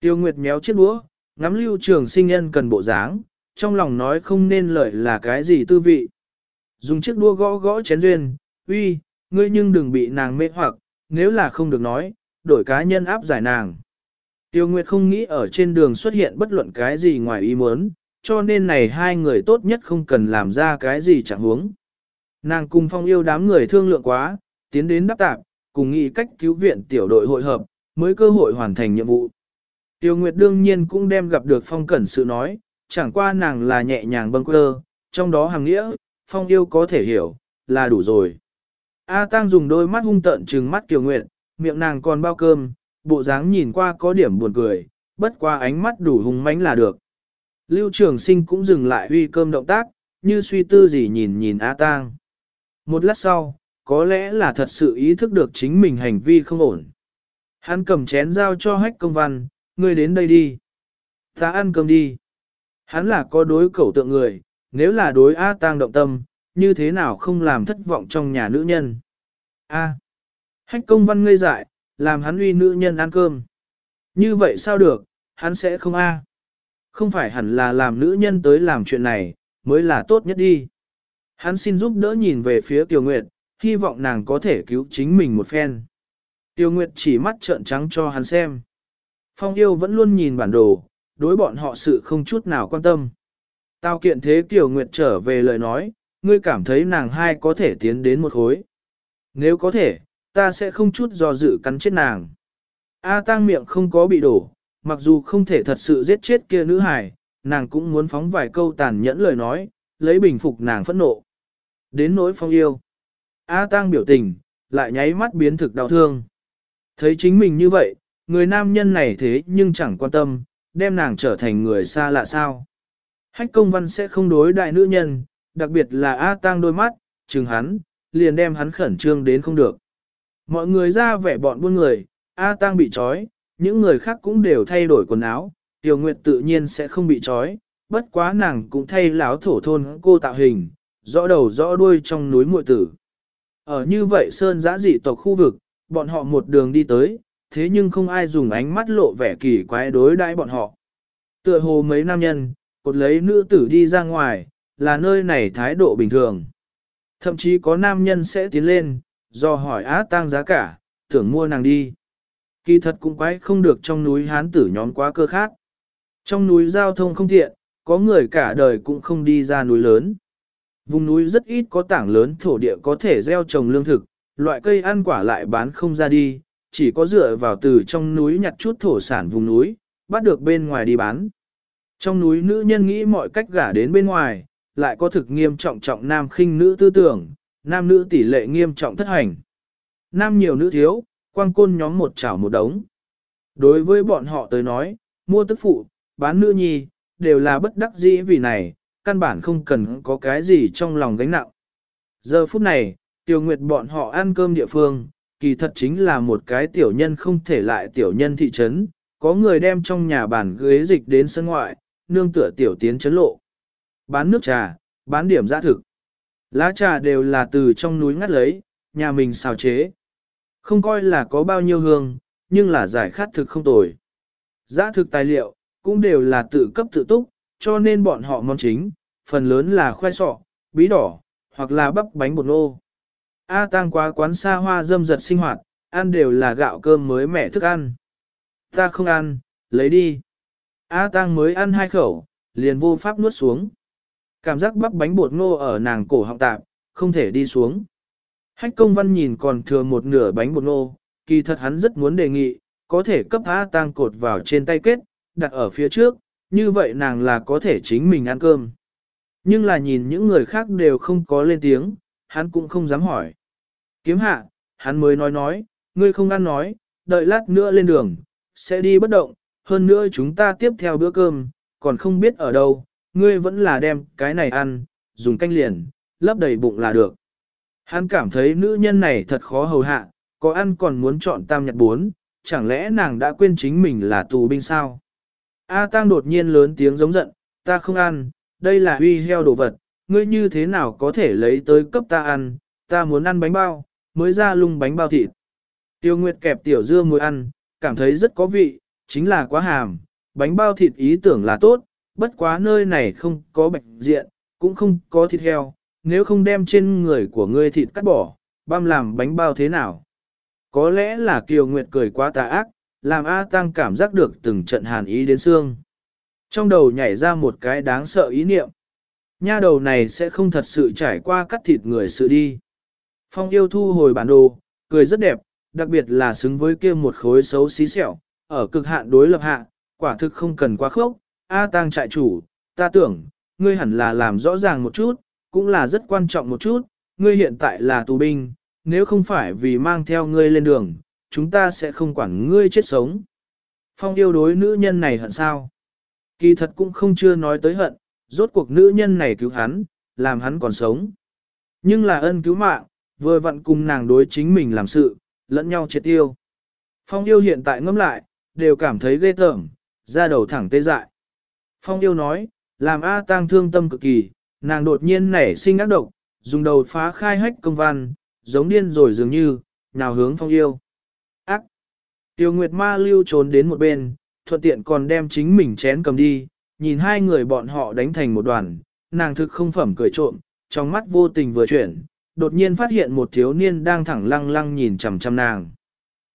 Tiêu Nguyệt méo chiếc đũa, ngắm lưu trường sinh nhân cần bộ dáng, trong lòng nói không nên lợi là cái gì tư vị. Dùng chiếc đua gõ gõ chén duyên, uy, ngươi nhưng đừng bị nàng mê hoặc, nếu là không được nói, đổi cá nhân áp giải nàng. Tiêu Nguyệt không nghĩ ở trên đường xuất hiện bất luận cái gì ngoài ý muốn, cho nên này hai người tốt nhất không cần làm ra cái gì chẳng huống. Nàng cùng phong yêu đám người thương lượng quá, tiến đến đáp tạp, cùng nghĩ cách cứu viện tiểu đội hội hợp, mới cơ hội hoàn thành nhiệm vụ. Tiêu Nguyệt đương nhiên cũng đem gặp được phong cẩn sự nói, chẳng qua nàng là nhẹ nhàng bâng quơ, trong đó hàng nghĩa, phong yêu có thể hiểu, là đủ rồi. A Tăng dùng đôi mắt hung tợn trừng mắt Kiều Nguyệt, miệng nàng còn bao cơm, bộ dáng nhìn qua có điểm buồn cười, bất qua ánh mắt đủ hung mãnh là được. Lưu Trường Sinh cũng dừng lại huy cơm động tác, như suy tư gì nhìn nhìn A Tang. Một lát sau, có lẽ là thật sự ý thức được chính mình hành vi không ổn. Hắn cầm chén dao cho hách công văn, ngươi đến đây đi. Ta ăn cơm đi. Hắn là có đối cẩu tượng người, nếu là đối A Tang động tâm, như thế nào không làm thất vọng trong nhà nữ nhân. A. Hách công văn ngây dại, làm hắn uy nữ nhân ăn cơm. Như vậy sao được, hắn sẽ không A. Không phải hẳn là làm nữ nhân tới làm chuyện này, mới là tốt nhất đi. Hắn xin giúp đỡ nhìn về phía Tiểu Nguyệt, hy vọng nàng có thể cứu chính mình một phen. Tiêu Nguyệt chỉ mắt trợn trắng cho hắn xem. Phong yêu vẫn luôn nhìn bản đồ, đối bọn họ sự không chút nào quan tâm. Tao kiện thế Tiểu Nguyệt trở về lời nói, ngươi cảm thấy nàng hai có thể tiến đến một khối. Nếu có thể, ta sẽ không chút do dự cắn chết nàng. A tang miệng không có bị đổ, mặc dù không thể thật sự giết chết kia nữ hài, nàng cũng muốn phóng vài câu tàn nhẫn lời nói, lấy bình phục nàng phẫn nộ. Đến nỗi phong yêu. A tang biểu tình, lại nháy mắt biến thực đau thương. Thấy chính mình như vậy, người nam nhân này thế nhưng chẳng quan tâm, đem nàng trở thành người xa lạ sao. Hách công văn sẽ không đối đại nữ nhân, đặc biệt là A tang đôi mắt, chừng hắn, liền đem hắn khẩn trương đến không được. Mọi người ra vẻ bọn buôn người, A tang bị trói, những người khác cũng đều thay đổi quần áo, Tiểu Nguyệt tự nhiên sẽ không bị trói, bất quá nàng cũng thay láo thổ thôn cô tạo hình, rõ đầu rõ đuôi trong núi muội tử. Ở như vậy sơn giã dị tộc khu vực, bọn họ một đường đi tới, thế nhưng không ai dùng ánh mắt lộ vẻ kỳ quái đối đãi bọn họ. Tựa hồ mấy nam nhân, cột lấy nữ tử đi ra ngoài, là nơi này thái độ bình thường. Thậm chí có nam nhân sẽ tiến lên, do hỏi á tang giá cả, tưởng mua nàng đi. Kỳ thật cũng quái không được trong núi hán tử nhóm quá cơ khác. Trong núi giao thông không tiện, có người cả đời cũng không đi ra núi lớn. Vùng núi rất ít có tảng lớn thổ địa có thể gieo trồng lương thực, loại cây ăn quả lại bán không ra đi, chỉ có dựa vào từ trong núi nhặt chút thổ sản vùng núi, bắt được bên ngoài đi bán. Trong núi nữ nhân nghĩ mọi cách gả đến bên ngoài, lại có thực nghiêm trọng trọng nam khinh nữ tư tưởng, nam nữ tỷ lệ nghiêm trọng thất hành. Nam nhiều nữ thiếu, quang côn nhóm một chảo một đống. Đối với bọn họ tới nói, mua tức phụ, bán nữ nhi, đều là bất đắc dĩ vì này, căn bản không cần có cái gì trong lòng gánh nặng. Giờ phút này, tiêu nguyệt bọn họ ăn cơm địa phương, kỳ thật chính là một cái tiểu nhân không thể lại tiểu nhân thị trấn, có người đem trong nhà bàn ghế dịch đến sân ngoại, nương tựa tiểu tiến chấn lộ. Bán nước trà, bán điểm giã thực. Lá trà đều là từ trong núi ngắt lấy, nhà mình xào chế. Không coi là có bao nhiêu hương, nhưng là giải khát thực không tồi. Giã thực tài liệu, cũng đều là tự cấp tự túc, cho nên bọn họ món chính, phần lớn là khoai sọ, bí đỏ, hoặc là bắp bánh bột nô. A tang quá quán xa hoa dâm giật sinh hoạt, ăn đều là gạo cơm mới mẻ thức ăn. Ta không ăn, lấy đi. A tang mới ăn hai khẩu, liền vô pháp nuốt xuống. Cảm giác bắp bánh bột ngô ở nàng cổ họng tạm, không thể đi xuống. Hách công văn nhìn còn thừa một nửa bánh bột ngô, kỳ thật hắn rất muốn đề nghị, có thể cấp A tang cột vào trên tay kết, đặt ở phía trước, như vậy nàng là có thể chính mình ăn cơm. Nhưng là nhìn những người khác đều không có lên tiếng, hắn cũng không dám hỏi. Kiếm hạ, hắn mới nói nói, ngươi không ăn nói, đợi lát nữa lên đường, sẽ đi bất động, hơn nữa chúng ta tiếp theo bữa cơm, còn không biết ở đâu, ngươi vẫn là đem cái này ăn, dùng canh liền, lấp đầy bụng là được. Hắn cảm thấy nữ nhân này thật khó hầu hạ, có ăn còn muốn chọn tam nhật bốn, chẳng lẽ nàng đã quên chính mình là tù binh sao? A Tăng đột nhiên lớn tiếng giống giận, ta không ăn, đây là huy heo đồ vật, ngươi như thế nào có thể lấy tới cấp ta ăn, ta muốn ăn bánh bao, mới ra lung bánh bao thịt. Tiêu Nguyệt kẹp tiểu dưa muối ăn, cảm thấy rất có vị, chính là quá hàm, bánh bao thịt ý tưởng là tốt, bất quá nơi này không có bạch diện, cũng không có thịt heo, nếu không đem trên người của ngươi thịt cắt bỏ, băm làm bánh bao thế nào? Có lẽ là Kiều Nguyệt cười quá tà ác, làm A Tăng cảm giác được từng trận hàn ý đến xương. Trong đầu nhảy ra một cái đáng sợ ý niệm. Nha đầu này sẽ không thật sự trải qua cắt thịt người sự đi. Phong yêu thu hồi bản đồ, cười rất đẹp, đặc biệt là xứng với kia một khối xấu xí xẻo, ở cực hạn đối lập hạ, quả thực không cần quá khốc. A Tăng trại chủ, ta tưởng, ngươi hẳn là làm rõ ràng một chút, cũng là rất quan trọng một chút, ngươi hiện tại là tù binh, nếu không phải vì mang theo ngươi lên đường, chúng ta sẽ không quản ngươi chết sống. Phong yêu đối nữ nhân này hận sao? Kỳ thật cũng không chưa nói tới hận, rốt cuộc nữ nhân này cứu hắn, làm hắn còn sống. Nhưng là ân cứu mạng, vừa vặn cùng nàng đối chính mình làm sự, lẫn nhau triệt tiêu. Phong yêu hiện tại ngâm lại, đều cảm thấy ghê tởm, ra đầu thẳng tê dại. Phong yêu nói, làm A tang thương tâm cực kỳ, nàng đột nhiên nảy sinh ác độc, dùng đầu phá khai hách công văn, giống điên rồi dường như, nào hướng phong yêu. Ác! Tiêu Nguyệt Ma lưu trốn đến một bên, thuận tiện còn đem chính mình chén cầm đi, nhìn hai người bọn họ đánh thành một đoàn, nàng thực không phẩm cười trộm, trong mắt vô tình vừa chuyển, đột nhiên phát hiện một thiếu niên đang thẳng lăng lăng nhìn chằm chằm nàng.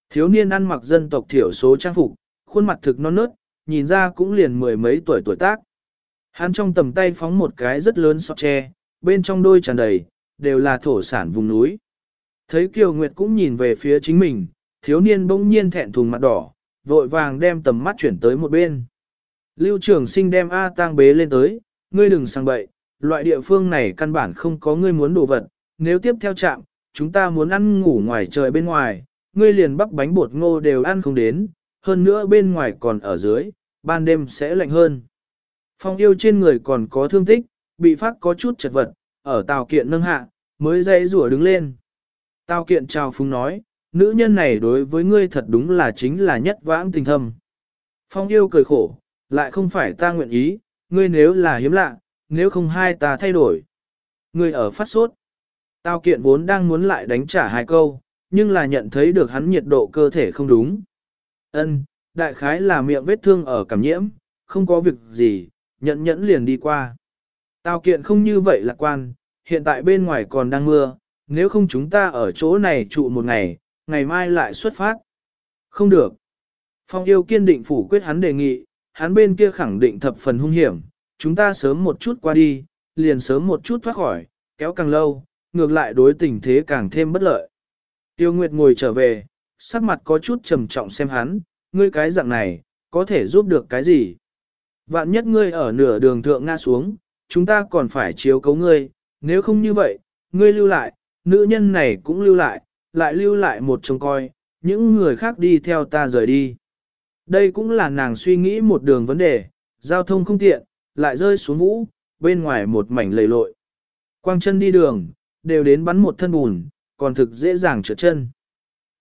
Thiếu niên ăn mặc dân tộc thiểu số trang phục, khuôn mặt thực non nớt, nhìn ra cũng liền mười mấy tuổi tuổi tác. Hắn trong tầm tay phóng một cái rất lớn sọt tre, bên trong đôi tràn đầy, đều là thổ sản vùng núi. Thấy Kiều Nguyệt cũng nhìn về phía chính mình, thiếu niên bỗng nhiên thẹn thùng mặt đỏ, vội vàng đem tầm mắt chuyển tới một bên. Lưu trưởng sinh đem A tang bế lên tới, ngươi đừng sang bậy, loại địa phương này căn bản không có ngươi muốn đồ vật, nếu tiếp theo chạm, chúng ta muốn ăn ngủ ngoài trời bên ngoài, ngươi liền bắp bánh bột ngô đều ăn không đến, hơn nữa bên ngoài còn ở dưới, ban đêm sẽ lạnh hơn. Phong yêu trên người còn có thương tích, bị phát có chút chật vật, ở tàu kiện nâng hạ, mới dây rủa đứng lên. Tào kiện chào phúng nói, nữ nhân này đối với ngươi thật đúng là chính là nhất vãng tình thâm. Phong yêu cười khổ, lại không phải ta nguyện ý, ngươi nếu là hiếm lạ, nếu không hai ta thay đổi. Ngươi ở phát sốt. tao kiện vốn đang muốn lại đánh trả hai câu, nhưng là nhận thấy được hắn nhiệt độ cơ thể không đúng. Ân, đại khái là miệng vết thương ở cảm nhiễm, không có việc gì, nhận nhẫn liền đi qua. Tào kiện không như vậy lạc quan, hiện tại bên ngoài còn đang mưa, nếu không chúng ta ở chỗ này trụ một ngày, ngày mai lại xuất phát. Không được. Phong yêu kiên định phủ quyết hắn đề nghị, hắn bên kia khẳng định thập phần hung hiểm, chúng ta sớm một chút qua đi, liền sớm một chút thoát khỏi, kéo càng lâu, ngược lại đối tình thế càng thêm bất lợi. Tiêu Nguyệt ngồi trở về, sắc mặt có chút trầm trọng xem hắn, ngươi cái dạng này, có thể giúp được cái gì? Vạn nhất ngươi ở nửa đường thượng ngã xuống, chúng ta còn phải chiếu cấu ngươi, nếu không như vậy, ngươi lưu lại, nữ nhân này cũng lưu lại, lại lưu lại một trông coi, những người khác đi theo ta rời đi. Đây cũng là nàng suy nghĩ một đường vấn đề, giao thông không tiện, lại rơi xuống vũ, bên ngoài một mảnh lầy lội. Quang chân đi đường, đều đến bắn một thân bùn, còn thực dễ dàng trượt chân.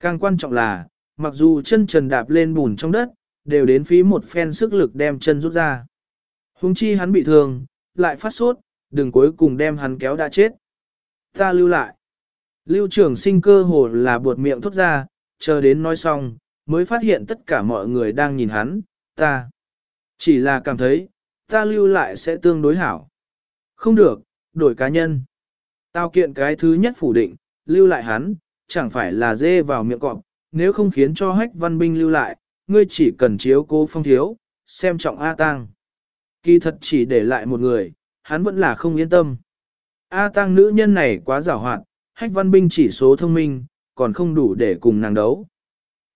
Càng quan trọng là, mặc dù chân trần đạp lên bùn trong đất, đều đến phí một phen sức lực đem chân rút ra. Hùng chi hắn bị thương, lại phát sốt, đừng cuối cùng đem hắn kéo đã chết. Ta lưu lại. Lưu trưởng sinh cơ hồ là buột miệng thốt ra, chờ đến nói xong, mới phát hiện tất cả mọi người đang nhìn hắn, ta. Chỉ là cảm thấy, ta lưu lại sẽ tương đối hảo. Không được, đổi cá nhân. Tao kiện cái thứ nhất phủ định, lưu lại hắn, chẳng phải là dê vào miệng cọp, nếu không khiến cho hách văn binh lưu lại, ngươi chỉ cần chiếu cố phong thiếu, xem trọng A Tăng. Kỳ thật chỉ để lại một người, hắn vẫn là không yên tâm. A Tăng nữ nhân này quá giảo hoạt, hách văn binh chỉ số thông minh, còn không đủ để cùng nàng đấu.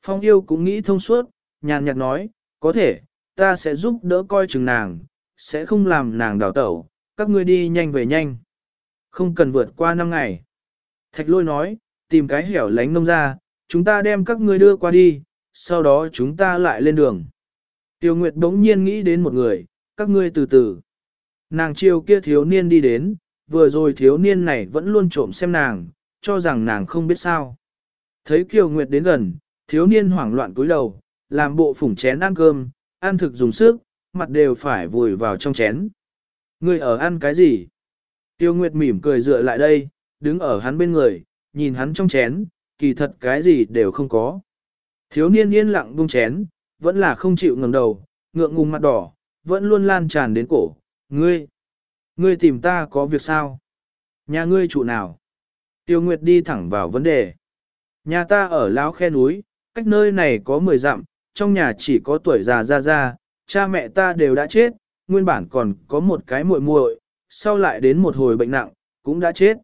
Phong yêu cũng nghĩ thông suốt, nhàn nhạt nói, có thể, ta sẽ giúp đỡ coi chừng nàng, sẽ không làm nàng đào tẩu, các ngươi đi nhanh về nhanh. Không cần vượt qua năm ngày. Thạch lôi nói, tìm cái hẻo lánh nông ra, chúng ta đem các ngươi đưa qua đi, sau đó chúng ta lại lên đường. Tiêu Nguyệt bỗng nhiên nghĩ đến một người, các ngươi từ từ. Nàng chiều kia thiếu niên đi đến, vừa rồi thiếu niên này vẫn luôn trộm xem nàng, cho rằng nàng không biết sao. Thấy Kiều Nguyệt đến gần, thiếu niên hoảng loạn cúi đầu, làm bộ phủng chén ăn cơm, ăn thực dùng sức, mặt đều phải vùi vào trong chén. Người ở ăn cái gì? Tiêu Nguyệt mỉm cười dựa lại đây, đứng ở hắn bên người, nhìn hắn trong chén, kỳ thật cái gì đều không có. Thiếu niên yên lặng buông chén, vẫn là không chịu ngẩng đầu, ngượng ngùng mặt đỏ, vẫn luôn lan tràn đến cổ. Ngươi, ngươi tìm ta có việc sao? Nhà ngươi trụ nào? Tiêu Nguyệt đi thẳng vào vấn đề. Nhà ta ở Lão Khe núi, cách nơi này có 10 dặm, trong nhà chỉ có tuổi già ra ra, cha mẹ ta đều đã chết, nguyên bản còn có một cái muội muội, sau lại đến một hồi bệnh nặng, cũng đã chết.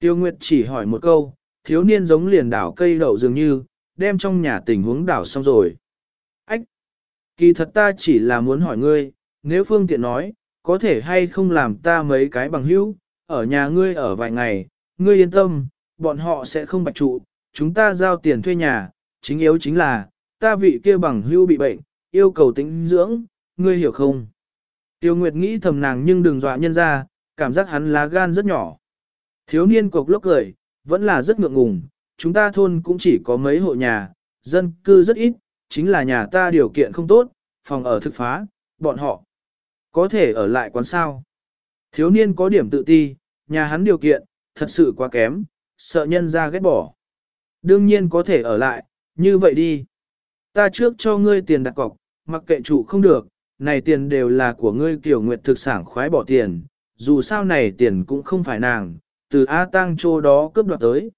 Tiêu Nguyệt chỉ hỏi một câu, thiếu niên giống liền đảo cây đậu dường như, đem trong nhà tình huống đảo xong rồi. Ách! Kỳ thật ta chỉ là muốn hỏi ngươi, nếu phương tiện nói, có thể hay không làm ta mấy cái bằng hữu, ở nhà ngươi ở vài ngày, ngươi yên tâm, bọn họ sẽ không bạch trụ, chúng ta giao tiền thuê nhà, chính yếu chính là, ta vị kia bằng hữu bị bệnh, yêu cầu tĩnh dưỡng, ngươi hiểu không? Tiêu Nguyệt nghĩ thầm nàng nhưng đừng dọa nhân ra, cảm giác hắn lá gan rất nhỏ. Thiếu niên cục lốc cười, vẫn là rất ngượng ngùng, chúng ta thôn cũng chỉ có mấy hộ nhà, dân cư rất ít, chính là nhà ta điều kiện không tốt, phòng ở thực phá, bọn họ có thể ở lại quán sao. Thiếu niên có điểm tự ti, nhà hắn điều kiện, thật sự quá kém, sợ nhân ra ghét bỏ. Đương nhiên có thể ở lại, như vậy đi. Ta trước cho ngươi tiền đặt cọc, mặc kệ chủ không được, này tiền đều là của ngươi kiểu nguyệt thực sản khoái bỏ tiền, dù sao này tiền cũng không phải nàng, từ A Tăng Chô đó cướp đoạt tới.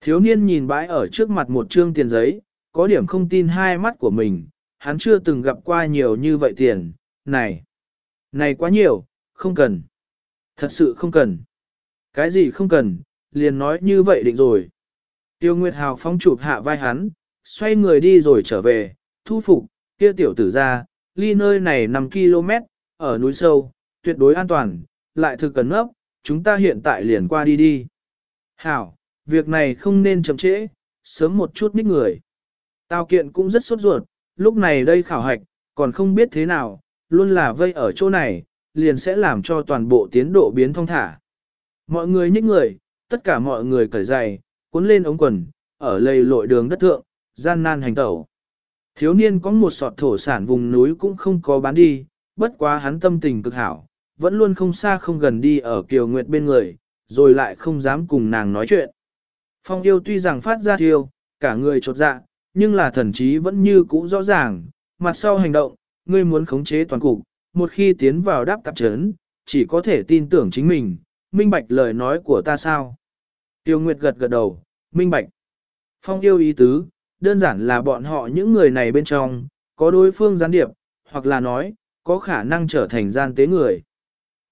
Thiếu niên nhìn bãi ở trước mặt một trương tiền giấy, có điểm không tin hai mắt của mình, hắn chưa từng gặp qua nhiều như vậy tiền, này, này quá nhiều, không cần, thật sự không cần. Cái gì không cần, liền nói như vậy định rồi. Tiêu Nguyệt Hào phong chụp hạ vai hắn, xoay người đi rồi trở về, thu phục, kia tiểu tử ra, ly nơi này 5 km, ở núi sâu, tuyệt đối an toàn, lại thực cần ấp, chúng ta hiện tại liền qua đi đi. Hảo, việc này không nên chậm trễ, sớm một chút nít người. Tào kiện cũng rất sốt ruột, lúc này đây khảo hạch, còn không biết thế nào, luôn là vây ở chỗ này, liền sẽ làm cho toàn bộ tiến độ biến thông thả. Mọi người nhích người, tất cả mọi người cởi giày, cuốn lên ống quần, ở lầy lội đường đất thượng, gian nan hành tẩu. Thiếu niên có một sọt thổ sản vùng núi cũng không có bán đi, bất quá hắn tâm tình cực hảo, vẫn luôn không xa không gần đi ở Kiều Nguyệt bên người, rồi lại không dám cùng nàng nói chuyện. Phong yêu tuy rằng phát ra thiêu, cả người chột dạ, nhưng là thần trí vẫn như cũ rõ ràng, mặt sau hành động, ngươi muốn khống chế toàn cục, một khi tiến vào đáp tạp trấn, chỉ có thể tin tưởng chính mình, minh bạch lời nói của ta sao. Tiêu Nguyệt gật gật đầu, minh bạch. Phong yêu ý tứ, đơn giản là bọn họ những người này bên trong, có đối phương gián điệp, hoặc là nói, có khả năng trở thành gian tế người.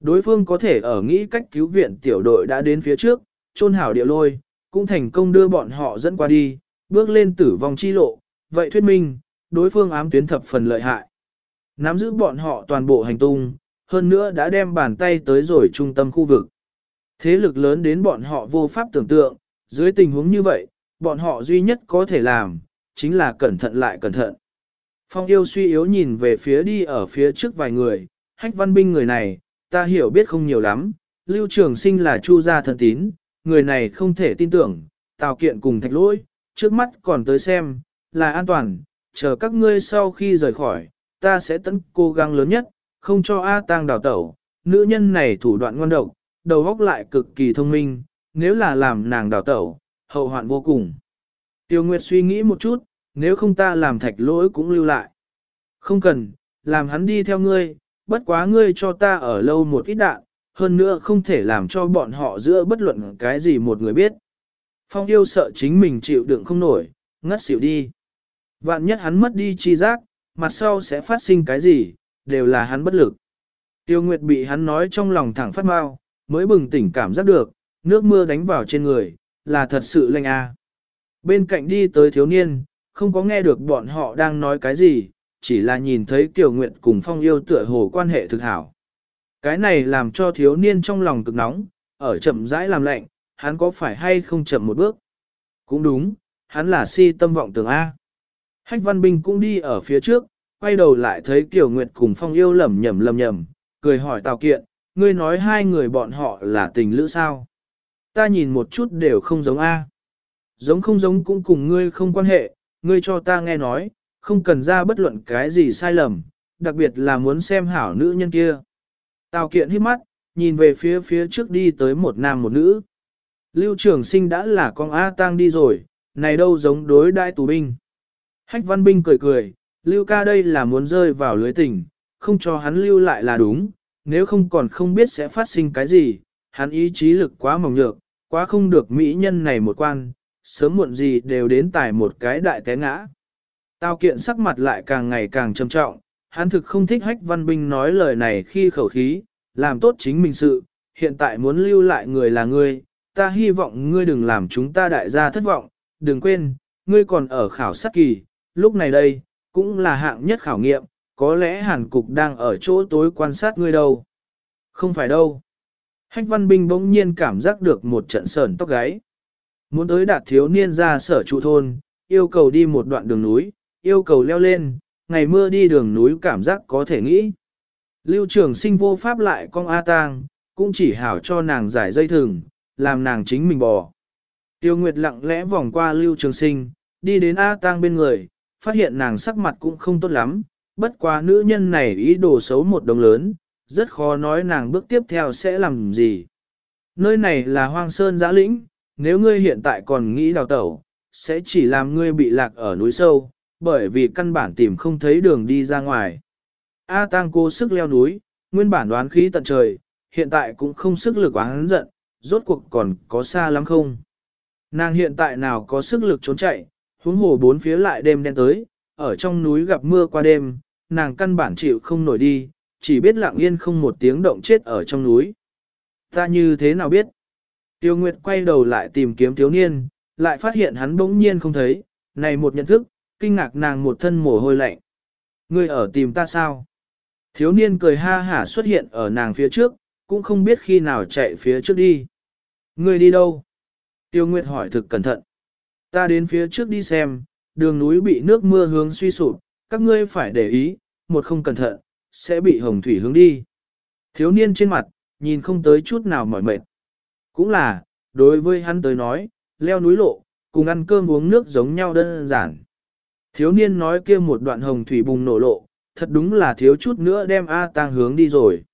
Đối phương có thể ở nghĩ cách cứu viện tiểu đội đã đến phía trước, trôn hảo địa lôi, cũng thành công đưa bọn họ dẫn qua đi, bước lên tử vong chi lộ, vậy thuyết minh, đối phương ám tuyến thập phần lợi hại. Nắm giữ bọn họ toàn bộ hành tung, hơn nữa đã đem bàn tay tới rồi trung tâm khu vực. Thế lực lớn đến bọn họ vô pháp tưởng tượng, dưới tình huống như vậy, bọn họ duy nhất có thể làm, chính là cẩn thận lại cẩn thận. Phong yêu suy yếu nhìn về phía đi ở phía trước vài người, hách văn binh người này, ta hiểu biết không nhiều lắm, lưu trường sinh là chu gia thần tín, người này không thể tin tưởng, tào kiện cùng thạch lỗi, trước mắt còn tới xem, là an toàn, chờ các ngươi sau khi rời khỏi, ta sẽ tấn cố gắng lớn nhất, không cho A tang đào tẩu, nữ nhân này thủ đoạn ngoan độc, đầu óc lại cực kỳ thông minh, nếu là làm nàng đào tẩu, hậu hoạn vô cùng. Tiêu Nguyệt suy nghĩ một chút, nếu không ta làm thạch lỗi cũng lưu lại. Không cần, làm hắn đi theo ngươi, bất quá ngươi cho ta ở lâu một ít đạn, hơn nữa không thể làm cho bọn họ giữa bất luận cái gì một người biết. Phong yêu sợ chính mình chịu đựng không nổi, ngất xỉu đi. Vạn nhất hắn mất đi chi giác, mặt sau sẽ phát sinh cái gì, đều là hắn bất lực. Tiêu Nguyệt bị hắn nói trong lòng thẳng phát mau, mới bừng tỉnh cảm giác được, nước mưa đánh vào trên người, là thật sự lạnh a. Bên cạnh đi tới thiếu niên, không có nghe được bọn họ đang nói cái gì, chỉ là nhìn thấy Kiều Nguyệt cùng Phong yêu tựa hồ quan hệ thực hảo. Cái này làm cho thiếu niên trong lòng cực nóng, ở chậm rãi làm lạnh, hắn có phải hay không chậm một bước? Cũng đúng, hắn là si tâm vọng tưởng A. Hách văn binh cũng đi ở phía trước, quay đầu lại thấy Kiều Nguyệt cùng Phong yêu lầm nhầm lầm nhầm, cười hỏi Tào Kiện, ngươi nói hai người bọn họ là tình lữ sao? Ta nhìn một chút đều không giống A. Giống không giống cũng cùng ngươi không quan hệ, ngươi cho ta nghe nói, không cần ra bất luận cái gì sai lầm, đặc biệt là muốn xem hảo nữ nhân kia. Tào kiện hít mắt, nhìn về phía phía trước đi tới một nam một nữ. Lưu trường sinh đã là con A tang đi rồi, này đâu giống đối đại tù binh. Hách văn binh cười cười, lưu ca đây là muốn rơi vào lưới tình, không cho hắn lưu lại là đúng, nếu không còn không biết sẽ phát sinh cái gì, hắn ý chí lực quá mỏng nhược, quá không được mỹ nhân này một quan, sớm muộn gì đều đến tài một cái đại té ngã. Tao kiện sắc mặt lại càng ngày càng trầm trọng, hắn thực không thích hách văn binh nói lời này khi khẩu khí, làm tốt chính mình sự, hiện tại muốn lưu lại người là ngươi, ta hy vọng ngươi đừng làm chúng ta đại gia thất vọng, đừng quên, ngươi còn ở khảo sát kỳ, lúc này đây, cũng là hạng nhất khảo nghiệm, có lẽ hàn cục đang ở chỗ tối quan sát ngươi đâu. Không phải đâu. Hách văn binh bỗng nhiên cảm giác được một trận sờn tóc gáy. Muốn tới đạt thiếu niên ra sở trụ thôn, yêu cầu đi một đoạn đường núi, yêu cầu leo lên, ngày mưa đi đường núi cảm giác có thể nghĩ. Lưu trường sinh vô pháp lại con A tang, cũng chỉ hảo cho nàng giải dây thừng, làm nàng chính mình bò. Tiêu Nguyệt lặng lẽ vòng qua Lưu Trường Sinh, đi đến A Tang bên người, phát hiện nàng sắc mặt cũng không tốt lắm, bất quá nữ nhân này ý đồ xấu một đồng lớn, rất khó nói nàng bước tiếp theo sẽ làm gì. Nơi này là hoang sơn giã lĩnh, nếu ngươi hiện tại còn nghĩ đào tẩu, sẽ chỉ làm ngươi bị lạc ở núi sâu, bởi vì căn bản tìm không thấy đường đi ra ngoài. A Tang cố sức leo núi, nguyên bản đoán khí tận trời, hiện tại cũng không sức lực oán giận, rốt cuộc còn có xa lắm không. Nàng hiện tại nào có sức lực trốn chạy, huống hồ bốn phía lại đêm đen tới, ở trong núi gặp mưa qua đêm, nàng căn bản chịu không nổi đi, chỉ biết lặng yên không một tiếng động chết ở trong núi. Ta như thế nào biết? Tiêu Nguyệt quay đầu lại tìm kiếm thiếu niên, lại phát hiện hắn bỗng nhiên không thấy, này một nhận thức, kinh ngạc nàng một thân mồ hôi lạnh. Ngươi ở tìm ta sao? Thiếu niên cười ha hả xuất hiện ở nàng phía trước, cũng không biết khi nào chạy phía trước đi. Ngươi đi đâu? Tiêu Nguyệt hỏi thực cẩn thận. Ta đến phía trước đi xem, đường núi bị nước mưa hướng suy sụp, các ngươi phải để ý, một không cẩn thận, sẽ bị hồng thủy hướng đi. Thiếu niên trên mặt, nhìn không tới chút nào mỏi mệt. Cũng là, đối với hắn tới nói, leo núi lộ, cùng ăn cơm uống nước giống nhau đơn giản. Thiếu niên nói kia một đoạn hồng thủy bùng nổ lộ, thật đúng là thiếu chút nữa đem A tang hướng đi rồi.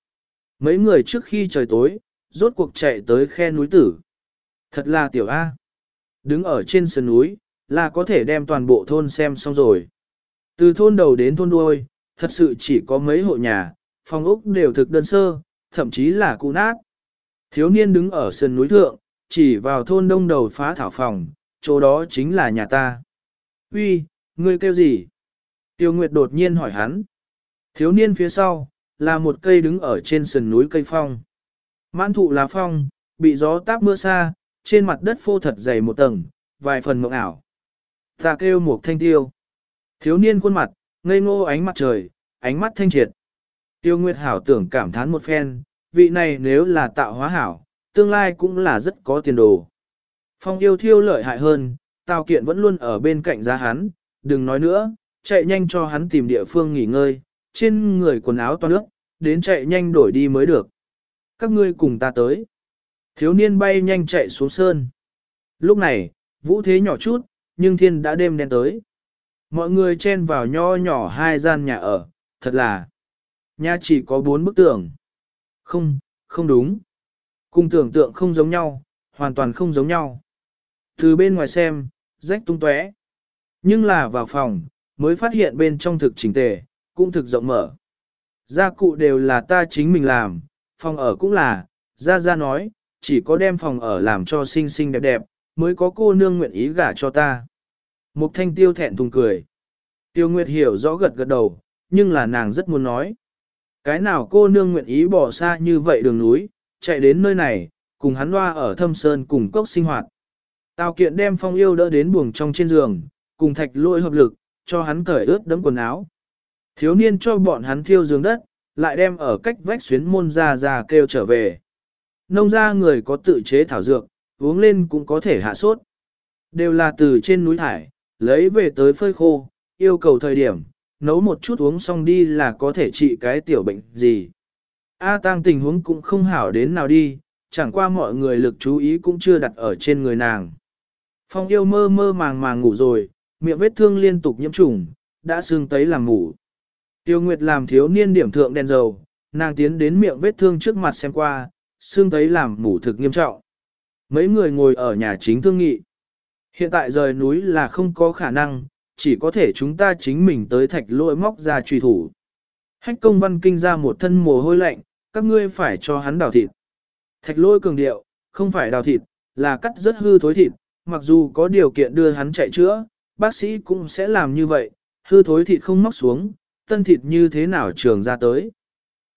Mấy người trước khi trời tối, rốt cuộc chạy tới khe núi tử. Thật là tiểu A. Đứng ở trên sườn núi, là có thể đem toàn bộ thôn xem xong rồi. Từ thôn đầu đến thôn đuôi, thật sự chỉ có mấy hộ nhà, phòng ốc đều thực đơn sơ, thậm chí là cũ nát. Thiếu niên đứng ở sườn núi thượng, chỉ vào thôn đông đầu phá thảo phòng, chỗ đó chính là nhà ta. Uy, ngươi kêu gì? Tiêu Nguyệt đột nhiên hỏi hắn. Thiếu niên phía sau, là một cây đứng ở trên sườn núi cây phong. Mãn thụ lá phong, bị gió táp mưa xa, trên mặt đất phô thật dày một tầng, vài phần mộng ảo. Ta kêu một thanh tiêu. Thiếu niên khuôn mặt, ngây ngô ánh mặt trời, ánh mắt thanh triệt. Tiêu Nguyệt Hảo tưởng cảm thán một phen, vị này nếu là tạo hóa hảo, tương lai cũng là rất có tiền đồ. Phong yêu thiêu lợi hại hơn, Tào Kiện vẫn luôn ở bên cạnh giá hắn, đừng nói nữa, chạy nhanh cho hắn tìm địa phương nghỉ ngơi, trên người quần áo toàn nước, đến chạy nhanh đổi đi mới được. Các ngươi cùng ta tới. Thiếu niên bay nhanh chạy xuống sơn. Lúc này, vũ thế nhỏ chút, nhưng thiên đã đêm đen tới. Mọi người chen vào nho nhỏ hai gian nhà ở, thật là. Nhà chỉ có bốn bức tường. Không, không đúng. Cùng tưởng tượng không giống nhau, hoàn toàn không giống nhau. Từ bên ngoài xem, rách tung tóe. Nhưng là vào phòng, mới phát hiện bên trong thực chỉnh tề, cũng thực rộng mở. Gia cụ đều là ta chính mình làm, phòng ở cũng là, Gia Gia nói, chỉ có đem phòng ở làm cho xinh xinh đẹp đẹp, mới có cô nương nguyện ý gả cho ta. Mục thanh tiêu thẹn thùng cười. Tiêu Nguyệt hiểu rõ gật gật đầu, nhưng là nàng rất muốn nói. Cái nào cô nương nguyện ý bỏ xa như vậy đường núi, chạy đến nơi này, cùng hắn loa ở thâm sơn cùng cốc sinh hoạt. Tào kiện đem phong yêu đỡ đến buồng trong trên giường, cùng thạch lôi hợp lực, cho hắn cởi ướt đấm quần áo. Thiếu niên cho bọn hắn thiêu giường đất, lại đem ở cách vách xuyến môn ra ra kêu trở về. Nông gia người có tự chế thảo dược, uống lên cũng có thể hạ sốt. Đều là từ trên núi thải, lấy về tới phơi khô, yêu cầu thời điểm, nấu một chút uống xong đi là có thể trị cái tiểu bệnh gì. A tang tình huống cũng không hảo đến nào đi, chẳng qua mọi người lực chú ý cũng chưa đặt ở trên người nàng. Phong yêu mơ mơ màng màng ngủ rồi, miệng vết thương liên tục nhiễm trùng, đã sưng tấy làm ngủ. Tiêu Nguyệt làm thiếu niên điểm thượng đèn dầu, nàng tiến đến miệng vết thương trước mặt xem qua, sưng tấy làm ngủ thực nghiêm trọng. Mấy người ngồi ở nhà chính thương nghị. Hiện tại rời núi là không có khả năng, chỉ có thể chúng ta chính mình tới thạch lỗi móc ra truy thủ. Hách công văn kinh ra một thân mồ hôi lạnh, các ngươi phải cho hắn đào thịt. Thạch lỗi cường điệu, không phải đào thịt, là cắt rất hư thối thịt, mặc dù có điều kiện đưa hắn chạy chữa, bác sĩ cũng sẽ làm như vậy, hư thối thịt không móc xuống, tân thịt như thế nào trường ra tới.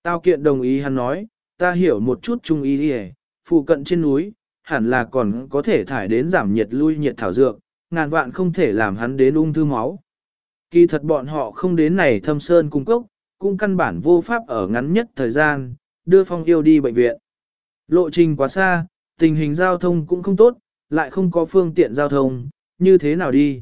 Tao kiện đồng ý hắn nói, ta hiểu một chút trung ý đi phụ cận trên núi, hẳn là còn có thể thải đến giảm nhiệt lui nhiệt thảo dược, ngàn vạn không thể làm hắn đến ung thư máu. Kỳ thật bọn họ không đến này thâm sơn cung cốc, cũng căn bản vô pháp ở ngắn nhất thời gian, đưa phong yêu đi bệnh viện. Lộ trình quá xa, tình hình giao thông cũng không tốt, lại không có phương tiện giao thông, như thế nào đi.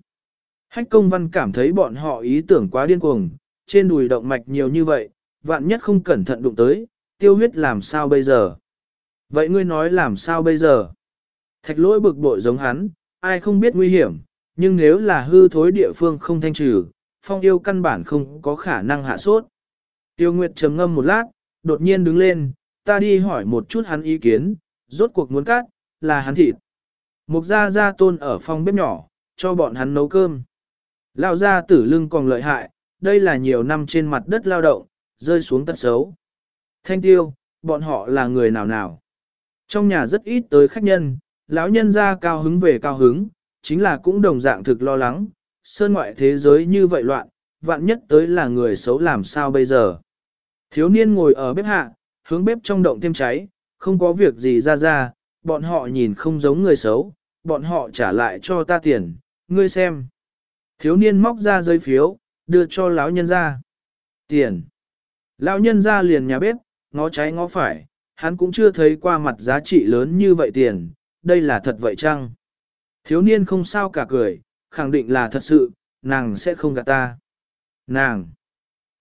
Hách công văn cảm thấy bọn họ ý tưởng quá điên cuồng, trên đùi động mạch nhiều như vậy, vạn nhất không cẩn thận đụng tới, tiêu huyết làm sao bây giờ? Vậy ngươi nói làm sao bây giờ? Thạch lỗi bực bội giống hắn, ai không biết nguy hiểm, nhưng nếu là hư thối địa phương không thanh trừ, phong yêu căn bản không có khả năng hạ sốt. Tiêu Nguyệt trầm ngâm một lát, đột nhiên đứng lên, ta đi hỏi một chút hắn ý kiến, rốt cuộc muốn cắt, là hắn thịt. Mục gia gia tôn ở phòng bếp nhỏ, cho bọn hắn nấu cơm. Lão gia tử lưng còn lợi hại, đây là nhiều năm trên mặt đất lao động, rơi xuống tật xấu. Thanh tiêu, bọn họ là người nào nào. Trong nhà rất ít tới khách nhân, lão nhân ra cao hứng về cao hứng, chính là cũng đồng dạng thực lo lắng, sơn ngoại thế giới như vậy loạn, vạn nhất tới là người xấu làm sao bây giờ. Thiếu niên ngồi ở bếp hạ, hướng bếp trong động thêm cháy, không có việc gì ra ra, bọn họ nhìn không giống người xấu, bọn họ trả lại cho ta tiền, ngươi xem. Thiếu niên móc ra giấy phiếu, đưa cho lão nhân ra. Tiền. Lão nhân ra liền nhà bếp, ngó trái ngó phải, hắn cũng chưa thấy qua mặt giá trị lớn như vậy tiền, đây là thật vậy chăng? Thiếu niên không sao cả cười, khẳng định là thật sự, nàng sẽ không gạt ta. Nàng!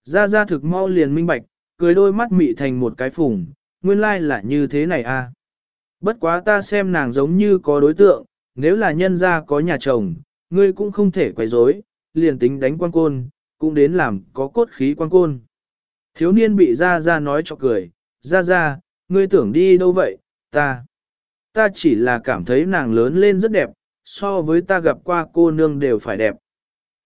Ra ra thực mau liền minh bạch, cười đôi mắt mị thành một cái phùng, nguyên lai là như thế này à. Bất quá ta xem nàng giống như có đối tượng, nếu là nhân gia có nhà chồng, ngươi cũng không thể quấy rối, liền tính đánh quan côn, cũng đến làm có cốt khí quan côn. Thiếu niên bị ra ra nói cho cười, ra ra, ngươi tưởng đi đâu vậy, ta. Ta chỉ là cảm thấy nàng lớn lên rất đẹp, so với ta gặp qua cô nương đều phải đẹp.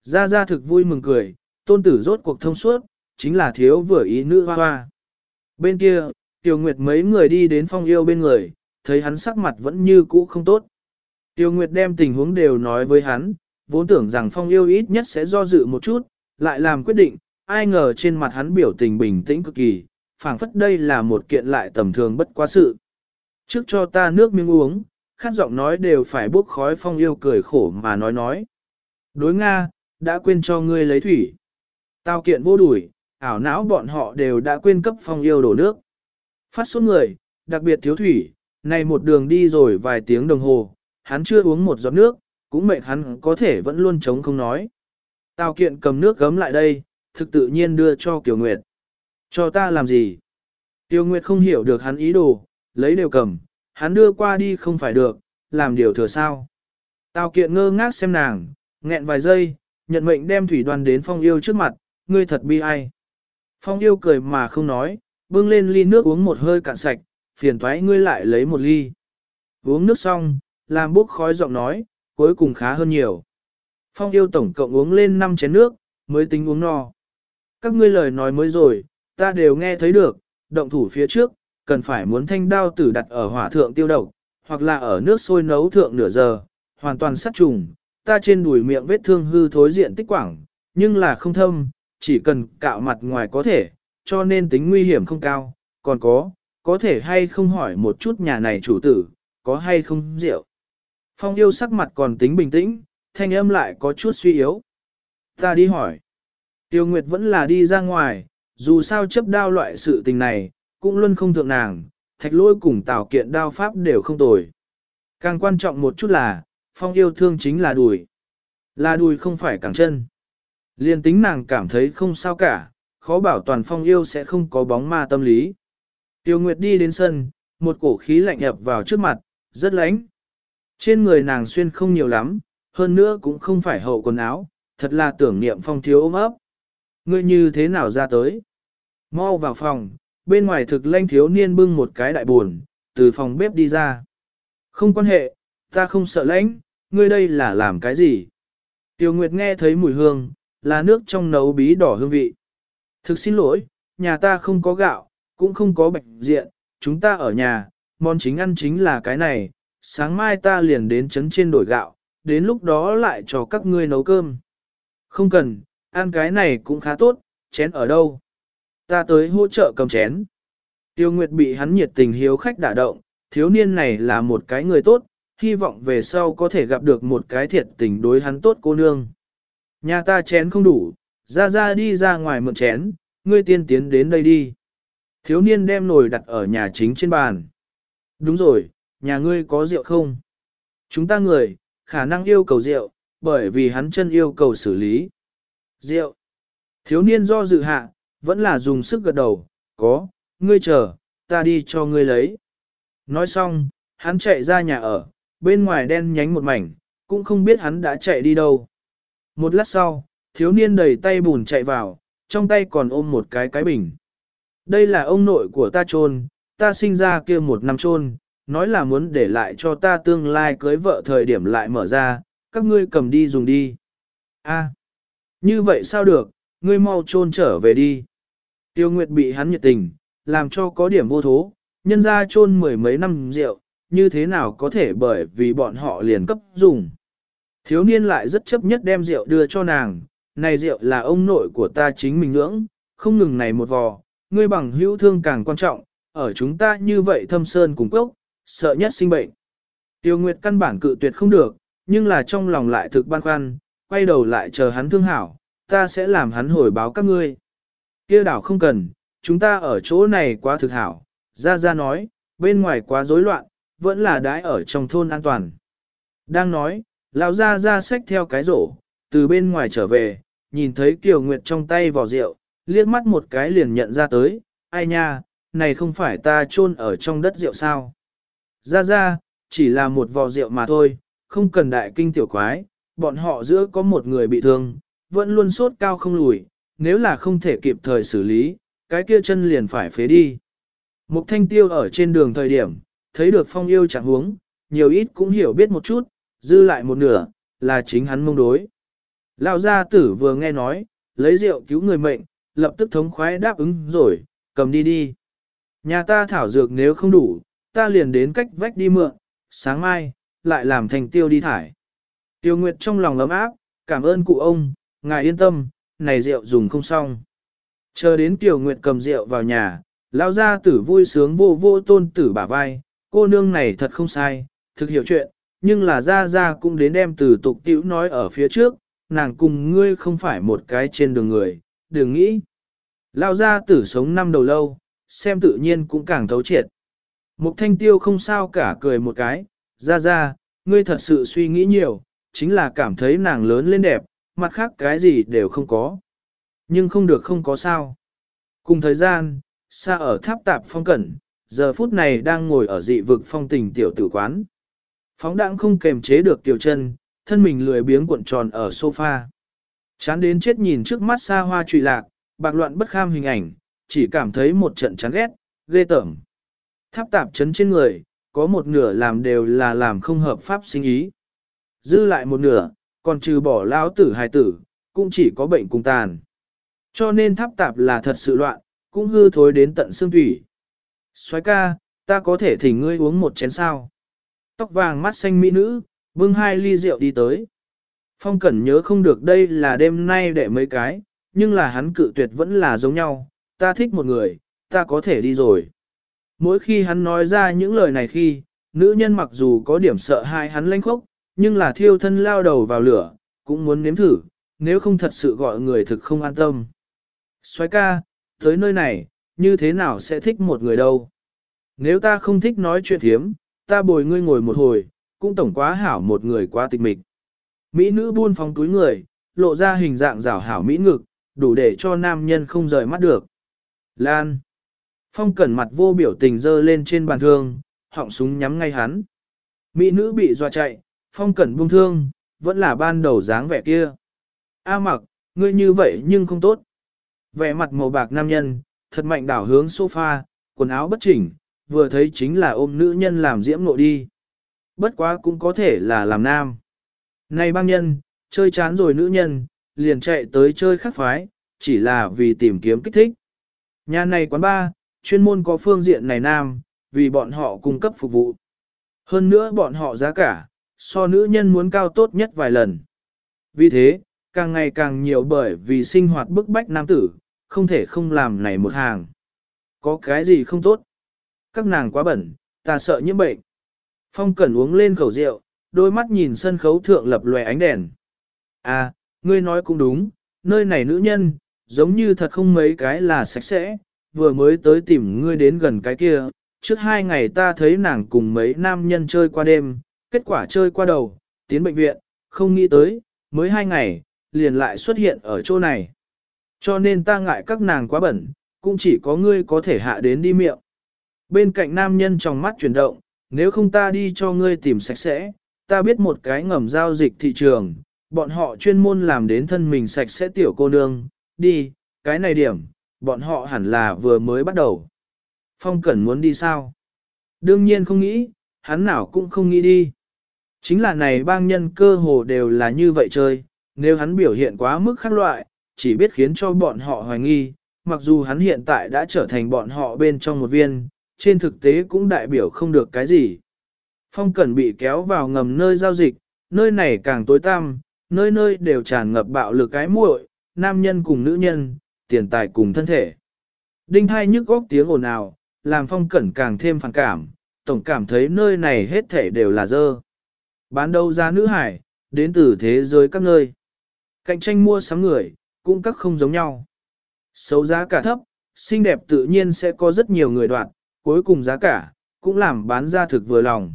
Ra ra thực vui mừng cười, tôn tử rốt cuộc thông suốt, chính là thiếu vừa ý nữ hoa hoa. Bên kia, Tiêu Nguyệt mấy người đi đến phong yêu bên người, thấy hắn sắc mặt vẫn như cũ không tốt. Tiêu Nguyệt đem tình huống đều nói với hắn, vốn tưởng rằng phong yêu ít nhất sẽ do dự một chút, lại làm quyết định, ai ngờ trên mặt hắn biểu tình bình tĩnh cực kỳ, phảng phất đây là một kiện lại tầm thường bất quá sự. Trước cho ta nước miếng uống, khát giọng nói đều phải bốc khói phong yêu cười khổ mà nói nói. Đối Nga, đã quên cho ngươi lấy thủy. Tao kiện vô đuổi, ảo não bọn họ đều đã quên cấp phong yêu đổ nước. Phát xuống người, đặc biệt thiếu thủy, này một đường đi rồi vài tiếng đồng hồ, hắn chưa uống một giọt nước, cũng mệt hắn có thể vẫn luôn chống không nói. Tao kiện cầm nước gấm lại đây, thực tự nhiên đưa cho Kiều Nguyệt. Cho ta làm gì? Tiêu Nguyệt không hiểu được hắn ý đồ, lấy đều cầm, hắn đưa qua đi không phải được, làm điều thừa sao. Tào kiện ngơ ngác xem nàng, nghẹn vài giây, nhận mệnh đem thủy đoàn đến phong yêu trước mặt, ngươi thật bi ai. Phong yêu cười mà không nói, bưng lên ly nước uống một hơi cạn sạch, phiền thoái ngươi lại lấy một ly. Uống nước xong, làm bốc khói giọng nói, cuối cùng khá hơn nhiều. Phong yêu tổng cộng uống lên 5 chén nước, mới tính uống no. Các ngươi lời nói mới rồi, ta đều nghe thấy được, động thủ phía trước, cần phải muốn thanh đao tử đặt ở hỏa thượng tiêu độc, hoặc là ở nước sôi nấu thượng nửa giờ, hoàn toàn sát trùng. Ta trên đùi miệng vết thương hư thối diện tích quảng, nhưng là không thâm, chỉ cần cạo mặt ngoài có thể, cho nên tính nguy hiểm không cao. Còn có, có thể hay không hỏi một chút nhà này chủ tử, có hay không rượu. Phong yêu sắc mặt còn tính bình tĩnh, thanh âm lại có chút suy yếu. Ta đi hỏi. Tiêu Nguyệt vẫn là đi ra ngoài, dù sao chấp đao loại sự tình này, cũng luôn không thượng nàng, thạch lôi cùng tạo kiện đao pháp đều không tồi. Càng quan trọng một chút là, phong yêu thương chính là đùi. Là đùi không phải cẳng chân. Liên tính nàng cảm thấy không sao cả, khó bảo toàn phong yêu sẽ không có bóng ma tâm lý. Tiêu Nguyệt đi đến sân, một cổ khí lạnh ập vào trước mặt, rất lánh. Trên người nàng xuyên không nhiều lắm, hơn nữa cũng không phải hậu quần áo, thật là tưởng niệm phong thiếu ôm ấp. Ngươi như thế nào ra tới? Mau vào phòng, bên ngoài thực lanh thiếu niên bưng một cái đại buồn, từ phòng bếp đi ra. Không quan hệ, ta không sợ lãnh, ngươi đây là làm cái gì? Tiêu Nguyệt nghe thấy mùi hương, là nước trong nấu bí đỏ hương vị. Thực xin lỗi, nhà ta không có gạo, cũng không có bạch diện, chúng ta ở nhà, món chính ăn chính là cái này, sáng mai ta liền đến trấn trên đổi gạo, đến lúc đó lại cho các ngươi nấu cơm. Không cần, ăn cái này cũng khá tốt, chén ở đâu? Ta tới hỗ trợ cầm chén. Tiêu Nguyệt bị hắn nhiệt tình hiếu khách đả động, thiếu niên này là một cái người tốt, hy vọng về sau có thể gặp được một cái thiệt tình đối hắn tốt cô nương. Nhà ta chén không đủ, ra ra đi ra ngoài mượn chén, ngươi tiên tiến đến đây đi. Thiếu niên đem nồi đặt ở nhà chính trên bàn. Đúng rồi, nhà ngươi có rượu không? Chúng ta người, khả năng yêu cầu rượu, bởi vì hắn chân yêu cầu xử lý. Rượu. Thiếu niên do dự hạ, vẫn là dùng sức gật đầu, có, ngươi chờ, ta đi cho ngươi lấy. Nói xong, hắn chạy ra nhà ở, bên ngoài đen nhánh một mảnh, cũng không biết hắn đã chạy đi đâu. Một lát sau, thiếu niên đầy tay bùn chạy vào, trong tay còn ôm một cái cái bình. Đây là ông nội của ta trôn, ta sinh ra kia một năm trôn, nói là muốn để lại cho ta tương lai cưới vợ thời điểm lại mở ra, các ngươi cầm đi dùng đi. A, như vậy sao được, ngươi mau trôn trở về đi. Tiêu Nguyệt bị hắn nhiệt tình, làm cho có điểm vô thố, nhân ra trôn mười mấy năm rượu, như thế nào có thể bởi vì bọn họ liền cấp dùng. Thiếu niên lại rất chấp nhất đem rượu đưa cho nàng, này rượu là ông nội của ta chính mình ngưỡng, không ngừng này một vò, ngươi bằng hữu thương càng quan trọng, ở chúng ta như vậy thâm sơn cùng cốc, sợ nhất sinh bệnh. Tiêu Nguyệt căn bản cự tuyệt không được, nhưng là trong lòng lại thực băn khoăn, quay đầu lại chờ hắn thương hảo, ta sẽ làm hắn hồi báo các ngươi. Kia đảo không cần, chúng ta ở chỗ này quá thực hảo, ra ra nói, bên ngoài quá rối loạn, vẫn là đái ở trong thôn an toàn. Đang nói, lão ra ra xách theo cái rổ, từ bên ngoài trở về, nhìn thấy Kiều Nguyệt trong tay vỏ rượu, liếc mắt một cái liền nhận ra tới, ai nha, này không phải ta chôn ở trong đất rượu sao. Ra ra, chỉ là một vò rượu mà thôi, không cần đại kinh tiểu quái, bọn họ giữa có một người bị thương, vẫn luôn sốt cao không lùi, nếu là không thể kịp thời xử lý, cái kia chân liền phải phế đi. Mục thanh tiêu ở trên đường thời điểm, thấy được phong yêu chẳng huống, nhiều ít cũng hiểu biết một chút, dư lại một nửa, là chính hắn mông đối. Lão gia tử vừa nghe nói, lấy rượu cứu người mệnh, lập tức thống khoái đáp ứng rồi, cầm đi đi. Nhà ta thảo dược nếu không đủ, ta liền đến cách vách đi mượn, sáng mai, lại làm thành tiêu đi thải. Tiêu Nguyệt trong lòng ấm áp, cảm ơn cụ ông, ngài yên tâm, này rượu dùng không xong. Chờ đến Tiêu Nguyệt cầm rượu vào nhà, lão gia tử vui sướng vô vô tôn tử bả vai, cô nương này thật không sai, thực hiểu chuyện, nhưng là ra ra cũng đến đem từ tục tiểu nói ở phía trước, nàng cùng ngươi không phải một cái trên đường người, đừng nghĩ. Lao gia tử sống năm đầu lâu, xem tự nhiên cũng càng thấu triệt. Mục thanh tiêu không sao cả cười một cái, ra ra, ngươi thật sự suy nghĩ nhiều, chính là cảm thấy nàng lớn lên đẹp, mặt khác cái gì đều không có. Nhưng không được không có sao. Cùng thời gian, xa ở tháp tạp phong cẩn, giờ phút này đang ngồi ở dị vực phong tình tiểu tử quán. Phóng đãng không kềm chế được tiểu chân, thân mình lười biếng cuộn tròn ở sofa. Chán đến chết nhìn trước mắt xa hoa trụy lạc, bạc loạn bất kham hình ảnh, chỉ cảm thấy một trận chán ghét, ghê tởm. Tháp tạp chấn trên người, có một nửa làm đều là làm không hợp pháp sinh ý. Dư lại một nửa, còn trừ bỏ lão tử hài tử, cũng chỉ có bệnh cùng tàn. Cho nên tháp tạp là thật sự loạn, cũng hư thối đến tận xương thủy. Xoái ca, ta có thể thỉnh ngươi uống một chén sao. Tóc vàng mắt xanh mỹ nữ, bưng hai ly rượu đi tới. Phong Cẩn nhớ không được đây là đêm nay để mấy cái, nhưng là hắn cự tuyệt vẫn là giống nhau, ta thích một người, ta có thể đi rồi. Mỗi khi hắn nói ra những lời này khi, nữ nhân mặc dù có điểm sợ hai hắn lanh khốc, nhưng là thiêu thân lao đầu vào lửa, cũng muốn nếm thử, nếu không thật sự gọi người thực không an tâm. Xoái ca, tới nơi này, như thế nào sẽ thích một người đâu? Nếu ta không thích nói chuyện thiếm, ta bồi ngươi ngồi một hồi, cũng tổng quá hảo một người quá tịch mịch. Mỹ nữ buôn phóng túi người, lộ ra hình dạng rảo hảo mỹ ngực, đủ để cho nam nhân không rời mắt được. Lan. Phong cẩn mặt vô biểu tình dơ lên trên bàn thương, họng súng nhắm ngay hắn. Mỹ nữ bị dọa chạy, phong cẩn buông thương, vẫn là ban đầu dáng vẻ kia. A mặc, ngươi như vậy nhưng không tốt. Vẻ mặt màu bạc nam nhân, thật mạnh đảo hướng sofa, quần áo bất chỉnh, vừa thấy chính là ôm nữ nhân làm diễm nội đi. Bất quá cũng có thể là làm nam. Này băng nhân, chơi chán rồi nữ nhân, liền chạy tới chơi khắc phái, chỉ là vì tìm kiếm kích thích. Nhà này quán ba, chuyên môn có phương diện này nam, vì bọn họ cung cấp phục vụ. Hơn nữa bọn họ giá cả, so nữ nhân muốn cao tốt nhất vài lần. Vì thế, càng ngày càng nhiều bởi vì sinh hoạt bức bách nam tử, không thể không làm này một hàng. Có cái gì không tốt? Các nàng quá bẩn, ta sợ nhiễm bệnh. Phong Cẩn uống lên khẩu rượu, đôi mắt nhìn sân khấu thượng lập lòe ánh đèn. À, ngươi nói cũng đúng, nơi này nữ nhân, giống như thật không mấy cái là sạch sẽ, vừa mới tới tìm ngươi đến gần cái kia, trước hai ngày ta thấy nàng cùng mấy nam nhân chơi qua đêm, kết quả chơi qua đầu, tiến bệnh viện, không nghĩ tới, mới hai ngày, liền lại xuất hiện ở chỗ này. Cho nên ta ngại các nàng quá bẩn, cũng chỉ có ngươi có thể hạ đến đi miệng. Bên cạnh nam nhân trong mắt chuyển động, nếu không ta đi cho ngươi tìm sạch sẽ, ta biết một cái ngầm giao dịch thị trường, bọn họ chuyên môn làm đến thân mình sạch sẽ tiểu cô nương, đi, cái này điểm, bọn họ hẳn là vừa mới bắt đầu. Phong Cẩn muốn đi sao? Đương nhiên không nghĩ, hắn nào cũng không nghĩ đi. Chính là này bang nhân cơ hồ đều là như vậy chơi, nếu hắn biểu hiện quá mức khác loại, chỉ biết khiến cho bọn họ hoài nghi, mặc dù hắn hiện tại đã trở thành bọn họ bên trong một viên, trên thực tế cũng đại biểu không được cái gì. Phong Cẩn bị kéo vào ngầm nơi giao dịch, nơi này càng tối tăm, nơi nơi đều tràn ngập bạo lực cái muội, nam nhân cùng nữ nhân, tiền tài cùng thân thể. Đinh hai nhức góc tiếng ồn ào, làm Phong Cẩn càng thêm phản cảm, tổng cảm thấy nơi này hết thể đều là dơ. Bán đâu ra nữ hải, đến từ thế giới các nơi. Cạnh tranh mua sắm người, cũng các không giống nhau. Xấu giá cả thấp, xinh đẹp tự nhiên sẽ có rất nhiều người đoạt, cuối cùng giá cả, cũng làm bán ra thực vừa lòng.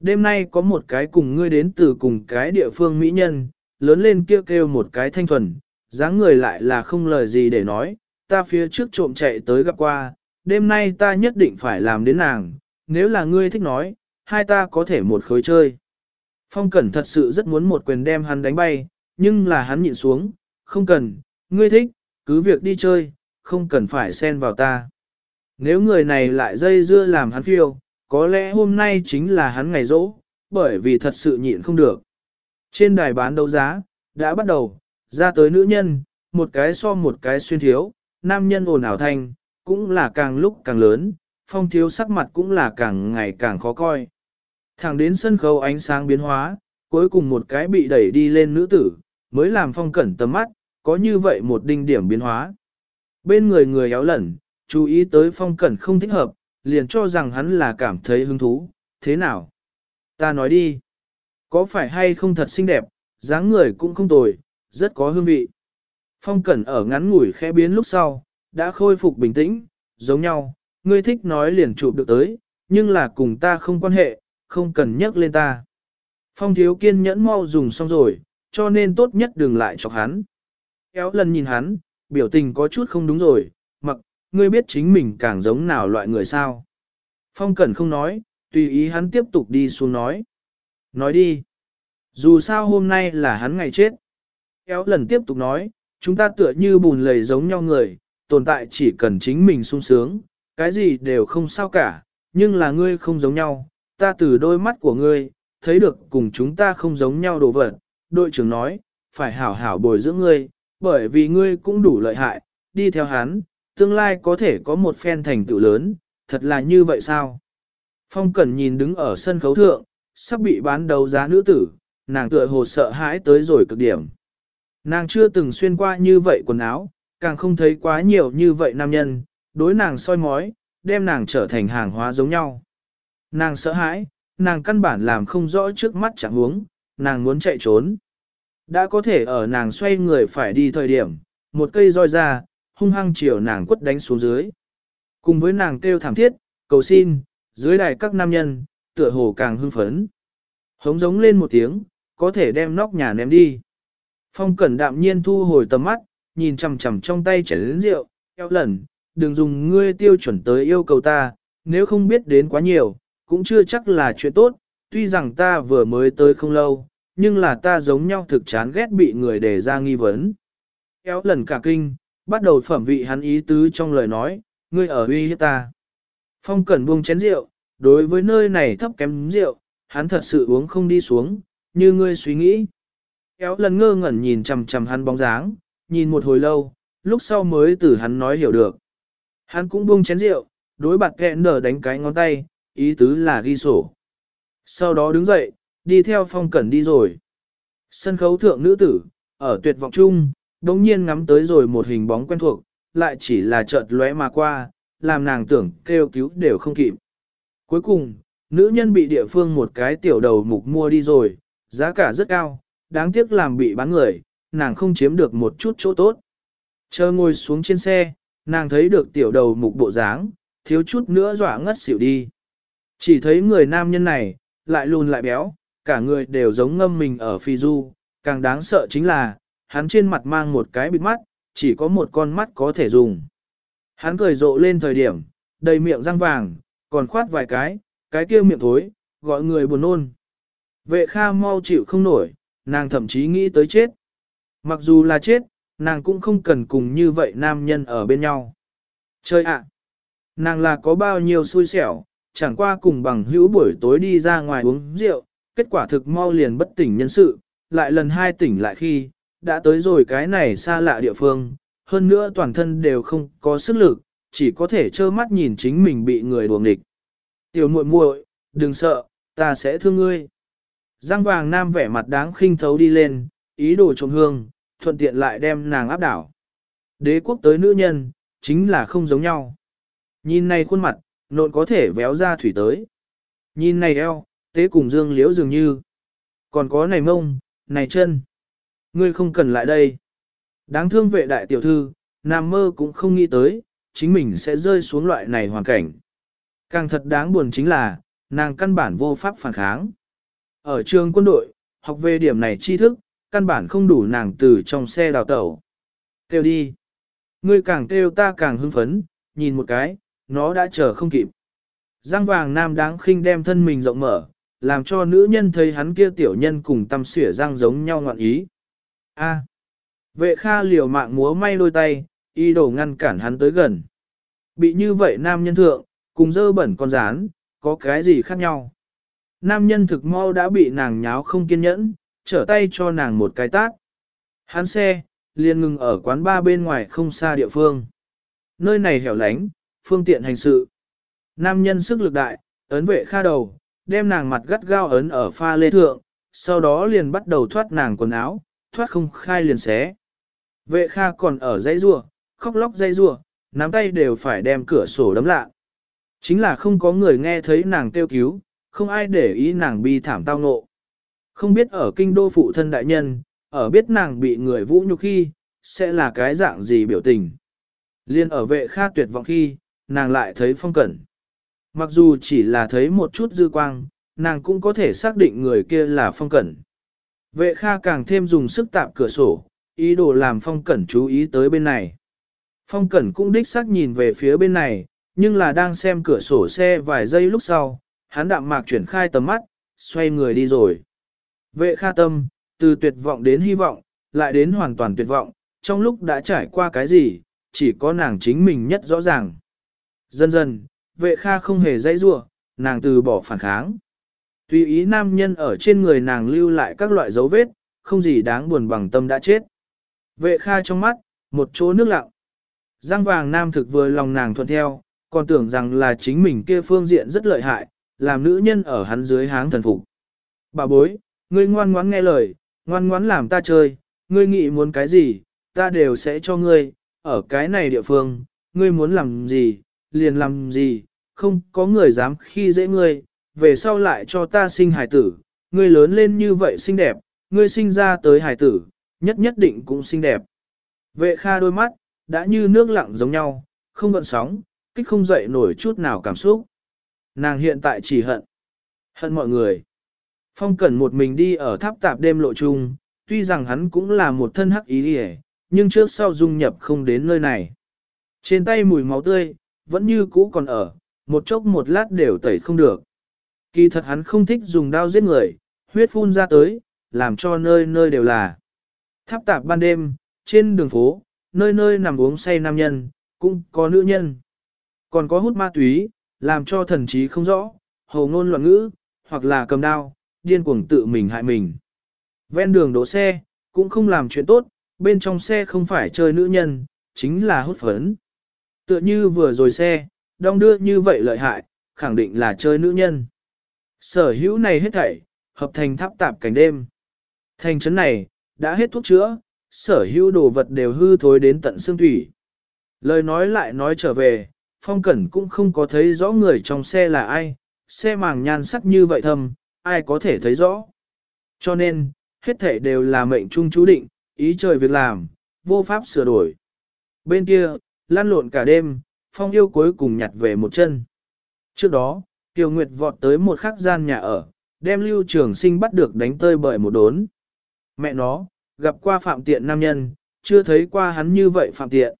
Đêm nay có một cái cùng ngươi đến từ cùng cái địa phương mỹ nhân, lớn lên kêu kêu một cái thanh thuần, dáng người lại là không lời gì để nói, ta phía trước trộm chạy tới gặp qua, đêm nay ta nhất định phải làm đến nàng, nếu là ngươi thích nói, hai ta có thể một khối chơi. Phong Cẩn thật sự rất muốn một quyền đem hắn đánh bay, nhưng là hắn nhịn xuống, không cần, ngươi thích, cứ việc đi chơi, không cần phải xen vào ta. Nếu người này lại dây dưa làm hắn phiêu, có lẽ hôm nay chính là hắn ngày rỗ, bởi vì thật sự nhịn không được. Trên đài bán đấu giá, đã bắt đầu, ra tới nữ nhân, một cái so một cái xuyên thiếu, nam nhân ồn ào thanh, cũng là càng lúc càng lớn, phong thiếu sắc mặt cũng là càng ngày càng khó coi. Thẳng đến sân khấu ánh sáng biến hóa, cuối cùng một cái bị đẩy đi lên nữ tử, mới làm phong cẩn tầm mắt, có như vậy một đinh điểm biến hóa. Bên người người éo lẩn, chú ý tới phong cẩn không thích hợp, liền cho rằng hắn là cảm thấy hứng thú, thế nào? Ta nói đi, có phải hay không thật xinh đẹp, dáng người cũng không tồi, rất có hương vị. Phong cẩn ở ngắn ngủi khẽ biến lúc sau, đã khôi phục bình tĩnh, giống nhau, ngươi thích nói liền chụp được tới, nhưng là cùng ta không quan hệ, không cần nhắc lên ta. Phong thiếu kiên nhẫn mau dùng xong rồi, cho nên tốt nhất đừng lại chọc hắn. Kéo lần nhìn hắn, biểu tình có chút không đúng rồi, mặc, ngươi biết chính mình càng giống nào loại người sao. Phong Cẩn không nói, tùy ý hắn tiếp tục đi xuống nói. Nói đi. Dù sao hôm nay là hắn ngày chết. Kéo lần tiếp tục nói, chúng ta tựa như bùn lầy giống nhau người, tồn tại chỉ cần chính mình sung sướng, cái gì đều không sao cả, nhưng là ngươi không giống nhau, ta từ đôi mắt của ngươi, thấy được cùng chúng ta không giống nhau đồ vật. Đội trưởng nói, phải hảo hảo bồi dưỡng ngươi, bởi vì ngươi cũng đủ lợi hại, đi theo hắn, tương lai có thể có một phen thành tựu lớn, thật là như vậy sao? Phong Cẩn nhìn đứng ở sân khấu thượng, sắp bị bán đấu giá nữ tử, nàng tựa hồ sợ hãi tới rồi cực điểm. Nàng chưa từng xuyên qua như vậy quần áo, càng không thấy quá nhiều như vậy nam nhân, đối nàng soi mói, đem nàng trở thành hàng hóa giống nhau. Nàng sợ hãi, nàng căn bản làm không rõ trước mắt chẳng huống, nàng muốn chạy trốn. Đã có thể ở nàng xoay người phải đi thời điểm, một cây roi ra, hung hăng chiều nàng quất đánh xuống dưới. Cùng với nàng kêu thảm thiết, cầu xin, dưới đài các nam nhân, tựa hồ càng hưng phấn. Hống giống lên một tiếng, có thể đem nóc nhà ném đi. Phong cẩn đạm nhiên thu hồi tầm mắt, nhìn chằm chằm trong tay chảy lớn rượu, eo lần, đừng dùng ngươi tiêu chuẩn tới yêu cầu ta, nếu không biết đến quá nhiều, cũng chưa chắc là chuyện tốt, tuy rằng ta vừa mới tới không lâu, nhưng là ta giống nhau thực chán ghét bị người đề ra nghi vấn. Kéo lần cả kinh, bắt đầu phẩm vị hắn ý tứ trong lời nói, ngươi ở uy hiếp ta. Phong cẩn buông chén rượu, đối với nơi này thấp kém rượu, hắn thật sự uống không đi xuống, như ngươi suy nghĩ. Kéo lần ngơ ngẩn nhìn chằm chằm hắn bóng dáng, nhìn một hồi lâu, lúc sau mới từ hắn nói hiểu được. Hắn cũng buông chén rượu, đối bạt kẹn nở đánh cái ngón tay, ý tứ là ghi sổ. Sau đó đứng dậy, đi theo phong cẩn đi rồi. Sân khấu thượng nữ tử, ở tuyệt vọng chung, đống nhiên ngắm tới rồi một hình bóng quen thuộc, lại chỉ là chợt lóe mà qua, làm nàng tưởng kêu cứu đều không kịp. Cuối cùng, nữ nhân bị địa phương một cái tiểu đầu mục mua đi rồi, giá cả rất cao, đáng tiếc làm bị bán người, nàng không chiếm được một chút chỗ tốt. Chờ ngồi xuống trên xe, nàng thấy được tiểu đầu mục bộ dáng, thiếu chút nữa dọa ngất xỉu đi. Chỉ thấy người nam nhân này, lại lùn lại béo, cả người đều giống ngâm mình ở phi du, càng đáng sợ chính là, hắn trên mặt mang một cái bịt mắt, chỉ có một con mắt có thể dùng. Hắn cười rộ lên thời điểm, đầy miệng răng vàng, còn khoát vài cái, cái kia miệng thối, gọi người buồn nôn. Vệ kha mau chịu không nổi, nàng thậm chí nghĩ tới chết. Mặc dù là chết, nàng cũng không cần cùng như vậy nam nhân ở bên nhau. Chơi ạ! nàng là có bao nhiêu xui xẻo, chẳng qua cùng bằng hữu buổi tối đi ra ngoài uống rượu, kết quả thực mau liền bất tỉnh nhân sự, lại lần hai tỉnh lại khi, đã tới rồi cái này xa lạ địa phương, hơn nữa toàn thân đều không có sức lực, chỉ có thể trơ mắt nhìn chính mình bị người đuồng địch. Tiểu muội muội, đừng sợ, ta sẽ thương ngươi. Giang vàng nam vẻ mặt đáng khinh thấu đi lên, ý đồ trộm hương, thuận tiện lại đem nàng áp đảo. Đế quốc tới nữ nhân, chính là không giống nhau. Nhìn này khuôn mặt, nộn có thể véo ra thủy tới. Nhìn này eo, tế cùng dương liễu dường như. Còn có này mông, này chân. Ngươi không cần lại đây. Đáng thương vệ đại tiểu thư, nam mơ cũng không nghĩ tới, chính mình sẽ rơi xuống loại này hoàn cảnh. Càng thật đáng buồn chính là, nàng căn bản vô pháp phản kháng. Ở trường quân đội, học về điểm này tri thức, căn bản không đủ nàng từ trong xe đào tẩu. Kêu đi. Ngươi càng kêu ta càng hưng phấn, nhìn một cái, nó đã chờ không kịp. Giang vàng nam đáng khinh đem thân mình rộng mở, làm cho nữ nhân thấy hắn kia tiểu nhân cùng tâm xỉa răng giống nhau ngoạn ý. A. Vệ kha liều mạng múa may đôi tay, y đổ ngăn cản hắn tới gần. Bị như vậy nam nhân thượng, cùng dơ bẩn con rán, có cái gì khác nhau. Nam nhân thực mau đã bị nàng nháo không kiên nhẫn, trở tay cho nàng một cái tát. Hắn xe, liền ngừng ở quán ba bên ngoài không xa địa phương. Nơi này hẻo lánh, phương tiện hành sự. Nam nhân sức lực đại, ấn vệ kha đầu, đem nàng mặt gắt gao ấn ở pha lê thượng, sau đó liền bắt đầu thoát nàng quần áo, thoát không khai liền xé. Vệ kha còn ở dây rua, khóc lóc dây rua, nắm tay đều phải đem cửa sổ đấm lạ. Chính là không có người nghe thấy nàng kêu cứu, không ai để ý nàng bi thảm tao ngộ. Không biết ở kinh đô phụ thân đại nhân, ở biết nàng bị người vũ nhục khi, sẽ là cái dạng gì biểu tình. Liên ở vệ kha tuyệt vọng khi, nàng lại thấy phong cẩn. Mặc dù chỉ là thấy một chút dư quang, nàng cũng có thể xác định người kia là phong cẩn. Vệ kha càng thêm dùng sức tạm cửa sổ, ý đồ làm phong cẩn chú ý tới bên này. Phong cẩn cũng đích xác nhìn về phía bên này, nhưng là đang xem cửa sổ xe vài giây lúc sau, hắn đạm mạc chuyển khai tầm mắt, xoay người đi rồi. Vệ kha tâm, từ tuyệt vọng đến hy vọng, lại đến hoàn toàn tuyệt vọng, trong lúc đã trải qua cái gì, chỉ có nàng chính mình nhất rõ ràng. Dần dần, vệ kha không hề dãy rua, nàng từ bỏ phản kháng. Tùy ý nam nhân ở trên người nàng lưu lại các loại dấu vết, không gì đáng buồn bằng tâm đã chết. Vệ kha trong mắt, một chỗ nước lặng. Giang vàng nam thực vừa lòng nàng thuận theo, còn tưởng rằng là chính mình kia phương diện rất lợi hại, làm nữ nhân ở hắn dưới háng thần phục. Bà bối, ngươi ngoan ngoãn nghe lời, ngoan ngoãn làm ta chơi, ngươi nghĩ muốn cái gì, ta đều sẽ cho ngươi, ở cái này địa phương, ngươi muốn làm gì, liền làm gì, không có người dám khi dễ ngươi, về sau lại cho ta sinh hài tử, ngươi lớn lên như vậy xinh đẹp, ngươi sinh ra tới hài tử, nhất nhất định cũng xinh đẹp. Vệ kha đôi mắt, đã như nước lặng giống nhau, không gợn sóng, kích không dậy nổi chút nào cảm xúc. Nàng hiện tại chỉ hận. Hận mọi người. Phong cẩn một mình đi ở tháp tạp đêm lộ trung, tuy rằng hắn cũng là một thân hắc ý đi nhưng trước sau dung nhập không đến nơi này. Trên tay mùi máu tươi, vẫn như cũ còn ở, một chốc một lát đều tẩy không được. Kỳ thật hắn không thích dùng đao giết người, huyết phun ra tới, làm cho nơi nơi đều là. Tháp tạp ban đêm, trên đường phố, nơi nơi nằm uống say nam nhân, cũng có nữ nhân. Còn có hút ma túy, làm cho thần trí không rõ, hầu ngôn loạn ngữ, hoặc là cầm đao, điên cuồng tự mình hại mình. Ven đường đỗ xe, cũng không làm chuyện tốt, bên trong xe không phải chơi nữ nhân, chính là hút phấn. Tựa như vừa rồi xe, đong đưa như vậy lợi hại, khẳng định là chơi nữ nhân. Sở hữu này hết thảy, hợp thành tháp tạp cảnh đêm. Thành trấn này, đã hết thuốc chữa, sở hữu đồ vật đều hư thối đến tận xương thủy. Lời nói lại nói trở về, phong cẩn cũng không có thấy rõ người trong xe là ai, xe màng nhan sắc như vậy thầm, ai có thể thấy rõ. Cho nên, hết thảy đều là mệnh trung chú định, ý trời việc làm, vô pháp sửa đổi. Bên kia, lan lộn cả đêm, phong yêu cuối cùng nhặt về một chân. Trước đó, Tiểu Nguyệt vọt tới một khắc gian nhà ở, đem lưu trường sinh bắt được đánh tơi bởi một đốn. Mẹ nó, gặp qua phạm tiện nam nhân, chưa thấy qua hắn như vậy phạm tiện.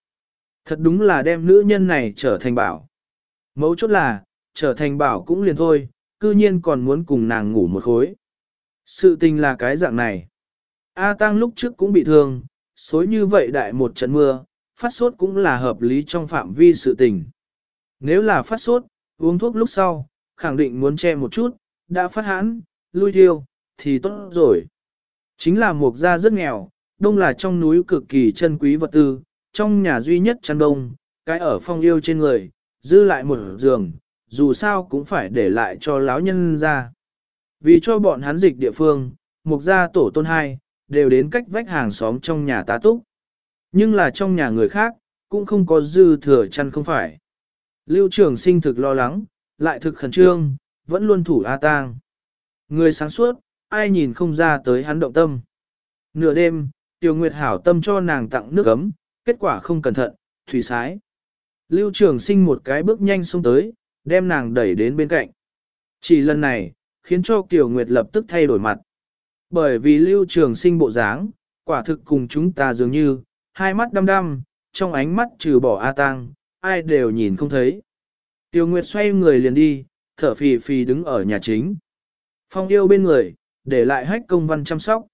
Thật đúng là đem nữ nhân này trở thành bảo. Mấu chốt là, trở thành bảo cũng liền thôi, cư nhiên còn muốn cùng nàng ngủ một khối. Sự tình là cái dạng này. A Tăng lúc trước cũng bị thương, xối như vậy đại một trận mưa, phát sốt cũng là hợp lý trong phạm vi sự tình. Nếu là phát sốt, uống thuốc lúc sau, khẳng định muốn che một chút, đã phát hãn, lui thiêu, thì tốt rồi. Chính là một gia rất nghèo, đông là trong núi cực kỳ chân quý vật tư, trong nhà duy nhất chăn đông, cái ở phong yêu trên người, dư lại một giường, dù sao cũng phải để lại cho lão nhân ra. Vì cho bọn hắn dịch địa phương, mục gia tổ tôn hai, đều đến cách vách hàng xóm trong nhà tá túc. Nhưng là trong nhà người khác, cũng không có dư thừa chăn không phải. Lưu trường sinh thực lo lắng, lại thực khẩn trương, vẫn luôn thủ A tang. Người sáng suốt, ai nhìn không ra tới hắn động tâm. Nửa đêm, Tiêu Nguyệt hảo tâm cho nàng tặng nước ấm, kết quả không cẩn thận, thủy sái. Lưu trường sinh một cái bước nhanh xông tới, đem nàng đẩy đến bên cạnh. Chỉ lần này, khiến cho Kiều Nguyệt lập tức thay đổi mặt. Bởi vì lưu trường sinh bộ dáng, quả thực cùng chúng ta dường như, hai mắt đăm đăm, trong ánh mắt trừ bỏ A Tăng, ai đều nhìn không thấy. Tiêu Nguyệt xoay người liền đi, thở phì phì đứng ở nhà chính. Phong yêu bên người, để lại hách công văn chăm sóc.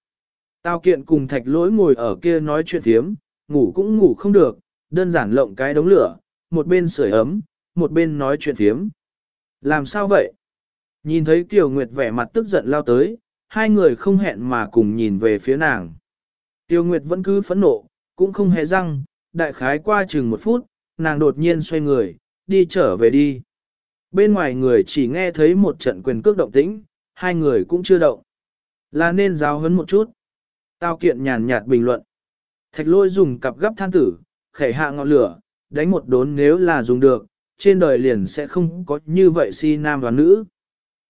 Tao kiện cùng thạch lỗi ngồi ở kia nói chuyện thiếm, ngủ cũng ngủ không được, đơn giản lộng cái đống lửa, một bên sưởi ấm, một bên nói chuyện thiếm. Làm sao vậy? Nhìn thấy Kiều Nguyệt vẻ mặt tức giận lao tới, hai người không hẹn mà cùng nhìn về phía nàng. Tiêu Nguyệt vẫn cứ phẫn nộ, cũng không hề răng, đại khái qua chừng một phút, nàng đột nhiên xoay người, đi trở về đi. Bên ngoài người chỉ nghe thấy một trận quyền cước động tĩnh, hai người cũng chưa động. Là nên giáo hấn một chút. Tao kiện nhàn nhạt bình luận. Thạch lôi dùng cặp gấp than tử, khẩy hạ ngọn lửa, đánh một đốn nếu là dùng được, trên đời liền sẽ không có như vậy si nam và nữ.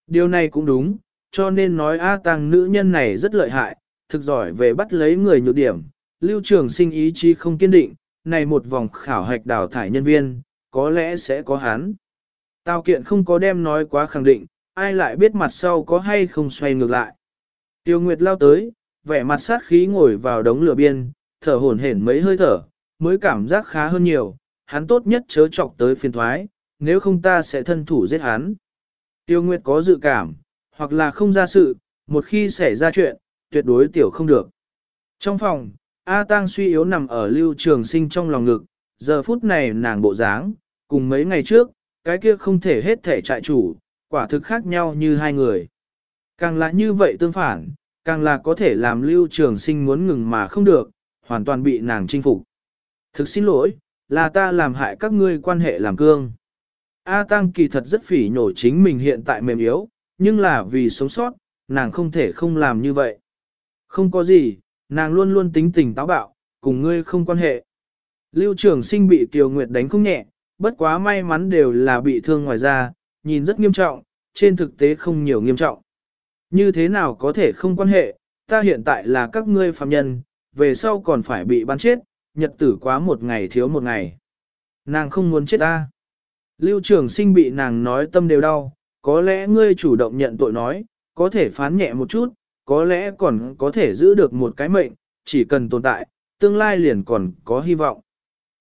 Điều này cũng đúng, cho nên nói A Tăng nữ nhân này rất lợi hại, thực giỏi về bắt lấy người nhược điểm, lưu trường sinh ý chí không kiên định, này một vòng khảo hạch đào thải nhân viên, có lẽ sẽ có hắn. Tào kiện không có đem nói quá khẳng định, ai lại biết mặt sau có hay không xoay ngược lại. Tiêu Nguyệt lao tới, vẻ mặt sát khí ngồi vào đống lửa biên, thở hổn hển mấy hơi thở, mới cảm giác khá hơn nhiều, hắn tốt nhất chớ chọc tới phiền thoái, nếu không ta sẽ thân thủ giết hắn. Tiêu Nguyệt có dự cảm, hoặc là không ra sự, một khi xảy ra chuyện, tuyệt đối tiểu không được. Trong phòng, A Tang suy yếu nằm ở lưu trường sinh trong lòng ngực, giờ phút này nàng bộ dáng, cùng mấy ngày trước, cái kia không thể hết thể trại chủ, quả thực khác nhau như hai người. Càng là như vậy tương phản, càng là có thể làm lưu trường sinh muốn ngừng mà không được, hoàn toàn bị nàng chinh phục. Thực xin lỗi, là ta làm hại các ngươi quan hệ làm cương. A Tăng kỳ thật rất phỉ nhổ chính mình hiện tại mềm yếu, nhưng là vì sống sót, nàng không thể không làm như vậy. Không có gì, nàng luôn luôn tính tình táo bạo, cùng ngươi không quan hệ. Lưu trưởng sinh bị Kiều Nguyệt đánh không nhẹ, bất quá may mắn đều là bị thương ngoài ra, nhìn rất nghiêm trọng, trên thực tế không nhiều nghiêm trọng. Như thế nào có thể không quan hệ, ta hiện tại là các ngươi phạm nhân, về sau còn phải bị bắn chết, nhật tử quá một ngày thiếu một ngày. Nàng không muốn chết ta. Lưu trưởng sinh bị nàng nói tâm đều đau, có lẽ ngươi chủ động nhận tội nói, có thể phán nhẹ một chút, có lẽ còn có thể giữ được một cái mệnh, chỉ cần tồn tại, tương lai liền còn có hy vọng.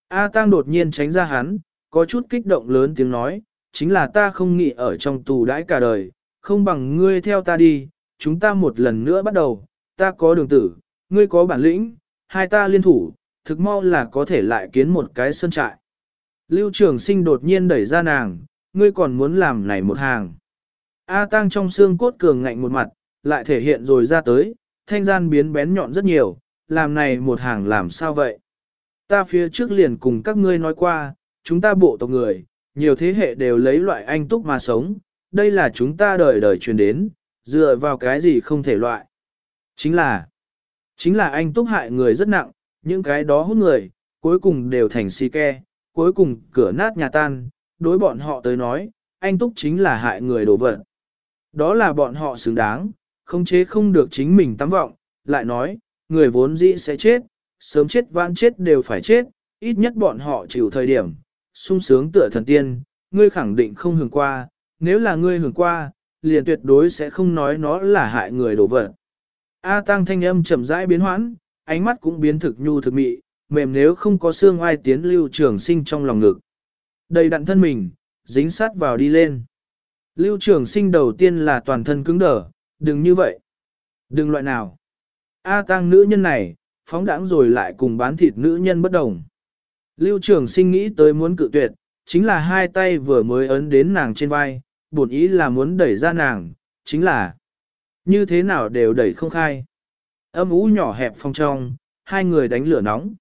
A Tăng đột nhiên tránh ra hắn, có chút kích động lớn tiếng nói, chính là ta không nghĩ ở trong tù đãi cả đời, không bằng ngươi theo ta đi, chúng ta một lần nữa bắt đầu, ta có đường tử, ngươi có bản lĩnh, hai ta liên thủ, thực mau là có thể lại kiến một cái sân trại. Lưu trường sinh đột nhiên đẩy ra nàng, ngươi còn muốn làm này một hàng. A tăng trong xương cốt cường ngạnh một mặt, lại thể hiện rồi ra tới, thanh gian biến bén nhọn rất nhiều, làm này một hàng làm sao vậy? Ta phía trước liền cùng các ngươi nói qua, chúng ta bộ tộc người, nhiều thế hệ đều lấy loại anh túc mà sống, đây là chúng ta đời đời truyền đến, dựa vào cái gì không thể loại. Chính là, chính là anh túc hại người rất nặng, những cái đó hút người, cuối cùng đều thành si ke, cuối cùng cửa nát nhà tan, đối bọn họ tới nói, anh túc chính là hại người đổ vật. Đó là bọn họ xứng đáng, không chế không được chính mình tắm vọng, lại nói, người vốn dĩ sẽ chết, sớm chết vãn chết đều phải chết, ít nhất bọn họ chịu thời điểm, sung sướng tựa thần tiên, ngươi khẳng định không hưởng qua, nếu là ngươi hưởng qua, liền tuyệt đối sẽ không nói nó là hại người đổ vật. A tăng thanh âm chậm rãi biến hoãn, ánh mắt cũng biến thực nhu thực mị, mềm nếu không có xương ai tiến lưu trường sinh trong lòng ngực. Đầy đặn thân mình, dính sát vào đi lên. Lưu trường sinh đầu tiên là toàn thân cứng đờ, đừng như vậy. Đừng loại nào. A tăng nữ nhân này, phóng đãng rồi lại cùng bán thịt nữ nhân bất đồng. Lưu trường sinh nghĩ tới muốn cự tuyệt, chính là hai tay vừa mới ấn đến nàng trên vai, bổn ý là muốn đẩy ra nàng, chính là như thế nào đều đẩy không khai. Âm ú nhỏ hẹp phong trong, hai người đánh lửa nóng.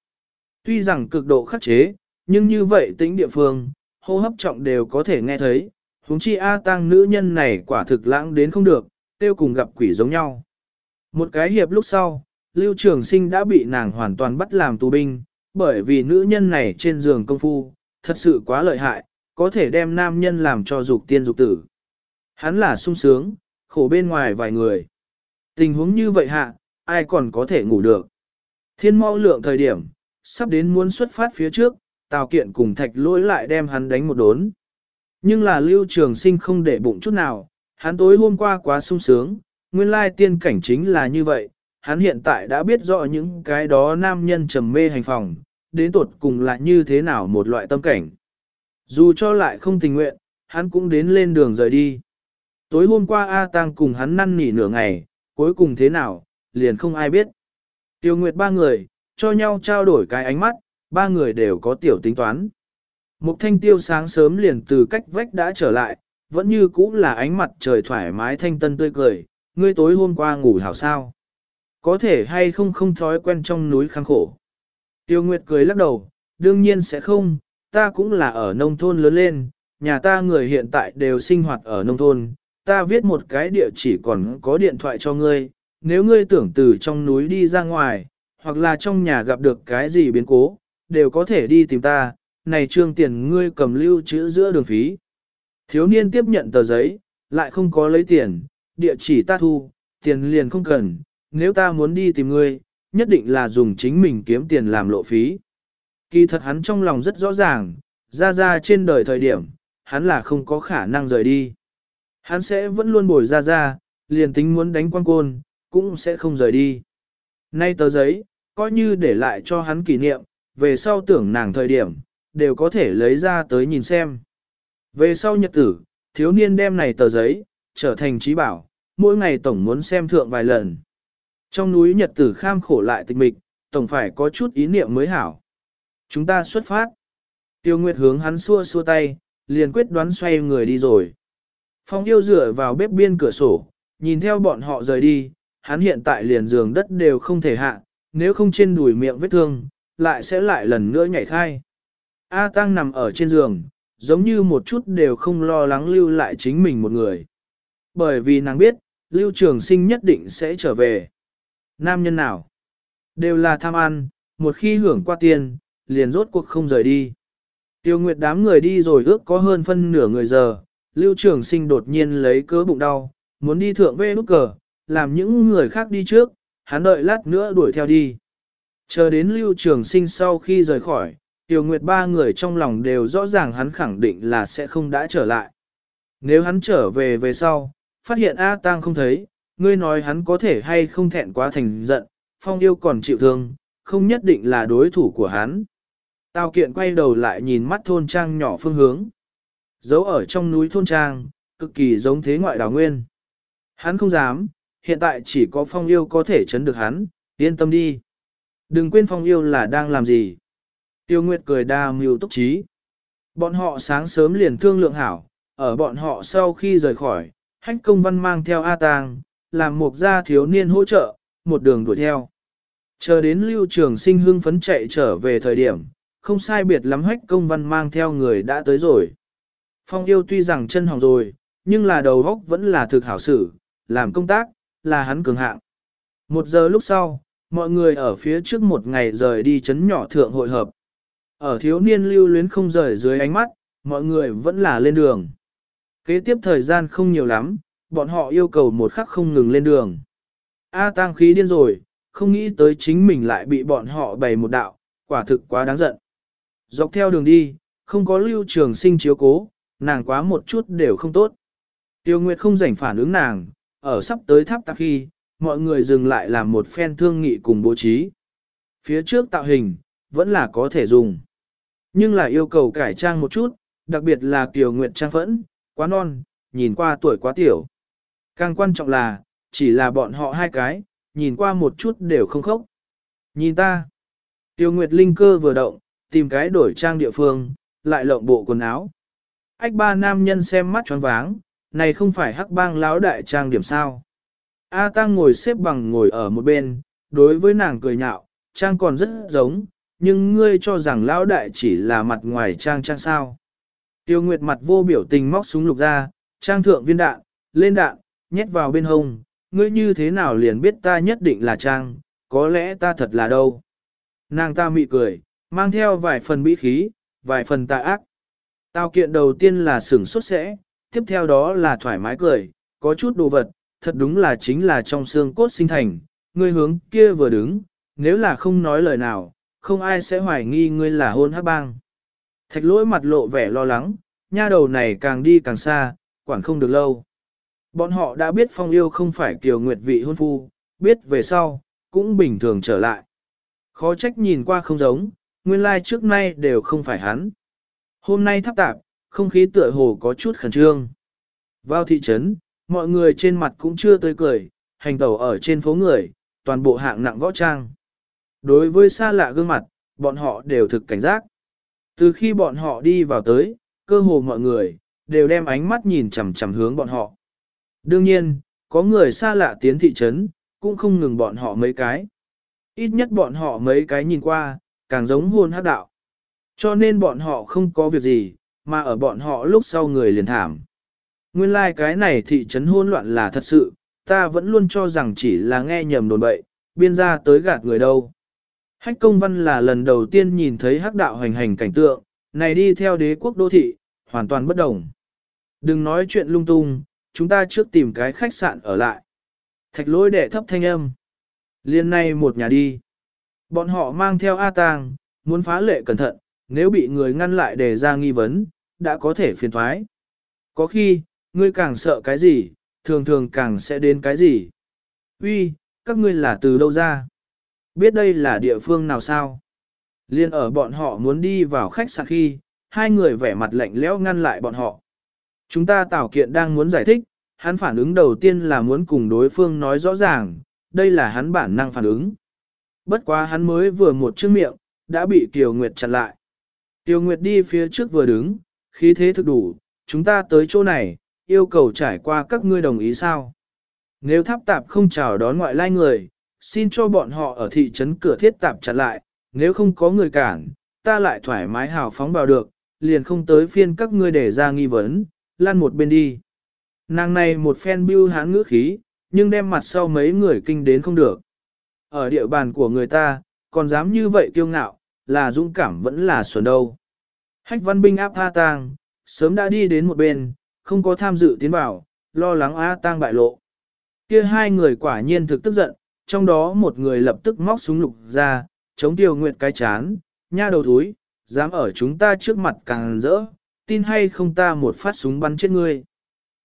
Tuy rằng cực độ khắc chế, nhưng như vậy tính địa phương, hô hấp trọng đều có thể nghe thấy, huống chi A tăng nữ nhân này quả thực lãng đến không được, tiêu cùng gặp quỷ giống nhau. Một cái hiệp lúc sau, Lưu Trường Sinh đã bị nàng hoàn toàn bắt làm tù binh, bởi vì nữ nhân này trên giường công phu, thật sự quá lợi hại, có thể đem nam nhân làm cho dục tiên dục tử. Hắn là sung sướng, khổ bên ngoài vài người. Tình huống như vậy hạ, ai còn có thể ngủ được. Thiên mau lượng thời điểm, sắp đến muốn xuất phát phía trước, Tào Kiện cùng thạch lỗi lại đem hắn đánh một đốn. Nhưng là lưu trường sinh không để bụng chút nào, hắn tối hôm qua quá sung sướng, nguyên lai tiên cảnh chính là như vậy, hắn hiện tại đã biết rõ những cái đó nam nhân trầm mê hành phòng, đến tột cùng là như thế nào một loại tâm cảnh. Dù cho lại không tình nguyện, hắn cũng đến lên đường rời đi. Tối hôm qua A Tăng cùng hắn năn nỉ nửa ngày, cuối cùng thế nào, liền không ai biết. Tiêu Nguyệt ba người, cho nhau trao đổi cái ánh mắt, ba người đều có tiểu tính toán. Mục thanh tiêu sáng sớm liền từ cách vách đã trở lại, vẫn như cũ là ánh mặt trời thoải mái thanh tân tươi cười, ngươi tối hôm qua ngủ hảo sao. Có thể hay không không thói quen trong núi kháng khổ. Tiêu Nguyệt cười lắc đầu, đương nhiên sẽ không, ta cũng là ở nông thôn lớn lên, nhà ta người hiện tại đều sinh hoạt ở nông thôn, ta viết một cái địa chỉ còn có điện thoại cho ngươi, nếu ngươi tưởng từ trong núi đi ra ngoài, hoặc là trong nhà gặp được cái gì biến cố, đều có thể đi tìm ta, này trương tiền ngươi cầm lưu chữ giữa đường phí. Thiếu niên tiếp nhận tờ giấy, lại không có lấy tiền, địa chỉ ta thu, tiền liền không cần, nếu ta muốn đi tìm ngươi, nhất định là dùng chính mình kiếm tiền làm lộ phí. Kỳ thật hắn trong lòng rất rõ ràng, ra ra trên đời thời điểm, hắn là không có khả năng rời đi. Hắn sẽ vẫn luôn bồi ra ra, liền tính muốn đánh quan côn, cũng sẽ không rời đi. Nay tờ giấy, coi như để lại cho hắn kỷ niệm, về sau tưởng nàng thời điểm, đều có thể lấy ra tới nhìn xem. Về sau nhật tử, thiếu niên đem này tờ giấy, trở thành trí bảo, mỗi ngày tổng muốn xem thượng vài lần. Trong núi nhật tử kham khổ lại tịch mịch, tổng phải có chút ý niệm mới hảo. Chúng ta xuất phát. Tiêu Nguyệt hướng hắn xua xua tay, liền quyết đoán xoay người đi rồi. Phong yêu dựa vào bếp biên cửa sổ, nhìn theo bọn họ rời đi, hắn hiện tại liền giường đất đều không thể hạ, nếu không trên đùi miệng vết thương, lại sẽ lại lần nữa nhảy khai. A Tăng nằm ở trên giường, giống như một chút đều không lo lắng lưu lại chính mình một người. Bởi vì nàng biết, lưu trường sinh nhất định sẽ trở về. Nam nhân nào? Đều là tham ăn, một khi hưởng qua tiền, liền rốt cuộc không rời đi. Tiêu Nguyệt đám người đi rồi ước có hơn phân nửa người giờ, Lưu Trường Sinh đột nhiên lấy cớ bụng đau, muốn đi thượng về nút cờ, làm những người khác đi trước, hắn đợi lát nữa đuổi theo đi. Chờ đến Lưu Trường Sinh sau khi rời khỏi, Tiêu Nguyệt ba người trong lòng đều rõ ràng hắn khẳng định là sẽ không đã trở lại. Nếu hắn trở về về sau, phát hiện A Tang không thấy, ngươi nói hắn có thể hay không thẹn quá thành giận, phong yêu còn chịu thương, không nhất định là đối thủ của hắn. Tào kiện quay đầu lại nhìn mắt thôn trang nhỏ phương hướng. Giấu ở trong núi thôn trang, cực kỳ giống thế ngoại đảo nguyên. Hắn không dám, hiện tại chỉ có phong yêu có thể chấn được hắn, yên tâm đi. Đừng quên phong yêu là đang làm gì. Tiêu Nguyệt cười đa mưu túc trí. Bọn họ sáng sớm liền thương lượng hảo, ở bọn họ sau khi rời khỏi, hách công văn mang theo A Tàng, làm một gia thiếu niên hỗ trợ, một đường đuổi theo. Chờ đến lưu trường sinh hưng phấn chạy trở về thời điểm, không sai biệt lắm hách công văn mang theo người đã tới rồi. Phong yêu tuy rằng chân hỏng rồi, nhưng là đầu góc vẫn là thực hảo sử, làm công tác, là hắn cường hạng. Một giờ lúc sau, mọi người ở phía trước một ngày rời đi chấn nhỏ thượng hội hợp. Ở thiếu niên lưu luyến không rời dưới ánh mắt, mọi người vẫn là lên đường. Kế tiếp thời gian không nhiều lắm, bọn họ yêu cầu một khắc không ngừng lên đường. A tang khí điên rồi, không nghĩ tới chính mình lại bị bọn họ bày một đạo, quả thực quá đáng giận. Dọc theo đường đi, không có lưu trường sinh chiếu cố, nàng quá một chút đều không tốt. Tiêu Nguyệt không rảnh phản ứng nàng, ở sắp tới tháp tạc khi, mọi người dừng lại làm một phen thương nghị cùng bố trí. Phía trước tạo hình, vẫn là có thể dùng. Nhưng lại yêu cầu cải trang một chút, đặc biệt là Kiều Nguyệt trang phẫn, quá non, nhìn qua tuổi quá tiểu. Càng quan trọng là, chỉ là bọn họ hai cái, nhìn qua một chút đều không khóc. Nhìn ta. Tiêu Nguyệt Linh cơ vừa động, tìm cái đổi trang địa phương, lại lộng bộ quần áo. Ách ba nam nhân xem mắt choáng váng, này không phải hắc bang Láo đại trang điểm sao. A Tăng ngồi xếp bằng ngồi ở một bên, đối với nàng cười nhạo, trang còn rất giống, nhưng ngươi cho rằng lão đại chỉ là mặt ngoài trang trang sao. Tiêu Nguyệt mặt vô biểu tình móc súng lục ra, trang thượng viên đạn, lên đạn, nhét vào bên hông, ngươi như thế nào liền biết ta nhất định là trang, có lẽ ta thật là đâu. Nàng ta mị cười, mang theo vài phần bĩ khí, vài phần tà ác. Tao kiện đầu tiên là sửng sốt sẽ, tiếp theo đó là thoải mái cười, có chút đồ vật, thật đúng là chính là trong xương cốt sinh thành, ngươi hướng kia vừa đứng, nếu là không nói lời nào, không ai sẽ hoài nghi ngươi là hôn hắc bang. Thạch lỗi mặt lộ vẻ lo lắng, nha đầu này càng đi càng xa, quản không được lâu. Bọn họ đã biết phong yêu không phải kiều nguyệt vị hôn phu, biết về sau, cũng bình thường trở lại. Khó trách nhìn qua không giống, nguyên lai like trước nay đều không phải hắn. Hôm nay thắp tạp, không khí tựa hồ có chút khẩn trương. Vào thị trấn, mọi người trên mặt cũng chưa tươi cười, hành tẩu ở trên phố người, toàn bộ hạng nặng võ trang. Đối với xa lạ gương mặt, bọn họ đều thực cảnh giác. Từ khi bọn họ đi vào tới, cơ hồ mọi người, đều đem ánh mắt nhìn chằm chằm hướng bọn họ. Đương nhiên, có người xa lạ tiến thị trấn, cũng không ngừng bọn họ mấy cái. Ít nhất bọn họ mấy cái nhìn qua, càng giống hôn hát đạo. Cho nên bọn họ không có việc gì, mà ở bọn họ lúc sau người liền thảm. Nguyên lai like cái này thị trấn hôn loạn là thật sự, ta vẫn luôn cho rằng chỉ là nghe nhầm đồn bậy, biên ra tới gạt người đâu. Hách công văn là lần đầu tiên nhìn thấy hắc đạo hành hành cảnh tượng, này đi theo đế quốc đô thị, hoàn toàn bất đồng. Đừng nói chuyện lung tung, chúng ta trước tìm cái khách sạn ở lại. Thạch lôi đệ thấp thanh âm. Liên này một nhà đi. Bọn họ mang theo A tang, muốn phá lệ cẩn thận, nếu bị người ngăn lại để ra nghi vấn, đã có thể phiền thoái. Có khi, ngươi càng sợ cái gì, thường thường càng sẽ đến cái gì. Uy, các ngươi là từ đâu ra? Biết đây là địa phương nào sao? Liên ở bọn họ muốn đi vào khách sạn khi, hai người vẻ mặt lạnh lẽo ngăn lại bọn họ. Chúng ta Tào Kiện đang muốn giải thích, hắn phản ứng đầu tiên là muốn cùng đối phương nói rõ ràng, đây là hắn bản năng phản ứng. Bất quá hắn mới vừa một chữ miệng, đã bị Kiều Nguyệt chặn lại. Kiều Nguyệt đi phía trước vừa đứng, khí thế thực đủ, chúng ta tới chỗ này, yêu cầu trải qua các ngươi đồng ý sao? Nếu tháp tạp không chào đón ngoại lai người, xin cho bọn họ ở thị trấn cửa thiết tạp chặt lại, nếu không có người cản, ta lại thoải mái hào phóng vào được, liền không tới phiên các ngươi để ra nghi vấn, lan một bên đi. Nàng này một phen bưu hán ngữ khí, nhưng đem mặt sau mấy người kinh đến không được. Ở địa bàn của người ta, còn dám như vậy kiêu ngạo, là dũng cảm vẫn là xuẩn đâu. Hách văn binh áp tha tang, sớm đã đi đến một bên, không có tham dự tiến vào, lo lắng A tang bại lộ. Kia hai người quả nhiên thực tức giận, trong đó một người lập tức móc súng lục ra, chống tiêu nguyệt cái chán, nha đầu thúi, dám ở chúng ta trước mặt càng rỡ, tin hay không ta một phát súng bắn chết ngươi.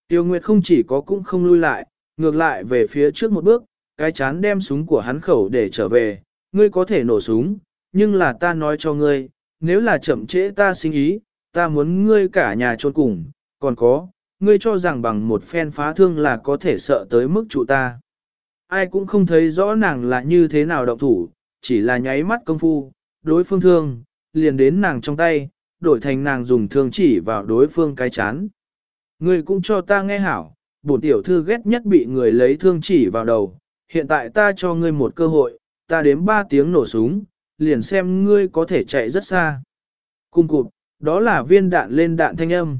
Tiêu Nguyệt không chỉ có cũng không lui lại, ngược lại về phía trước một bước, cái chán đem súng của hắn khẩu để trở về, ngươi có thể nổ súng, nhưng là ta nói cho ngươi, nếu là chậm trễ ta sinh ý, ta muốn ngươi cả nhà trôn cùng, còn có, ngươi cho rằng bằng một phen phá thương là có thể sợ tới mức trụ ta. Ai cũng không thấy rõ nàng là như thế nào động thủ, chỉ là nháy mắt công phu, đối phương thương, liền đến nàng trong tay, đổi thành nàng dùng thương chỉ vào đối phương cái chán. Ngươi cũng cho ta nghe hảo, bổn tiểu thư ghét nhất bị người lấy thương chỉ vào đầu, hiện tại ta cho ngươi một cơ hội, ta đếm ba tiếng nổ súng, liền xem ngươi có thể chạy rất xa. Cung cụt, đó là viên đạn lên đạn thanh âm.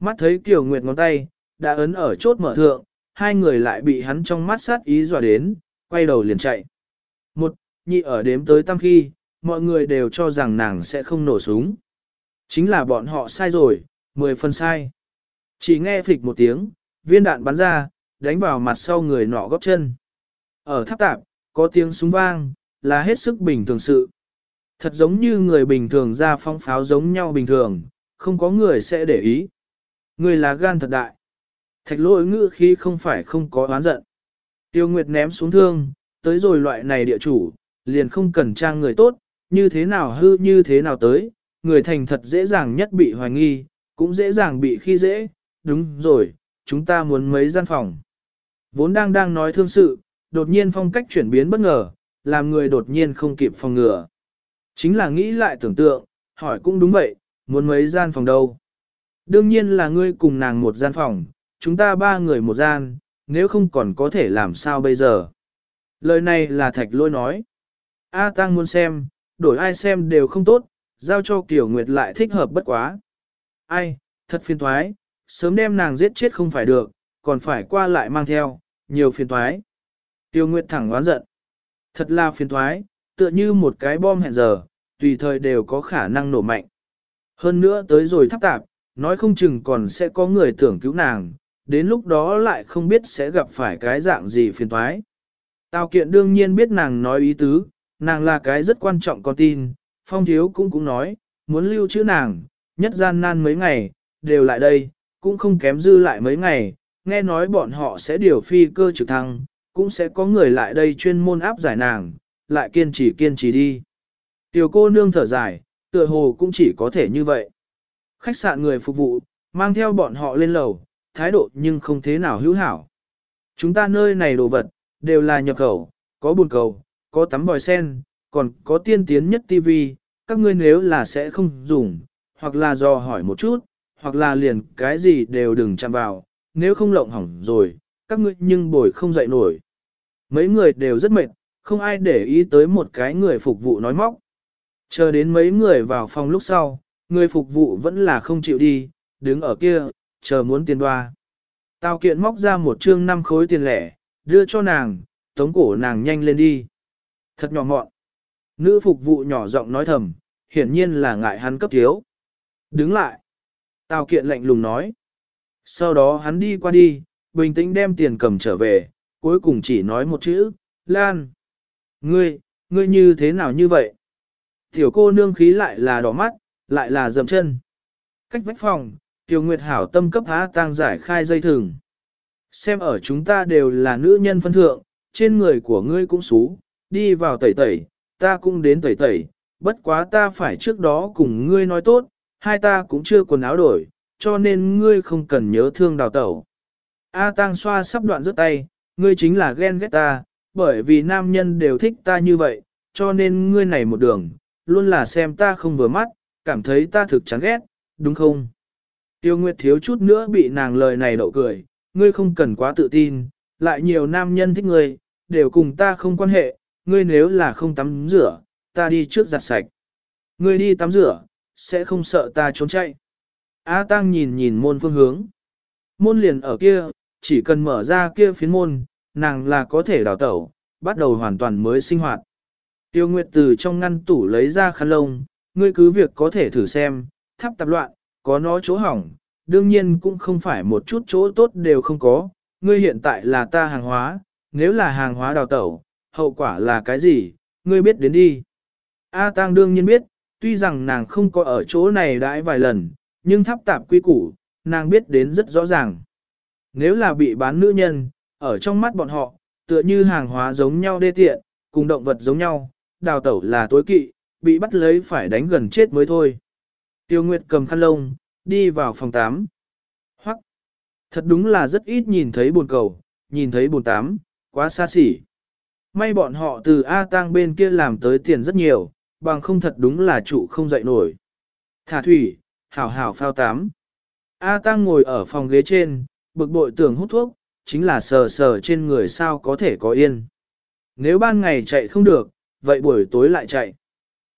Mắt thấy Kiều Nguyệt ngón tay, đã ấn ở chốt mở thượng, hai người lại bị hắn trong mắt sát ý dọa đến, quay đầu liền chạy. Một, nhị ở đếm tới tam khi, mọi người đều cho rằng nàng sẽ không nổ súng. Chính là bọn họ sai rồi, mười phần sai. Chỉ nghe phịch một tiếng, viên đạn bắn ra, đánh vào mặt sau người nọ góp chân. Ở tháp tạp, có tiếng súng vang, là hết sức bình thường sự. Thật giống như người bình thường ra phong pháo giống nhau bình thường, không có người sẽ để ý. Người là gan thật đại. Thạch lỗi ngữ khi không phải không có oán giận. Tiêu Nguyệt ném xuống thương, tới rồi loại này địa chủ, liền không cần trang người tốt, như thế nào hư như thế nào tới, người thành thật dễ dàng nhất bị hoài nghi, cũng dễ dàng bị khi dễ, đúng rồi, chúng ta muốn mấy gian phòng. Vốn đang đang nói thương sự, đột nhiên phong cách chuyển biến bất ngờ, làm người đột nhiên không kịp phòng ngừa. Chính là nghĩ lại tưởng tượng, hỏi cũng đúng vậy, muốn mấy gian phòng đâu. Đương nhiên là ngươi cùng nàng một gian phòng, chúng ta ba người một gian, nếu không còn có thể làm sao bây giờ. Lời này là thạch lôi nói. A Tăng muốn xem, đổi ai xem đều không tốt, giao cho Kiều Nguyệt lại thích hợp bất quá. Ai, thật phiền thoái, sớm đem nàng giết chết không phải được, còn phải qua lại mang theo, nhiều phiền thoái. Tiêu Nguyệt thẳng oán giận. Thật là phiền thoái, tựa như một cái bom hẹn giờ, tùy thời đều có khả năng nổ mạnh. Hơn nữa tới rồi thắp tạp, nói không chừng còn sẽ có người tưởng cứu nàng, đến lúc đó lại không biết sẽ gặp phải cái dạng gì phiền thoái. Tào kiện đương nhiên biết nàng nói ý tứ, nàng là cái rất quan trọng con tin, phong thiếu cũng cũng nói, muốn lưu trữ nàng, nhất gian nan mấy ngày, đều lại đây, cũng không kém dư lại mấy ngày, nghe nói bọn họ sẽ điều phi cơ trực thăng, cũng sẽ có người lại đây chuyên môn áp giải nàng, lại kiên trì kiên trì đi. Tiểu cô nương thở dài, tựa hồ cũng chỉ có thể như vậy. Khách sạn người phục vụ, mang theo bọn họ lên lầu, thái độ nhưng không thế nào hữu hảo. Chúng ta nơi này đồ vật, đều là nhập khẩu, có buồn cầu, có tắm vòi sen, còn có tiên tiến nhất tivi, các ngươi nếu là sẽ không dùng, hoặc là do hỏi một chút, hoặc là liền cái gì đều đừng chạm vào, nếu không lộng hỏng rồi, các ngươi nhưng bồi không dậy nổi. Mấy người đều rất mệt, không ai để ý tới một cái người phục vụ nói móc. Chờ đến mấy người vào phòng lúc sau, người phục vụ vẫn là không chịu đi, đứng ở kia, chờ muốn tiền đoa. Tào kiện móc ra một chương năm khối tiền lẻ, đưa cho nàng, tống cổ nàng nhanh lên đi. Thật nhỏ mọn. Nữ phục vụ nhỏ giọng nói thầm, hiển nhiên là ngại hắn cấp thiếu. Đứng lại. Tào kiện lạnh lùng nói. Sau đó hắn đi qua đi, bình tĩnh đem tiền cầm trở về, cuối cùng chỉ nói một chữ, Lan. Ngươi, ngươi như thế nào như vậy? Tiểu cô nương khí lại là đỏ mắt, lại là dầm chân. Cách vách phòng, Tiểu Nguyệt hảo tâm cấp há tăng giải khai dây thừng. Xem ở chúng ta đều là nữ nhân phân thượng, trên người của ngươi cũng xú, đi vào tẩy tẩy, ta cũng đến tẩy tẩy, bất quá ta phải trước đó cùng ngươi nói tốt, hai ta cũng chưa quần áo đổi, cho nên ngươi không cần nhớ thương đào tẩu. A Tăng xoa sắp đoạn rớt tay, ngươi chính là ghen ghét ta, bởi vì nam nhân đều thích ta như vậy, cho nên ngươi này một đường, luôn là xem ta không vừa mắt, cảm thấy ta thực chán ghét, đúng không? Tiêu Nguyệt thiếu chút nữa bị nàng lời này đậu cười, ngươi không cần quá tự tin, lại nhiều nam nhân thích ngươi, đều cùng ta không quan hệ, ngươi nếu là không tắm rửa, ta đi trước giặt sạch. Ngươi đi tắm rửa, sẽ không sợ ta trốn chạy. A Tăng nhìn nhìn môn phương hướng. Môn liền ở kia, chỉ cần mở ra kia phiến môn, nàng là có thể đào tẩu, bắt đầu hoàn toàn mới sinh hoạt. Tiêu Nguyệt từ trong ngăn tủ lấy ra khăn lông, ngươi cứ việc có thể thử xem, thắp tạp loạn, có nó chỗ hỏng, đương nhiên cũng không phải một chút chỗ tốt đều không có, ngươi hiện tại là ta hàng hóa, nếu là hàng hóa đào tẩu, hậu quả là cái gì, ngươi biết đến đi. A Tăng đương nhiên biết, tuy rằng nàng không có ở chỗ này đãi vài lần, nhưng thắp tạp quy củ, nàng biết đến rất rõ ràng. Nếu là bị bán nữ nhân, ở trong mắt bọn họ, tựa như hàng hóa giống nhau đê tiện, cùng động vật giống nhau, đào tẩu là tối kỵ, bị bắt lấy phải đánh gần chết mới thôi. Tiêu Nguyệt cầm khăn lông, đi vào phòng 8. Hoặc, thật đúng là rất ít nhìn thấy buồn cầu, nhìn thấy buồn tám, quá xa xỉ. May bọn họ từ A tang bên kia làm tới tiền rất nhiều, bằng không thật đúng là trụ không dậy nổi. Thả thủy, hảo hảo phao tám. A Tăng ngồi ở phòng ghế trên, bực bội tưởng hút thuốc, chính là sờ sờ trên người sao có thể có yên. Nếu ban ngày chạy không được, vậy buổi tối lại chạy.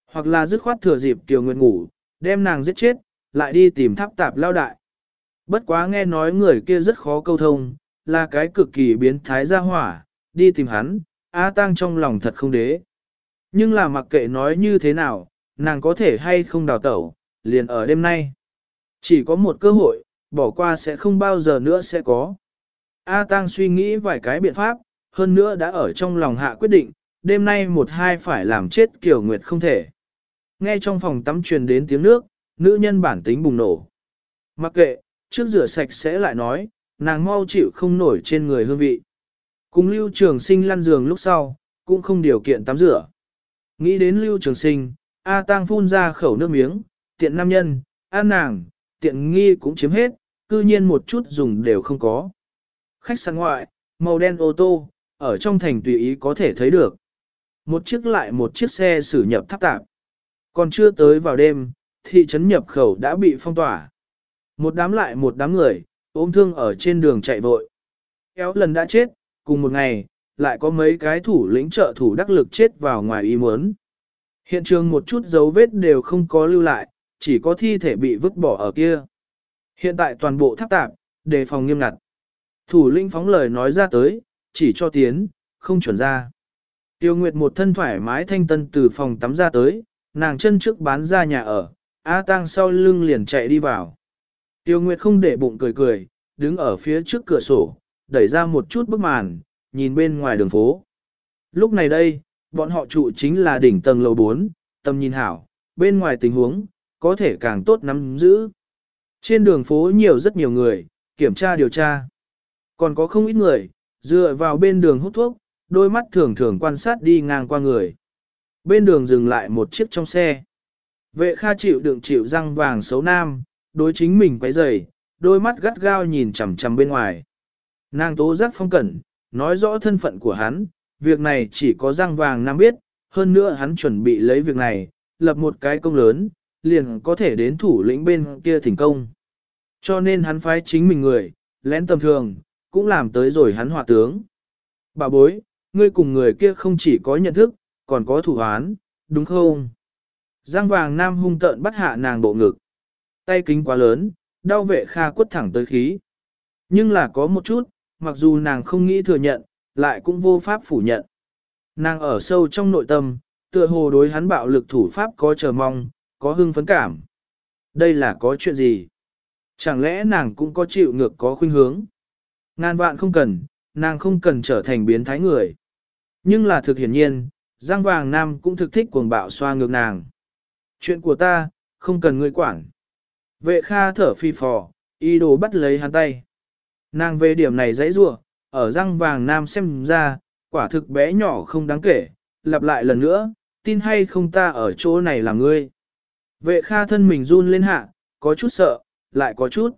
Hoặc là dứt khoát thừa dịp Kiều Nguyệt ngủ, đem nàng giết chết, lại đi tìm tháp tạp lao đại. Bất quá nghe nói người kia rất khó câu thông, là cái cực kỳ biến thái gia hỏa, đi tìm hắn, A Tăng trong lòng thật không đế. Nhưng là mặc kệ nói như thế nào, nàng có thể hay không đào tẩu, liền ở đêm nay. Chỉ có một cơ hội, bỏ qua sẽ không bao giờ nữa sẽ có. A Tăng suy nghĩ vài cái biện pháp, hơn nữa đã ở trong lòng hạ quyết định, đêm nay một hai phải làm chết Kiều Nguyệt không thể. Nghe trong phòng tắm truyền đến tiếng nước, nữ nhân bản tính bùng nổ. Mặc kệ, trước rửa sạch sẽ lại nói, nàng mau chịu không nổi trên người hương vị. Cùng lưu trường sinh lăn giường lúc sau, cũng không điều kiện tắm rửa. Nghĩ đến lưu trường sinh, A Tang phun ra khẩu nước miếng, tiện nam nhân, an nàng, tiện nghi cũng chiếm hết, cư nhiên một chút dùng đều không có. Khách sạn ngoại, màu đen ô tô, ở trong thành tùy ý có thể thấy được. Một chiếc lại một chiếc xe xử nhập tháp tạp. Còn chưa tới vào đêm, thị trấn nhập khẩu đã bị phong tỏa. Một đám lại một đám người, ôm thương ở trên đường chạy vội. Kéo lần đã chết, cùng một ngày, lại có mấy cái thủ lĩnh trợ thủ đắc lực chết vào ngoài ý muốn. Hiện trường một chút dấu vết đều không có lưu lại, chỉ có thi thể bị vứt bỏ ở kia. Hiện tại toàn bộ tháp tạp, đề phòng nghiêm ngặt. Thủ lĩnh phóng lời nói ra tới, chỉ cho tiến, không chuẩn ra. Tiêu Nguyệt một thân thoải mái thanh tân từ phòng tắm ra tới, nàng chân trước bán ra nhà ở, A Tăng sau lưng liền chạy đi vào. Tiêu Nguyệt không để bụng cười cười, đứng ở phía trước cửa sổ, đẩy ra một chút bức màn, nhìn bên ngoài đường phố. Lúc này đây, bọn họ trụ chính là đỉnh tầng lầu 4, tầm nhìn hảo, bên ngoài tình huống, có thể càng tốt nắm giữ. Trên đường phố nhiều rất nhiều người, kiểm tra điều tra. Còn có không ít người, dựa vào bên đường hút thuốc, đôi mắt thường thường quan sát đi ngang qua người. Bên đường dừng lại một chiếc trong xe. Vệ kha chịu đựng chịu răng vàng xấu nam, đối chính mình quấy rầy, đôi mắt gắt gao nhìn chằm chằm bên ngoài. Nàng tố giác phong cẩn, nói rõ thân phận của hắn, việc này chỉ có răng vàng nam biết, hơn nữa hắn chuẩn bị lấy việc này, lập một cái công lớn, liền có thể đến thủ lĩnh bên kia thành công. Cho nên hắn phái chính mình người, lén tầm thường, cũng làm tới rồi hắn hòa tướng. Bà bối, ngươi cùng người kia không chỉ có nhận thức, còn có thủ án, đúng không? Giang vàng nam hung tợn bắt hạ nàng bộ ngực. Tay kính quá lớn, đau vệ kha quất thẳng tới khí. Nhưng là có một chút, mặc dù nàng không nghĩ thừa nhận, lại cũng vô pháp phủ nhận. Nàng ở sâu trong nội tâm, tựa hồ đối hắn bạo lực thủ pháp có chờ mong, có hưng phấn cảm. Đây là có chuyện gì? Chẳng lẽ nàng cũng có chịu ngược có khuynh hướng? Ngàn vạn không cần, nàng không cần trở thành biến thái người. Nhưng là thực hiển nhiên, Giang Vàng Nam cũng thực thích cuồng bạo xoa ngược nàng. Chuyện của ta, không cần ngươi quản. Vệ kha thở phi phò, y đồ bắt lấy hắn tay. Nàng về điểm này dãy rua, ở Giang Vàng Nam xem ra, quả thực bé nhỏ không đáng kể, lặp lại lần nữa, tin hay không ta ở chỗ này là ngươi. Vệ kha thân mình run lên hạ, có chút sợ, lại có chút.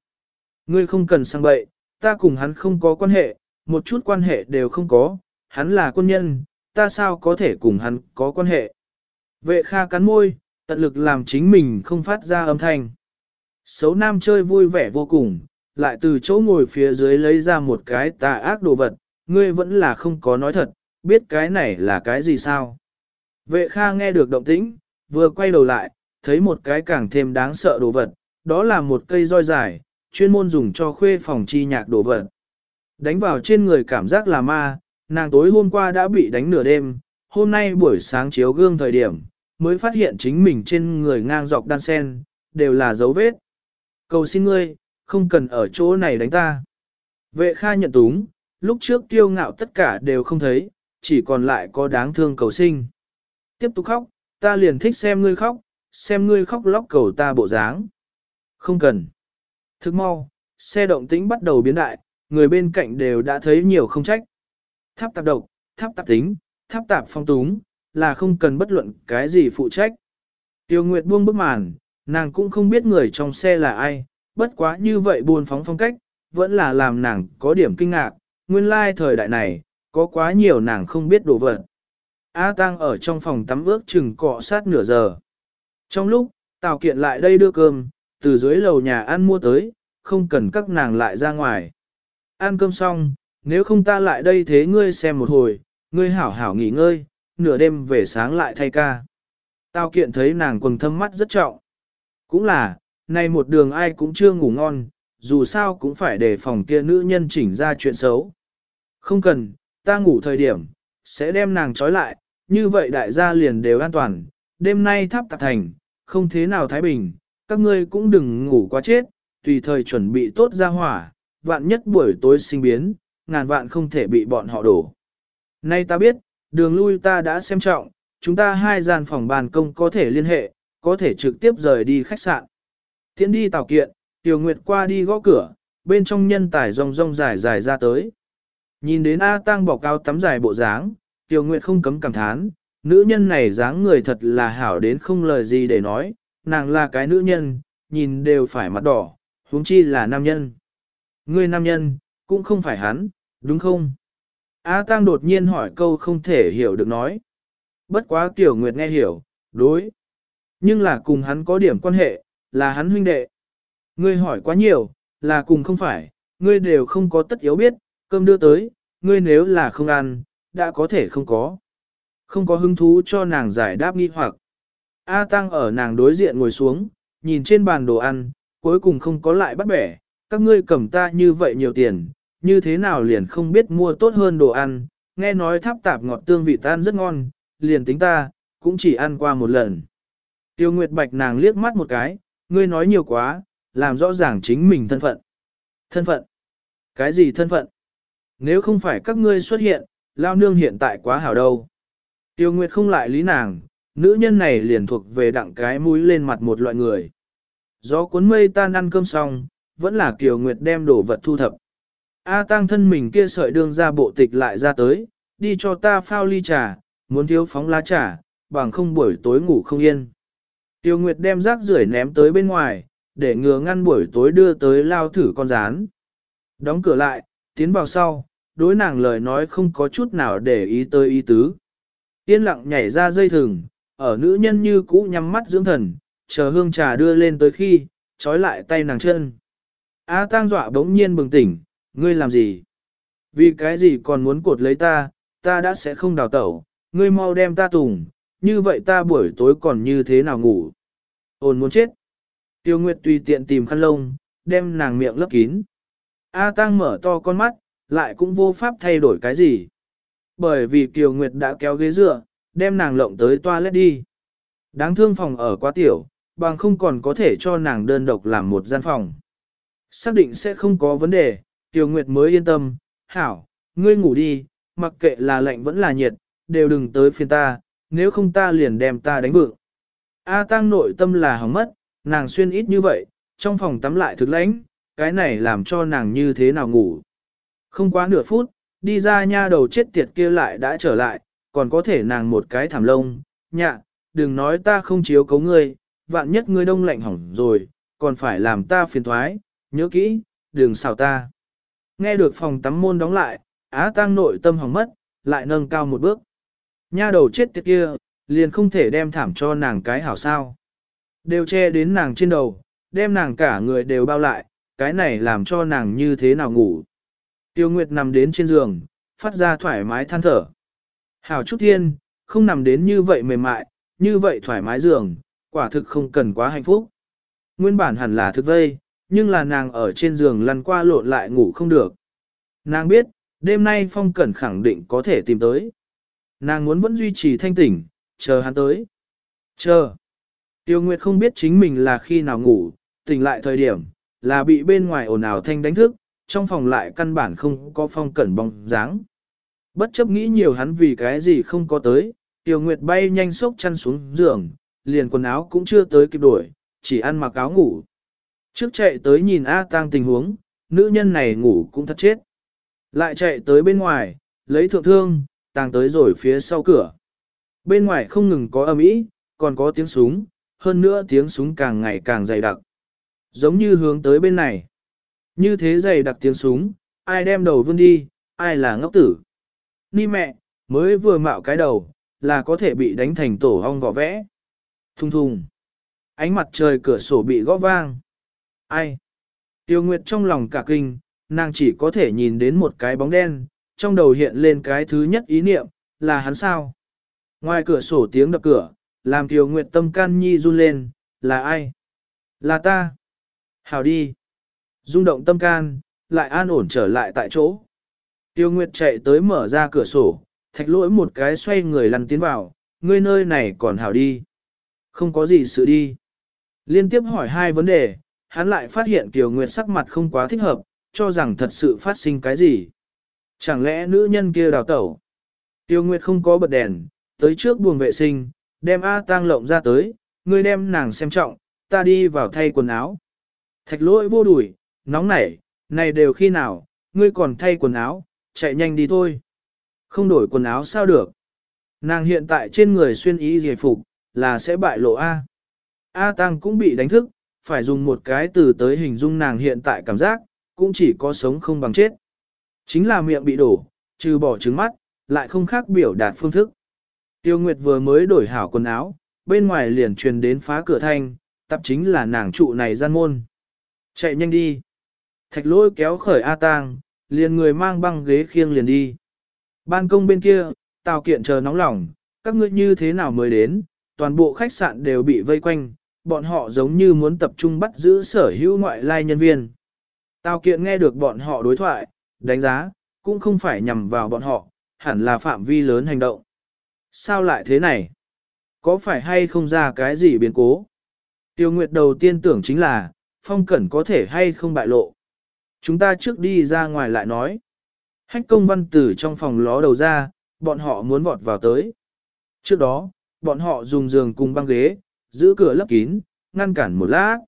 Ngươi không cần sang bậy, ta cùng hắn không có quan hệ, một chút quan hệ đều không có, hắn là quân nhân, ta sao có thể cùng hắn có quan hệ. Vệ kha cắn môi, tận lực làm chính mình không phát ra âm thanh. Xấu nam chơi vui vẻ vô cùng, lại từ chỗ ngồi phía dưới lấy ra một cái tà ác đồ vật, ngươi vẫn là không có nói thật, biết cái này là cái gì sao. Vệ kha nghe được động tĩnh, vừa quay đầu lại, thấy một cái càng thêm đáng sợ đồ vật, đó là một cây roi dài, chuyên môn dùng cho khuê phòng chi nhạc đồ vật. Đánh vào trên người cảm giác là ma, nàng tối hôm qua đã bị đánh nửa đêm, hôm nay buổi sáng chiếu gương thời điểm, mới phát hiện chính mình trên người ngang dọc đan sen, đều là dấu vết. Cầu xin ngươi, không cần ở chỗ này đánh ta. Vệ kha nhận túng, lúc trước tiêu ngạo tất cả đều không thấy, chỉ còn lại có đáng thương cầu sinh. Tiếp tục khóc, ta liền thích xem ngươi khóc, xem ngươi khóc lóc cầu ta bộ dáng. Không cần. Thức mau, xe động tĩnh bắt đầu biến đại, người bên cạnh đều đã thấy nhiều không trách. Tháp tạp độc, tháp tạp tính, tháp tạp phong túng, là không cần bất luận cái gì phụ trách. Tiêu Nguyệt buông bức màn, nàng cũng không biết người trong xe là ai, bất quá như vậy buồn phóng phong cách, vẫn là làm nàng có điểm kinh ngạc, nguyên lai thời đại này, có quá nhiều nàng không biết đồ vật. A Tăng ở trong phòng tắm ước chừng cọ sát nửa giờ. Trong lúc, Tào Kiện lại đây đưa cơm, từ dưới lầu nhà ăn mua tới, không cần các nàng lại ra ngoài. Ăn cơm xong, nếu không ta lại đây thế ngươi xem một hồi, ngươi hảo hảo nghỉ ngơi, nửa đêm về sáng lại thay ca. Tao kiện thấy nàng quần thâm mắt rất trọng. Cũng là, nay một đường ai cũng chưa ngủ ngon, dù sao cũng phải để phòng kia nữ nhân chỉnh ra chuyện xấu. Không cần, ta ngủ thời điểm, sẽ đem nàng trói lại, như vậy đại gia liền đều an toàn, đêm nay tháp tạp thành, không thế nào thái bình, các ngươi cũng đừng ngủ quá chết, tùy thời chuẩn bị tốt ra hỏa, vạn nhất buổi tối sinh biến, ngàn vạn không thể bị bọn họ đổ. Nay ta biết, đường lui ta đã xem trọng, chúng ta hai gian phòng bàn công có thể liên hệ, có thể trực tiếp rời đi khách sạn. Tiến đi tàu kiện, Tiểu Nguyệt qua đi gõ cửa, bên trong nhân tải rong rong dài dài ra tới. Nhìn đến A Tăng bỏ cao tắm dài bộ dáng, Tiểu Nguyệt không cấm cảm thán, nữ nhân này dáng người thật là hảo đến không lời gì để nói, nàng là cái nữ nhân, nhìn đều phải mặt đỏ, huống chi là nam nhân. Ngươi nam nhân, cũng không phải hắn, đúng không? A Tăng đột nhiên hỏi câu không thể hiểu được nói. Bất quá Tiểu Nguyệt nghe hiểu, đối. Nhưng là cùng hắn có điểm quan hệ, là hắn huynh đệ. Ngươi hỏi quá nhiều, là cùng không phải, ngươi đều không có tất yếu biết, cơm đưa tới, ngươi nếu là không ăn, đã có thể không có. Không có hứng thú cho nàng giải đáp nghi hoặc. A Tăng ở nàng đối diện ngồi xuống, nhìn trên bàn đồ ăn, cuối cùng không có lại bắt bẻ, các ngươi cầm ta như vậy nhiều tiền, như thế nào liền không biết mua tốt hơn đồ ăn, nghe nói tháp tạp ngọt tương vị tan rất ngon, liền tính ta, cũng chỉ ăn qua một lần. Tiêu Nguyệt Bạch nàng liếc mắt một cái, ngươi nói nhiều quá, làm rõ ràng chính mình thân phận. Thân phận? Cái gì thân phận? Nếu không phải các ngươi xuất hiện, lao nương hiện tại quá hảo đâu. Tiêu Nguyệt không lại lý nàng, nữ nhân này liền thuộc về đặng cái mũi lên mặt một loại người. Gió cuốn mây tan ăn cơm xong, vẫn là Kiều Nguyệt đem đồ vật thu thập. A tăng thân mình kia sợi đường ra bộ tịch lại ra tới, đi cho ta phao ly trà, muốn thiếu phóng lá trà, bằng không buổi tối ngủ không yên. Tiêu Nguyệt đem rác rưởi ném tới bên ngoài, để ngừa ngăn buổi tối đưa tới lao thử con rán. Đóng cửa lại, tiến vào sau, đối nàng lời nói không có chút nào để ý tới ý tứ. Yên lặng nhảy ra dây thừng, ở nữ nhân như cũ nhắm mắt dưỡng thần, chờ hương trà đưa lên tới khi, trói lại tay nàng chân. A tang dọa bỗng nhiên bừng tỉnh, ngươi làm gì? Vì cái gì còn muốn cột lấy ta, ta đã sẽ không đào tẩu, ngươi mau đem ta tùng, như vậy ta buổi tối còn như thế nào ngủ? Ôn muốn chết. Tiêu Nguyệt tùy tiện tìm khăn lông, đem nàng miệng lấp kín. A Tăng mở to con mắt, lại cũng vô pháp thay đổi cái gì. Bởi vì Kiều Nguyệt đã kéo ghế dựa, đem nàng lộng tới toilet đi. Đáng thương phòng ở quá tiểu, bằng không còn có thể cho nàng đơn độc làm một gian phòng. Xác định sẽ không có vấn đề, Tiểu Nguyệt mới yên tâm, hảo, ngươi ngủ đi, mặc kệ là lạnh vẫn là nhiệt, đều đừng tới phiền ta, nếu không ta liền đem ta đánh vượng. A Tăng nội tâm là hỏng mất, nàng xuyên ít như vậy, trong phòng tắm lại thực lãnh, cái này làm cho nàng như thế nào ngủ. Không quá nửa phút, đi ra nha đầu chết tiệt kia lại đã trở lại, còn có thể nàng một cái thảm lông, nhạ, đừng nói ta không chiếu cấu ngươi, vạn nhất ngươi đông lạnh hỏng rồi, còn phải làm ta phiền thoái, nhớ kỹ, đừng xào ta. Nghe được phòng tắm môn đóng lại, á tăng nội tâm hỏng mất, lại nâng cao một bước. Nha đầu chết tiệt kia, liền không thể đem thảm cho nàng cái hảo sao. Đều che đến nàng trên đầu, đem nàng cả người đều bao lại, cái này làm cho nàng như thế nào ngủ. Tiêu Nguyệt nằm đến trên giường, phát ra thoải mái than thở. Hảo Trúc Thiên, không nằm đến như vậy mềm mại, như vậy thoải mái giường, quả thực không cần quá hạnh phúc. Nguyên bản hẳn là thực vây, nhưng là nàng ở trên giường lăn qua lộn lại ngủ không được. Nàng biết, đêm nay Phong Cẩn khẳng định có thể tìm tới. Nàng muốn vẫn duy trì thanh tỉnh, chờ hắn tới. Chờ. Tiêu Nguyệt không biết chính mình là khi nào ngủ, tỉnh lại thời điểm, là bị bên ngoài ồn ào thanh đánh thức, trong phòng lại căn bản không có phong cẩn bóng dáng. Bất chấp nghĩ nhiều hắn vì cái gì không có tới, Tiêu Nguyệt bay nhanh sốc chăn xuống giường, liền quần áo cũng chưa tới kịp đổi, chỉ ăn mặc áo ngủ. Trước chạy tới nhìn A Tang tình huống, nữ nhân này ngủ cũng thật chết. Lại chạy tới bên ngoài, lấy thượng thương, tàng tới rồi phía sau cửa. Bên ngoài không ngừng có âm ý, còn có tiếng súng, hơn nữa tiếng súng càng ngày càng dày đặc. Giống như hướng tới bên này. Như thế dày đặc tiếng súng, ai đem đầu vươn đi, ai là ngốc tử. Ni mẹ, mới vừa mạo cái đầu, là có thể bị đánh thành tổ hong vỏ vẽ. Thùng thùng. Ánh mặt trời cửa sổ bị gõ vang. Ai? Tiêu Nguyệt trong lòng cả kinh, nàng chỉ có thể nhìn đến một cái bóng đen, trong đầu hiện lên cái thứ nhất ý niệm, là hắn sao. Ngoài cửa sổ tiếng đập cửa, làm Tiêu Nguyệt tâm can nhi run lên, là ai? Là ta. Hào đi. Rung động tâm can, lại an ổn trở lại tại chỗ. Tiêu Nguyệt chạy tới mở ra cửa sổ, thạch lỗi một cái xoay người lăn tiến vào, ngươi nơi này còn hảo đi. Không có gì sự đi. Liên tiếp hỏi hai vấn đề, hắn lại phát hiện Kiều Nguyệt sắc mặt không quá thích hợp, cho rằng thật sự phát sinh cái gì. Chẳng lẽ nữ nhân kia đào tẩu? Tiêu Nguyệt không có bật đèn, tới trước buồng vệ sinh, đem A tang lộng ra tới, người đem nàng xem trọng, ta đi vào thay quần áo. Thạch lỗi vô đuổi, nóng nảy, này đều khi nào, ngươi còn thay quần áo, chạy nhanh đi thôi. Không đổi quần áo sao được. Nàng hiện tại trên người xuyên ý giải phục, là sẽ bại lộ A. A Tăng cũng bị đánh thức, phải dùng một cái từ tới hình dung nàng hiện tại cảm giác, cũng chỉ có sống không bằng chết. Chính là miệng bị đổ, trừ bỏ trứng mắt, lại không khác biểu đạt phương thức. Tiêu Nguyệt vừa mới đổi hảo quần áo, bên ngoài liền truyền đến phá cửa thanh, tập chính là nàng trụ này gian môn. Chạy nhanh đi. Thạch lôi kéo khởi A Tang, liền người mang băng ghế khiêng liền đi. Ban công bên kia, tàu kiện chờ nóng lòng, các ngươi như thế nào mới đến, toàn bộ khách sạn đều bị vây quanh, bọn họ giống như muốn tập trung bắt giữ sở hữu ngoại lai nhân viên. Tào kiện nghe được bọn họ đối thoại, đánh giá, cũng không phải nhằm vào bọn họ, hẳn là phạm vi lớn hành động. Sao lại thế này? Có phải hay không ra cái gì biến cố? Tiêu Nguyệt đầu tiên tưởng chính là, phong cẩn có thể hay không bại lộ. Chúng ta trước đi ra ngoài lại nói. Hách công văn tử trong phòng ló đầu ra, bọn họ muốn vọt vào tới. Trước đó, bọn họ dùng giường cùng băng ghế, giữ cửa lấp kín, ngăn cản một lát.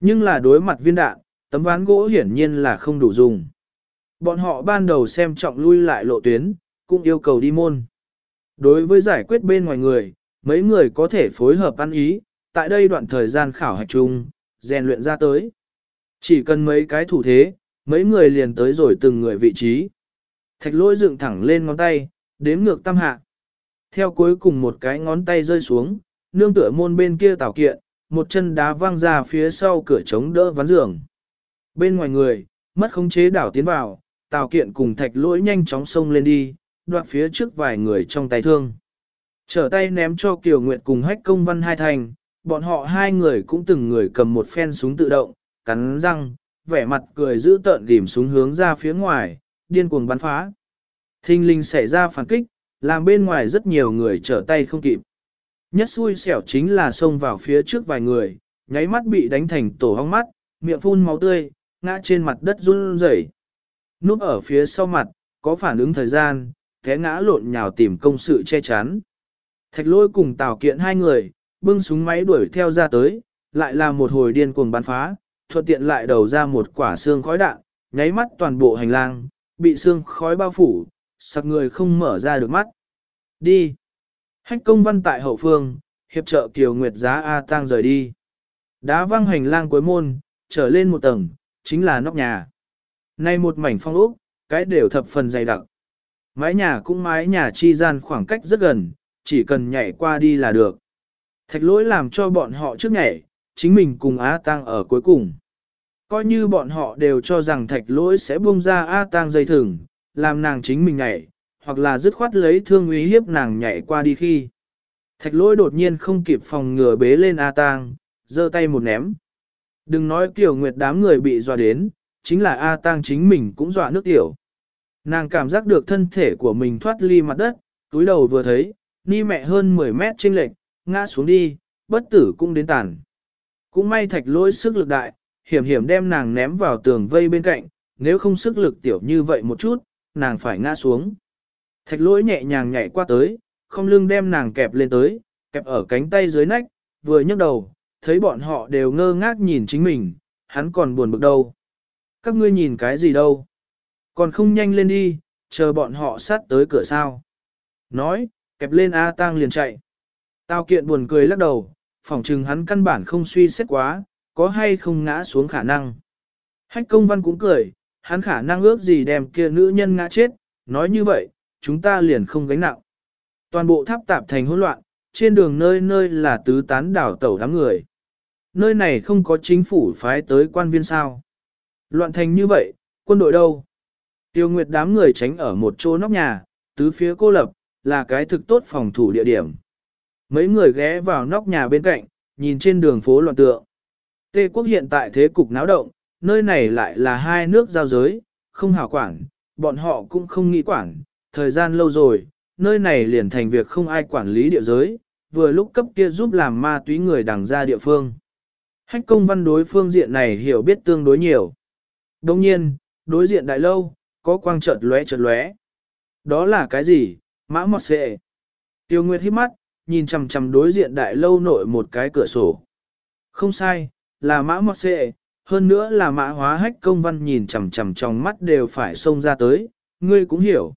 Nhưng là đối mặt viên đạn, tấm ván gỗ hiển nhiên là không đủ dùng. Bọn họ ban đầu xem trọng lui lại lộ tuyến, cũng yêu cầu đi môn. Đối với giải quyết bên ngoài người, mấy người có thể phối hợp ăn ý, tại đây đoạn thời gian khảo hạch chung, rèn luyện ra tới. Chỉ cần mấy cái thủ thế, mấy người liền tới rồi từng người vị trí. Thạch lôi dựng thẳng lên ngón tay, đếm ngược tam hạ. Theo cuối cùng một cái ngón tay rơi xuống, nương tựa môn bên kia tảo kiện, một chân đá văng ra phía sau cửa chống đỡ ván giường. Bên ngoài người, mất khống chế đảo tiến vào, tào kiện cùng thạch lỗi nhanh chóng xông lên đi, đoạt phía trước vài người trong tay thương. Trở tay ném cho Kiều Nguyệt cùng hách công văn hai thành, bọn họ hai người cũng từng người cầm một phen súng tự động, cắn răng, vẻ mặt cười giữ tợn điểm súng hướng ra phía ngoài, điên cuồng bắn phá. Thinh linh xảy ra phản kích, làm bên ngoài rất nhiều người trở tay không kịp. Nhất xui xẻo chính là xông vào phía trước vài người, nháy mắt bị đánh thành tổ hong mắt, miệng phun máu tươi, ngã trên mặt đất run rẩy. Núp ở phía sau mặt, có phản ứng thời gian, té ngã lộn nhào tìm công sự che chắn. Thạch lôi cùng tào kiện hai người, bưng súng máy đuổi theo ra tới, lại là một hồi điên cuồng bắn phá, thuận tiện lại đầu ra một quả xương khói đạn, nháy mắt toàn bộ hành lang, bị xương khói bao phủ, sặc người không mở ra được mắt. Đi! Hách công văn tại hậu phương, hiệp trợ Kiều Nguyệt giá A Tang rời đi. Đá văng hành lang cuối môn, trở lên một tầng, chính là nóc nhà. Nay một mảnh phong ốc, cái đều thập phần dày đặc. Mái nhà cũng mái nhà chi gian khoảng cách rất gần, chỉ cần nhảy qua đi là được. Thạch lỗi làm cho bọn họ trước nhảy, chính mình cùng A Tang ở cuối cùng. Coi như bọn họ đều cho rằng thạch lỗi sẽ buông ra A Tang dây thừng, làm nàng chính mình nhảy, hoặc là dứt khoát lấy thương uy hiếp nàng nhảy qua đi khi. Thạch lỗi đột nhiên không kịp phòng ngừa bế lên A Tang, giơ tay một ném. Đừng nói tiểu nguyệt đám người bị dọa đến, chính là A Tang chính mình cũng dọa nước tiểu. Nàng cảm giác được thân thể của mình thoát ly mặt đất, túi đầu vừa thấy, ni mẹ hơn 10 mét trên lệch, ngã xuống đi, bất tử cũng đến tàn. Cũng may thạch lỗi sức lực đại, hiểm hiểm đem nàng ném vào tường vây bên cạnh, nếu không sức lực tiểu như vậy một chút, nàng phải ngã xuống. Thạch lỗi nhẹ nhàng nhảy qua tới, không lưng đem nàng kẹp lên tới, kẹp ở cánh tay dưới nách, vừa nhấc đầu, thấy bọn họ đều ngơ ngác nhìn chính mình, hắn còn buồn bực đâu. Các ngươi nhìn cái gì đâu? Còn không nhanh lên đi, chờ bọn họ sát tới cửa sao. Nói, kẹp lên A tang liền chạy. Tao kiện buồn cười lắc đầu, phỏng chừng hắn căn bản không suy xét quá, có hay không ngã xuống khả năng. Hách công văn cũng cười, hắn khả năng ước gì đem kia nữ nhân ngã chết, nói như vậy, chúng ta liền không gánh nặng. Toàn bộ tháp tạp thành hỗn loạn, trên đường nơi nơi là tứ tán đảo tẩu đám người. Nơi này không có chính phủ phái tới quan viên sao. Loạn thành như vậy, quân đội đâu? Tiêu Nguyệt đám người tránh ở một chỗ nóc nhà, tứ phía cô lập, là cái thực tốt phòng thủ địa điểm. Mấy người ghé vào nóc nhà bên cạnh, nhìn trên đường phố loạn tượng. Tê quốc hiện tại thế cục náo động, nơi này lại là hai nước giao giới, không hảo quản, bọn họ cũng không nghĩ quản, thời gian lâu rồi, nơi này liền thành việc không ai quản lý địa giới, vừa lúc cấp kia giúp làm ma túy người đằng ra địa phương. Hách công văn đối phương diện này hiểu biết tương đối nhiều. Đồng nhiên, đối diện đại lâu, có quang chợt lóe chợt lóe. Đó là cái gì? Mã mọt xệ. Tiêu Nguyệt hít mắt, nhìn chằm chằm đối diện đại lâu nội một cái cửa sổ. Không sai, là mã mọt xệ, hơn nữa là mã hóa hách công văn nhìn chằm chằm trong mắt đều phải xông ra tới, ngươi cũng hiểu.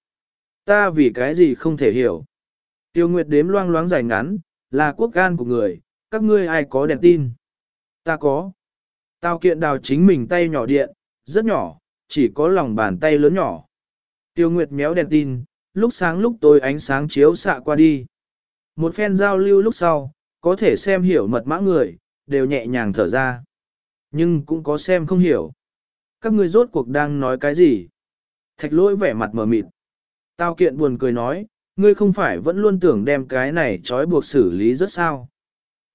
Ta vì cái gì không thể hiểu. Tiêu Nguyệt đếm loang loáng dài ngắn, là quốc gan của người, các ngươi ai có đèn tin. Ta có. Tao kiện đào chính mình tay nhỏ điện, rất nhỏ, chỉ có lòng bàn tay lớn nhỏ. Tiêu Nguyệt méo đèn tin, lúc sáng lúc tối ánh sáng chiếu xạ qua đi. Một phen giao lưu lúc sau, có thể xem hiểu mật mã người, đều nhẹ nhàng thở ra. Nhưng cũng có xem không hiểu. Các ngươi rốt cuộc đang nói cái gì? Thạch lỗi vẻ mặt mờ mịt. Tao kiện buồn cười nói, ngươi không phải vẫn luôn tưởng đem cái này trói buộc xử lý rất sao.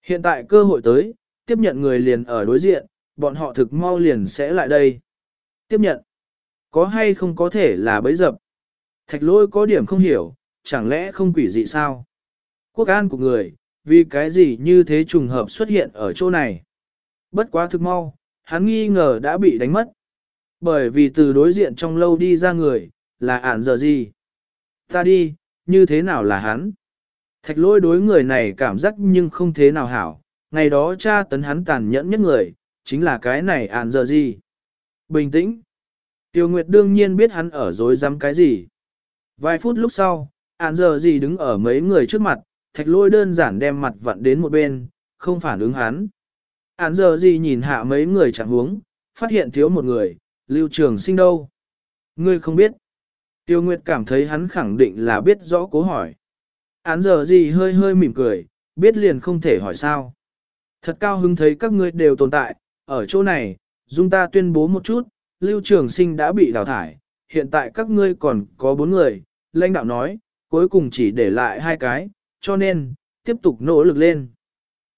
Hiện tại cơ hội tới, tiếp nhận người liền ở đối diện, bọn họ thực mau liền sẽ lại đây. Tiếp nhận. Có hay không có thể là bấy dập. Thạch lôi có điểm không hiểu, chẳng lẽ không quỷ dị sao? Quốc an của người, vì cái gì như thế trùng hợp xuất hiện ở chỗ này? Bất quá thực mau, hắn nghi ngờ đã bị đánh mất. Bởi vì từ đối diện trong lâu đi ra người, là ản giờ gì? Ta đi, như thế nào là hắn? Thạch lôi đối người này cảm giác nhưng không thế nào hảo. Ngày đó cha tấn hắn tàn nhẫn nhất người, chính là cái này ạn giờ gì? Bình tĩnh. Tiêu Nguyệt đương nhiên biết hắn ở dối dám cái gì. Vài phút lúc sau, ạn giờ gì đứng ở mấy người trước mặt, thạch lôi đơn giản đem mặt vặn đến một bên, không phản ứng hắn. Ản giờ gì nhìn hạ mấy người chẳng huống, phát hiện thiếu một người, lưu trường sinh đâu. Ngươi không biết. Tiêu Nguyệt cảm thấy hắn khẳng định là biết rõ cố hỏi. Án giờ gì hơi hơi mỉm cười, biết liền không thể hỏi sao. Thật cao hứng thấy các ngươi đều tồn tại, ở chỗ này, dung ta tuyên bố một chút, lưu trường sinh đã bị đào thải, hiện tại các ngươi còn có bốn người, lãnh đạo nói, cuối cùng chỉ để lại hai cái, cho nên, tiếp tục nỗ lực lên.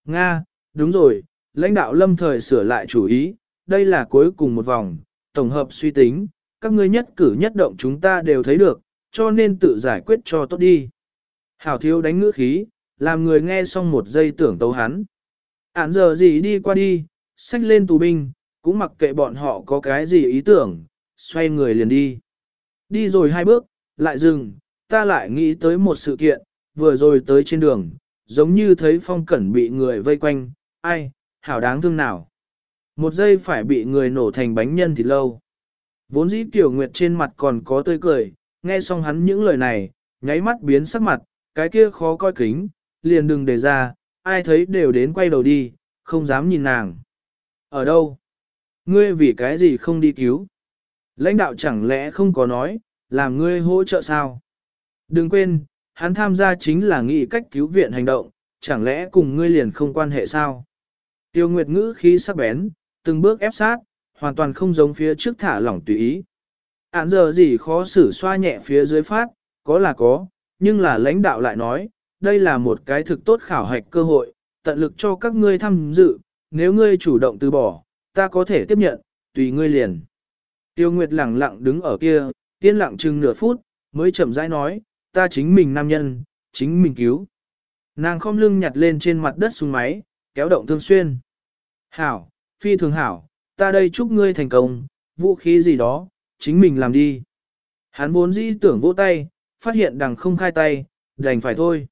Nga, đúng rồi, lãnh đạo lâm thời sửa lại chủ ý, đây là cuối cùng một vòng, tổng hợp suy tính, các ngươi nhất cử nhất động chúng ta đều thấy được, cho nên tự giải quyết cho tốt đi. Hảo thiếu đánh ngữ khí, làm người nghe xong một giây tưởng tấu hắn. Ản giờ gì đi qua đi, xách lên tù binh, cũng mặc kệ bọn họ có cái gì ý tưởng, xoay người liền đi. Đi rồi hai bước, lại dừng, ta lại nghĩ tới một sự kiện, vừa rồi tới trên đường, giống như thấy phong cẩn bị người vây quanh, ai, hảo đáng thương nào. Một giây phải bị người nổ thành bánh nhân thì lâu. Vốn dĩ tiểu nguyệt trên mặt còn có tươi cười, nghe xong hắn những lời này, nháy mắt biến sắc mặt, cái kia khó coi kính, liền đừng để ra, ai thấy đều đến quay đầu đi, không dám nhìn nàng. Ở đâu? Ngươi vì cái gì không đi cứu? Lãnh đạo chẳng lẽ không có nói, làm ngươi hỗ trợ sao? Đừng quên, hắn tham gia chính là nghĩ cách cứu viện hành động, chẳng lẽ cùng ngươi liền không quan hệ sao? Tiêu Nguyệt ngữ khí sắc bén, từng bước ép sát, hoàn toàn không giống phía trước thả lỏng tùy ý. Án giờ gì khó xử xoa nhẹ phía dưới phát, có là có, nhưng là lãnh đạo lại nói, đây là một cái thực tốt khảo hạch cơ hội, tận lực cho các ngươi tham dự, nếu ngươi chủ động từ bỏ, ta có thể tiếp nhận, tùy ngươi liền. Tiêu Nguyệt lặng lặng đứng ở kia, yên lặng chừng nửa phút, mới chậm rãi nói, ta chính mình nam nhân, chính mình cứu. Nàng khom lưng nhặt lên trên mặt đất xuống máy, kéo động thương xuyên. Hảo, phi thường hảo, ta đây chúc ngươi thành công, vũ khí gì đó, chính mình làm đi. Hắn vốn dĩ tưởng vỗ tay, phát hiện đằng không khai tay, đành phải thôi.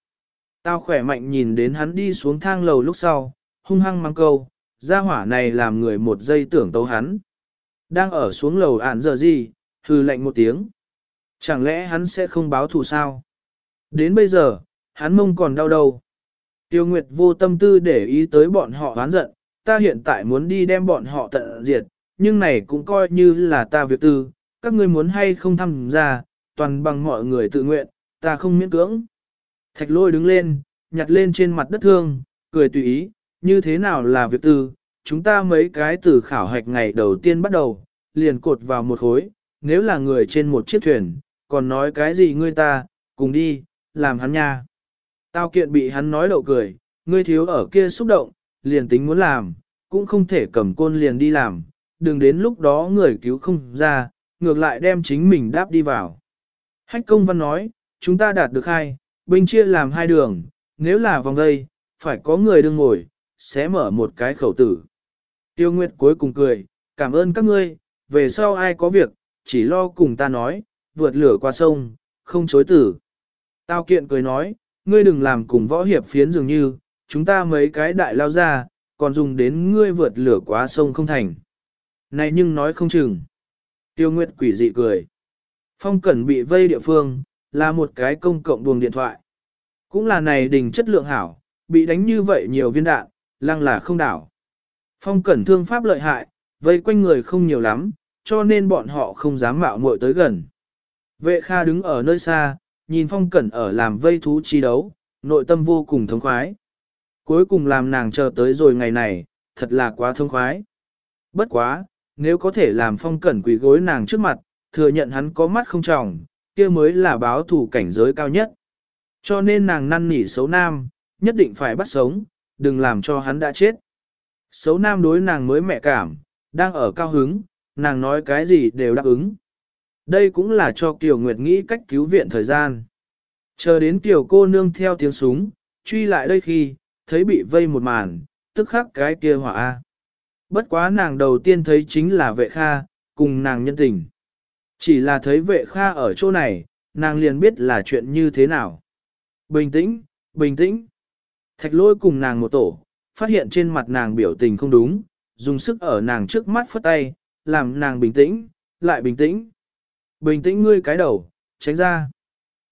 Tao khỏe mạnh nhìn đến hắn đi xuống thang lầu lúc sau, hung hăng mang câu, gia hỏa này làm người một giây tưởng tấu hắn. Đang ở xuống lầu ản giờ gì, hư lạnh một tiếng. Chẳng lẽ hắn sẽ không báo thù sao? Đến bây giờ, hắn mông còn đau đầu. Tiêu Nguyệt vô tâm tư để ý tới bọn họ oán giận, ta hiện tại muốn đi đem bọn họ tận diệt, nhưng này cũng coi như là ta việc tư, các ngươi muốn hay không tham gia, toàn bằng mọi người tự nguyện, ta không miễn cưỡng. Thạch lôi đứng lên, nhặt lên trên mặt đất thương, cười tùy ý, như thế nào là việc tư, chúng ta mấy cái từ khảo hạch ngày đầu tiên bắt đầu, liền cột vào một khối, nếu là người trên một chiếc thuyền, còn nói cái gì ngươi ta, cùng đi, làm hắn nha. Tao kiện bị hắn nói đậu cười, ngươi thiếu ở kia xúc động, liền tính muốn làm, cũng không thể cầm côn liền đi làm, đừng đến lúc đó người cứu không ra, ngược lại đem chính mình đáp đi vào. Hách công văn nói, chúng ta đạt được hai, binh chia làm hai đường, nếu là vòng đây, phải có người đương ngồi, sẽ mở một cái khẩu tử. Tiêu Nguyệt cuối cùng cười, cảm ơn các ngươi, về sau ai có việc, chỉ lo cùng ta nói, vượt lửa qua sông, không chối tử. Tao kiện cười nói, ngươi đừng làm cùng võ hiệp phiến dường như, chúng ta mấy cái đại lao ra, còn dùng đến ngươi vượt lửa quá sông không thành. Này nhưng nói không chừng. Tiêu Nguyệt quỷ dị cười. Phong Cẩn bị vây địa phương, là một cái công cộng buồng điện thoại. Cũng là này đình chất lượng hảo, bị đánh như vậy nhiều viên đạn, lăng là không đảo. Phong Cẩn thương pháp lợi hại, vây quanh người không nhiều lắm, cho nên bọn họ không dám mạo muội tới gần. Vệ Kha đứng ở nơi xa, nhìn Phong Cẩn ở làm vây thú chi đấu, nội tâm vô cùng thống khoái. Cuối cùng làm nàng chờ tới rồi ngày này, thật là quá thông khoái. Bất quá, nếu có thể làm Phong Cẩn quỷ gối nàng trước mặt, thừa nhận hắn có mắt không tròng, kia mới là báo thủ cảnh giới cao nhất. Cho nên nàng năn nỉ xấu nam, nhất định phải bắt sống, đừng làm cho hắn đã chết. Xấu nam đối nàng mới mẹ cảm, đang ở cao hứng, nàng nói cái gì đều đáp ứng. Đây cũng là cho Kiều Nguyệt nghĩ cách cứu viện thời gian. Chờ đến Kiều cô nương theo tiếng súng, truy lại đây khi, thấy bị vây một màn, tức khắc cái kia hỏa A. Bất quá nàng đầu tiên thấy chính là vệ kha, cùng nàng nhân tình. Chỉ là thấy vệ kha ở chỗ này, nàng liền biết là chuyện như thế nào. Bình tĩnh, bình tĩnh. Thạch lôi cùng nàng một tổ, phát hiện trên mặt nàng biểu tình không đúng, dùng sức ở nàng trước mắt phất tay, làm nàng bình tĩnh, lại bình tĩnh. Bình tĩnh ngươi cái đầu, tránh ra.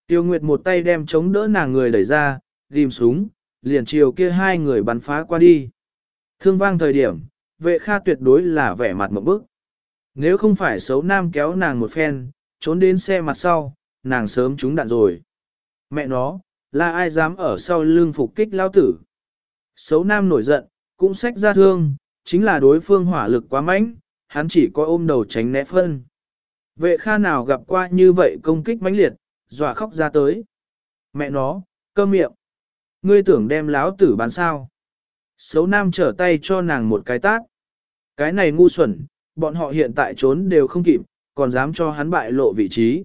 Tiêu Nguyệt một tay đem chống đỡ nàng người đẩy ra, ghim súng, liền chiều kia hai người bắn phá qua đi. Thương vang thời điểm, vệ kha tuyệt đối là vẻ mặt một bức. Nếu không phải xấu nam kéo nàng một phen, trốn đến xe mặt sau, nàng sớm trúng đạn rồi. Mẹ nó, là ai dám ở sau lưng phục kích lao tử. Xấu nam nổi giận, cũng xách ra thương, chính là đối phương hỏa lực quá mạnh, hắn chỉ có ôm đầu tránh né phân. Vệ kha nào gặp qua như vậy công kích mãnh liệt, dọa khóc ra tới. Mẹ nó, cơ miệng. Ngươi tưởng đem láo tử bán sao. Xấu nam trở tay cho nàng một cái tát. Cái này ngu xuẩn, bọn họ hiện tại trốn đều không kịp, còn dám cho hắn bại lộ vị trí.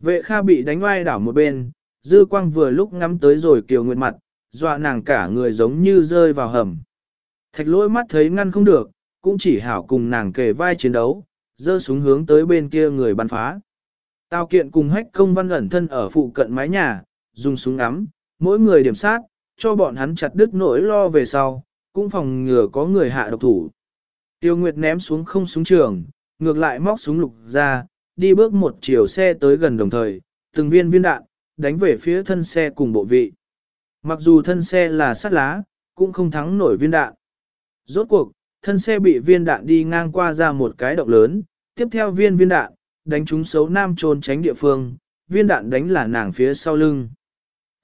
Vệ kha bị đánh oai đảo một bên, dư quang vừa lúc ngắm tới rồi kiều nguyệt mặt, dọa nàng cả người giống như rơi vào hầm. Thạch lỗi mắt thấy ngăn không được, cũng chỉ hảo cùng nàng kề vai chiến đấu, dơ súng hướng tới bên kia người bắn phá. Tào kiện cùng hách công văn ẩn thân ở phụ cận mái nhà, dùng súng ngắm, mỗi người điểm sát, cho bọn hắn chặt đứt nỗi lo về sau, cũng phòng ngừa có người hạ độc thủ. Tiêu Nguyệt ném xuống không súng trường, ngược lại móc súng lục ra, đi bước một chiều xe tới gần đồng thời, từng viên viên đạn, đánh về phía thân xe cùng bộ vị. Mặc dù thân xe là sắt lá, cũng không thắng nổi viên đạn. Rốt cuộc, thân xe bị viên đạn đi ngang qua ra một cái động lớn, tiếp theo viên viên đạn, đánh trúng xấu nam trôn tránh địa phương, viên đạn đánh là nàng phía sau lưng.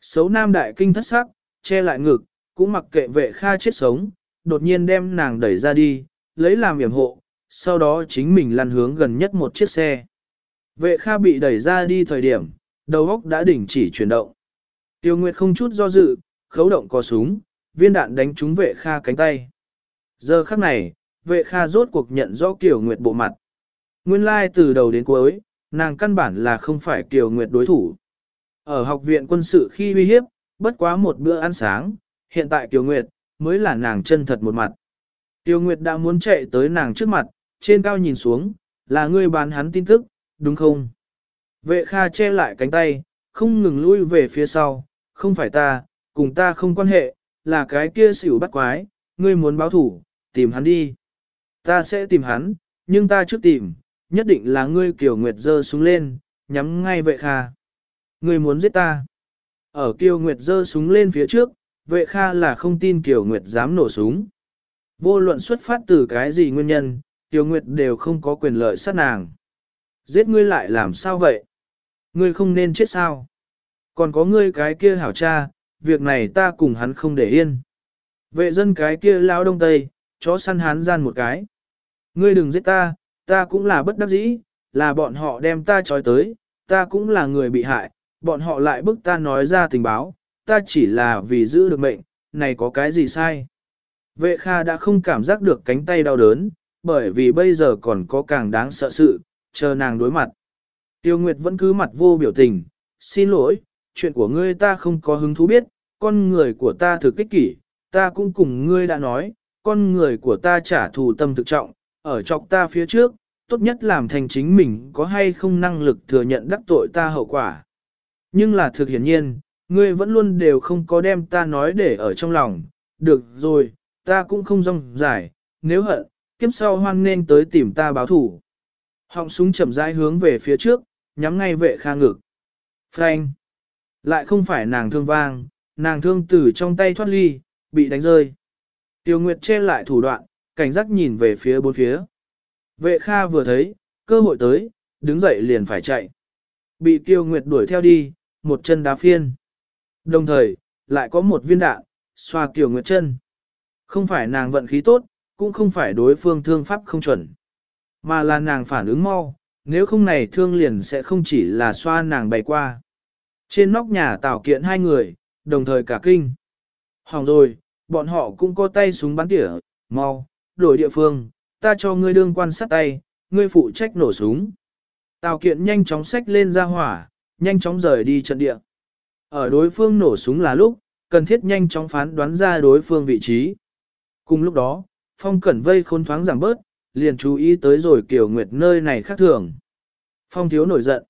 Xấu nam đại kinh thất sắc, che lại ngực, cũng mặc kệ vệ kha chết sống, đột nhiên đem nàng đẩy ra đi, lấy làm yểm hộ, sau đó chính mình lăn hướng gần nhất một chiếc xe. Vệ kha bị đẩy ra đi thời điểm, đầu óc đã đỉnh chỉ chuyển động. Tiêu Nguyệt không chút do dự, khấu động có súng, viên đạn đánh trúng vệ kha cánh tay. Giờ khắc này, vệ kha rốt cuộc nhận rõ Kiều Nguyệt bộ mặt. Nguyên lai từ đầu đến cuối, nàng căn bản là không phải Kiều Nguyệt đối thủ. Ở học viện quân sự khi uy hiếp, bất quá một bữa ăn sáng, hiện tại Kiều Nguyệt, mới là nàng chân thật một mặt. Tiêu Nguyệt đã muốn chạy tới nàng trước mặt, trên cao nhìn xuống, là ngươi bán hắn tin tức, đúng không? Vệ Kha che lại cánh tay, không ngừng lui về phía sau, không phải ta, cùng ta không quan hệ, là cái kia xỉu bắt quái, ngươi muốn báo thủ, tìm hắn đi. Ta sẽ tìm hắn, nhưng ta trước tìm, nhất định là ngươi Kiều Nguyệt giơ xuống lên, nhắm ngay vệ Kha. Ngươi muốn giết ta. Ở Kiều Nguyệt giơ súng lên phía trước, vệ Kha là không tin Kiều Nguyệt dám nổ súng. Vô luận xuất phát từ cái gì nguyên nhân, Kiều Nguyệt đều không có quyền lợi sát nàng. Giết ngươi lại làm sao vậy? Ngươi không nên chết sao? Còn có ngươi cái kia hảo cha, việc này ta cùng hắn không để yên. Vệ dân cái kia lao đông tây, chó săn hắn gian một cái. Ngươi đừng giết ta, ta cũng là bất đắc dĩ, là bọn họ đem ta trói tới, ta cũng là người bị hại, bọn họ lại bức ta nói ra tình báo, ta chỉ là vì giữ được mệnh, này có cái gì sai. Vệ Kha đã không cảm giác được cánh tay đau đớn, bởi vì bây giờ còn có càng đáng sợ sự, chờ nàng đối mặt. Tiêu Nguyệt vẫn cứ mặt vô biểu tình, xin lỗi, chuyện của ngươi ta không có hứng thú biết, con người của ta thực kích kỷ, ta cũng cùng ngươi đã nói, con người của ta trả thù tâm thực trọng, ở trọc ta phía trước, tốt nhất làm thành chính mình có hay không năng lực thừa nhận đắc tội ta hậu quả. Nhưng là thực hiển nhiên, ngươi vẫn luôn đều không có đem ta nói để ở trong lòng, được rồi, ta cũng không rong giải, nếu hận, kiếp sau hoan nên tới tìm ta báo thủ. Họng súng chậm rãi hướng về phía trước, nhắm ngay vệ kha ngực. Frank! Lại không phải nàng thương vang, nàng thương tử trong tay thoát ly, bị đánh rơi. Tiêu Nguyệt che lại thủ đoạn, cảnh giác nhìn về phía bốn phía. Vệ Kha vừa thấy, cơ hội tới, đứng dậy liền phải chạy. Bị Tiêu Nguyệt đuổi theo đi, một chân đá phiên. Đồng thời, lại có một viên đạn, xoa kiểu Nguyệt chân. Không phải nàng vận khí tốt, cũng không phải đối phương thương pháp không chuẩn. Mà là nàng phản ứng mau, nếu không này thương liền sẽ không chỉ là xoa nàng bày qua. Trên nóc nhà tạo kiện hai người, đồng thời cả kinh. Hỏng rồi, bọn họ cũng có tay súng bắn tỉa, mau, đổi địa phương, ta cho ngươi đương quan sát tay, ngươi phụ trách nổ súng. Tào kiện nhanh chóng xách lên ra hỏa, nhanh chóng rời đi trận địa. Ở đối phương nổ súng là lúc, cần thiết nhanh chóng phán đoán ra đối phương vị trí. Cùng lúc đó, Phong Cẩn vây khôn thoáng giảm bớt, liền chú ý tới rồi Kiều Nguyệt nơi này khác thường. Phong thiếu nổi giận.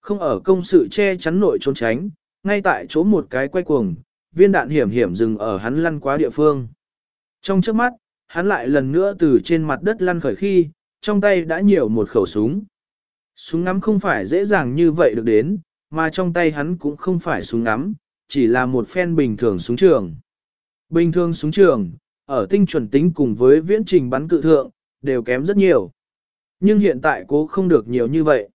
Không ở công sự che chắn nội trốn tránh, ngay tại chỗ một cái quay cuồng, viên đạn hiểm hiểm dừng ở hắn lăn quá địa phương. Trong trước mắt, hắn lại lần nữa từ trên mặt đất lăn khởi khi, trong tay đã nhiều một khẩu súng. Súng ngắm không phải dễ dàng như vậy được đến, mà trong tay hắn cũng không phải súng ngắm, chỉ là một phen bình thường súng trường. Bình thường súng trường, ở tinh chuẩn tính cùng với viễn trình bắn cự thượng, đều kém rất nhiều. Nhưng hiện tại cố không được nhiều như vậy.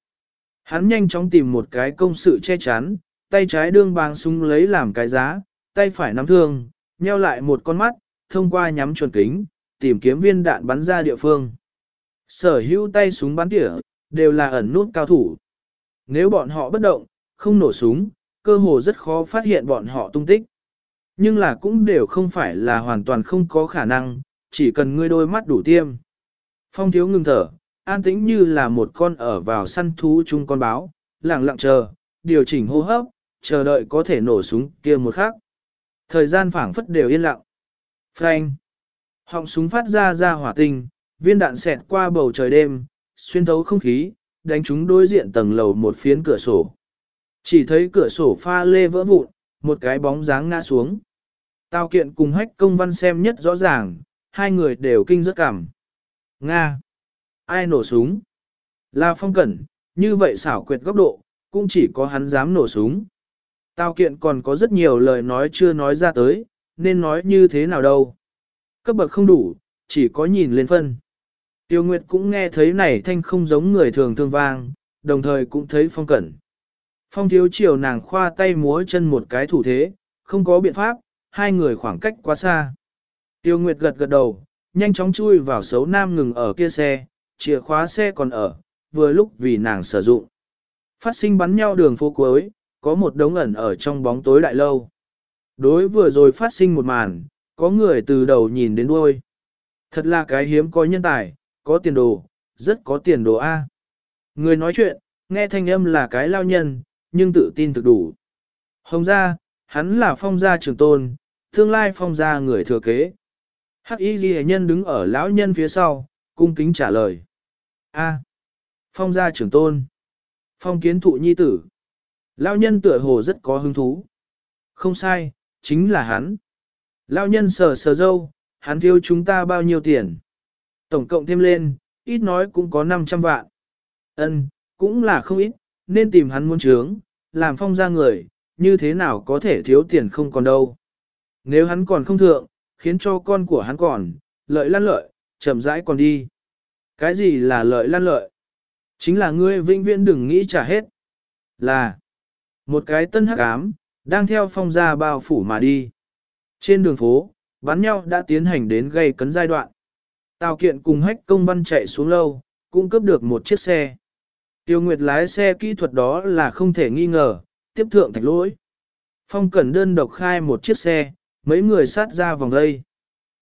Hắn nhanh chóng tìm một cái công sự che chắn, tay trái đương bang súng lấy làm cái giá, tay phải nắm thương, nheo lại một con mắt, thông qua nhắm chuẩn kính, tìm kiếm viên đạn bắn ra địa phương. Sở hữu tay súng bắn tỉa, đều là ẩn nút cao thủ. Nếu bọn họ bất động, không nổ súng, cơ hồ rất khó phát hiện bọn họ tung tích. Nhưng là cũng đều không phải là hoàn toàn không có khả năng, chỉ cần ngươi đôi mắt đủ tiêm. Phong thiếu ngừng thở, an tĩnh như là một con ở vào săn thú chung con báo, lặng lặng chờ, điều chỉnh hô hấp, chờ đợi có thể nổ súng kia một khắc. Thời gian phảng phất đều yên lặng. Phanh. Họng súng phát ra ra hỏa tinh, viên đạn xẹt qua bầu trời đêm, xuyên thấu không khí, đánh chúng đối diện tầng lầu một phiến cửa sổ. Chỉ thấy cửa sổ pha lê vỡ vụn, một cái bóng dáng ngã xuống. Tào kiện cùng hách công văn xem nhất rõ ràng, hai người đều kinh rất cảm. Nga! Ai nổ súng? Là phong cẩn, như vậy xảo quyệt góc độ, cũng chỉ có hắn dám nổ súng. Tào kiện còn có rất nhiều lời nói chưa nói ra tới, nên nói như thế nào đâu. Cấp bậc không đủ, chỉ có nhìn lên phân. Tiêu Nguyệt cũng nghe thấy này thanh không giống người thường thương vang, đồng thời cũng thấy phong cẩn. Phong thiếu chiều nàng khoa tay múa chân một cái thủ thế, không có biện pháp, hai người khoảng cách quá xa. Tiêu Nguyệt gật gật đầu, nhanh chóng chui vào xấu nam ngừng ở kia xe, chìa khóa xe còn ở, vừa lúc vì nàng sử dụng. Phát sinh bắn nhau đường phố cuối, có một đống ẩn ở trong bóng tối đại lâu. Đối vừa rồi phát sinh một màn, có người từ đầu nhìn đến đuôi. Thật là cái hiếm có nhân tài, có tiền đồ, rất có tiền đồ A. Người nói chuyện, nghe thanh âm là cái lao nhân, nhưng tự tin thực đủ. Hồng gia, hắn là phong gia trưởng tôn, tương lai phong gia người thừa kế. Hắc y ghi nhân đứng ở lão nhân phía sau, cung kính trả lời. A. phong gia trưởng tôn. Phong kiến thụ nhi tử. Lão nhân tựa hồ rất có hứng thú. Không sai, chính là hắn. Lão nhân sờ sờ dâu, hắn thiếu chúng ta bao nhiêu tiền. Tổng cộng thêm lên, ít nói cũng có 500 vạn. Ân, cũng là không ít, nên tìm hắn muốn trướng, làm phong ra người, như thế nào có thể thiếu tiền không còn đâu. Nếu hắn còn không thượng, khiến cho con của hắn còn, lợi lan lợi, chậm rãi còn đi. Cái gì là lợi lan lợi? Chính là ngươi vĩnh viễn đừng nghĩ trả hết. Là một cái tân hắc ám, đang theo phong gia bao phủ mà đi. Trên đường phố, bắn nhau đã tiến hành đến gây cấn giai đoạn. Tào kiện cùng hách công văn chạy xuống lâu, cũng cướp được một chiếc xe. Tiêu Nguyệt lái xe kỹ thuật đó là không thể nghi ngờ, tiếp thượng thạch lỗi. Phong Cẩn đơn độc khai một chiếc xe, mấy người sát ra vòng đây.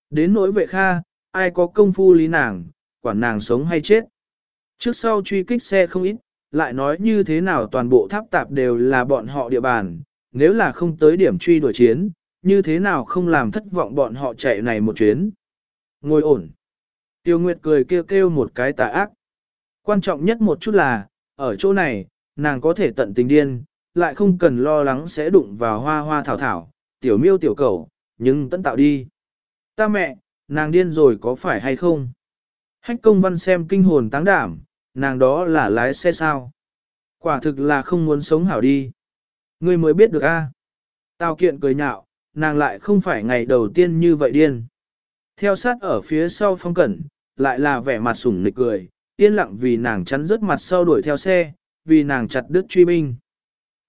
Đến nỗi vệ kha, ai có công phu lý nàng, quản nàng sống hay chết. Trước sau truy kích xe không ít, lại nói như thế nào toàn bộ tháp tạp đều là bọn họ địa bàn, nếu là không tới điểm truy đuổi chiến, như thế nào không làm thất vọng bọn họ chạy này một chuyến. Ngồi ổn. Tiêu Nguyệt cười kêu kêu một cái tà ác. Quan trọng nhất một chút là, ở chỗ này, nàng có thể tận tình điên, lại không cần lo lắng sẽ đụng vào hoa hoa thảo thảo, tiểu miêu tiểu cầu, nhưng tận tạo đi. Ta mẹ, nàng điên rồi có phải hay không? Hách công văn xem kinh hồn táng đảm, nàng đó là lái xe sao? Quả thực là không muốn sống hảo đi. Ngươi mới biết được a. Tào kiện cười nhạo, nàng lại không phải ngày đầu tiên như vậy điên. Theo sát ở phía sau phong cẩn, lại là vẻ mặt sủng nịch cười, yên lặng vì nàng chắn rớt mặt sau đuổi theo xe, vì nàng chặt đứt truy binh.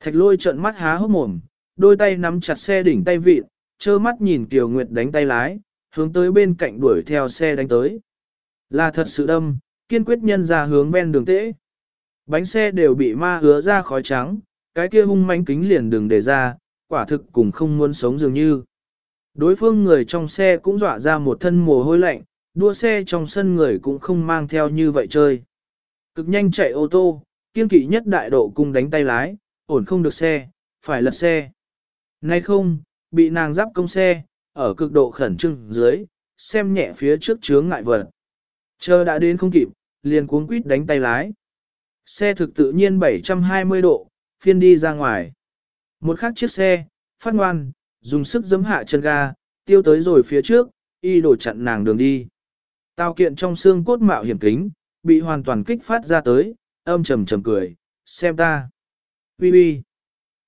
Thạch lôi trợn mắt há hốc mồm, đôi tay nắm chặt xe đỉnh tay vịn, trơ mắt nhìn Kiều Nguyệt đánh tay lái, hướng tới bên cạnh đuổi theo xe đánh tới. Là thật sự đâm, kiên quyết nhân ra hướng ven đường tễ. Bánh xe đều bị ma hứa ra khói trắng, cái kia hung manh kính liền đường để ra, quả thực cùng không muốn sống dường như. Đối phương người trong xe cũng dọa ra một thân mồ hôi lạnh, đua xe trong sân người cũng không mang theo như vậy chơi. Cực nhanh chạy ô tô, kiên kỵ nhất đại độ cùng đánh tay lái, ổn không được xe, phải lật xe. Nay không, bị nàng giáp công xe, ở cực độ khẩn trương dưới, xem nhẹ phía trước chướng ngại vật. Chờ đã đến không kịp, liền cuống quýt đánh tay lái. Xe thực tự nhiên 720 độ, phiên đi ra ngoài. Một khác chiếc xe, phát ngoan, dùng sức giấm hạ chân ga, tiêu tới rồi phía trước, y đổ chặn nàng đường đi. Tào kiện trong xương cốt mạo hiểm kính, bị hoàn toàn kích phát ra tới, âm trầm trầm cười, xem ta. Ui ui,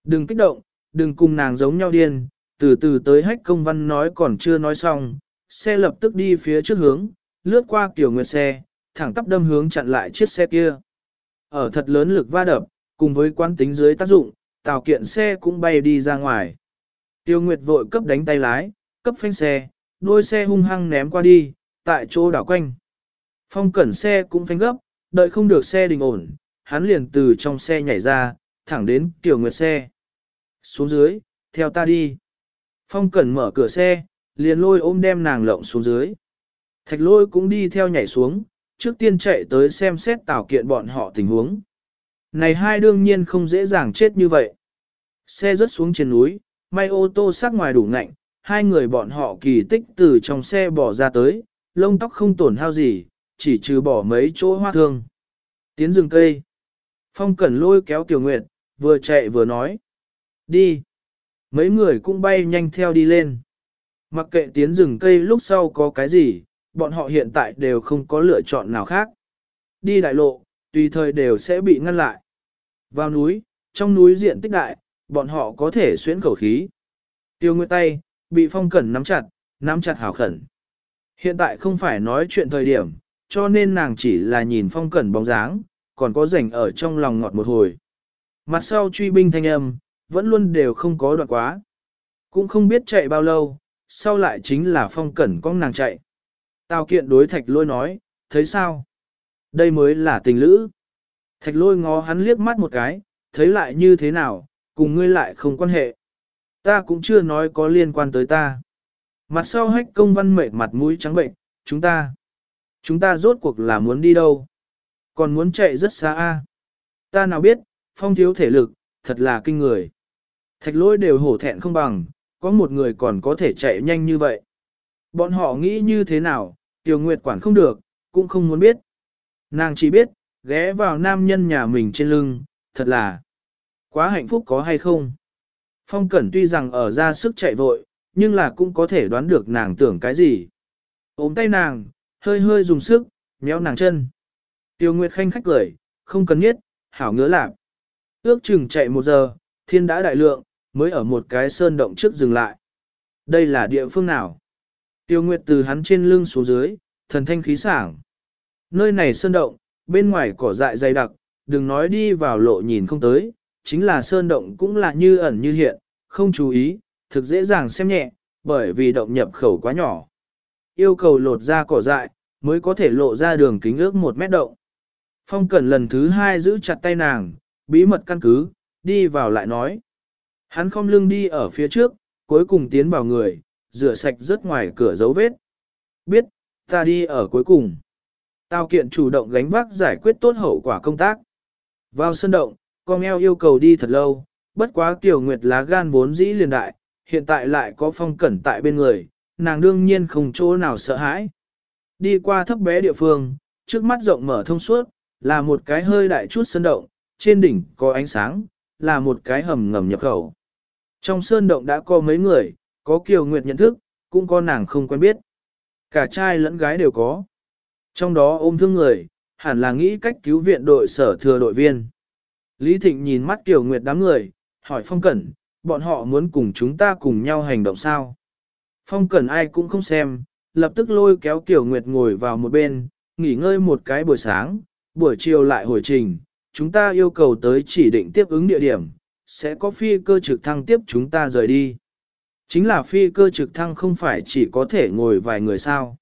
đừng kích động, đừng cùng nàng giống nhau điên, từ từ tới hách công văn nói còn chưa nói xong, xe lập tức đi phía trước hướng, lướt qua kiểu nguyệt xe, thẳng tắp đâm hướng chặn lại chiếc xe kia. Ở thật lớn lực va đập, cùng với quán tính dưới tác dụng, tàu kiện xe cũng bay đi ra ngoài. Tiêu Nguyệt vội cấp đánh tay lái, cấp phanh xe, đuôi xe hung hăng ném qua đi, tại chỗ đảo quanh. Phong cẩn xe cũng phanh gấp, đợi không được xe đình ổn, hắn liền từ trong xe nhảy ra, thẳng đến Tiểu Nguyệt xe. Xuống dưới, theo ta đi. Phong cẩn mở cửa xe, liền lôi ôm đem nàng lộng xuống dưới. Thạch lôi cũng đi theo nhảy xuống, trước tiên chạy tới xem xét tảo kiện bọn họ tình huống. Này hai đương nhiên không dễ dàng chết như vậy. Xe rớt xuống trên núi, may ô tô sát ngoài đủ ngạnh, hai người bọn họ kỳ tích từ trong xe bỏ ra tới, lông tóc không tổn hao gì, chỉ trừ bỏ mấy chỗ hoa thương. Tiến rừng cây. Phong cẩn lôi kéo Tiểu Nguyệt, vừa chạy vừa nói. Đi. Mấy người cũng bay nhanh theo đi lên. Mặc kệ tiến rừng cây lúc sau có cái gì, bọn họ hiện tại đều không có lựa chọn nào khác. Đi đại lộ, tùy thời đều sẽ bị ngăn lại. Vào núi, trong núi diện tích đại, bọn họ có thể xuyến khẩu khí. Tiêu Nguyệt tay, bị phong cẩn nắm chặt, nắm chặt hảo khẩn. Hiện tại không phải nói chuyện thời điểm, cho nên nàng chỉ là nhìn phong cẩn bóng dáng, còn có rảnh ở trong lòng ngọt một hồi. Mặt sau truy binh thanh âm, vẫn luôn đều không có đoạn quá. Cũng không biết chạy bao lâu, sau lại chính là phong cẩn con nàng chạy. Tào kiện đối thạch lôi nói, thấy sao? Đây mới là tình lữ. Thạch lôi ngó hắn liếc mắt một cái, thấy lại như thế nào, cùng ngươi lại không quan hệ. Ta cũng chưa nói có liên quan tới ta. Mặt sau hách công văn mệt mặt mũi trắng bệnh, chúng ta. Chúng ta rốt cuộc là muốn đi đâu? Còn muốn chạy rất xa a. Ta nào biết, phong thiếu thể lực, thật là kinh người. Thạch lôi đều hổ thẹn không bằng, có một người còn có thể chạy nhanh như vậy. Bọn họ nghĩ như thế nào, Tiểu Nguyệt quản không được, cũng không muốn biết. Nàng chỉ biết, ghé vào nam nhân nhà mình trên lưng, thật là quá hạnh phúc có hay không. Phong Cẩn tuy rằng ở ra sức chạy vội, nhưng là cũng có thể đoán được nàng tưởng cái gì. Ôm tay nàng, hơi hơi dùng sức, méo nàng chân. Tiêu Nguyệt khanh khách cười, không cần biết, hảo ngứa lạc. Ước chừng chạy một giờ, thiên đã đại lượng, mới ở một cái sơn động trước dừng lại. Đây là địa phương nào? Tiêu Nguyệt từ hắn trên lưng xuống dưới, thần thanh khí sảng. Nơi này sơn động, bên ngoài cỏ dại dày đặc, đừng nói đi vào lộ nhìn không tới, chính là sơn động cũng là như ẩn như hiện, không chú ý, thực dễ dàng xem nhẹ, bởi vì động nhập khẩu quá nhỏ. Yêu cầu lột ra cỏ dại, mới có thể lộ ra đường kính ước một mét động. Phong Cẩn lần thứ hai giữ chặt tay nàng, bí mật căn cứ, đi vào lại nói. Hắn không lưng đi ở phía trước, cuối cùng tiến vào người, rửa sạch rất ngoài cửa dấu vết. Biết, ta đi ở cuối cùng. Tao kiện chủ động gánh vác giải quyết tốt hậu quả công tác. Vào sân động, con eo yêu cầu đi thật lâu, bất quá Tiểu Nguyệt lá gan vốn dĩ liền đại, hiện tại lại có phong cẩn tại bên người, nàng đương nhiên không chỗ nào sợ hãi. Đi qua thấp bé địa phương, trước mắt rộng mở thông suốt, là một cái hơi đại chút sơn động, trên đỉnh có ánh sáng, là một cái hầm ngầm nhập khẩu. Trong sơn động đã có mấy người, có Kiều Nguyệt nhận thức, cũng có nàng không quen biết. Cả trai lẫn gái đều có. Trong đó ôm thương người, hẳn là nghĩ cách cứu viện đội sở thừa đội viên. Lý Thịnh nhìn mắt Kiều Nguyệt đám người, hỏi Phong Cẩn, bọn họ muốn cùng chúng ta cùng nhau hành động sao? Phong Cẩn ai cũng không xem, lập tức lôi kéo Kiều Nguyệt ngồi vào một bên, nghỉ ngơi một cái buổi sáng, buổi chiều lại hồi trình, chúng ta yêu cầu tới chỉ định tiếp ứng địa điểm, sẽ có phi cơ trực thăng tiếp chúng ta rời đi. Chính là phi cơ trực thăng không phải chỉ có thể ngồi vài người sao.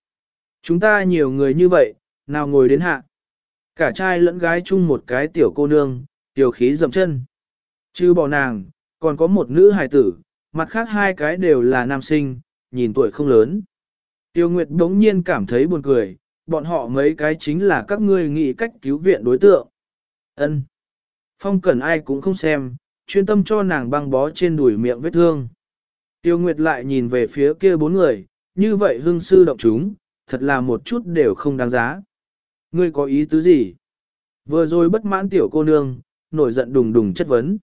Chúng ta nhiều người như vậy, nào ngồi đến hạ. Cả trai lẫn gái chung một cái tiểu cô nương, tiểu khí dầm chân. Chứ bỏ nàng, còn có một nữ hài tử, mặt khác hai cái đều là nam sinh, nhìn tuổi không lớn. Tiêu Nguyệt đống nhiên cảm thấy buồn cười, bọn họ mấy cái chính là các ngươi nghĩ cách cứu viện đối tượng. Ân. Phong Cẩn ai cũng không xem, chuyên tâm cho nàng băng bó trên đùi miệng vết thương. Tiêu Nguyệt lại nhìn về phía kia bốn người, như vậy hương sư động chúng, thật là một chút đều không đáng giá. Ngươi có ý tứ gì? Vừa rồi bất mãn tiểu cô nương, nổi giận đùng đùng chất vấn.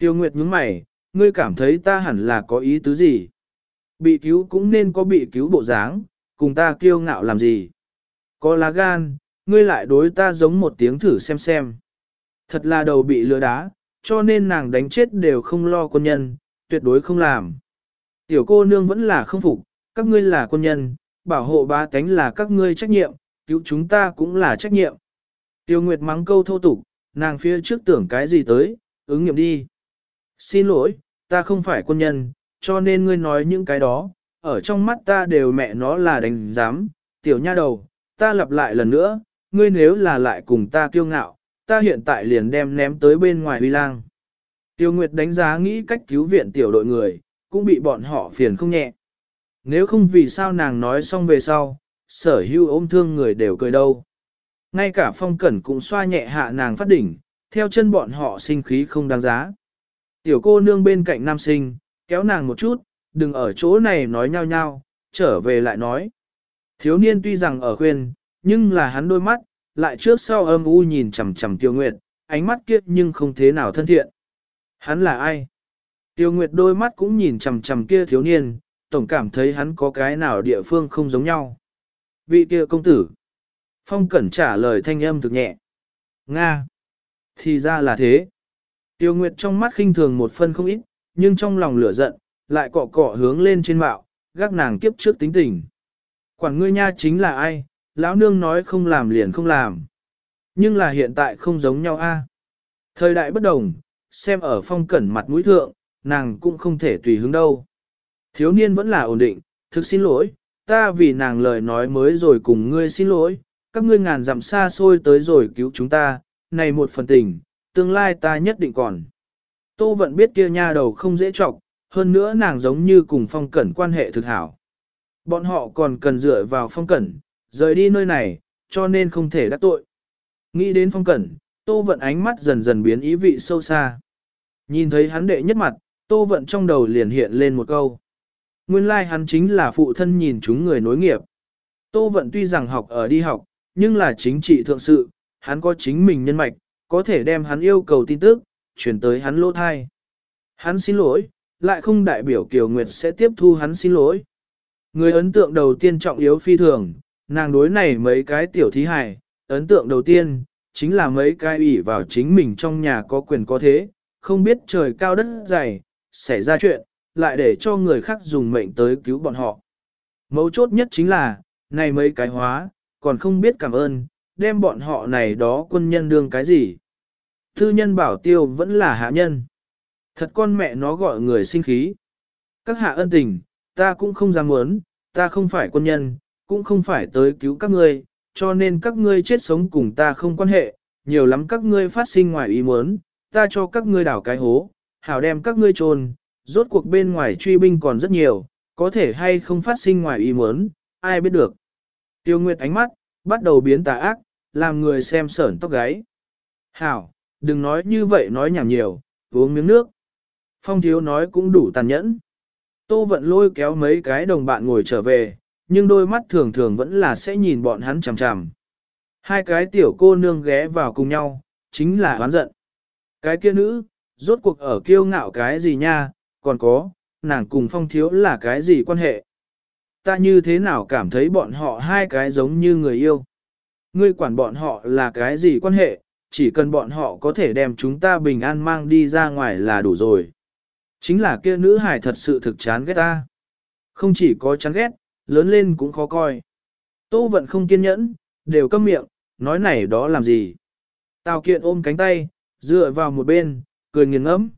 Tiêu Nguyệt nhướng mày, ngươi cảm thấy ta hẳn là có ý tứ gì? Bị cứu cũng nên có bị cứu bộ dáng, cùng ta kiêu ngạo làm gì? Có lá gan, ngươi lại đối ta giống một tiếng thử xem xem. Thật là đầu bị lừa đá, cho nên nàng đánh chết đều không lo quân nhân, tuyệt đối không làm. Tiểu cô nương vẫn là không phục, các ngươi là quân nhân, bảo hộ ba tánh là các ngươi trách nhiệm, cứu chúng ta cũng là trách nhiệm. Tiêu Nguyệt mắng câu thô tục, nàng phía trước tưởng cái gì tới, ứng nghiệm đi. Xin lỗi, ta không phải quân nhân, cho nên ngươi nói những cái đó, ở trong mắt ta đều mẹ nó là đánh giám, tiểu nha đầu, ta lặp lại lần nữa, ngươi nếu là lại cùng ta kiêu ngạo, ta hiện tại liền đem ném tới bên ngoài huy lang. Tiêu Nguyệt đánh giá nghĩ cách cứu viện tiểu đội người, cũng bị bọn họ phiền không nhẹ. Nếu không vì sao nàng nói xong về sau, sở hưu ôm thương người đều cười đâu. Ngay cả phong cẩn cũng xoa nhẹ hạ nàng phát đỉnh, theo chân bọn họ sinh khí không đáng giá. Tiểu cô nương bên cạnh nam sinh, kéo nàng một chút, đừng ở chỗ này nói nhau nhau, trở về lại nói. Thiếu niên tuy rằng ở khuyên, nhưng là hắn đôi mắt, lại trước sau âm u nhìn chằm chằm Tiêu Nguyệt, ánh mắt kiết nhưng không thế nào thân thiện. Hắn là ai? Tiêu Nguyệt đôi mắt cũng nhìn chằm chằm kia thiếu niên, tổng cảm thấy hắn có cái nào địa phương không giống nhau. Vị kia công tử. Phong Cẩn trả lời thanh âm thực nhẹ. Nga. Thì ra là thế. Tiêu Nguyệt trong mắt khinh thường một phân không ít, nhưng trong lòng lửa giận, lại cọ cọ hướng lên trên mạo, gác nàng kiếp trước tính tình. Quản ngươi nha chính là ai, lão nương nói không làm liền không làm. Nhưng là hiện tại không giống nhau a. Thời đại bất đồng, xem ở phong cẩn mặt mũi thượng, nàng cũng không thể tùy hứng đâu. Thiếu niên vẫn là ổn định, thực xin lỗi, ta vì nàng lời nói mới rồi cùng ngươi xin lỗi, các ngươi ngàn dặm xa xôi tới rồi cứu chúng ta, này một phần tình, tương lai ta nhất định còn. Tô vẫn biết kia nha đầu không dễ trọc, hơn nữa nàng giống như cùng phong cẩn quan hệ thực hảo. Bọn họ còn cần dựa vào phong cẩn, rời đi nơi này, cho nên không thể đắc tội. Nghĩ đến phong cẩn, tô vận ánh mắt dần dần biến ý vị sâu xa. Nhìn thấy hắn đệ nhất mặt, tô vận trong đầu liền hiện lên một câu. Nguyên lai like hắn chính là phụ thân nhìn chúng người nối nghiệp. Tô vận tuy rằng học ở đi học, nhưng là chính trị thượng sự, hắn có chính mình nhân mạch, có thể đem hắn yêu cầu tin tức, chuyển tới hắn lỗ thai. Hắn xin lỗi, lại không đại biểu Kiều Nguyệt sẽ tiếp thu hắn xin lỗi. Người ấn tượng đầu tiên trọng yếu phi thường, nàng đối này mấy cái tiểu thí hài, ấn tượng đầu tiên, chính là mấy cái ủy vào chính mình trong nhà có quyền có thế, không biết trời cao đất dày, xảy ra chuyện, lại để cho người khác dùng mệnh tới cứu bọn họ. Mấu chốt nhất chính là, này mấy cái hóa, còn không biết cảm ơn, đem bọn họ này đó quân nhân đương cái gì. Thư nhân bảo tiêu vẫn là hạ nhân. Thật con mẹ nó gọi người sinh khí. Các hạ ân tình, ta cũng không dám muốn, ta không phải quân nhân, cũng không phải tới cứu các ngươi, cho nên các ngươi chết sống cùng ta không quan hệ, nhiều lắm các ngươi phát sinh ngoài ý muốn, ta cho các ngươi đảo cái hố, hảo đem các ngươi trồn. rốt cuộc bên ngoài truy binh còn rất nhiều, có thể hay không phát sinh ngoài ý muốn, ai biết được. Tiêu Nguyệt ánh mắt, bắt đầu biến tà ác, làm người xem sởn tóc gáy. Hảo, đừng nói như vậy nói nhảm nhiều, uống miếng nước. Phong thiếu nói cũng đủ tàn nhẫn. Tô vận lôi kéo mấy cái đồng bạn ngồi trở về, nhưng đôi mắt thường thường vẫn là sẽ nhìn bọn hắn chằm chằm. Hai cái tiểu cô nương ghé vào cùng nhau, chính là oán giận. Cái kia nữ, rốt cuộc ở kiêu ngạo cái gì nha, còn có, nàng cùng phong thiếu là cái gì quan hệ. Ta như thế nào cảm thấy bọn họ hai cái giống như người yêu. Ngươi quản bọn họ là cái gì quan hệ, chỉ cần bọn họ có thể đem chúng ta bình an mang đi ra ngoài là đủ rồi. Chính là kia nữ hải thật sự thực chán ghét ta. Không chỉ có chán ghét, lớn lên cũng khó coi. Tô vận không kiên nhẫn, đều câm miệng, nói này đó làm gì. Tào kiện ôm cánh tay, dựa vào một bên, cười nghiền ngẫm.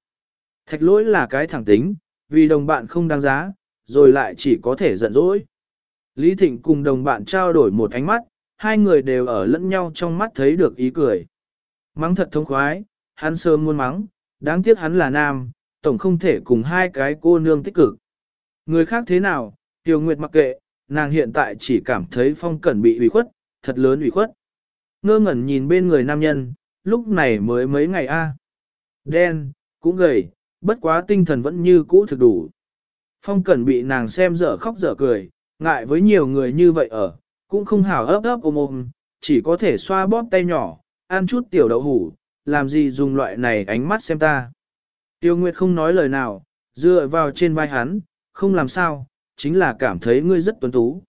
Thạch lỗi là cái thẳng tính, vì đồng bạn không đáng giá, rồi lại chỉ có thể giận dỗi. Lý Thịnh cùng đồng bạn trao đổi một ánh mắt, hai người đều ở lẫn nhau trong mắt thấy được ý cười. Mắng thật thông khoái, hắn sớm muốn mắng, đáng tiếc hắn là nam, tổng không thể cùng hai cái cô nương tích cực. Người khác thế nào, Tiêu Nguyệt mặc kệ, nàng hiện tại chỉ cảm thấy phong cẩn bị ủy khuất, thật lớn ủy khuất. Ngơ ngẩn nhìn bên người nam nhân, lúc này mới mấy ngày a Đen, cũng gầy, bất quá tinh thần vẫn như cũ thực đủ. Phong cẩn bị nàng xem dở khóc dở cười, ngại với nhiều người như vậy ở, cũng không hảo ấp ấp ôm ôm, chỉ có thể xoa bóp tay nhỏ, ăn chút tiểu đậu hủ, làm gì dùng loại này ánh mắt xem ta. Tiêu Nguyệt không nói lời nào, dựa vào trên vai hắn, không làm sao, chính là cảm thấy ngươi rất tuấn tú.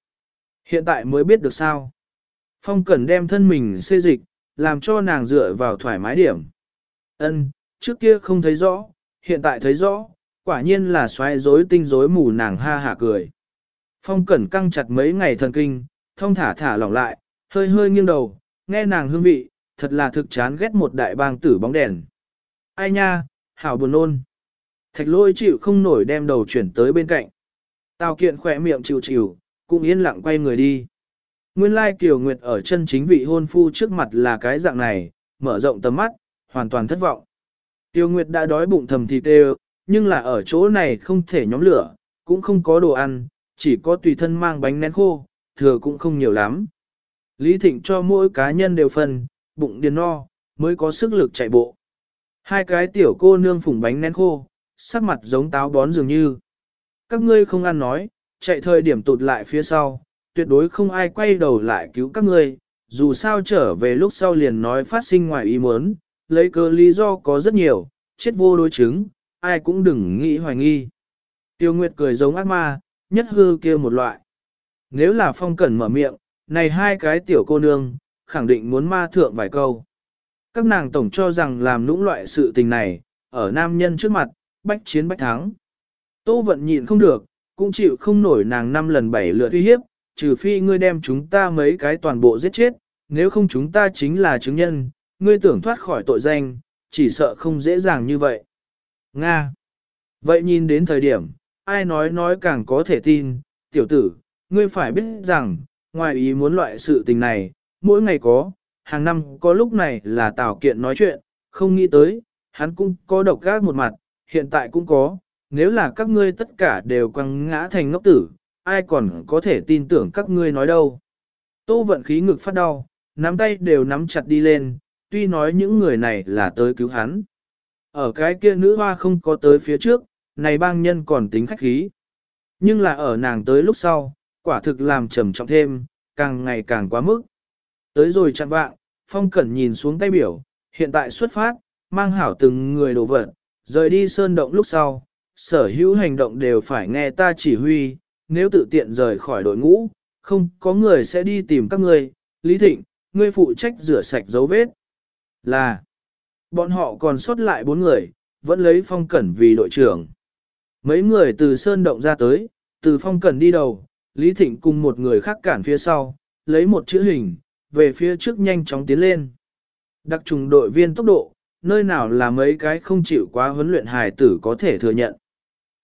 Hiện tại mới biết được sao. Phong Cẩn đem thân mình xê dịch, làm cho nàng dựa vào thoải mái điểm. Ân, trước kia không thấy rõ, hiện tại thấy rõ, quả nhiên là xoay rối tinh rối mù nàng ha hả cười. Phong Cẩn căng chặt mấy ngày thần kinh, thông thả thả lỏng lại, hơi hơi nghiêng đầu, nghe nàng hương vị, thật là thực chán ghét một đại bang tử bóng đèn. Ai nha, hảo buồn nôn. Thạch lôi chịu không nổi đem đầu chuyển tới bên cạnh. Tào kiện khỏe miệng chịu chịu, cũng yên lặng quay người đi. Nguyên lai Kiều Nguyệt ở chân chính vị hôn phu trước mặt là cái dạng này, mở rộng tầm mắt, hoàn toàn thất vọng. Tiêu Nguyệt đã đói bụng thầm thịt đều, nhưng là ở chỗ này không thể nhóm lửa, cũng không có đồ ăn, chỉ có tùy thân mang bánh nén khô, thừa cũng không nhiều lắm. Lý Thịnh cho mỗi cá nhân đều phân, bụng điền no, mới có sức lực chạy bộ. Hai cái tiểu cô nương phủng bánh nén khô, sắc mặt giống táo bón dường như. Các ngươi không ăn nói, chạy thời điểm tụt lại phía sau, tuyệt đối không ai quay đầu lại cứu các ngươi, dù sao trở về lúc sau liền nói phát sinh ngoài ý muốn, lấy cơ lý do có rất nhiều, chết vô đối chứng, ai cũng đừng nghĩ hoài nghi. Tiêu Nguyệt cười giống ác ma, nhất hư kia một loại. Nếu là phong cẩn mở miệng, này hai cái tiểu cô nương, khẳng định muốn ma thượng vài câu. Các nàng tổng cho rằng làm nũng loại sự tình này, ở nam nhân trước mặt, bách chiến bách thắng. Tô vận nhịn không được, cũng chịu không nổi nàng năm lần bảy lượt uy hiếp, trừ phi ngươi đem chúng ta mấy cái toàn bộ giết chết, nếu không chúng ta chính là chứng nhân, ngươi tưởng thoát khỏi tội danh, chỉ sợ không dễ dàng như vậy. Nga. Vậy nhìn đến thời điểm, ai nói nói càng có thể tin, tiểu tử, ngươi phải biết rằng, ngoài ý muốn loại sự tình này, mỗi ngày có, hàng năm có lúc này là Tào Kiện nói chuyện, không nghĩ tới, hắn cũng có độc gác một mặt, hiện tại cũng có, nếu là các ngươi tất cả đều quăng ngã thành ngốc tử, ai còn có thể tin tưởng các ngươi nói đâu. Tô vận khí ngực phát đau, nắm tay đều nắm chặt đi lên, tuy nói những người này là tới cứu hắn. Ở cái kia nữ hoa không có tới phía trước, này bang nhân còn tính khách khí. Nhưng là ở nàng tới lúc sau, quả thực làm trầm trọng thêm, càng ngày càng quá mức. Tới rồi chặn vạng, Phong Cẩn nhìn xuống tay biểu, hiện tại xuất phát, mang hảo từng người đồ vật, rời đi sơn động lúc sau, sở hữu hành động đều phải nghe ta chỉ huy, nếu tự tiện rời khỏi đội ngũ, không có người sẽ đi tìm các ngươi, Lý Thịnh, ngươi phụ trách rửa sạch dấu vết. Là, bọn họ còn sót lại bốn người, vẫn lấy Phong Cẩn vì đội trưởng. Mấy người từ sơn động ra tới, từ Phong Cẩn đi đầu, Lý Thịnh cùng một người khác cản phía sau, lấy một chữ hình, về phía trước nhanh chóng tiến lên. Đặc trùng đội viên tốc độ, nơi nào là mấy cái không chịu quá huấn luyện hài tử có thể thừa nhận.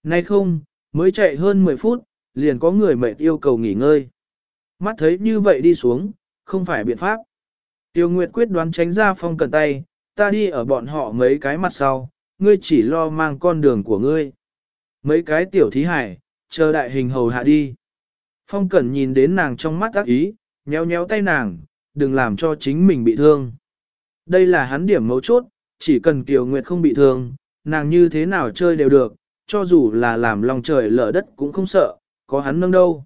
Nay không, mới chạy hơn 10 phút, liền có người mệt yêu cầu nghỉ ngơi. Mắt thấy như vậy đi xuống, không phải biện pháp. Tiêu Nguyệt quyết đoán tránh ra phong cần tay, ta đi ở bọn họ mấy cái mặt sau, ngươi chỉ lo mang con đường của ngươi. Mấy cái tiểu thí hải, chờ đại hình hầu hạ đi. Phong cẩn nhìn đến nàng trong mắt ác ý, nhéo nhéo tay nàng, đừng làm cho chính mình bị thương. Đây là hắn điểm mấu chốt, chỉ cần Kiều Nguyệt không bị thương, nàng như thế nào chơi đều được, cho dù là làm lòng trời lở đất cũng không sợ, có hắn nâng đâu.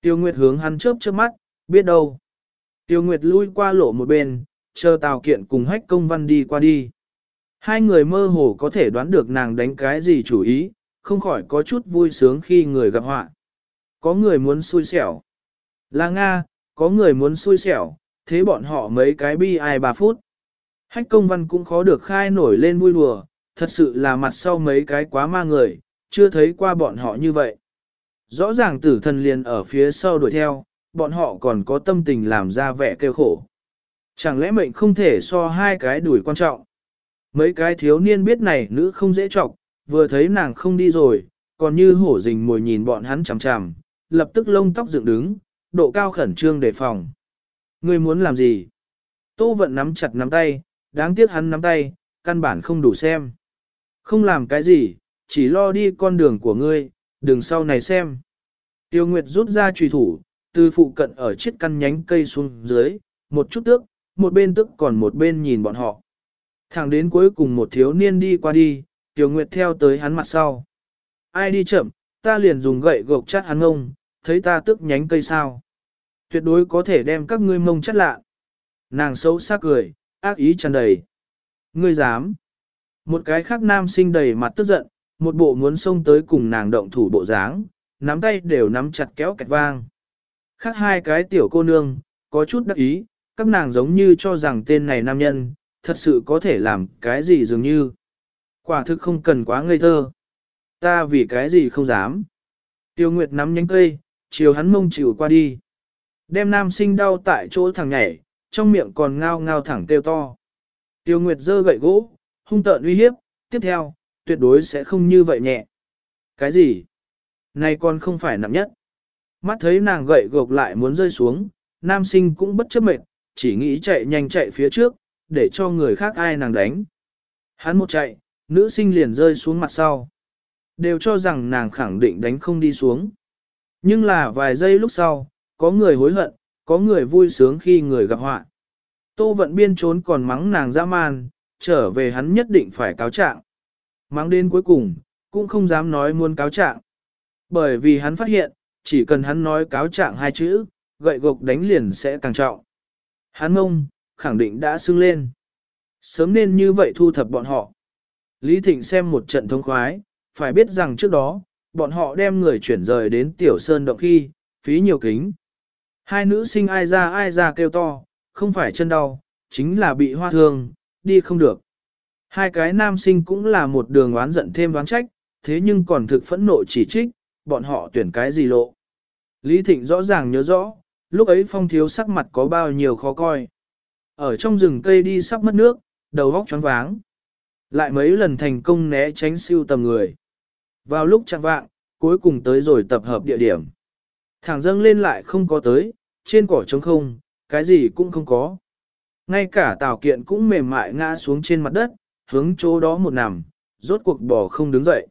Tiêu Nguyệt hướng hắn chớp chớp mắt, biết đâu. Tiêu Nguyệt lui qua lộ một bên, chờ Tào Kiện cùng hách công văn đi qua đi. Hai người mơ hồ có thể đoán được nàng đánh cái gì chủ ý, không khỏi có chút vui sướng khi người gặp họa. Có người muốn xui xẻo. Là Nga, có người muốn xui xẻo, thế bọn họ mấy cái bi ai ba phút. Hách công văn cũng khó được khai nổi lên vui đùa, thật sự là mặt sau mấy cái quá ma người, chưa thấy qua bọn họ như vậy. Rõ ràng tử thần liền ở phía sau đuổi theo, bọn họ còn có tâm tình làm ra vẻ kêu khổ. Chẳng lẽ mệnh không thể so hai cái đuổi quan trọng. Mấy cái thiếu niên biết này nữ không dễ trọng, vừa thấy nàng không đi rồi, còn như hổ rình mồi nhìn bọn hắn chằm chằm, lập tức lông tóc dựng đứng, độ cao khẩn trương đề phòng. Ngươi muốn làm gì? Tô vận nắm chặt nắm tay, đáng tiếc hắn nắm tay, căn bản không đủ xem. Không làm cái gì, chỉ lo đi con đường của ngươi, đường sau này xem. Tiêu Nguyệt rút ra trùy thủ, từ phụ cận ở chiếc căn nhánh cây xuống dưới, một chút tước, một bên tức còn một bên nhìn bọn họ. Thẳng đến cuối cùng một thiếu niên đi qua đi, Tiêu Nguyệt theo tới hắn mặt sau. Ai đi chậm, ta liền dùng gậy gộc chát hắn ngông, thấy ta tức nhánh cây sao. Tuyệt đối có thể đem các ngươi mông chất lạ. Nàng xấu xa cười, ác ý tràn đầy. Ngươi dám. Một cái khác nam sinh đầy mặt tức giận, một bộ muốn xông tới cùng nàng động thủ bộ dáng, nắm tay đều nắm chặt kéo kẹt vang. Khác hai cái tiểu cô nương, có chút đắc ý, các nàng giống như cho rằng tên này nam nhân, thật sự có thể làm cái gì dường như. Quả thực không cần quá ngây thơ. Ta vì cái gì không dám. Tiêu Nguyệt nắm nhánh cây, chiều hắn mông chịu qua đi. Đem nam sinh đau tại chỗ thằng nhảy, trong miệng còn ngao ngao thẳng kêu to. Tiêu Nguyệt giơ gậy gỗ, hung tợn uy hiếp, tiếp theo, tuyệt đối sẽ không như vậy nhẹ. Cái gì? Này còn không phải nặng nhất. Mắt thấy nàng gậy gộc lại muốn rơi xuống, nam sinh cũng bất chấp mệt, chỉ nghĩ chạy nhanh chạy phía trước, để cho người khác ai nàng đánh. Hắn một chạy, nữ sinh liền rơi xuống mặt sau. Đều cho rằng nàng khẳng định đánh không đi xuống. Nhưng là vài giây lúc sau, có người hối hận, có người vui sướng khi người gặp họa. Tô vận biên trốn còn mắng nàng dã man, trở về hắn nhất định phải cáo trạng. Mắng đến cuối cùng, cũng không dám nói muốn cáo trạng. Bởi vì hắn phát hiện, chỉ cần hắn nói cáo trạng hai chữ, gậy gộc đánh liền sẽ càng trọng. Hắn mông, khẳng định đã sưng lên. Sớm nên như vậy thu thập bọn họ. Lý Thịnh xem một trận thông khoái, phải biết rằng trước đó, bọn họ đem người chuyển rời đến Tiểu Sơn Động khi, phí nhiều kính. Hai nữ sinh ai ra ai ra kêu to, không phải chân đau, chính là bị hoa thương, đi không được. Hai cái nam sinh cũng là một đường oán giận thêm oán trách, thế nhưng còn thực phẫn nộ chỉ trích, bọn họ tuyển cái gì lộ. Lý Thịnh rõ ràng nhớ rõ, lúc ấy phong thiếu sắc mặt có bao nhiêu khó coi. Ở trong rừng cây đi sắp mất nước, đầu góc choáng váng. Lại mấy lần thành công né tránh siêu tầm người. Vào lúc chẳng vạng, cuối cùng tới rồi tập hợp địa điểm. Thẳng dâng lên lại không có tới, trên cỏ trống không, cái gì cũng không có. Ngay cả tào kiện cũng mềm mại ngã xuống trên mặt đất, hướng chỗ đó một nằm, rốt cuộc bò không đứng dậy.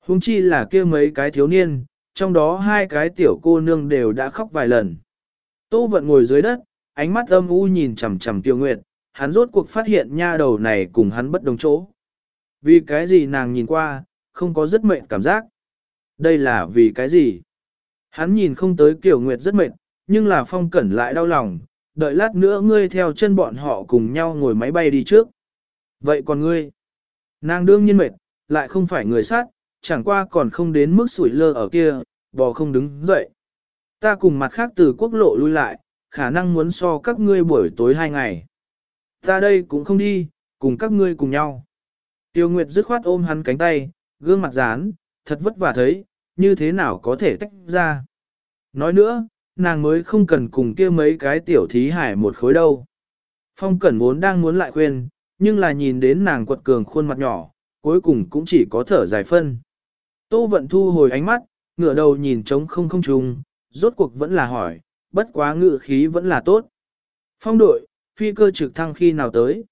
Hùng chi là kia mấy cái thiếu niên, trong đó hai cái tiểu cô nương đều đã khóc vài lần. Tô vận ngồi dưới đất, ánh mắt âm u nhìn chằm chằm tiêu nguyệt, hắn rốt cuộc phát hiện nha đầu này cùng hắn bất đồng chỗ. Vì cái gì nàng nhìn qua, không có rất mệt cảm giác. Đây là vì cái gì? Hắn nhìn không tới kiểu nguyệt rất mệt, nhưng là phong cẩn lại đau lòng, đợi lát nữa ngươi theo chân bọn họ cùng nhau ngồi máy bay đi trước. Vậy còn ngươi? Nàng đương nhiên mệt, lại không phải người sát, chẳng qua còn không đến mức sủi lơ ở kia, bò không đứng dậy. Ta cùng mặt khác từ quốc lộ lui lại, khả năng muốn so các ngươi buổi tối hai ngày. Ta đây cũng không đi, cùng các ngươi cùng nhau. Tiêu Nguyệt dứt khoát ôm hắn cánh tay, gương mặt dán, thật vất vả thấy, như thế nào có thể tách ra. Nói nữa, nàng mới không cần cùng kia mấy cái tiểu thí hải một khối đâu. Phong Cẩn vốn đang muốn lại khuyên, nhưng là nhìn đến nàng quật cường khuôn mặt nhỏ, cuối cùng cũng chỉ có thở dài phân. Tô Vận thu hồi ánh mắt, ngửa đầu nhìn trống không không trùng, rốt cuộc vẫn là hỏi, bất quá ngự khí vẫn là tốt. Phong đội, Phi cơ trực thăng khi nào tới?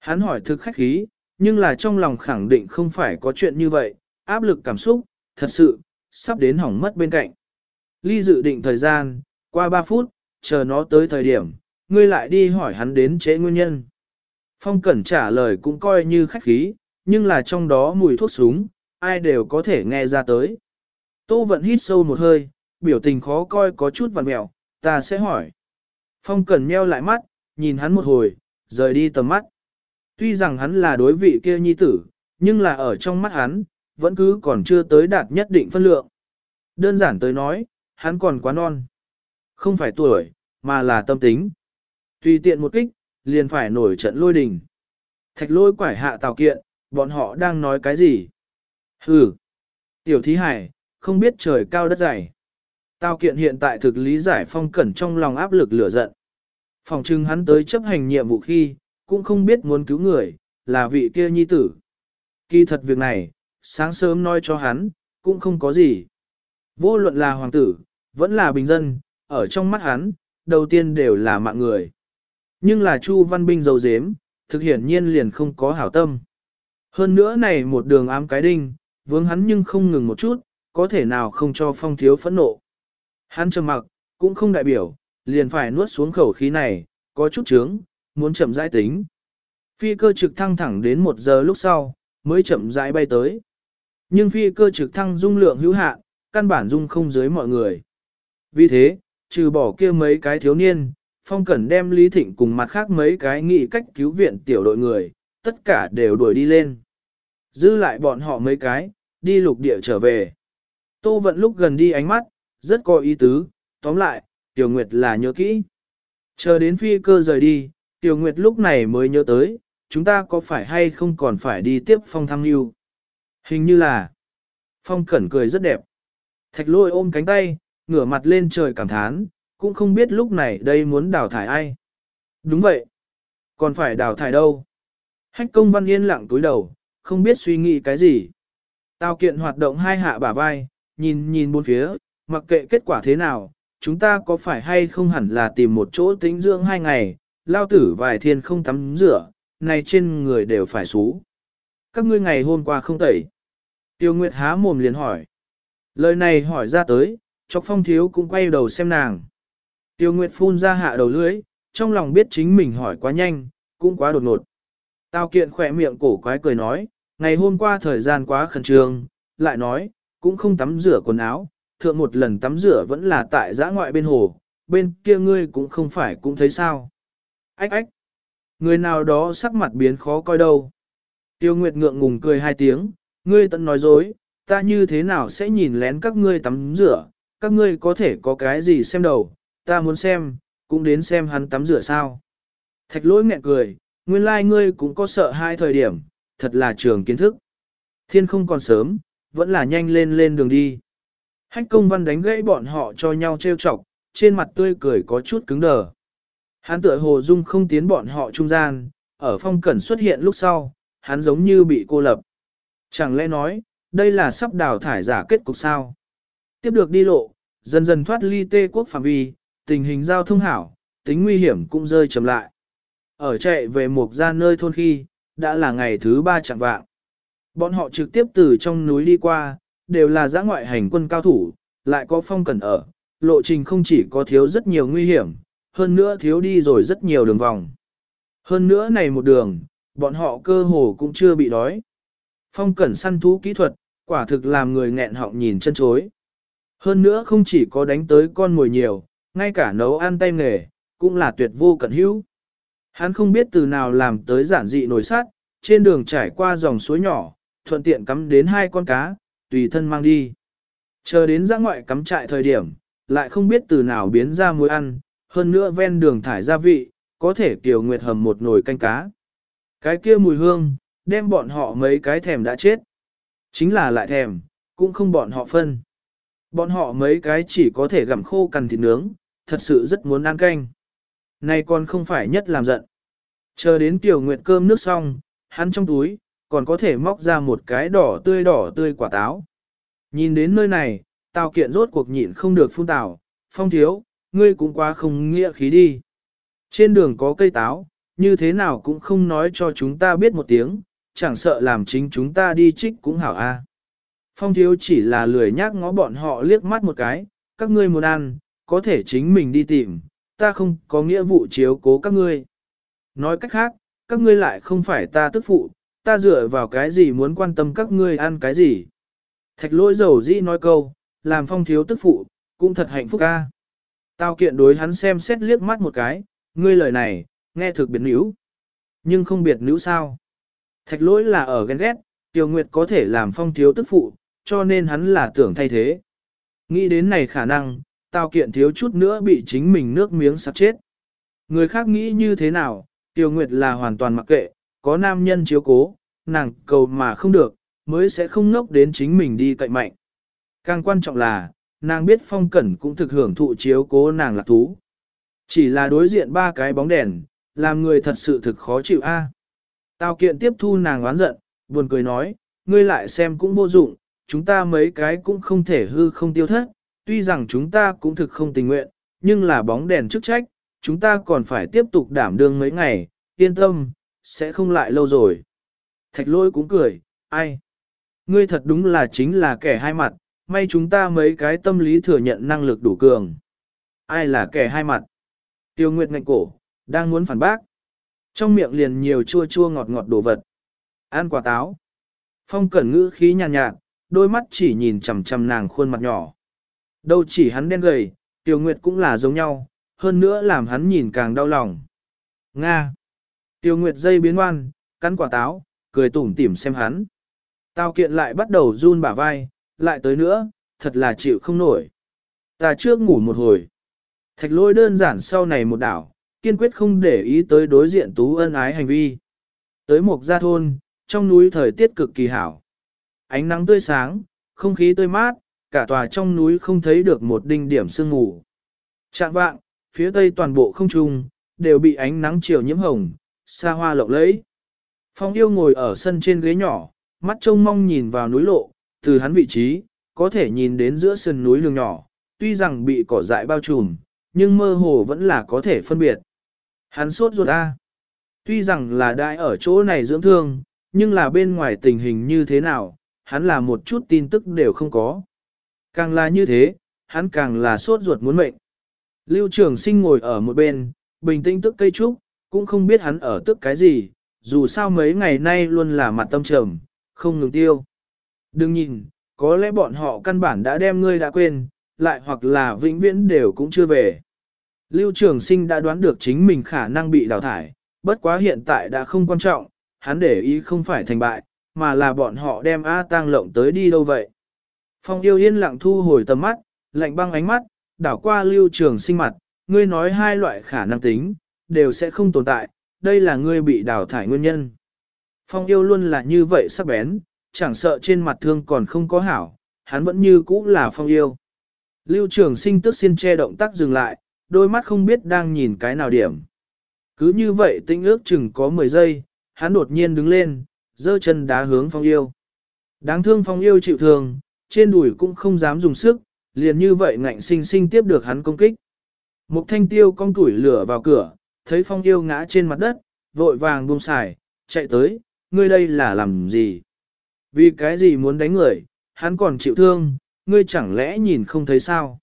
Hắn hỏi thực khách khí, nhưng là trong lòng khẳng định không phải có chuyện như vậy, áp lực cảm xúc, thật sự, sắp đến hỏng mất bên cạnh. Ly dự định thời gian, qua 3 phút, chờ nó tới thời điểm, ngươi lại đi hỏi hắn đến chế nguyên nhân. Phong Cẩn trả lời cũng coi như khách khí, nhưng là trong đó mùi thuốc súng, ai đều có thể nghe ra tới. Tô vẫn hít sâu một hơi, biểu tình khó coi có chút vằn mẹo, ta sẽ hỏi. Phong Cẩn meo lại mắt, nhìn hắn một hồi, rời đi tầm mắt. Tuy rằng hắn là đối vị kia nhi tử, nhưng là ở trong mắt hắn, vẫn cứ còn chưa tới đạt nhất định phân lượng. Đơn giản tới nói, hắn còn quá non. Không phải tuổi, mà là tâm tính. Tùy tiện một kích, liền phải nổi trận lôi đình. Thạch lôi quải hạ tào kiện, bọn họ đang nói cái gì? Hừ! Tiểu thí hải, không biết trời cao đất dày. Tào kiện hiện tại thực lý giải phong cẩn trong lòng áp lực lửa giận. Phòng trưng hắn tới chấp hành nhiệm vụ khi, cũng không biết muốn cứu người, là vị kia nhi tử. Kỳ thật việc này, sáng sớm nói cho hắn, cũng không có gì. Vô luận là hoàng tử, vẫn là bình dân, ở trong mắt hắn, đầu tiên đều là mạng người. Nhưng là Chu Văn Binh dầu dếm, thực hiển nhiên liền không có hảo tâm. Hơn nữa này một đường ám cái đinh, vướng hắn nhưng không ngừng một chút, có thể nào không cho phong thiếu phẫn nộ. Hắn trầm mặc, cũng không đại biểu, liền phải nuốt xuống khẩu khí này, có chút trướng, muốn chậm rãi tính. Phi cơ trực thăng thẳng đến một giờ lúc sau, mới chậm rãi bay tới. Nhưng phi cơ trực thăng dung lượng hữu hạn, căn bản dung không dưới mọi người. Vì thế, trừ bỏ kia mấy cái thiếu niên, Phong Cẩn đem Lý Thịnh cùng mặt khác mấy cái nghị cách cứu viện tiểu đội người, tất cả đều đuổi đi lên. Dư lại bọn họ mấy cái, đi lục địa trở về. Tô Vận lúc gần đi ánh mắt, rất có ý tứ, tóm lại, Tiểu Nguyệt là nhớ kỹ. Chờ đến phi cơ rời đi, Tiểu Nguyệt lúc này mới nhớ tới, chúng ta có phải hay không còn phải đi tiếp Phong thăng lưu. Hình như là, Phong Cẩn cười rất đẹp. Thạch lôi ôm cánh tay, ngửa mặt lên trời cảm thán, cũng không biết lúc này đây muốn đào thải ai. Đúng vậy. Còn phải đào thải đâu? Hách công văn yên lặng túi đầu, không biết suy nghĩ cái gì. Tào kiện hoạt động hai hạ bả vai, nhìn nhìn bốn phía, mặc kệ kết quả thế nào, chúng ta có phải hay không hẳn là tìm một chỗ tĩnh dưỡng hai ngày, lao tử vài thiên không tắm rửa, này trên người đều phải xú. Các ngươi ngày hôm qua không tẩy. Tiêu Nguyệt há mồm liền hỏi. Lời này hỏi ra tới, chọc phong thiếu cũng quay đầu xem nàng. Tiêu Nguyệt phun ra hạ đầu lưỡi, trong lòng biết chính mình hỏi quá nhanh, cũng quá đột ngột. Tào kiện khỏe miệng cổ quái cười nói, ngày hôm qua thời gian quá khẩn trương, lại nói, cũng không tắm rửa quần áo, thượng một lần tắm rửa vẫn là tại giã ngoại bên hồ, bên kia ngươi cũng không phải cũng thấy sao. Ách ách, người nào đó sắc mặt biến khó coi đâu. Tiêu Nguyệt ngượng ngùng cười hai tiếng, ngươi tận nói dối, ta như thế nào sẽ nhìn lén các ngươi tắm rửa, các ngươi có thể có cái gì xem đầu, ta muốn xem, cũng đến xem hắn tắm rửa sao. Thạch lỗi nghẹn cười, nguyên lai like ngươi cũng có sợ hai thời điểm, thật là trường kiến thức. Thiên không còn sớm, vẫn là nhanh lên lên đường đi. Hách công văn đánh gãy bọn họ cho nhau trêu chọc, trên mặt tươi cười có chút cứng đờ. Hắn tựa hồ dung không tiến bọn họ trung gian, ở phong cẩn xuất hiện lúc sau, hắn giống như bị cô lập. Chẳng lẽ nói, đây là sắp đào thải giả kết cục sao? Tiếp được đi lộ, dần dần thoát ly tê quốc phạm vi, tình hình giao thông hảo, tính nguy hiểm cũng rơi chậm lại. Ở chạy về một gia nơi thôn khi, đã là ngày thứ ba chẳng vạng. Bọn họ trực tiếp từ trong núi đi qua, đều là giã ngoại hành quân cao thủ, lại có phong cần ở, lộ trình không chỉ có thiếu rất nhiều nguy hiểm, hơn nữa thiếu đi rồi rất nhiều đường vòng. Hơn nữa này một đường, bọn họ cơ hồ cũng chưa bị đói. Phong cẩn săn thú kỹ thuật, quả thực làm người nghẹn họng nhìn chân chối. Hơn nữa không chỉ có đánh tới con mồi nhiều, ngay cả nấu ăn tay nghề, cũng là tuyệt vô cẩn hữu. Hắn không biết từ nào làm tới giản dị nổi sát, trên đường trải qua dòng suối nhỏ, thuận tiện cắm đến hai con cá, tùy thân mang đi. Chờ đến ra ngoại cắm trại thời điểm, lại không biết từ nào biến ra muối ăn, hơn nữa ven đường thải gia vị, có thể kiều nguyệt hầm một nồi canh cá. Cái kia mùi hương, đem bọn họ mấy cái thèm đã chết. Chính là lại thèm, cũng không bọn họ phân. Bọn họ mấy cái chỉ có thể gặm khô cằn thịt nướng, thật sự rất muốn ăn canh. Này còn không phải nhất làm giận. Chờ đến tiểu nguyệt cơm nước xong, hắn trong túi, còn có thể móc ra một cái đỏ tươi đỏ tươi quả táo. Nhìn đến nơi này, tào kiện rốt cuộc nhịn không được phun tào, phong thiếu, ngươi cũng quá không nghĩa khí đi. Trên đường có cây táo, như thế nào cũng không nói cho chúng ta biết một tiếng, chẳng sợ làm chính chúng ta đi trích cũng hảo a. Phong thiếu chỉ là lười nhác ngó bọn họ liếc mắt một cái, các ngươi muốn ăn, có thể chính mình đi tìm, ta không có nghĩa vụ chiếu cố các ngươi. Nói cách khác, các ngươi lại không phải ta tức phụ, ta dựa vào cái gì muốn quan tâm các ngươi ăn cái gì. Thạch lỗi dầu dĩ nói câu, làm phong thiếu tức phụ, cũng thật hạnh phúc ca. Tao kiện đối hắn xem xét liếc mắt một cái, ngươi lời này, nghe thực biệt níu. Nhưng không biệt níu sao. Thạch lỗi là ở ghen ghét, Tiêu Nguyệt có thể làm phong thiếu tức phụ, cho nên hắn là tưởng thay thế. Nghĩ đến này khả năng, tao kiện thiếu chút nữa bị chính mình nước miếng sắp chết. Người khác nghĩ như thế nào, Tiêu Nguyệt là hoàn toàn mặc kệ, có nam nhân chiếu cố, nàng cầu mà không được, mới sẽ không ngốc đến chính mình đi cậy mạnh. Càng quan trọng là, nàng biết phong cẩn cũng thực hưởng thụ chiếu cố nàng là thú. Chỉ là đối diện ba cái bóng đèn, làm người thật sự thực khó chịu a. Tào kiện tiếp thu nàng oán giận, buồn cười nói, ngươi lại xem cũng vô dụng, chúng ta mấy cái cũng không thể hư không tiêu thất, tuy rằng chúng ta cũng thực không tình nguyện, nhưng là bóng đèn chức trách, chúng ta còn phải tiếp tục đảm đương mấy ngày, yên tâm, sẽ không lại lâu rồi. Thạch lôi cũng cười, ai? Ngươi thật đúng là chính là kẻ hai mặt, may chúng ta mấy cái tâm lý thừa nhận năng lực đủ cường. Ai là kẻ hai mặt? Tiêu Nguyệt ngạnh cổ, đang muốn phản bác. Trong miệng liền nhiều chua chua ngọt ngọt đồ vật. Ăn quả táo. Phong cẩn ngữ khí nhàn nhạt, nhạt, đôi mắt chỉ nhìn chằm chằm nàng khuôn mặt nhỏ. Đâu chỉ hắn đen gầy, Tiêu Nguyệt cũng là giống nhau, hơn nữa làm hắn nhìn càng đau lòng. Nga. Tiêu Nguyệt dây biến ngoan, cắn quả táo, cười tủm tỉm xem hắn. Tao kiện lại bắt đầu run bả vai, lại tới nữa, thật là chịu không nổi. Ta trước ngủ một hồi. Thạch lôi đơn giản sau này một đảo, kiên quyết không để ý tới đối diện tú ân ái hành vi. Tới một gia thôn, trong núi thời tiết cực kỳ hảo. Ánh nắng tươi sáng, không khí tươi mát, cả tòa trong núi không thấy được một đinh điểm sương mù. Trạng vạng, phía tây toàn bộ không trung, đều bị ánh nắng chiều nhiễm hồng, xa hoa lộng lẫy. Phong yêu ngồi ở sân trên ghế nhỏ, mắt trông mong nhìn vào núi lộ, từ hắn vị trí, có thể nhìn đến giữa sườn núi đường nhỏ, tuy rằng bị cỏ dại bao trùm, nhưng mơ hồ vẫn là có thể phân biệt. Hắn sốt ruột a. Tuy rằng là đại ở chỗ này dưỡng thương, nhưng là bên ngoài tình hình như thế nào, hắn là một chút tin tức đều không có. Càng là như thế, hắn càng là sốt ruột muốn mệnh. Lưu trường sinh ngồi ở một bên, bình tĩnh tức cây trúc, cũng không biết hắn ở tức cái gì, dù sao mấy ngày nay luôn là mặt tâm trầm, không ngừng tiêu. Đừng nhìn, có lẽ bọn họ căn bản đã đem ngươi đã quên, lại hoặc là vĩnh viễn đều cũng chưa về. Lưu Trường Sinh đã đoán được chính mình khả năng bị đào thải, bất quá hiện tại đã không quan trọng, hắn để ý không phải thành bại, mà là bọn họ đem A Tang lộng tới đi đâu vậy. Phong yêu yên lặng thu hồi tầm mắt, lạnh băng ánh mắt, đảo qua Lưu Trường Sinh mặt, ngươi nói hai loại khả năng tính, đều sẽ không tồn tại, đây là ngươi bị đào thải nguyên nhân. Phong yêu luôn là như vậy sắc bén, chẳng sợ trên mặt thương còn không có hảo, hắn vẫn như cũ là phong yêu. Lưu trường sinh tức xin che động tác dừng lại, đôi mắt không biết đang nhìn cái nào điểm. Cứ như vậy tinh ước chừng có 10 giây, hắn đột nhiên đứng lên, giơ chân đá hướng phong yêu. Đáng thương phong yêu chịu thương, trên đùi cũng không dám dùng sức, liền như vậy ngạnh sinh sinh tiếp được hắn công kích. Một thanh tiêu cong tuổi lửa vào cửa, thấy phong yêu ngã trên mặt đất, vội vàng buông xài, chạy tới, ngươi đây là làm gì? Vì cái gì muốn đánh người, hắn còn chịu thương, ngươi chẳng lẽ nhìn không thấy sao?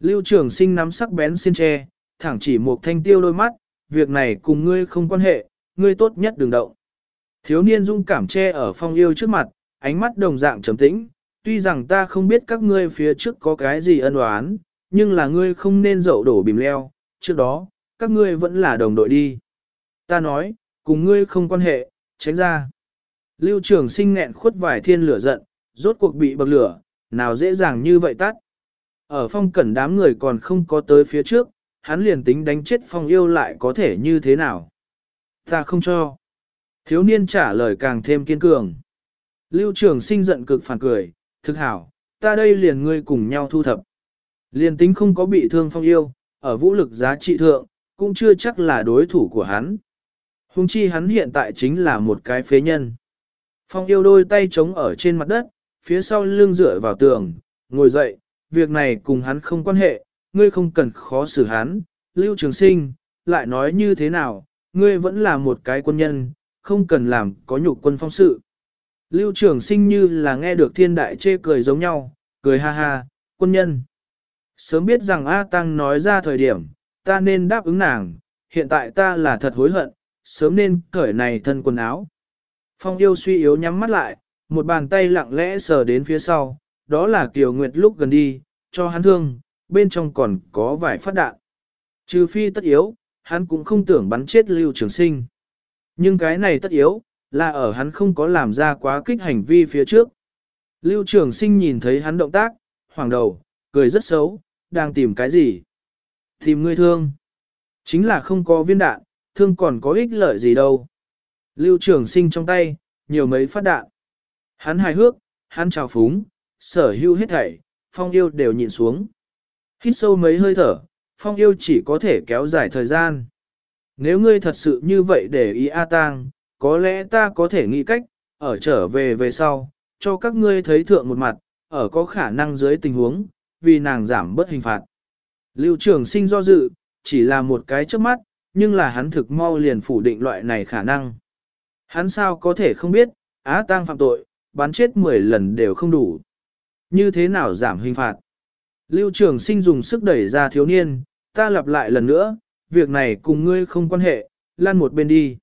Lưu trường sinh nắm sắc bén xin tre, thẳng chỉ một thanh tiêu đôi mắt, việc này cùng ngươi không quan hệ, ngươi tốt nhất đừng động. Thiếu niên dung cảm che ở phong yêu trước mặt, ánh mắt đồng dạng trầm tĩnh, tuy rằng ta không biết các ngươi phía trước có cái gì ân oán, nhưng là ngươi không nên dậu đổ bìm leo, trước đó, các ngươi vẫn là đồng đội đi. Ta nói, cùng ngươi không quan hệ, tránh ra. Lưu trường sinh nghẹn khuất vài thiên lửa giận, rốt cuộc bị bậc lửa, nào dễ dàng như vậy tắt. Ở phong cẩn đám người còn không có tới phía trước, hắn liền tính đánh chết phong yêu lại có thể như thế nào. Ta không cho. Thiếu niên trả lời càng thêm kiên cường. Lưu trường sinh giận cực phản cười, thực hảo, ta đây liền ngươi cùng nhau thu thập. Liền tính không có bị thương phong yêu, ở vũ lực giá trị thượng, cũng chưa chắc là đối thủ của hắn. Hùng chi hắn hiện tại chính là một cái phế nhân. Phong yêu đôi tay trống ở trên mặt đất, phía sau lưng dựa vào tường, ngồi dậy, việc này cùng hắn không quan hệ, ngươi không cần khó xử hắn, lưu trường sinh, lại nói như thế nào, ngươi vẫn là một cái quân nhân, không cần làm có nhục quân phong sự. Lưu Trường sinh như là nghe được thiên đại chê cười giống nhau, cười ha ha, quân nhân. Sớm biết rằng A Tăng nói ra thời điểm, ta nên đáp ứng nàng, hiện tại ta là thật hối hận, sớm nên cởi này thân quần áo. Phong yêu suy yếu nhắm mắt lại, một bàn tay lặng lẽ sờ đến phía sau, đó là Kiều Nguyệt lúc gần đi, cho hắn thương, bên trong còn có vài phát đạn. Trừ phi tất yếu, hắn cũng không tưởng bắn chết Lưu Trường Sinh. Nhưng cái này tất yếu, là ở hắn không có làm ra quá kích hành vi phía trước. Lưu Trường Sinh nhìn thấy hắn động tác, hoàng đầu, cười rất xấu, đang tìm cái gì? Tìm người thương. Chính là không có viên đạn, thương còn có ích lợi gì đâu. Lưu Trường Sinh trong tay, nhiều mấy phát đạn. Hắn hài hước, hắn trào phúng, sở hữu hết thảy, phong yêu đều nhìn xuống. Hít sâu mấy hơi thở, phong yêu chỉ có thể kéo dài thời gian. Nếu ngươi thật sự như vậy để ý A Tang, có lẽ ta có thể nghĩ cách, ở trở về về sau, cho các ngươi thấy thượng một mặt, ở có khả năng dưới tình huống, vì nàng giảm bớt hình phạt. Lưu trường sinh do dự, chỉ là một cái trước mắt, nhưng là hắn thực mau liền phủ định loại này khả năng. Hắn sao có thể không biết, Á Tang phạm tội, bắn chết 10 lần đều không đủ. Như thế nào giảm hình phạt? Lưu trường sinh dùng sức đẩy ra thiếu niên, ta lặp lại lần nữa, việc này cùng ngươi không quan hệ, lan một bên đi.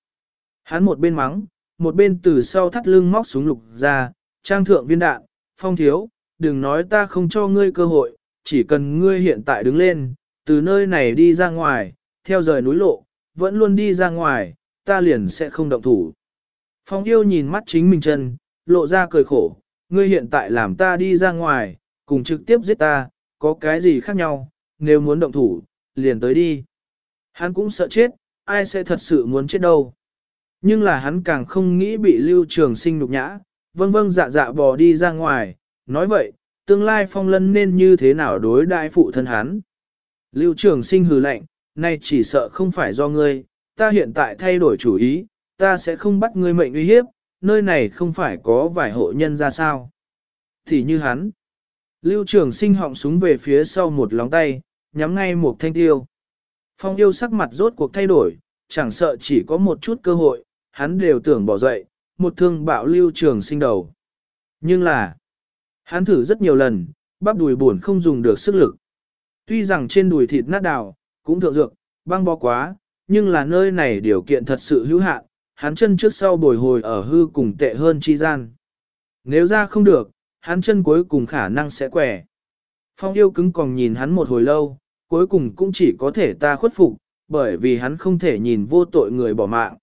Hắn một bên mắng, một bên từ sau thắt lưng móc súng lục ra, trang thượng viên đạn, phong thiếu, đừng nói ta không cho ngươi cơ hội, chỉ cần ngươi hiện tại đứng lên, từ nơi này đi ra ngoài, theo rời núi lộ, vẫn luôn đi ra ngoài, ta liền sẽ không động thủ. Phong yêu nhìn mắt chính mình chân, lộ ra cười khổ, ngươi hiện tại làm ta đi ra ngoài, cùng trực tiếp giết ta, có cái gì khác nhau, nếu muốn động thủ, liền tới đi. Hắn cũng sợ chết, ai sẽ thật sự muốn chết đâu. Nhưng là hắn càng không nghĩ bị lưu trường sinh nhục nhã, vâng vâng dạ dạ bò đi ra ngoài, nói vậy, tương lai phong lân nên như thế nào đối đại phụ thân hắn. Lưu trường sinh hừ lạnh, nay chỉ sợ không phải do ngươi, ta hiện tại thay đổi chủ ý, ta sẽ không bắt ngươi mệnh uy hiếp, nơi này không phải có vài hộ nhân ra sao. Thì như hắn, lưu trường sinh họng súng về phía sau một lóng tay, nhắm ngay một thanh tiêu. Phong yêu sắc mặt rốt cuộc thay đổi, chẳng sợ chỉ có một chút cơ hội, hắn đều tưởng bỏ dậy, một thương bạo lưu trường sinh đầu. Nhưng là, hắn thử rất nhiều lần, bắp đùi buồn không dùng được sức lực. Tuy rằng trên đùi thịt nát đào, cũng thượng dược, băng bó quá, nhưng là nơi này điều kiện thật sự hữu hạn, hắn chân trước sau bồi hồi ở hư cùng tệ hơn chi gian. Nếu ra không được, hắn chân cuối cùng khả năng sẽ quẻ. Phong yêu cứng còn nhìn hắn một hồi lâu, cuối cùng cũng chỉ có thể ta khuất phục, bởi vì hắn không thể nhìn vô tội người bỏ mạng.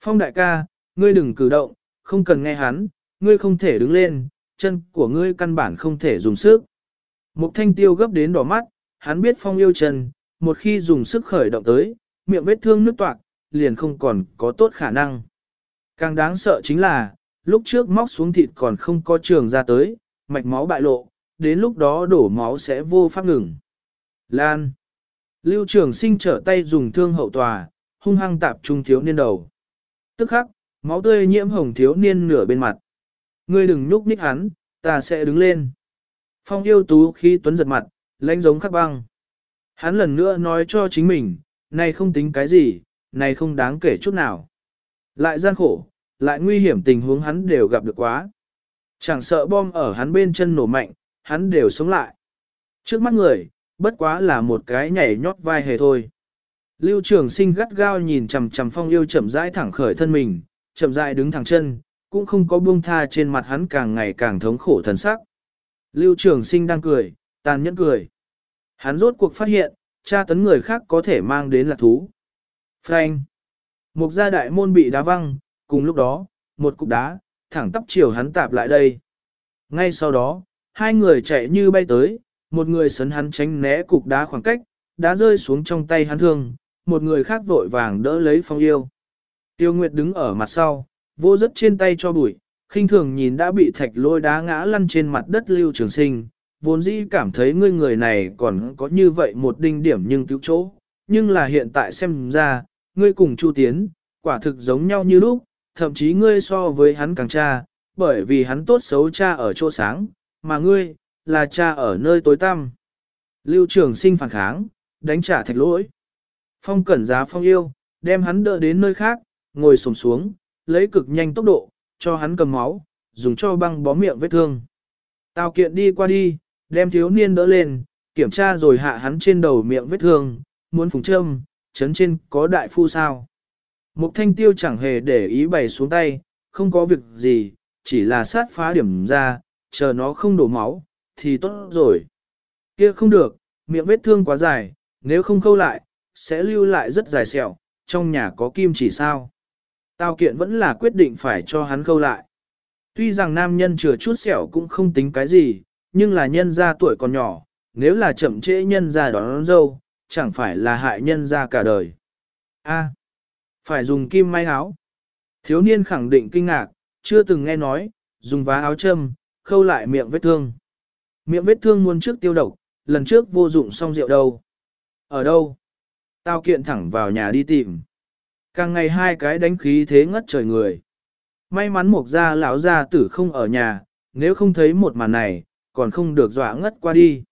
Phong đại ca, ngươi đừng cử động, không cần nghe hắn, ngươi không thể đứng lên, chân của ngươi căn bản không thể dùng sức. Mục thanh tiêu gấp đến đỏ mắt, hắn biết phong yêu chân, một khi dùng sức khởi động tới, miệng vết thương nứt toạc, liền không còn có tốt khả năng. Càng đáng sợ chính là, lúc trước móc xuống thịt còn không có trường ra tới, mạch máu bại lộ, đến lúc đó đổ máu sẽ vô pháp ngừng. Lan. Lưu trường sinh trở tay dùng thương hậu tòa, hung hăng tạp trung thiếu niên đầu. Tức khắc, máu tươi nhiễm hồng thiếu niên nửa bên mặt. Ngươi đừng nhúc nhích hắn, ta sẽ đứng lên. Phong yêu tú khi tuấn giật mặt, lãnh giống khắc băng. Hắn lần nữa nói cho chính mình, này không tính cái gì, này không đáng kể chút nào. Lại gian khổ, lại nguy hiểm tình huống hắn đều gặp được quá. Chẳng sợ bom ở hắn bên chân nổ mạnh, hắn đều sống lại. Trước mắt người, bất quá là một cái nhảy nhót vai hề thôi. Lưu trường sinh gắt gao nhìn chằm chằm phong yêu chậm rãi thẳng khởi thân mình, chậm rãi đứng thẳng chân, cũng không có buông tha trên mặt hắn càng ngày càng thống khổ thần sắc. Lưu trường sinh đang cười, tàn nhẫn cười. Hắn rốt cuộc phát hiện, tra tấn người khác có thể mang đến là thú. Phanh. Một gia đại môn bị đá văng, cùng lúc đó, một cục đá, thẳng tắp chiều hắn tạp lại đây. Ngay sau đó, hai người chạy như bay tới, một người sấn hắn tránh né cục đá khoảng cách, đá rơi xuống trong tay hắn thương, một người khác vội vàng đỡ lấy phong yêu. Tiêu Nguyệt đứng ở mặt sau, vô rất trên tay cho bụi, khinh thường nhìn đã bị thạch lôi đá ngã lăn trên mặt đất lưu trường sinh, vốn dĩ cảm thấy ngươi người này còn có như vậy một đinh điểm nhưng cứu chỗ, nhưng là hiện tại xem ra, ngươi cùng Chu Tiến, quả thực giống nhau như lúc, thậm chí ngươi so với hắn càng cha, bởi vì hắn tốt xấu cha ở chỗ sáng, mà ngươi, là cha ở nơi tối tăm. Lưu trường sinh phản kháng, đánh trả thạch lỗi. Phong cẩn giá phong yêu, đem hắn đỡ đến nơi khác, ngồi sổng xuống, lấy cực nhanh tốc độ, cho hắn cầm máu, dùng cho băng bó miệng vết thương. Tào kiện đi qua đi, đem thiếu niên đỡ lên, kiểm tra rồi hạ hắn trên đầu miệng vết thương, muốn phùng châm, chấn trên có đại phu sao. Mục thanh tiêu chẳng hề để ý bày xuống tay, không có việc gì, chỉ là sát phá điểm ra, chờ nó không đổ máu, thì tốt rồi. Kia không được, miệng vết thương quá dài, nếu không khâu lại, sẽ lưu lại rất dài sẹo, trong nhà có kim chỉ sao. tao kiện vẫn là quyết định phải cho hắn khâu lại. Tuy rằng nam nhân chừa chút sẹo cũng không tính cái gì, nhưng là nhân gia tuổi còn nhỏ, nếu là chậm trễ nhân gia đón, đón dâu, chẳng phải là hại nhân ra cả đời. A, phải dùng kim may áo. Thiếu niên khẳng định kinh ngạc, chưa từng nghe nói, dùng vá áo châm, khâu lại miệng vết thương. Miệng vết thương muôn trước tiêu độc, lần trước vô dụng xong rượu đâu. Ở đâu? Tao kiện thẳng vào nhà đi tìm. Càng ngày hai cái đánh khí thế ngất trời người. May mắn một gia lão gia tử không ở nhà, nếu không thấy một màn này, còn không được dọa ngất qua đi.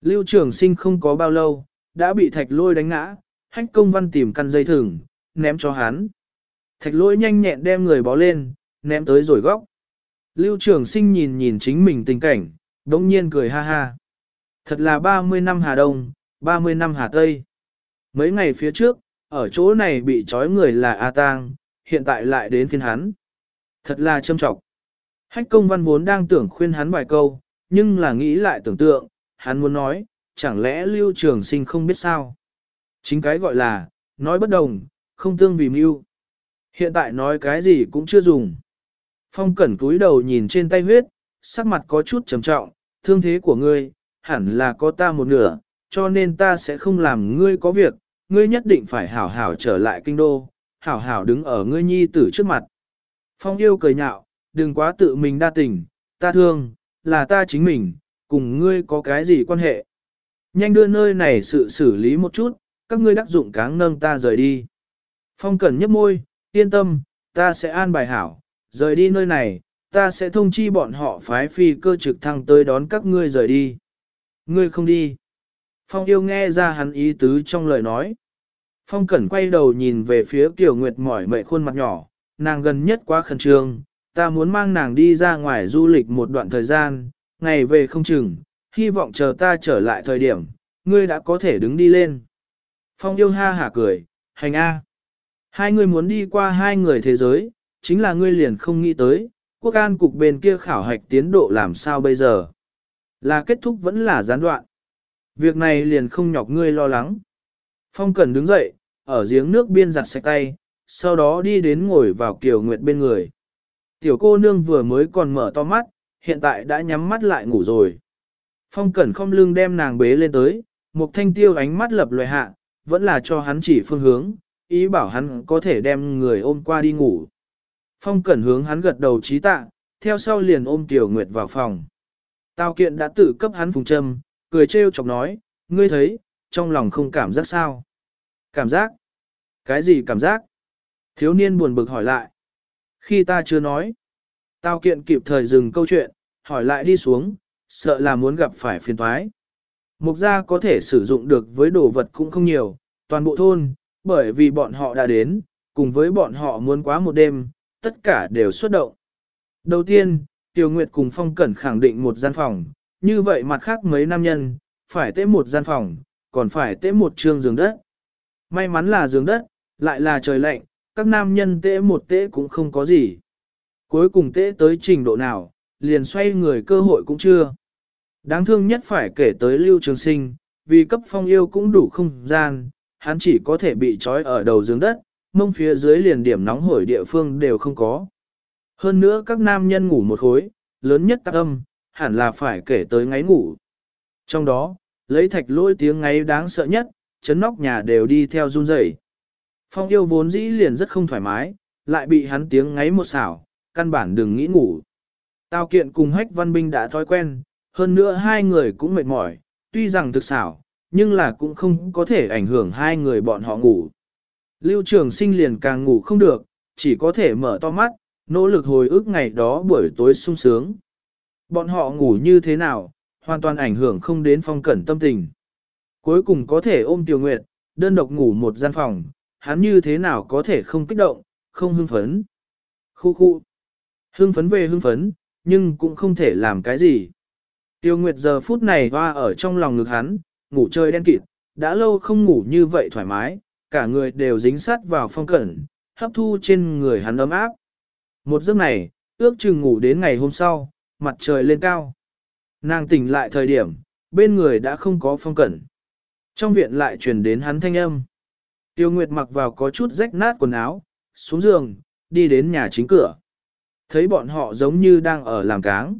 Lưu trường sinh không có bao lâu, đã bị thạch lôi đánh ngã, hách công văn tìm căn dây thừng, ném cho hắn. Thạch lôi nhanh nhẹn đem người bó lên, ném tới rồi góc. Lưu trường sinh nhìn nhìn chính mình tình cảnh, đống nhiên cười ha ha. Thật là 30 năm Hà Đông, 30 năm Hà Tây. Mấy ngày phía trước, ở chỗ này bị trói người là A Tang, hiện tại lại đến phiên hắn. Thật là châm trọng. Hách công văn vốn đang tưởng khuyên hắn vài câu, nhưng là nghĩ lại tưởng tượng, hắn muốn nói, chẳng lẽ lưu trường sinh không biết sao. Chính cái gọi là, nói bất đồng, không tương vì mưu. Hiện tại nói cái gì cũng chưa dùng. Phong cẩn cúi đầu nhìn trên tay huyết, sắc mặt có chút trầm trọng, thương thế của ngươi, hẳn là có ta một nửa, cho nên ta sẽ không làm ngươi có việc, ngươi nhất định phải hảo hảo trở lại kinh đô, hảo hảo đứng ở ngươi nhi tử trước mặt. Phong yêu cười nhạo, đừng quá tự mình đa tình, ta thương, là ta chính mình, cùng ngươi có cái gì quan hệ. Nhanh đưa nơi này sự xử lý một chút, các ngươi đắc dụng cáng nâng ta rời đi. Phong cẩn nhấp môi, yên tâm, ta sẽ an bài hảo, rời đi nơi này, ta sẽ thông chi bọn họ phái phi cơ trực thăng tới đón các ngươi rời đi. Ngươi không đi. Phong yêu nghe ra hắn ý tứ trong lời nói. Phong cẩn quay đầu nhìn về phía Kiều Nguyệt mỏi mệt khuôn mặt nhỏ, nàng gần nhất quá khẩn trương, ta muốn mang nàng đi ra ngoài du lịch một đoạn thời gian, ngày về không chừng, hy vọng chờ ta trở lại thời điểm, ngươi đã có thể đứng đi lên. Phong yêu ha hả cười, hành a. Hai người muốn đi qua hai người thế giới, chính là ngươi liền không nghĩ tới, quốc an cục bên kia khảo hạch tiến độ làm sao bây giờ. Là kết thúc vẫn là gián đoạn. Việc này liền không nhọc ngươi lo lắng. Phong Cần đứng dậy, ở giếng nước biên giặt sạch tay, sau đó đi đến ngồi vào Kiều Nguyệt bên người. Tiểu cô nương vừa mới còn mở to mắt, hiện tại đã nhắm mắt lại ngủ rồi. Phong Cẩn không lưng đem nàng bế lên tới, một thanh tiêu ánh mắt lập loài hạ, vẫn là cho hắn chỉ phương hướng, ý bảo hắn có thể đem người ôm qua đi ngủ. Phong Cẩn hướng hắn gật đầu trí tạ, theo sau liền ôm Tiểu Nguyệt vào phòng. Tào kiện đã tự cấp hắn phùng châm, cười trêu chọc nói, ngươi thấy, trong lòng không cảm giác sao? Cảm giác? Cái gì cảm giác? Thiếu niên buồn bực hỏi lại. Khi ta chưa nói, Tào kiện kịp thời dừng câu chuyện, hỏi lại đi xuống, sợ là muốn gặp phải phiền toái. Mục gia có thể sử dụng được với đồ vật cũng không nhiều, toàn bộ thôn, bởi vì bọn họ đã đến, cùng với bọn họ muốn quá một đêm, tất cả đều xuất động. Đầu tiên, Tiêu Nguyệt cùng Phong Cẩn khẳng định một gian phòng, như vậy mặt khác mấy nam nhân, phải tế một gian phòng, còn phải tế một trường giường đất. May mắn là giường đất, lại là trời lạnh, các nam nhân tế một tế cũng không có gì. Cuối cùng tế tới trình độ nào, liền xoay người cơ hội cũng chưa. Đáng thương nhất phải kể tới Lưu Trường Sinh, vì cấp phong yêu cũng đủ không gian, hắn chỉ có thể bị trói ở đầu giường đất, mông phía dưới liền điểm nóng hổi địa phương đều không có. Hơn nữa các nam nhân ngủ một khối, lớn nhất tạc âm, hẳn là phải kể tới ngáy ngủ. Trong đó, lấy thạch lôi tiếng ngáy đáng sợ nhất, chấn nóc nhà đều đi theo run rẩy. Phong yêu vốn dĩ liền rất không thoải mái, lại bị hắn tiếng ngáy một xảo, căn bản đừng nghĩ ngủ. Tào kiện cùng hách văn binh đã thói quen, hơn nữa hai người cũng mệt mỏi, tuy rằng thực xảo, nhưng là cũng không có thể ảnh hưởng hai người bọn họ ngủ. Lưu trường sinh liền càng ngủ không được, chỉ có thể mở to mắt, nỗ lực hồi ức ngày đó buổi tối sung sướng. Bọn họ ngủ như thế nào, hoàn toàn ảnh hưởng không đến phong cẩn tâm tình. Cuối cùng có thể ôm Tiểu Nguyệt, đơn độc ngủ một gian phòng, hắn như thế nào có thể không kích động, không hưng phấn. Khu khu. Hưng phấn về hưng phấn, nhưng cũng không thể làm cái gì. Tiêu Nguyệt giờ phút này hoa ở trong lòng ngực hắn, ngủ chơi đen kịt, đã lâu không ngủ như vậy thoải mái, cả người đều dính sát vào phong cẩn, hấp thu trên người hắn ấm áp. Một giấc này, ước chừng ngủ đến ngày hôm sau, mặt trời lên cao. Nàng tỉnh lại thời điểm, bên người đã không có phong cẩn. Trong viện lại truyền đến hắn thanh âm. Tiêu Nguyệt mặc vào có chút rách nát quần áo, xuống giường, đi đến nhà chính cửa. Thấy bọn họ giống như đang ở làm cáng.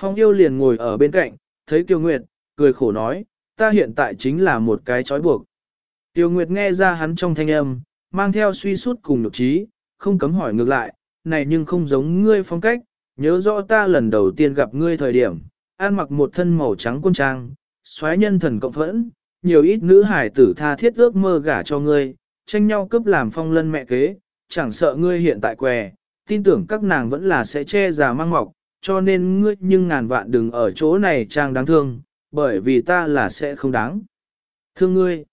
Phong yêu liền ngồi ở bên cạnh, thấy Tiêu Nguyệt, cười khổ nói, ta hiện tại chính là một cái trói buộc. Tiêu Nguyệt nghe ra hắn trong thanh âm, mang theo suy sút cùng nhục trí, không cấm hỏi ngược lại, này nhưng không giống ngươi phong cách, nhớ rõ ta lần đầu tiên gặp ngươi thời điểm, ăn mặc một thân màu trắng quân trang, xoáy nhân thần cộng phẫn, nhiều ít nữ hải tử tha thiết ước mơ gả cho ngươi, tranh nhau cướp làm phong lân mẹ kế, chẳng sợ ngươi hiện tại què, tin tưởng các nàng vẫn là sẽ che già mang mọc, cho nên ngươi nhưng ngàn vạn đừng ở chỗ này trang đáng thương, bởi vì ta là sẽ không đáng. Thương ngươi.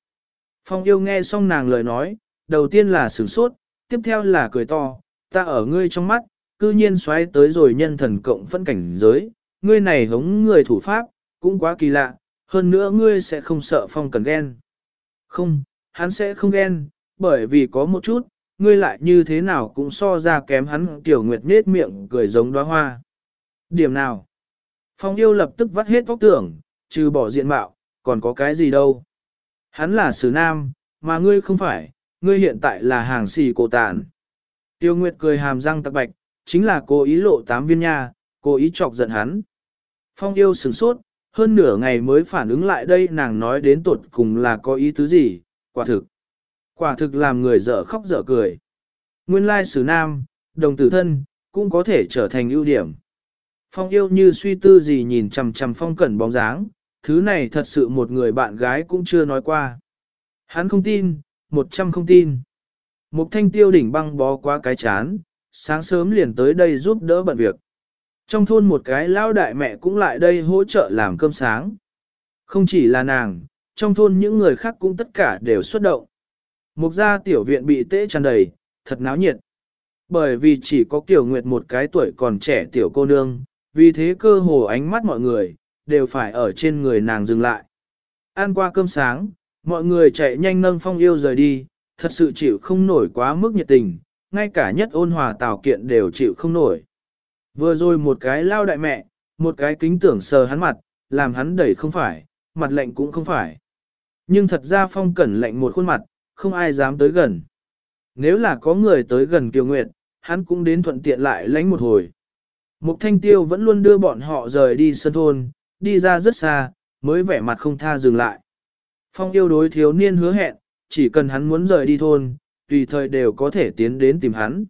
Phong yêu nghe xong nàng lời nói, đầu tiên là sửng sốt, tiếp theo là cười to, ta ở ngươi trong mắt, cư nhiên xoáy tới rồi nhân thần cộng phân cảnh giới, ngươi này hống người thủ pháp, cũng quá kỳ lạ, hơn nữa ngươi sẽ không sợ phong cần ghen. Không, hắn sẽ không ghen, bởi vì có một chút, ngươi lại như thế nào cũng so ra kém hắn tiểu nguyệt nết miệng cười giống đóa hoa. Điểm nào? Phong yêu lập tức vắt hết vóc tưởng, trừ bỏ diện mạo, còn có cái gì đâu. Hắn là sứ nam, mà ngươi không phải, ngươi hiện tại là hàng xì cổ tàn. Tiêu Nguyệt cười hàm răng tặc bạch, chính là cố ý lộ tám viên nha, cố ý chọc giận hắn. Phong yêu sửng sốt, hơn nửa ngày mới phản ứng lại đây nàng nói đến tột cùng là có ý tứ gì, quả thực. Quả thực làm người dở khóc dở cười. Nguyên lai sử nam, đồng tử thân, cũng có thể trở thành ưu điểm. Phong yêu như suy tư gì nhìn chằm chằm phong cẩn bóng dáng, thứ này thật sự một người bạn gái cũng chưa nói qua. Hắn không tin, một trăm không tin. Mục thanh tiêu đỉnh băng bó qua cái chán, sáng sớm liền tới đây giúp đỡ bận việc. Trong thôn một cái lao đại mẹ cũng lại đây hỗ trợ làm cơm sáng. Không chỉ là nàng, trong thôn những người khác cũng tất cả đều xuất động. Mục gia tiểu viện bị tễ tràn đầy, thật náo nhiệt. Bởi vì chỉ có Kiều Nguyệt một cái tuổi còn trẻ tiểu cô nương, vì thế cơ hồ ánh mắt mọi người, đều phải ở trên người nàng dừng lại. Ăn qua cơm sáng, mọi người chạy nhanh nâng phong yêu rời đi, thật sự chịu không nổi quá mức nhiệt tình, ngay cả nhất ôn hòa tào kiện đều chịu không nổi. Vừa rồi một cái lao đại mẹ, một cái kính tưởng sờ hắn mặt, làm hắn đẩy không phải, mặt lạnh cũng không phải. Nhưng thật ra phong cẩn lạnh một khuôn mặt, không ai dám tới gần. Nếu là có người tới gần Kiều Nguyệt, hắn cũng đến thuận tiện lại lánh một hồi. Mục Thanh Tiêu vẫn luôn đưa bọn họ rời đi sân thôn, đi ra rất xa, mới vẻ mặt không tha dừng lại. Phong yêu đối thiếu niên hứa hẹn, chỉ cần hắn muốn rời đi thôn, tùy thời đều có thể tiến đến tìm hắn.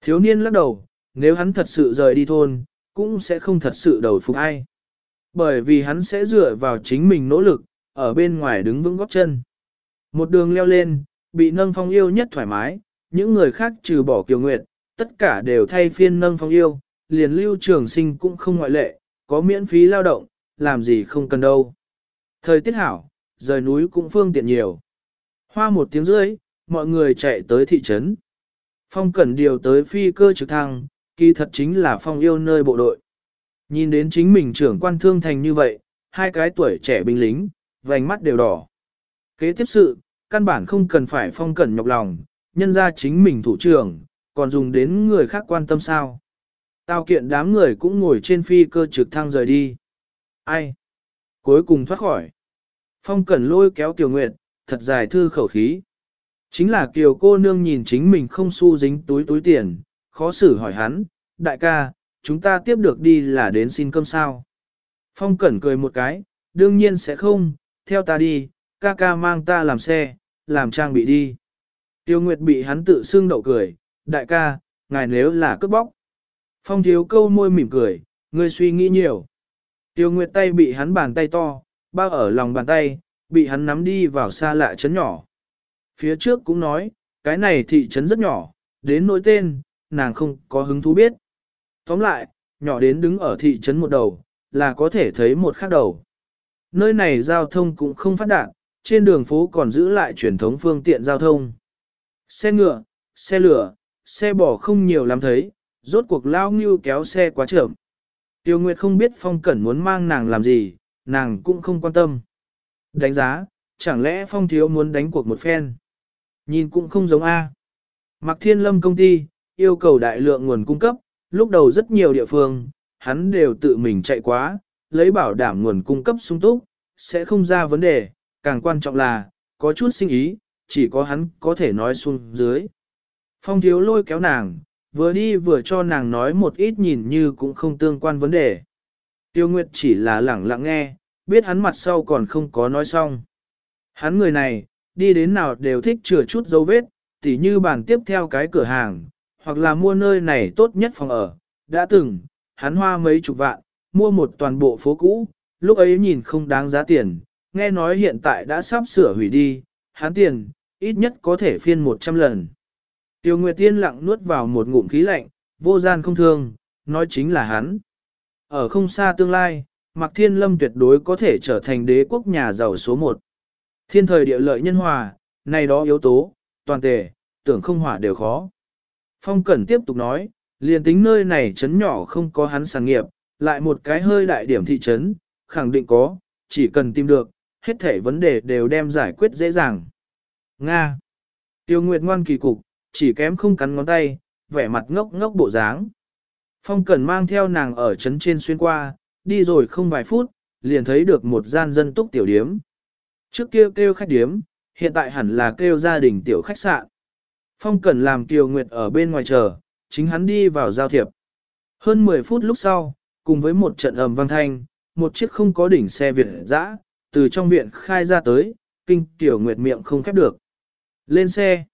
Thiếu niên lắc đầu, nếu hắn thật sự rời đi thôn, cũng sẽ không thật sự đầu phục ai. Bởi vì hắn sẽ dựa vào chính mình nỗ lực, ở bên ngoài đứng vững góp chân. Một đường leo lên, bị nâng phong yêu nhất thoải mái, những người khác trừ bỏ kiều nguyệt, tất cả đều thay phiên nâng phong yêu, liền lưu trường sinh cũng không ngoại lệ, có miễn phí lao động, làm gì không cần đâu. Thời tiết hảo, rời núi cũng phương tiện nhiều. Hoa một tiếng rưỡi, mọi người chạy tới thị trấn. Phong cẩn điều tới phi cơ trực thăng, kỳ thật chính là phong yêu nơi bộ đội. Nhìn đến chính mình trưởng quan thương thành như vậy, hai cái tuổi trẻ binh lính, vành mắt đều đỏ. Kế tiếp sự, căn bản không cần phải phong cẩn nhọc lòng, nhân ra chính mình thủ trưởng, còn dùng đến người khác quan tâm sao. Tao kiện đám người cũng ngồi trên phi cơ trực thăng rời đi. Ai? Cuối cùng thoát khỏi. Phong cẩn lôi kéo Kiều Nguyệt, thật dài thư khẩu khí. Chính là Kiều cô nương nhìn chính mình không xu dính túi túi tiền, khó xử hỏi hắn, đại ca, chúng ta tiếp được đi là đến xin cơm sao. Phong cẩn cười một cái, đương nhiên sẽ không, theo ta đi, ca ca mang ta làm xe, làm trang bị đi. Tiêu Nguyệt bị hắn tự xưng đậu cười, đại ca, ngài nếu là cướp bóc. Phong thiếu câu môi mỉm cười, ngươi suy nghĩ nhiều. Tiêu Nguyệt tay bị hắn bàn tay to, bao ở lòng bàn tay, bị hắn nắm đi vào xa lạ chấn nhỏ. Phía trước cũng nói, cái này thị trấn rất nhỏ, đến nỗi tên, nàng không có hứng thú biết. Tóm lại, nhỏ đến đứng ở thị trấn một đầu, là có thể thấy một khác đầu. Nơi này giao thông cũng không phát đạt, trên đường phố còn giữ lại truyền thống phương tiện giao thông. Xe ngựa, xe lửa, xe bò không nhiều lắm thấy, rốt cuộc lao ngưu kéo xe quá chậm. Tiêu Nguyệt không biết Phong Cẩn muốn mang nàng làm gì, nàng cũng không quan tâm. Đánh giá, chẳng lẽ Phong Thiếu muốn đánh cuộc một phen? Nhìn cũng không giống A. Mặc Thiên Lâm công ty, yêu cầu đại lượng nguồn cung cấp, lúc đầu rất nhiều địa phương, hắn đều tự mình chạy quá, lấy bảo đảm nguồn cung cấp sung túc, sẽ không ra vấn đề, càng quan trọng là, có chút sinh ý, chỉ có hắn có thể nói xuống dưới. Phong thiếu lôi kéo nàng, vừa đi vừa cho nàng nói một ít nhìn như cũng không tương quan vấn đề. Tiêu Nguyệt chỉ là lẳng lặng nghe, biết hắn mặt sau còn không có nói xong. Hắn người này, đi đến nào đều thích chừa chút dấu vết, tỉ như bàn tiếp theo cái cửa hàng, hoặc là mua nơi này tốt nhất phòng ở. Đã từng, hắn hoa mấy chục vạn, mua một toàn bộ phố cũ, lúc ấy nhìn không đáng giá tiền, nghe nói hiện tại đã sắp sửa hủy đi, hắn tiền, ít nhất có thể phiên 100 lần. Tiêu Nguyệt Tiên lặng nuốt vào một ngụm khí lạnh, vô gian không thương, nói chính là hắn. Ở không xa tương lai, Mạc Thiên Lâm tuyệt đối có thể trở thành đế quốc nhà giàu số một. Thiên thời địa lợi nhân hòa, này đó yếu tố, toàn thể tưởng không hỏa đều khó. Phong Cẩn tiếp tục nói, liền tính nơi này trấn nhỏ không có hắn sản nghiệp, lại một cái hơi đại điểm thị trấn, khẳng định có, chỉ cần tìm được, hết thể vấn đề đều đem giải quyết dễ dàng. Nga. Tiêu Nguyệt ngoan kỳ cục, chỉ kém không cắn ngón tay, vẻ mặt ngốc ngốc bộ dáng. Phong Cẩn mang theo nàng ở trấn trên xuyên qua, đi rồi không vài phút, liền thấy được một gian dân túc tiểu điếm. Trước kia kêu, kêu khách điếm, hiện tại hẳn là kêu gia đình tiểu khách sạn. Phong Cẩn làm Kiều Nguyệt ở bên ngoài chờ, chính hắn đi vào giao thiệp. Hơn 10 phút lúc sau, cùng với một trận ầm vang thanh, một chiếc không có đỉnh xe Việt dã từ trong viện khai ra tới, kinh Tiểu Nguyệt miệng không khép được. Lên xe.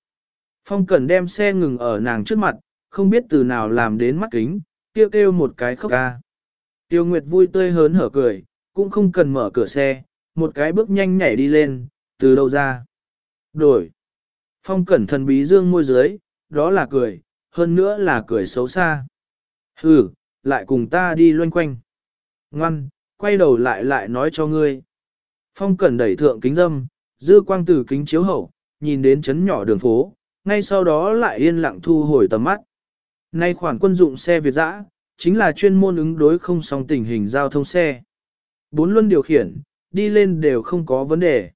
Phong Cẩn đem xe ngừng ở nàng trước mặt, không biết từ nào làm đến mắt kính, kêu kêu một cái khóc ca. Tiêu Nguyệt vui tươi hớn hở cười, cũng không cần mở cửa xe, một cái bước nhanh nhảy đi lên, từ đâu ra. Đổi. Phong Cẩn thần bí dương môi dưới, đó là cười, hơn nữa là cười xấu xa. Hừ, lại cùng ta đi loanh quanh. Ngoan, quay đầu lại lại nói cho ngươi. Phong Cẩn đẩy thượng kính dâm, dư quang từ kính chiếu hậu, nhìn đến chấn nhỏ đường phố, ngay sau đó lại yên lặng thu hồi tầm mắt. Nay khoản quân dụng xe Việt dã, chính là chuyên môn ứng đối không song tình hình giao thông xe. Bốn luân điều khiển, đi lên đều không có vấn đề.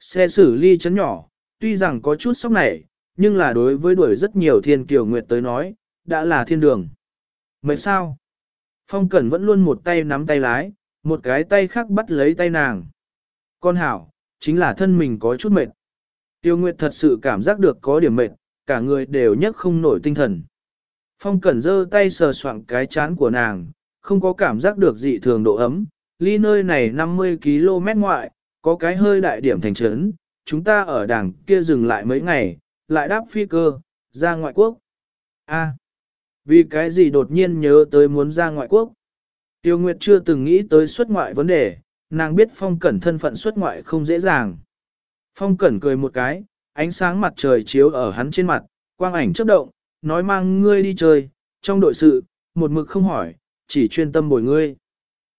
Xe xử ly chấn nhỏ, tuy rằng có chút sóc nảy, nhưng là đối với đuổi rất nhiều thiên kiều nguyệt tới nói, đã là thiên đường. Mấy sao? Phong Cẩn vẫn luôn một tay nắm tay lái, một cái tay khác bắt lấy tay nàng. Con hảo, chính là thân mình có chút mệt. Tiêu Nguyệt thật sự cảm giác được có điểm mệt, cả người đều nhấc không nổi tinh thần. Phong Cẩn giơ tay sờ soạng cái chán của nàng, không có cảm giác được dị thường độ ấm. Ly nơi này 50 km ngoại, có cái hơi đại điểm thành trấn, chúng ta ở đảng kia dừng lại mấy ngày, lại đáp phi cơ, ra ngoại quốc. A, vì cái gì đột nhiên nhớ tới muốn ra ngoại quốc? Tiêu Nguyệt chưa từng nghĩ tới xuất ngoại vấn đề, nàng biết Phong Cẩn thân phận xuất ngoại không dễ dàng. Phong Cẩn cười một cái, ánh sáng mặt trời chiếu ở hắn trên mặt, quang ảnh chớp động, nói mang ngươi đi chơi, trong đội sự, một mực không hỏi, chỉ chuyên tâm bồi ngươi.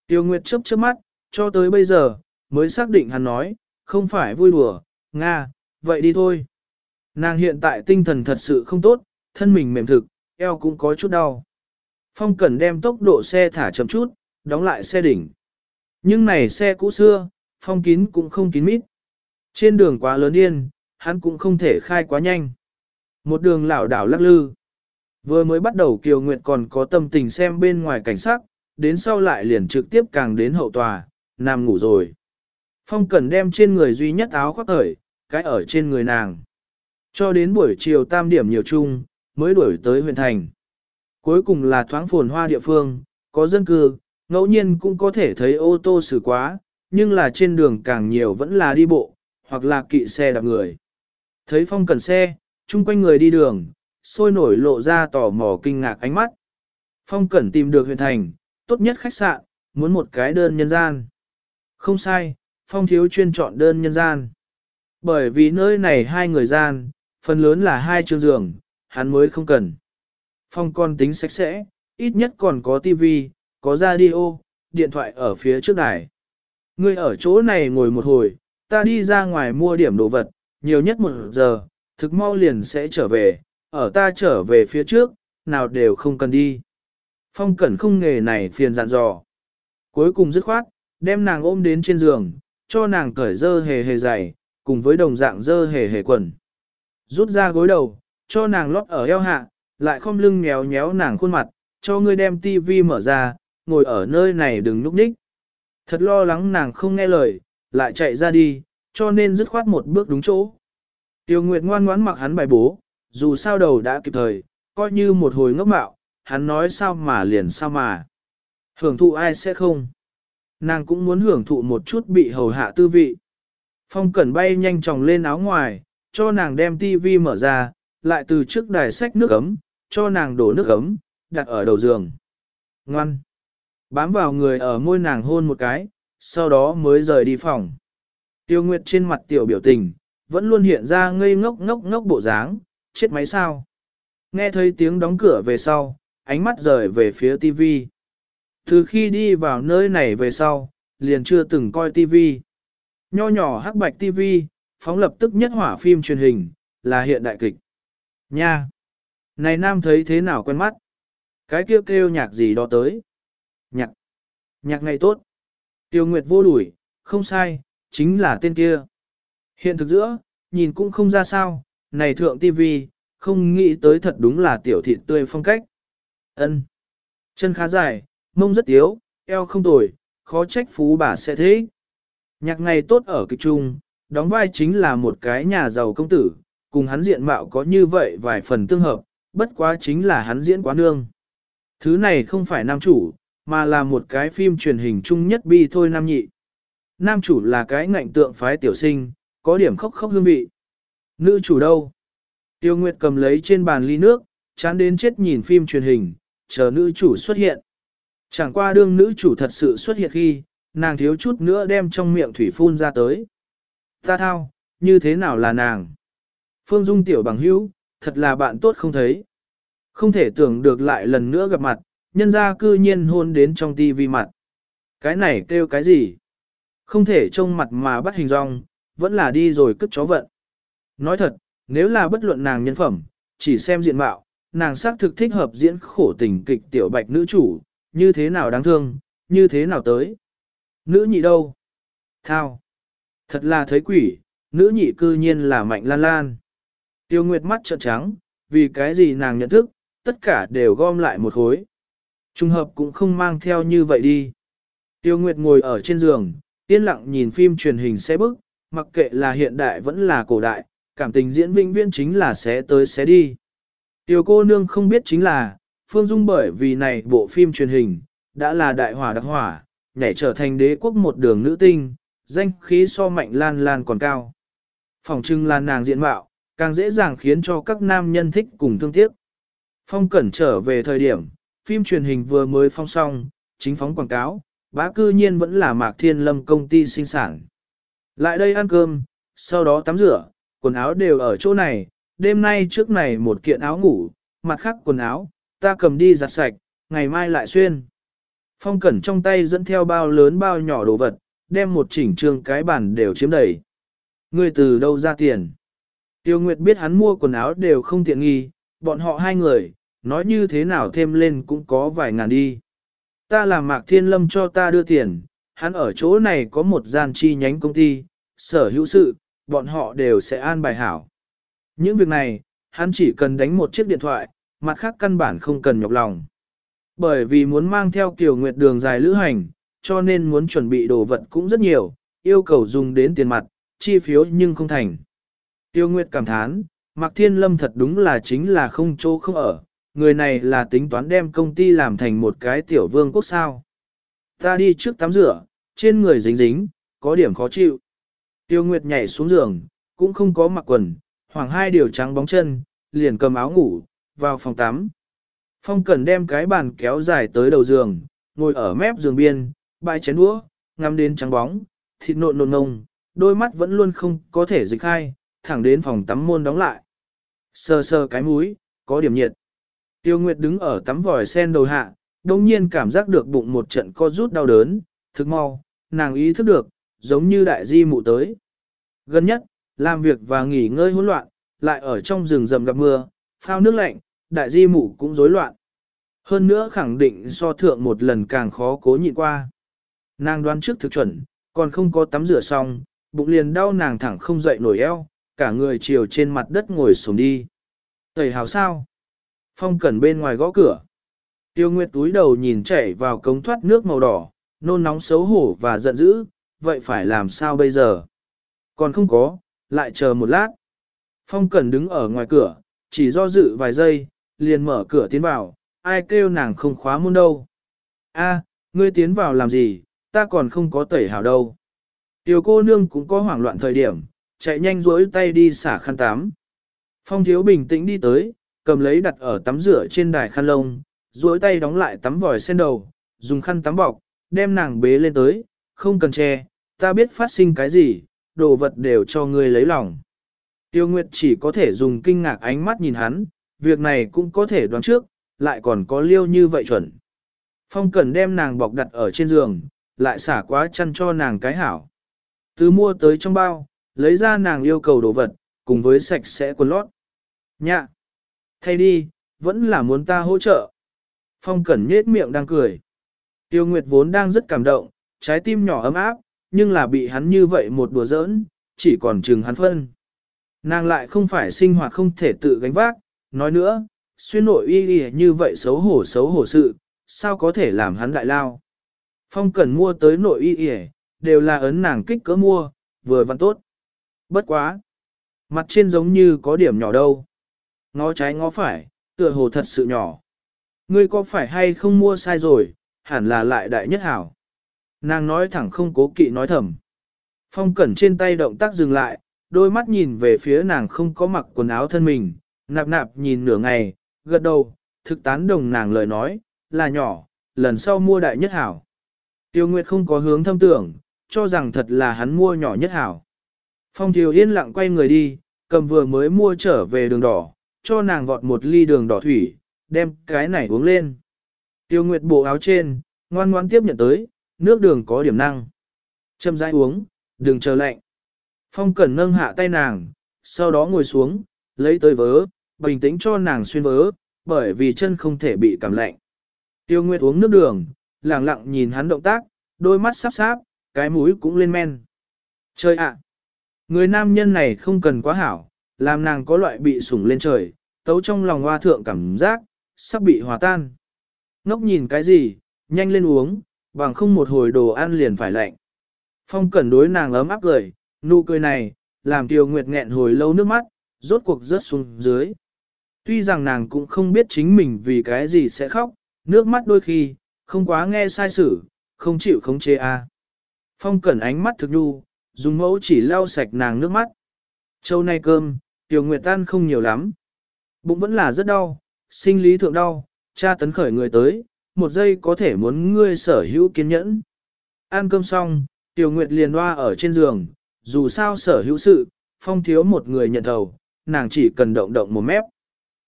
Tiêu Nguyệt chớp chớp mắt, cho tới bây giờ, mới xác định hắn nói, không phải vui đùa, Nga, vậy đi thôi. Nàng hiện tại tinh thần thật sự không tốt, thân mình mềm thực, eo cũng có chút đau. Phong Cẩn đem tốc độ xe thả chậm chút, đóng lại xe đỉnh. Nhưng này xe cũ xưa, phong kín cũng không kín mít. Trên đường quá lớn điên, hắn cũng không thể khai quá nhanh. Một đường lảo đảo lắc lư. Vừa mới bắt đầu Kiều Nguyệt còn có tâm tình xem bên ngoài cảnh sát, đến sau lại liền trực tiếp càng đến hậu tòa, nằm ngủ rồi. Phong Cẩn đem trên người duy nhất áo khoác thời, cái ở trên người nàng. Cho đến buổi chiều tam điểm nhiều chung, mới đuổi tới huyện thành. Cuối cùng là thoáng phồn hoa địa phương, có dân cư, ngẫu nhiên cũng có thể thấy ô tô xử quá, nhưng là trên đường càng nhiều vẫn là đi bộ, hoặc là kỵ xe đạp người. Thấy phong cần xe, chung quanh người đi đường, sôi nổi lộ ra tò mò kinh ngạc ánh mắt. Phong cẩn tìm được huyện thành, tốt nhất khách sạn, muốn một cái đơn nhân gian. Không sai, phong thiếu chuyên chọn đơn nhân gian. Bởi vì nơi này hai người gian, phần lớn là hai chương giường, hắn mới không cần. Phong con tính sạch sẽ, ít nhất còn có tivi, có radio, điện thoại ở phía trước đài. Ngươi ở chỗ này ngồi một hồi, ta đi ra ngoài mua điểm đồ vật, nhiều nhất một giờ, thực mau liền sẽ trở về, ở ta trở về phía trước, nào đều không cần đi. Phong cẩn không nghề này phiền dặn dò. Cuối cùng dứt khoát, đem nàng ôm đến trên giường, cho nàng cởi dơ hề hề dày, cùng với đồng dạng dơ hề hề quần. Rút ra gối đầu, cho nàng lót ở eo hạ, lại không lưng méo méo nàng khuôn mặt, cho ngươi đem tivi mở ra, ngồi ở nơi này đừng núp ních. Thật lo lắng nàng không nghe lời, lại chạy ra đi, cho nên dứt khoát một bước đúng chỗ. Tiêu Nguyệt ngoan ngoãn mặc hắn bài bố, dù sao đầu đã kịp thời, coi như một hồi ngốc mạo, hắn nói sao mà liền sao mà. Hưởng thụ ai sẽ không. Nàng cũng muốn hưởng thụ một chút bị hầu hạ tư vị. Phong cẩn bay nhanh chóng lên áo ngoài, cho nàng đem tivi mở ra, lại từ trước đài sách nước ấm, cho nàng đổ nước ấm, đặt ở đầu giường. Ngoan. Bám vào người ở môi nàng hôn một cái, sau đó mới rời đi phòng. Tiêu Nguyệt trên mặt tiểu biểu tình, vẫn luôn hiện ra ngây ngốc ngốc ngốc bộ dáng, chết máy sao. Nghe thấy tiếng đóng cửa về sau, ánh mắt rời về phía TV. Từ khi đi vào nơi này về sau, liền chưa từng coi TV. Nho nhỏ hắc bạch TV, phóng lập tức nhất hỏa phim truyền hình, là hiện đại kịch. Nha! Này nam thấy thế nào quen mắt? Cái kêu kêu nhạc gì đó tới? Nhạc! Nhạc ngày tốt! Tiêu Nguyệt vô đuổi, không sai, chính là tên kia. Hiện thực giữa, nhìn cũng không ra sao, này thượng tivi, không nghĩ tới thật đúng là tiểu thịt tươi phong cách. ân Chân khá dài, mông rất tiếu, eo không tồi, khó trách phú bà sẽ thế. Nhạc ngày tốt ở kịch trung, đóng vai chính là một cái nhà giàu công tử, cùng hắn diện mạo có như vậy vài phần tương hợp, bất quá chính là hắn diễn quá nương. Thứ này không phải nam chủ, mà là một cái phim truyền hình chung nhất bi thôi nam nhị. Nam chủ là cái ngạnh tượng phái tiểu sinh, có điểm khóc khóc hương vị. Nữ chủ đâu? Tiêu Nguyệt cầm lấy trên bàn ly nước, chán đến chết nhìn phim truyền hình, chờ nữ chủ xuất hiện. Chẳng qua đương nữ chủ thật sự xuất hiện khi, nàng thiếu chút nữa đem trong miệng thủy phun ra tới. Ta thao, như thế nào là nàng? Phương Dung tiểu bằng hữu, thật là bạn tốt không thấy. Không thể tưởng được lại lần nữa gặp mặt, nhân ra cư nhiên hôn đến trong tivi mặt. Cái này kêu cái gì? Không thể trông mặt mà bắt hình rong, vẫn là đi rồi cất chó vận. Nói thật, nếu là bất luận nàng nhân phẩm, chỉ xem diện mạo, nàng xác thực thích hợp diễn khổ tình kịch tiểu bạch nữ chủ, như thế nào đáng thương, như thế nào tới. Nữ nhị đâu? Thao. Thật là thấy quỷ, nữ nhị cư nhiên là mạnh lan lan. Tiêu Nguyệt mắt trợn trắng, vì cái gì nàng nhận thức, tất cả đều gom lại một khối. Trung hợp cũng không mang theo như vậy đi. Tiêu Nguyệt ngồi ở trên giường, yên lặng nhìn phim truyền hình xe bức, mặc kệ là hiện đại vẫn là cổ đại, cảm tình diễn vĩnh viễn chính là sẽ tới sẽ đi. Tiêu cô nương không biết chính là, Phương Dung bởi vì này bộ phim truyền hình, đã là đại hỏa đặc hỏa, nhảy trở thành đế quốc một đường nữ tinh, danh khí so mạnh lan lan còn cao. Phòng trưng là nàng diện mạo, càng dễ dàng khiến cho các nam nhân thích cùng thương tiếc. Phong Cẩn trở về thời điểm, phim truyền hình vừa mới phong xong, chính phóng quảng cáo, bá cư nhiên vẫn là Mạc Thiên Lâm công ty sinh sản. Lại đây ăn cơm, sau đó tắm rửa, quần áo đều ở chỗ này, đêm nay trước này một kiện áo ngủ, mặt khác quần áo, ta cầm đi giặt sạch, ngày mai lại xuyên. Phong Cẩn trong tay dẫn theo bao lớn bao nhỏ đồ vật, đem một chỉnh trương cái bản đều chiếm đầy. Ngươi từ đâu ra tiền? Tiêu Nguyệt biết hắn mua quần áo đều không tiện nghi, bọn họ hai người, nói như thế nào thêm lên cũng có vài ngàn đi. Ta làm Mạc Thiên Lâm cho ta đưa tiền, hắn ở chỗ này có một gian chi nhánh công ty, sở hữu sự, bọn họ đều sẽ an bài hảo. Những việc này, hắn chỉ cần đánh một chiếc điện thoại, mặt khác căn bản không cần nhọc lòng. Bởi vì muốn mang theo kiểu Nguyệt đường dài lữ hành, cho nên muốn chuẩn bị đồ vật cũng rất nhiều, yêu cầu dùng đến tiền mặt, chi phiếu nhưng không thành. Tiêu Nguyệt cảm thán, Mạc Thiên Lâm thật đúng là chính là không chỗ không ở, người này là tính toán đem công ty làm thành một cái tiểu vương quốc sao. Ta đi trước tắm rửa, trên người dính dính, có điểm khó chịu. Tiêu Nguyệt nhảy xuống giường, cũng không có mặc quần, hoàng hai điều trắng bóng chân, liền cầm áo ngủ, vào phòng tắm. Phong Cẩn đem cái bàn kéo dài tới đầu giường, ngồi ở mép giường biên, bãi chén đũa, ngắm đến trắng bóng, thịt nộn nộn ngông, đôi mắt vẫn luôn không có thể dịch khai, thẳng đến phòng tắm môn đóng lại. Sơ sơ cái mũi, có điểm nhiệt. Tiêu Nguyệt đứng ở tắm vòi sen đầu hạ, đồng nhiên cảm giác được bụng một trận co rút đau đớn, thực mau, nàng ý thức được, giống như đại di mụ tới. Gần nhất, làm việc và nghỉ ngơi hỗn loạn, lại ở trong rừng rầm gặp mưa, phao nước lạnh, đại di mụ cũng rối loạn. Hơn nữa khẳng định so thượng một lần càng khó cố nhịn qua. Nàng đoán trước thực chuẩn, còn không có tắm rửa xong, bụng liền đau nàng thẳng không dậy nổi eo, cả người chiều trên mặt đất ngồi xuống đi. Tẩy hào sao? Phong cẩn bên ngoài gõ cửa. Tiêu Nguyệt túi đầu nhìn chảy vào cống thoát nước màu đỏ, nôn nóng xấu hổ và giận dữ, vậy phải làm sao bây giờ? Còn không có, lại chờ một lát. Phong Cẩn đứng ở ngoài cửa, chỉ do dự vài giây, liền mở cửa tiến vào, ai kêu nàng không khóa môn đâu. A, ngươi tiến vào làm gì, ta còn không có tẩy hào đâu. Tiểu cô nương cũng có hoảng loạn thời điểm, chạy nhanh rỗi tay đi xả khăn tắm. Phong thiếu bình tĩnh đi tới, cầm lấy đặt ở tắm rửa trên đài khăn lông, duỗi tay đóng lại tắm vòi sen đầu, dùng khăn tắm bọc, đem nàng bế lên tới, không cần che, ta biết phát sinh cái gì, đồ vật đều cho ngươi lấy lòng. Tiêu Nguyệt chỉ có thể dùng kinh ngạc ánh mắt nhìn hắn, việc này cũng có thể đoán trước, lại còn có liêu như vậy chuẩn. Phong cần đem nàng bọc đặt ở trên giường, lại xả quá chăn cho nàng cái hảo. Từ mua tới trong bao, lấy ra nàng yêu cầu đồ vật, cùng với sạch sẽ quần lót. Nhạ! Thay đi, vẫn là muốn ta hỗ trợ. Phong Cẩn nhết miệng đang cười. Tiêu Nguyệt vốn đang rất cảm động, trái tim nhỏ ấm áp, nhưng là bị hắn như vậy một đùa giỡn, chỉ còn chừng hắn phân. Nàng lại không phải sinh hoạt không thể tự gánh vác, nói nữa, xuyên nội y y như vậy xấu hổ xấu hổ sự, sao có thể làm hắn đại lao. Phong Cẩn mua tới nội y y, đều là ấn nàng kích cỡ mua, vừa văn tốt. Bất quá. Mặt trên giống như có điểm nhỏ đâu. Ngó trái ngó phải, tựa hồ thật sự nhỏ. Ngươi có phải hay không mua sai rồi, hẳn là lại đại nhất hảo. Nàng nói thẳng không cố kỵ nói thầm. Phong cẩn trên tay động tác dừng lại, đôi mắt nhìn về phía nàng không có mặc quần áo thân mình, nạp nạp nhìn nửa ngày, gật đầu, thực tán đồng nàng lời nói, là nhỏ, lần sau mua đại nhất hảo. Tiêu Nguyệt không có hướng thâm tưởng, cho rằng thật là hắn mua nhỏ nhất hảo. Phong Thiều yên lặng quay người đi, cầm vừa mới mua trở về đường đỏ, cho nàng vọt một ly đường đỏ thủy, đem cái này uống lên. Tiêu Nguyệt bộ áo trên, ngoan ngoan tiếp nhận tới, nước đường có điểm năng. Châm rãi uống, đừng chờ lạnh. Phong Cẩn nâng hạ tay nàng, sau đó ngồi xuống, lấy tới vớ, bình tĩnh cho nàng xuyên vớ, bởi vì chân không thể bị cảm lạnh. Tiêu Nguyệt uống nước đường, lặng lặng nhìn hắn động tác, đôi mắt sắp sáp, cái mũi cũng lên men. Chơi ạ! người nam nhân này không cần quá hảo, làm nàng có loại bị sủng lên trời, tấu trong lòng hoa thượng cảm giác, sắp bị hòa tan. Ngốc nhìn cái gì, nhanh lên uống, bằng không một hồi đồ ăn liền phải lạnh. Phong cẩn đối nàng ấm áp cười, nụ cười này, làm Tiêu Nguyệt nghẹn hồi lâu nước mắt, rốt cuộc rớt xuống dưới. Tuy rằng nàng cũng không biết chính mình vì cái gì sẽ khóc, nước mắt đôi khi, không quá nghe sai sử, không chịu khống chế a. Phong cẩn ánh mắt thực nhu, dùng mẫu chỉ lau sạch nàng nước mắt. Châu nay cơm, Tiểu Nguyệt tan không nhiều lắm. Bụng vẫn là rất đau, sinh lý thượng đau, cha tấn khởi người tới, một giây có thể muốn ngươi sở hữu kiên nhẫn. Ăn cơm xong, Tiểu Nguyệt liền loa ở trên giường, dù sao sở hữu sự, phong thiếu một người nhận thầu, nàng chỉ cần động động một mép.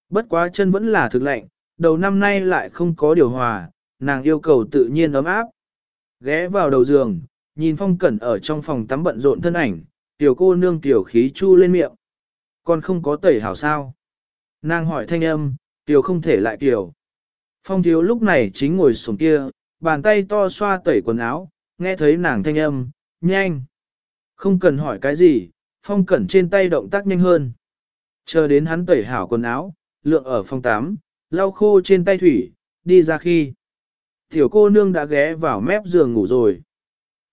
Bất quá chân vẫn là thực lạnh, đầu năm nay lại không có điều hòa, nàng yêu cầu tự nhiên ấm áp. Ghé vào đầu giường, nhìn phong cẩn ở trong phòng tắm bận rộn thân ảnh, tiểu cô nương tiểu khí chu lên miệng. Còn không có tẩy hảo sao? Nàng hỏi thanh âm, tiểu không thể lại tiểu. Phong thiếu lúc này chính ngồi xuống kia, bàn tay to xoa tẩy quần áo, nghe thấy nàng thanh âm, nhanh. Không cần hỏi cái gì, phong cẩn trên tay động tác nhanh hơn. Chờ đến hắn tẩy hảo quần áo, lượng ở phòng 8, lau khô trên tay thủy, đi ra khi. Tiểu cô nương đã ghé vào mép giường ngủ rồi.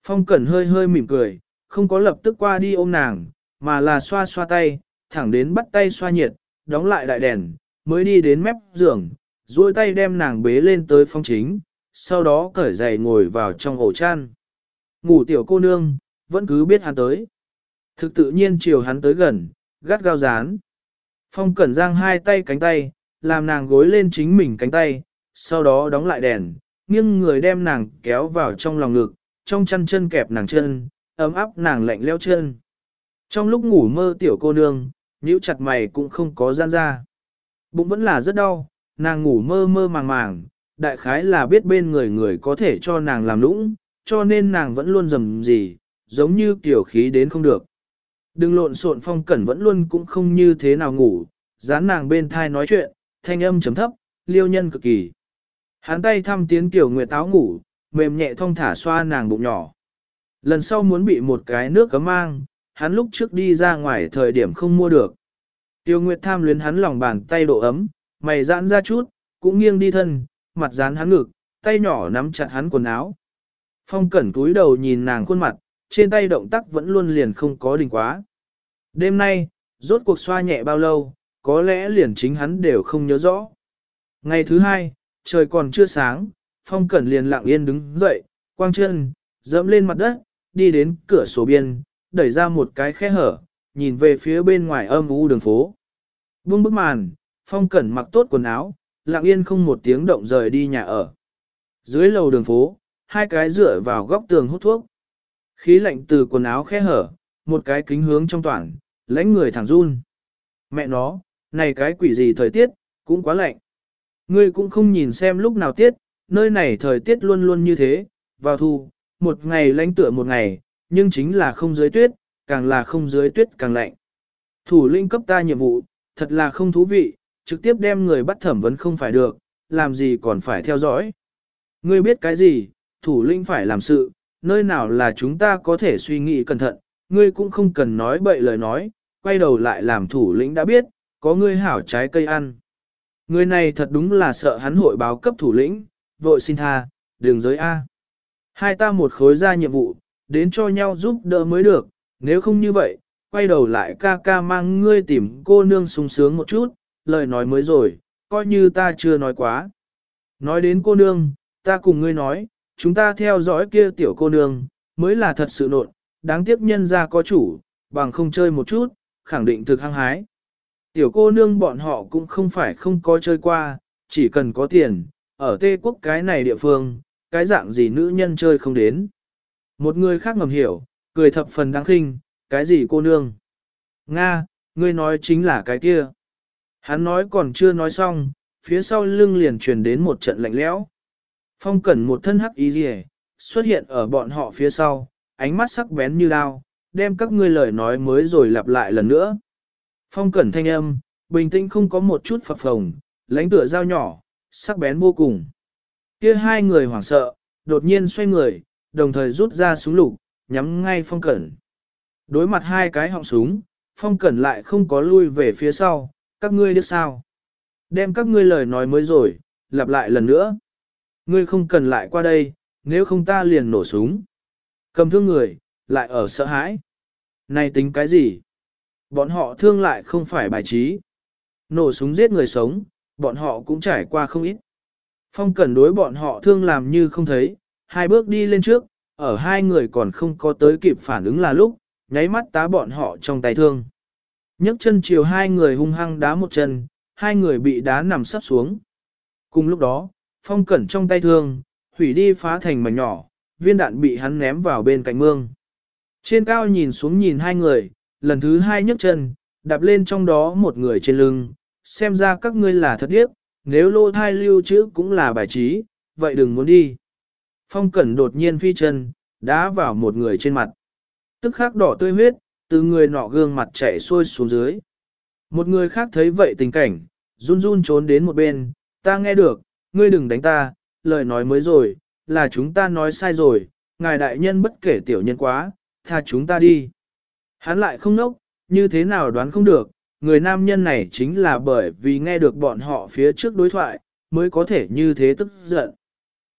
Phong cẩn hơi hơi mỉm cười, không có lập tức qua đi ôm nàng, mà là xoa xoa tay, thẳng đến bắt tay xoa nhiệt, đóng lại đại đèn, mới đi đến mép giường, duỗi tay đem nàng bế lên tới phong chính, sau đó cởi giày ngồi vào trong ổ chăn. Ngủ tiểu cô nương, vẫn cứ biết hắn tới. Thực tự nhiên chiều hắn tới gần, gắt gao dán. Phong cẩn giang hai tay cánh tay, làm nàng gối lên chính mình cánh tay, sau đó đóng lại đèn, nghiêng người đem nàng kéo vào trong lòng ngực, trong chăn chân kẹp nàng chân, ấm áp nàng lạnh leo chân. Trong lúc ngủ mơ tiểu cô nương, nhíu chặt mày cũng không có gian ra. Bụng vẫn là rất đau, nàng ngủ mơ mơ màng màng, đại khái là biết bên người người có thể cho nàng làm lũng, cho nên nàng vẫn luôn dầm gì, giống như kiểu khí đến không được. Đừng lộn xộn phong cẩn vẫn luôn cũng không như thế nào ngủ, dán nàng bên thai nói chuyện, thanh âm chấm thấp, liêu nhân cực kỳ. Hắn tay thăm tiến kiểu nguyệt táo ngủ, mềm nhẹ thong thả xoa nàng bụng nhỏ. Lần sau muốn bị một cái nước cấm mang, hắn lúc trước đi ra ngoài thời điểm không mua được. Tiêu Nguyệt tham luyến hắn lòng bàn tay độ ấm, mày giãn ra chút, cũng nghiêng đi thân, mặt dán hắn ngực, tay nhỏ nắm chặt hắn quần áo. Phong cẩn túi đầu nhìn nàng khuôn mặt, trên tay động tác vẫn luôn liền không có đình quá. Đêm nay, rốt cuộc xoa nhẹ bao lâu, có lẽ liền chính hắn đều không nhớ rõ. Ngày thứ hai, trời còn chưa sáng, Phong Cẩn liền lặng yên đứng dậy, quang chân, dẫm lên mặt đất, đi đến cửa sổ biên, đẩy ra một cái khe hở, nhìn về phía bên ngoài âm u đường phố. Buông bức màn, Phong Cẩn mặc tốt quần áo, lặng yên không một tiếng động rời đi nhà ở. Dưới lầu đường phố, hai cái dựa vào góc tường hút thuốc. Khí lạnh từ quần áo khe hở, một cái kính hướng trong toàn, lãnh người thẳng run. Mẹ nó, này cái quỷ gì thời tiết, cũng quá lạnh. Ngươi cũng không nhìn xem lúc nào tiết, nơi này thời tiết luôn luôn như thế, vào thu, một ngày lãnh tựa một ngày, nhưng chính là không dưới tuyết, càng là không dưới tuyết càng lạnh. Thủ lĩnh cấp ta nhiệm vụ, thật là không thú vị, trực tiếp đem người bắt thẩm vấn không phải được, làm gì còn phải theo dõi. Ngươi biết cái gì, thủ lĩnh phải làm sự, nơi nào là chúng ta có thể suy nghĩ cẩn thận, ngươi cũng không cần nói bậy lời nói, quay đầu lại làm thủ lĩnh đã biết, có ngươi hảo trái cây ăn. Người này thật đúng là sợ hắn hội báo cấp thủ lĩnh, vội xin tha, đường giới A. Hai ta một khối ra nhiệm vụ, đến cho nhau giúp đỡ mới được, nếu không như vậy, quay đầu lại ca ca mang ngươi tìm cô nương sung sướng một chút, lời nói mới rồi, coi như ta chưa nói quá. Nói đến cô nương, ta cùng ngươi nói, chúng ta theo dõi kia tiểu cô nương, mới là thật sự nộn, đáng tiếc nhân ra có chủ, bằng không chơi một chút, khẳng định thực hăng hái. Tiểu cô nương bọn họ cũng không phải không có chơi qua, chỉ cần có tiền, ở Tê Quốc cái này địa phương, cái dạng gì nữ nhân chơi không đến. Một người khác ngầm hiểu, cười thập phần đáng khinh, cái gì cô nương? Nga, ngươi nói chính là cái kia. Hắn nói còn chưa nói xong, phía sau lưng liền truyền đến một trận lạnh lẽo. Phong cẩn một thân hắc ý rìa, xuất hiện ở bọn họ phía sau, ánh mắt sắc bén như đao, đem các ngươi lời nói mới rồi lặp lại lần nữa. Phong cẩn thanh âm, bình tĩnh không có một chút phập phồng, lãnh tựa dao nhỏ, sắc bén vô cùng. Kia hai người hoảng sợ, đột nhiên xoay người, đồng thời rút ra súng lục, nhắm ngay phong cẩn. Đối mặt hai cái họng súng, phong cẩn lại không có lui về phía sau, các ngươi biết sao. Đem các ngươi lời nói mới rồi, lặp lại lần nữa. Ngươi không cần lại qua đây, nếu không ta liền nổ súng. Cầm thương người, lại ở sợ hãi. Này tính cái gì? Bọn họ thương lại không phải bài trí. Nổ súng giết người sống, bọn họ cũng trải qua không ít. Phong cẩn đối bọn họ thương làm như không thấy, hai bước đi lên trước, ở hai người còn không có tới kịp phản ứng là lúc, nháy mắt tá bọn họ trong tay thương. nhấc chân chiều hai người hung hăng đá một chân, hai người bị đá nằm sắp xuống. Cùng lúc đó, phong cẩn trong tay thương, hủy đi phá thành mảnh nhỏ, viên đạn bị hắn ném vào bên cạnh mương. Trên cao nhìn xuống nhìn hai người, lần thứ hai nhấc chân, đạp lên trong đó một người trên lưng, xem ra các ngươi là thật điếc, nếu lô thai lưu chữ cũng là bài trí, vậy đừng muốn đi. Phong cẩn đột nhiên phi chân, đá vào một người trên mặt. Tức khắc đỏ tươi huyết, từ người nọ gương mặt chảy xuôi xuống dưới. Một người khác thấy vậy tình cảnh, run run trốn đến một bên, ta nghe được, ngươi đừng đánh ta, lời nói mới rồi, là chúng ta nói sai rồi, ngài đại nhân bất kể tiểu nhân quá, tha chúng ta đi. Hắn lại không nốc, như thế nào đoán không được, người nam nhân này chính là bởi vì nghe được bọn họ phía trước đối thoại, mới có thể như thế tức giận.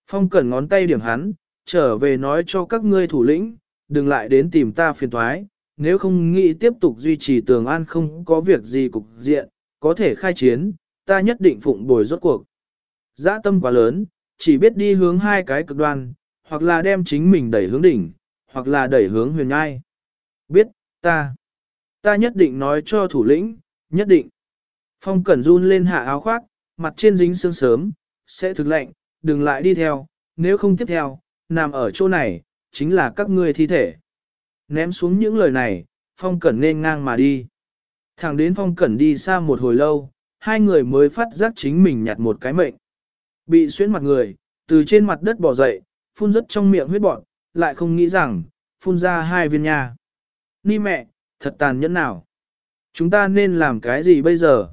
Phong cẩn ngón tay điểm hắn, trở về nói cho các ngươi thủ lĩnh, đừng lại đến tìm ta phiền thoái, nếu không nghĩ tiếp tục duy trì tường an không có việc gì cục diện, có thể khai chiến, ta nhất định phụng bồi rốt cuộc. Giã tâm quá lớn, chỉ biết đi hướng hai cái cực đoan, hoặc là đem chính mình đẩy hướng đỉnh, hoặc là đẩy hướng huyền ngai. Biết, ta, ta nhất định nói cho thủ lĩnh, nhất định. Phong cẩn run lên hạ áo khoác, mặt trên dính sương sớm, sẽ thực lệnh, đừng lại đi theo, nếu không tiếp theo, nằm ở chỗ này, chính là các ngươi thi thể. Ném xuống những lời này, phong cẩn nên ngang mà đi. Thẳng đến phong cẩn đi xa một hồi lâu, hai người mới phát giác chính mình nhặt một cái mệnh. Bị xuyên mặt người, từ trên mặt đất bỏ dậy, phun rất trong miệng huyết bọt, lại không nghĩ rằng, phun ra hai viên nha. Ni mẹ, thật tàn nhẫn nào. Chúng ta nên làm cái gì bây giờ?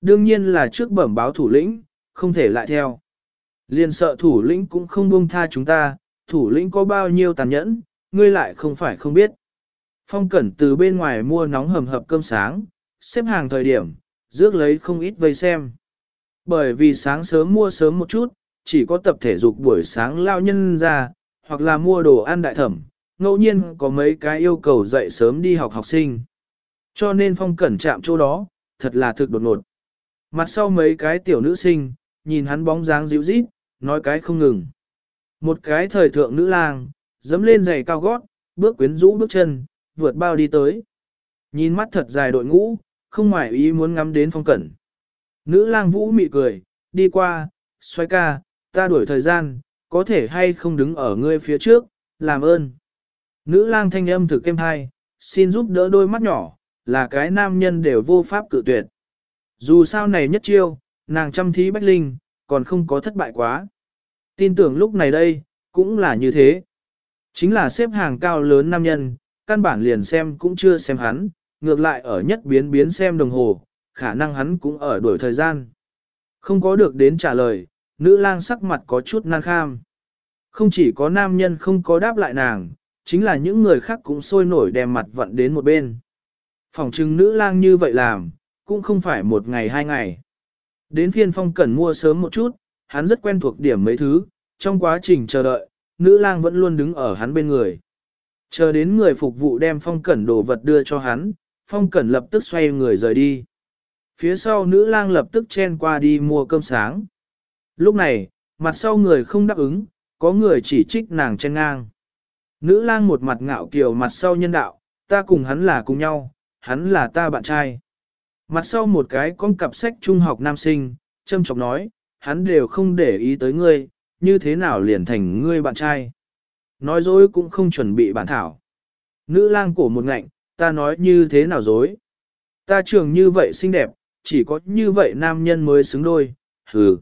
Đương nhiên là trước bẩm báo thủ lĩnh, không thể lại theo liền sợ thủ lĩnh cũng không buông tha chúng ta, thủ lĩnh có bao nhiêu tàn nhẫn, ngươi lại không phải không biết. Phong Cẩn từ bên ngoài mua nóng hầm hập cơm sáng, xếp hàng thời điểm, rước lấy không ít vây xem. Bởi vì sáng sớm mua sớm một chút, chỉ có tập thể dục buổi sáng lao nhân ra, hoặc là mua đồ ăn đại thẩm, ngẫu nhiên có mấy cái yêu cầu dậy sớm đi học học sinh. Cho nên Phong Cẩn chạm chỗ đó, thật là thực đột ngột. Mặt sau mấy cái tiểu nữ sinh, nhìn hắn bóng dáng dịu rít, nói cái không ngừng. Một cái thời thượng nữ lang, dẫm lên giày cao gót, bước quyến rũ bước chân, vượt bao đi tới. Nhìn mắt thật dài đội ngũ, không ngoài ý muốn ngắm đến phong cẩn. Nữ lang vũ mị cười, đi qua, xoay ca, ta đuổi thời gian, có thể hay không đứng ở ngươi phía trước, làm ơn. Nữ lang thanh âm thực êm hai, xin giúp đỡ đôi mắt nhỏ, là cái nam nhân đều vô pháp cự tuyệt. Dù sao này nhất chiêu, nàng chăm thí bách linh, còn không có thất bại quá. Tin tưởng lúc này đây, cũng là như thế. Chính là xếp hàng cao lớn nam nhân, căn bản liền xem cũng chưa xem hắn, ngược lại ở nhất biến biến xem đồng hồ, khả năng hắn cũng ở đuổi thời gian. Không có được đến trả lời, nữ lang sắc mặt có chút nan kham. Không chỉ có nam nhân không có đáp lại nàng, chính là những người khác cũng sôi nổi đem mặt vận đến một bên. Phòng trưng nữ lang như vậy làm, cũng không phải một ngày hai ngày. Đến phiên phong cẩn mua sớm một chút, hắn rất quen thuộc điểm mấy thứ, trong quá trình chờ đợi, nữ lang vẫn luôn đứng ở hắn bên người. Chờ đến người phục vụ đem phong cẩn đồ vật đưa cho hắn, phong cẩn lập tức xoay người rời đi. Phía sau nữ lang lập tức chen qua đi mua cơm sáng. Lúc này, mặt sau người không đáp ứng, có người chỉ trích nàng chen ngang. Nữ lang một mặt ngạo kiều mặt sau nhân đạo, ta cùng hắn là cùng nhau, hắn là ta bạn trai. Mặt sau một cái con cặp sách trung học nam sinh, châm chọc nói, hắn đều không để ý tới ngươi, như thế nào liền thành ngươi bạn trai. Nói dối cũng không chuẩn bị bản thảo. Nữ lang cổ một ngạnh, ta nói như thế nào dối. Ta trường như vậy xinh đẹp, chỉ có như vậy nam nhân mới xứng đôi, hừ.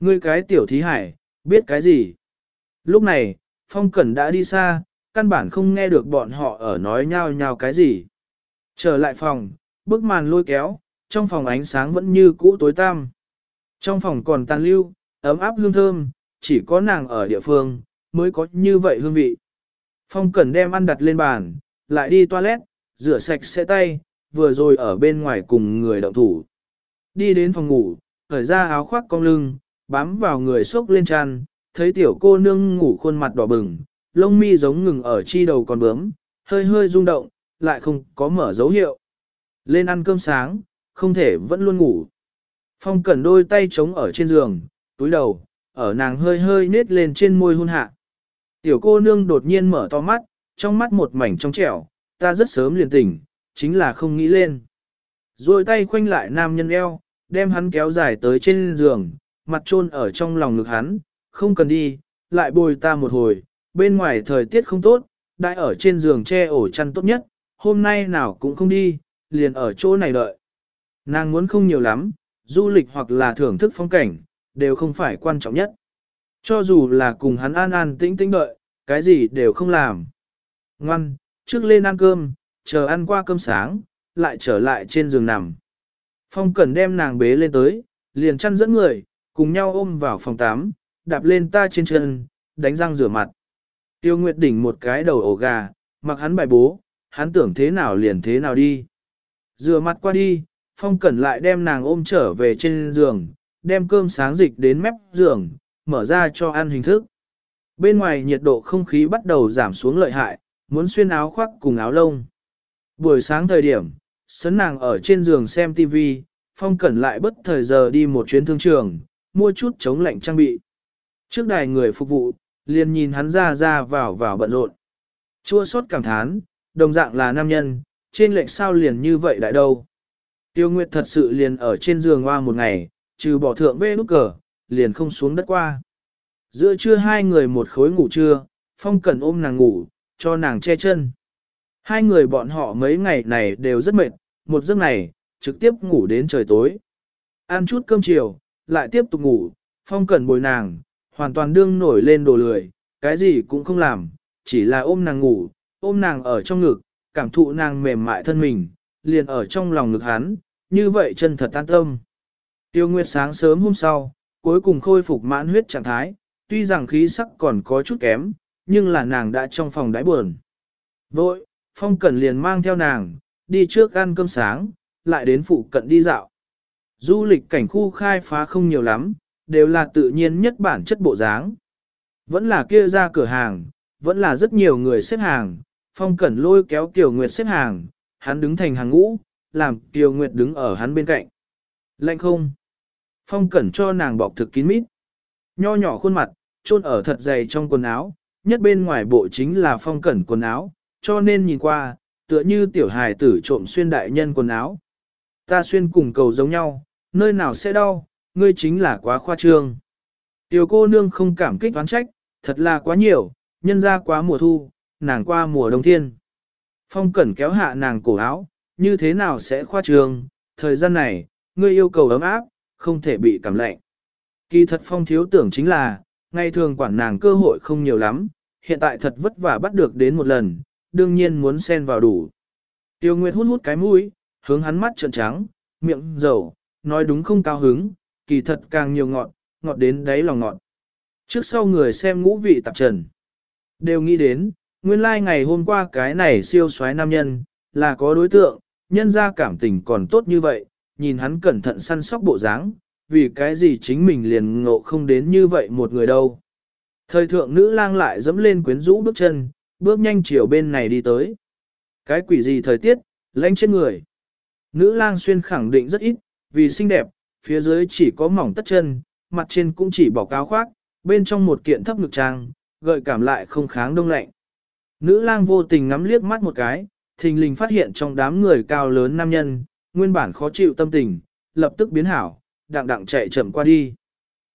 Ngươi cái tiểu thí hải, biết cái gì? Lúc này, Phong Cẩn đã đi xa, căn bản không nghe được bọn họ ở nói nhau nhau cái gì. Trở lại phòng, bức màn lôi kéo, trong phòng ánh sáng vẫn như cũ tối tăm. Trong phòng còn tàn lưu, ấm áp hương thơm, chỉ có nàng ở địa phương, mới có như vậy hương vị. Phong Cẩn đem ăn đặt lên bàn, lại đi toilet, rửa sạch sẽ tay, vừa rồi ở bên ngoài cùng người động thủ. Đi đến phòng ngủ, khởi ra áo khoác cong lưng, bám vào người xốc lên chăn, thấy tiểu cô nương ngủ khuôn mặt đỏ bừng, lông mi giống ngừng ở chi đầu còn bướm, hơi hơi rung động, lại không có mở dấu hiệu. Lên ăn cơm sáng, không thể vẫn luôn ngủ. Phong cẩn đôi tay trống ở trên giường, túi đầu, ở nàng hơi hơi nết lên trên môi hôn hạ. Tiểu cô nương đột nhiên mở to mắt, trong mắt một mảnh trong trẻo, ta rất sớm liền tỉnh, chính là không nghĩ lên. Rồi tay khoanh lại nam nhân eo, đem hắn kéo dài tới trên giường, mặt trôn ở trong lòng ngực hắn, không cần đi, lại bồi ta một hồi, bên ngoài thời tiết không tốt, đại ở trên giường che ổ chăn tốt nhất, hôm nay nào cũng không đi, liền ở chỗ này đợi. Nàng muốn không nhiều lắm, du lịch hoặc là thưởng thức phong cảnh, đều không phải quan trọng nhất. Cho dù là cùng hắn an an tĩnh tĩnh đợi, cái gì đều không làm. Ngoan, trước lên ăn cơm, chờ ăn qua cơm sáng, lại trở lại trên giường nằm. Phong Cẩn đem nàng bế lên tới, liền chăn dẫn người, cùng nhau ôm vào phòng tắm đạp lên ta trên chân, đánh răng rửa mặt. Tiêu Nguyệt đỉnh một cái đầu ổ gà, mặc hắn bài bố, hắn tưởng thế nào liền thế nào đi. Rửa mặt qua đi, Phong Cẩn lại đem nàng ôm trở về trên giường, đem cơm sáng dịch đến mép giường, mở ra cho ăn hình thức. Bên ngoài nhiệt độ không khí bắt đầu giảm xuống lợi hại, muốn xuyên áo khoác cùng áo lông. Buổi sáng thời điểm, sấn nàng ở trên giường xem TV, Phong Cẩn lại bất thời giờ đi một chuyến thương trường, mua chút chống lạnh trang bị. Trước đài người phục vụ, liền nhìn hắn ra ra vào vào bận rộn. Chua sốt cảm thán, đồng dạng là nam nhân, trên lệnh sao liền như vậy đại đâu. Tiêu Nguyệt thật sự liền ở trên giường hoa một ngày, trừ bỏ thượng vê nút cờ, liền không xuống đất qua. Giữa trưa hai người một khối ngủ trưa, Phong Cẩn ôm nàng ngủ, cho nàng che chân. Hai người bọn họ mấy ngày này đều rất mệt, một giấc này, trực tiếp ngủ đến trời tối. Ăn chút cơm chiều, lại tiếp tục ngủ, Phong Cẩn bồi nàng, hoàn toàn đương nổi lên đồ lười, cái gì cũng không làm, chỉ là ôm nàng ngủ, ôm nàng ở trong ngực, cảm thụ nàng mềm mại thân mình, liền ở trong lòng ngực hắn, như vậy chân thật tan tâm. Tiêu Nguyệt sáng sớm hôm sau, cuối cùng khôi phục mãn huyết trạng thái, tuy rằng khí sắc còn có chút kém, nhưng là nàng đã trong phòng đáy buồn. Vội, Phong Cẩn liền mang theo nàng, đi trước ăn cơm sáng, lại đến phụ cận đi dạo. Du lịch cảnh khu khai phá không nhiều lắm, đều là tự nhiên nhất bản chất bộ dáng. Vẫn là kia ra cửa hàng, vẫn là rất nhiều người xếp hàng, Phong Cẩn lôi kéo Kiều Nguyệt xếp hàng, hắn đứng thành hàng ngũ, làm Kiều Nguyệt đứng ở hắn bên cạnh. Lạnh không? Phong Cẩn cho nàng bọc thực kín mít. Nho nhỏ khuôn mặt, chôn ở thật dày trong quần áo, nhất bên ngoài bộ chính là Phong Cẩn quần áo, cho nên nhìn qua, tựa như tiểu hài tử trộm xuyên đại nhân quần áo. Ta xuyên cùng cầu giống nhau, nơi nào sẽ đau, ngươi chính là quá khoa trương. Tiểu cô nương không cảm kích oán trách, thật là quá nhiều, nhân ra quá mùa thu, nàng qua mùa đông thiên. Phong cẩn kéo hạ nàng cổ áo, như thế nào sẽ khoa trường thời gian này, ngươi yêu cầu ấm áp, không thể bị cảm lạnh. Kỳ thật phong thiếu tưởng chính là, ngày thường quản nàng cơ hội không nhiều lắm, hiện tại thật vất vả bắt được đến một lần, đương nhiên muốn xen vào đủ. Tiêu Nguyệt hút hút cái mũi, hướng hắn mắt trợn trắng, miệng dầu, nói đúng không cao hứng, kỳ thật càng nhiều ngọt, ngọt đến đáy lòng ngọt. Trước sau người xem ngũ vị tạp trần, đều nghĩ đến, nguyên lai like ngày hôm qua cái này siêu soái nam nhân, là có đối tượng, nhân ra cảm tình còn tốt như vậy, nhìn hắn cẩn thận săn sóc bộ dáng, vì cái gì chính mình liền ngộ không đến như vậy một người đâu. Thời thượng nữ lang lại dẫm lên quyến rũ bước chân, bước nhanh chiều bên này đi tới. Cái quỷ gì thời tiết, lãnh trên người. Nữ lang xuyên khẳng định rất ít, vì xinh đẹp, phía dưới chỉ có mỏng tất chân, mặt trên cũng chỉ bỏ cao khoác, bên trong một kiện thấp ngực trang, gợi cảm lại không kháng đông lạnh. Nữ lang vô tình ngắm liếc mắt một cái, thình lình phát hiện trong đám người cao lớn nam nhân, nguyên bản khó chịu tâm tình, lập tức biến hảo, đặng đặng chạy chậm qua đi.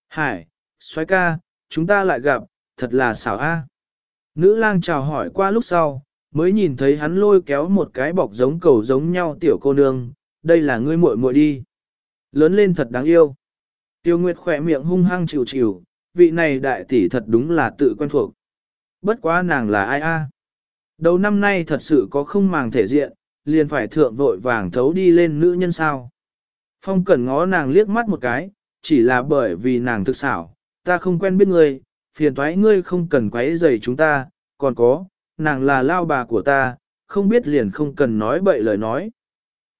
Hải, xoái ca, chúng ta lại gặp, thật là xảo a. Nữ lang chào hỏi qua lúc sau, mới nhìn thấy hắn lôi kéo một cái bọc giống cầu giống nhau tiểu cô nương, đây là ngươi muội muội đi. Lớn lên thật đáng yêu. Tiêu Nguyệt khỏe miệng hung hăng chịu chịu, vị này đại tỷ thật đúng là tự quen thuộc. Bất quá nàng là ai a? Đầu năm nay thật sự có không màng thể diện, liền phải thượng vội vàng thấu đi lên nữ nhân sao. Phong cẩn ngó nàng liếc mắt một cái, chỉ là bởi vì nàng thực xảo, ta không quen biết ngươi, phiền toái ngươi không cần quấy rầy chúng ta, còn có, nàng là lao bà của ta, không biết liền không cần nói bậy lời nói.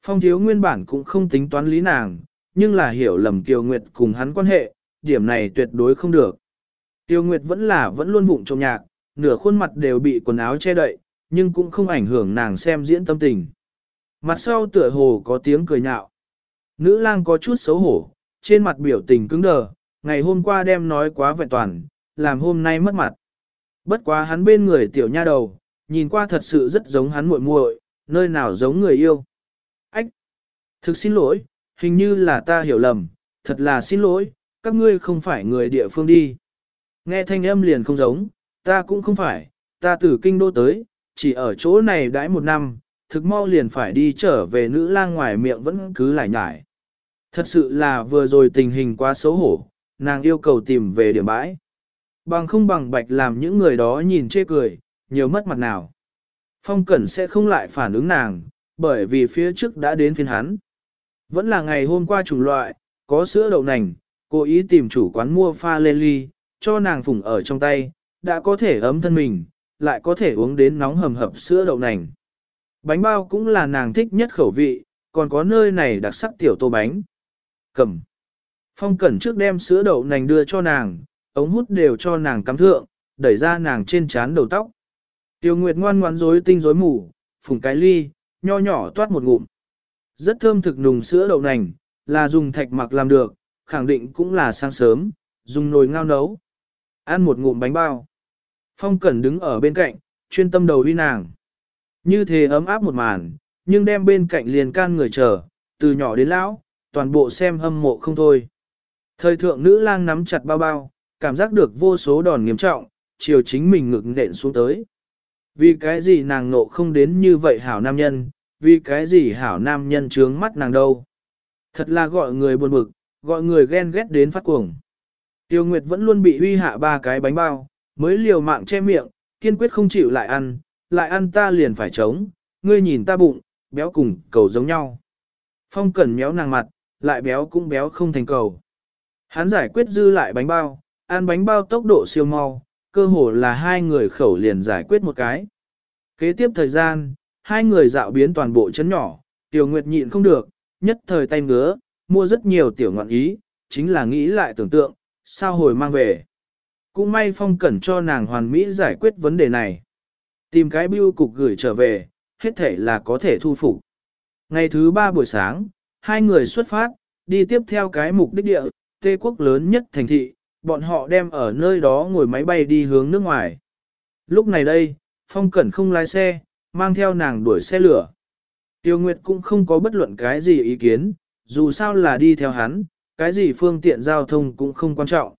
Phong thiếu nguyên bản cũng không tính toán lý nàng, nhưng là hiểu lầm Kiều Nguyệt cùng hắn quan hệ, điểm này tuyệt đối không được. Tiêu Nguyệt vẫn là vẫn luôn vụng trong nhạc, nửa khuôn mặt đều bị quần áo che đậy, nhưng cũng không ảnh hưởng nàng xem diễn tâm tình. Mặt sau tựa hồ có tiếng cười nhạo. Nữ lang có chút xấu hổ, trên mặt biểu tình cứng đờ, ngày hôm qua đem nói quá vẹn toàn, làm hôm nay mất mặt. Bất quá hắn bên người tiểu nha đầu, nhìn qua thật sự rất giống hắn muội muội, nơi nào giống người yêu. Ách! Thực xin lỗi, hình như là ta hiểu lầm, thật là xin lỗi, các ngươi không phải người địa phương đi. Nghe thanh âm liền không giống, ta cũng không phải, ta từ kinh đô tới, chỉ ở chỗ này đãi một năm, thực mau liền phải đi trở về nữ lang ngoài miệng vẫn cứ lại nhải. Thật sự là vừa rồi tình hình quá xấu hổ, nàng yêu cầu tìm về điểm bãi. Bằng không bằng bạch làm những người đó nhìn chê cười, nhiều mất mặt nào. Phong Cẩn sẽ không lại phản ứng nàng, bởi vì phía trước đã đến phiên hắn. Vẫn là ngày hôm qua chủng loại, có sữa đậu nành, cố ý tìm chủ quán mua pha lê ly, cho nàng phùng ở trong tay, đã có thể ấm thân mình, lại có thể uống đến nóng hầm hập sữa đậu nành. Bánh bao cũng là nàng thích nhất khẩu vị, còn có nơi này đặc sắc tiểu tô bánh. Cầm. Phong Cẩn trước đem sữa đậu nành đưa cho nàng, ống hút đều cho nàng cắm thượng, đẩy ra nàng trên trán đầu tóc. Tiêu Nguyệt ngoan ngoãn rối tinh rối mù, phùng cái ly, nho nhỏ toát một ngụm. Rất thơm thực nùng sữa đậu nành, là dùng thạch mặc làm được, khẳng định cũng là sáng sớm, dùng nồi ngao nấu. Ăn một ngụm bánh bao. Phong Cẩn đứng ở bên cạnh, chuyên tâm đầu uy nàng. Như thế ấm áp một màn, nhưng đem bên cạnh liền can người chờ, từ nhỏ đến lão, toàn bộ xem hâm mộ không thôi. Thời thượng nữ lang nắm chặt bao bao, cảm giác được vô số đòn nghiêm trọng, chiều chính mình ngực nện xuống tới. Vì cái gì nàng nộ không đến như vậy hảo nam nhân, vì cái gì hảo nam nhân trướng mắt nàng đâu. Thật là gọi người buồn bực, gọi người ghen ghét đến phát cuồng. Tiêu Nguyệt vẫn luôn bị huy hạ ba cái bánh bao, mới liều mạng che miệng, kiên quyết không chịu lại ăn, lại ăn ta liền phải chống, ngươi nhìn ta bụng, béo cùng cầu giống nhau. Phong cẩn méo nàng mặt, lại béo cũng béo không thành cầu. Hắn giải quyết dư lại bánh bao, ăn bánh bao tốc độ siêu mau, cơ hồ là hai người khẩu liền giải quyết một cái. Kế tiếp thời gian, hai người dạo biến toàn bộ chấn nhỏ, Tiểu Nguyệt nhịn không được, nhất thời tay ngứa, mua rất nhiều tiểu ngọn ý, chính là nghĩ lại tưởng tượng, sao hồi mang về. Cũng may phong cẩn cho nàng hoàn mỹ giải quyết vấn đề này. Tìm cái bưu cục gửi trở về, hết thể là có thể thu phục. Ngày thứ ba buổi sáng, hai người xuất phát, đi tiếp theo cái mục đích địa, Tê quốc lớn nhất thành thị, bọn họ đem ở nơi đó ngồi máy bay đi hướng nước ngoài. Lúc này đây, Phong Cẩn không lái xe, mang theo nàng đuổi xe lửa. Tiêu Nguyệt cũng không có bất luận cái gì ý kiến, dù sao là đi theo hắn, cái gì phương tiện giao thông cũng không quan trọng.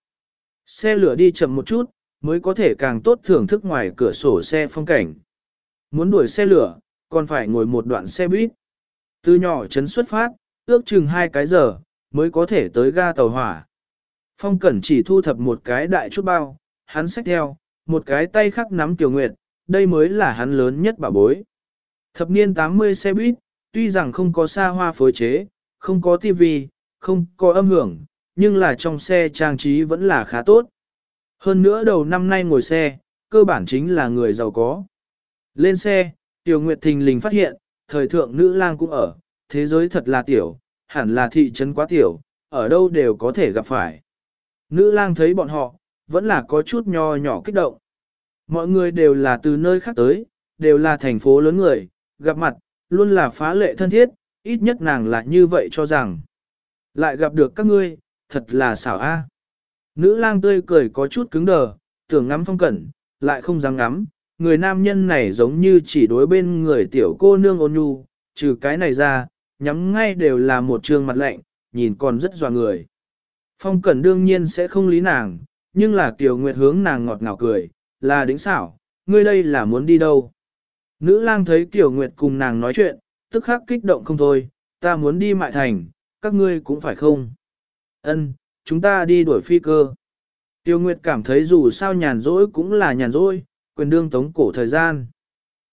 Xe lửa đi chậm một chút, mới có thể càng tốt thưởng thức ngoài cửa sổ xe phong cảnh. Muốn đuổi xe lửa, còn phải ngồi một đoạn xe buýt. Từ nhỏ trấn xuất phát, ước chừng hai cái giờ, mới có thể tới ga tàu hỏa. Phong Cẩn chỉ thu thập một cái đại chút bao, hắn xách theo, một cái tay khác nắm Tiểu Nguyệt, đây mới là hắn lớn nhất bảo bối. Thập niên 80 xe buýt, tuy rằng không có xa hoa phối chế, không có tivi, không có âm hưởng, nhưng là trong xe trang trí vẫn là khá tốt. Hơn nữa đầu năm nay ngồi xe, cơ bản chính là người giàu có. Lên xe, Tiểu Nguyệt Thình lình phát hiện, thời thượng nữ lang cũng ở, thế giới thật là tiểu, hẳn là thị trấn quá tiểu, ở đâu đều có thể gặp phải. Nữ lang thấy bọn họ, vẫn là có chút nho nhỏ kích động. Mọi người đều là từ nơi khác tới, đều là thành phố lớn người, gặp mặt, luôn là phá lệ thân thiết, ít nhất nàng là như vậy cho rằng. Lại gặp được các ngươi, thật là xảo a. Nữ lang tươi cười có chút cứng đờ, tưởng ngắm phong cẩn, lại không dám ngắm, người nam nhân này giống như chỉ đối bên người tiểu cô nương ôn nhu, trừ cái này ra, nhắm ngay đều là một trương mặt lạnh, nhìn còn rất dò người. Phong Cẩn đương nhiên sẽ không lý nàng, nhưng là tiểu Nguyệt hướng nàng ngọt ngào cười, là đỉnh xảo, ngươi đây là muốn đi đâu. Nữ lang thấy tiểu Nguyệt cùng nàng nói chuyện, tức khắc kích động không thôi, ta muốn đi mại thành, các ngươi cũng phải không. Ân, chúng ta đi đuổi phi cơ. Tiêu Nguyệt cảm thấy dù sao nhàn rỗi cũng là nhàn rỗi, quyền đương tống cổ thời gian.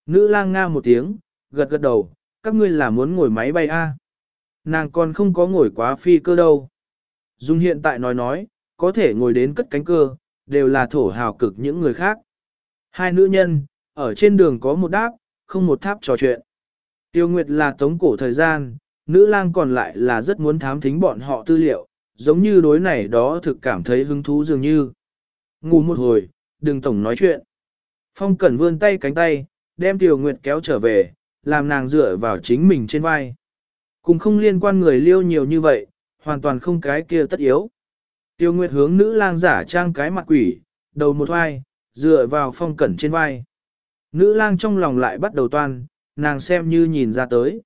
Nữ lang nga một tiếng, gật gật đầu, các ngươi là muốn ngồi máy bay a? Nàng còn không có ngồi quá phi cơ đâu. Dung hiện tại nói nói, có thể ngồi đến cất cánh cơ, đều là thổ hào cực những người khác. Hai nữ nhân, ở trên đường có một đáp, không một tháp trò chuyện. Tiêu Nguyệt là tống cổ thời gian, nữ lang còn lại là rất muốn thám thính bọn họ tư liệu, giống như đối này đó thực cảm thấy hứng thú dường như. Ngủ một hồi, đừng tổng nói chuyện. Phong Cẩn vươn tay cánh tay, đem tiểu Nguyệt kéo trở về, làm nàng dựa vào chính mình trên vai. Cùng không liên quan người liêu nhiều như vậy, hoàn toàn không cái kia tất yếu. Tiêu Nguyệt hướng nữ lang giả trang cái mặt quỷ, đầu một vai, dựa vào phong cẩn trên vai. Nữ lang trong lòng lại bắt đầu toan, nàng xem như nhìn ra tới.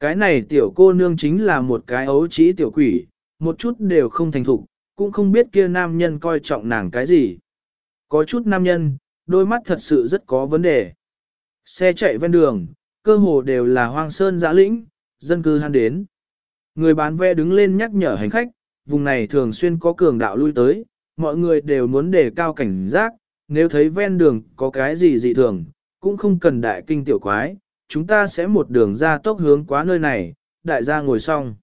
Cái này tiểu cô nương chính là một cái ấu trĩ tiểu quỷ, một chút đều không thành thục, cũng không biết kia nam nhân coi trọng nàng cái gì. Có chút nam nhân, đôi mắt thật sự rất có vấn đề. Xe chạy ven đường, cơ hồ đều là hoang sơn giã lĩnh, dân cư han đến. Người bán vé đứng lên nhắc nhở hành khách, vùng này thường xuyên có cường đạo lui tới, mọi người đều muốn đề cao cảnh giác, nếu thấy ven đường có cái gì dị thường, cũng không cần đại kinh tiểu quái, chúng ta sẽ một đường ra tốc hướng quá nơi này, đại gia ngồi xong.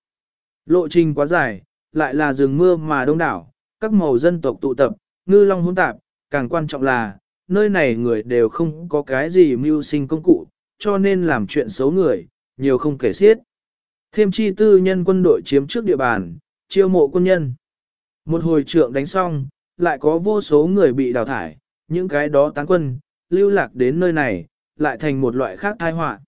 Lộ trình quá dài, lại là rừng mưa mà đông đảo, các màu dân tộc tụ tập, ngư long hỗn tạp, càng quan trọng là, nơi này người đều không có cái gì mưu sinh công cụ, cho nên làm chuyện xấu người, nhiều không kể xiết. Thêm chi tư nhân quân đội chiếm trước địa bàn, chiêu mộ quân nhân. Một hồi trượng đánh xong, lại có vô số người bị đào thải, những cái đó tán quân, lưu lạc đến nơi này, lại thành một loại khác tai họa.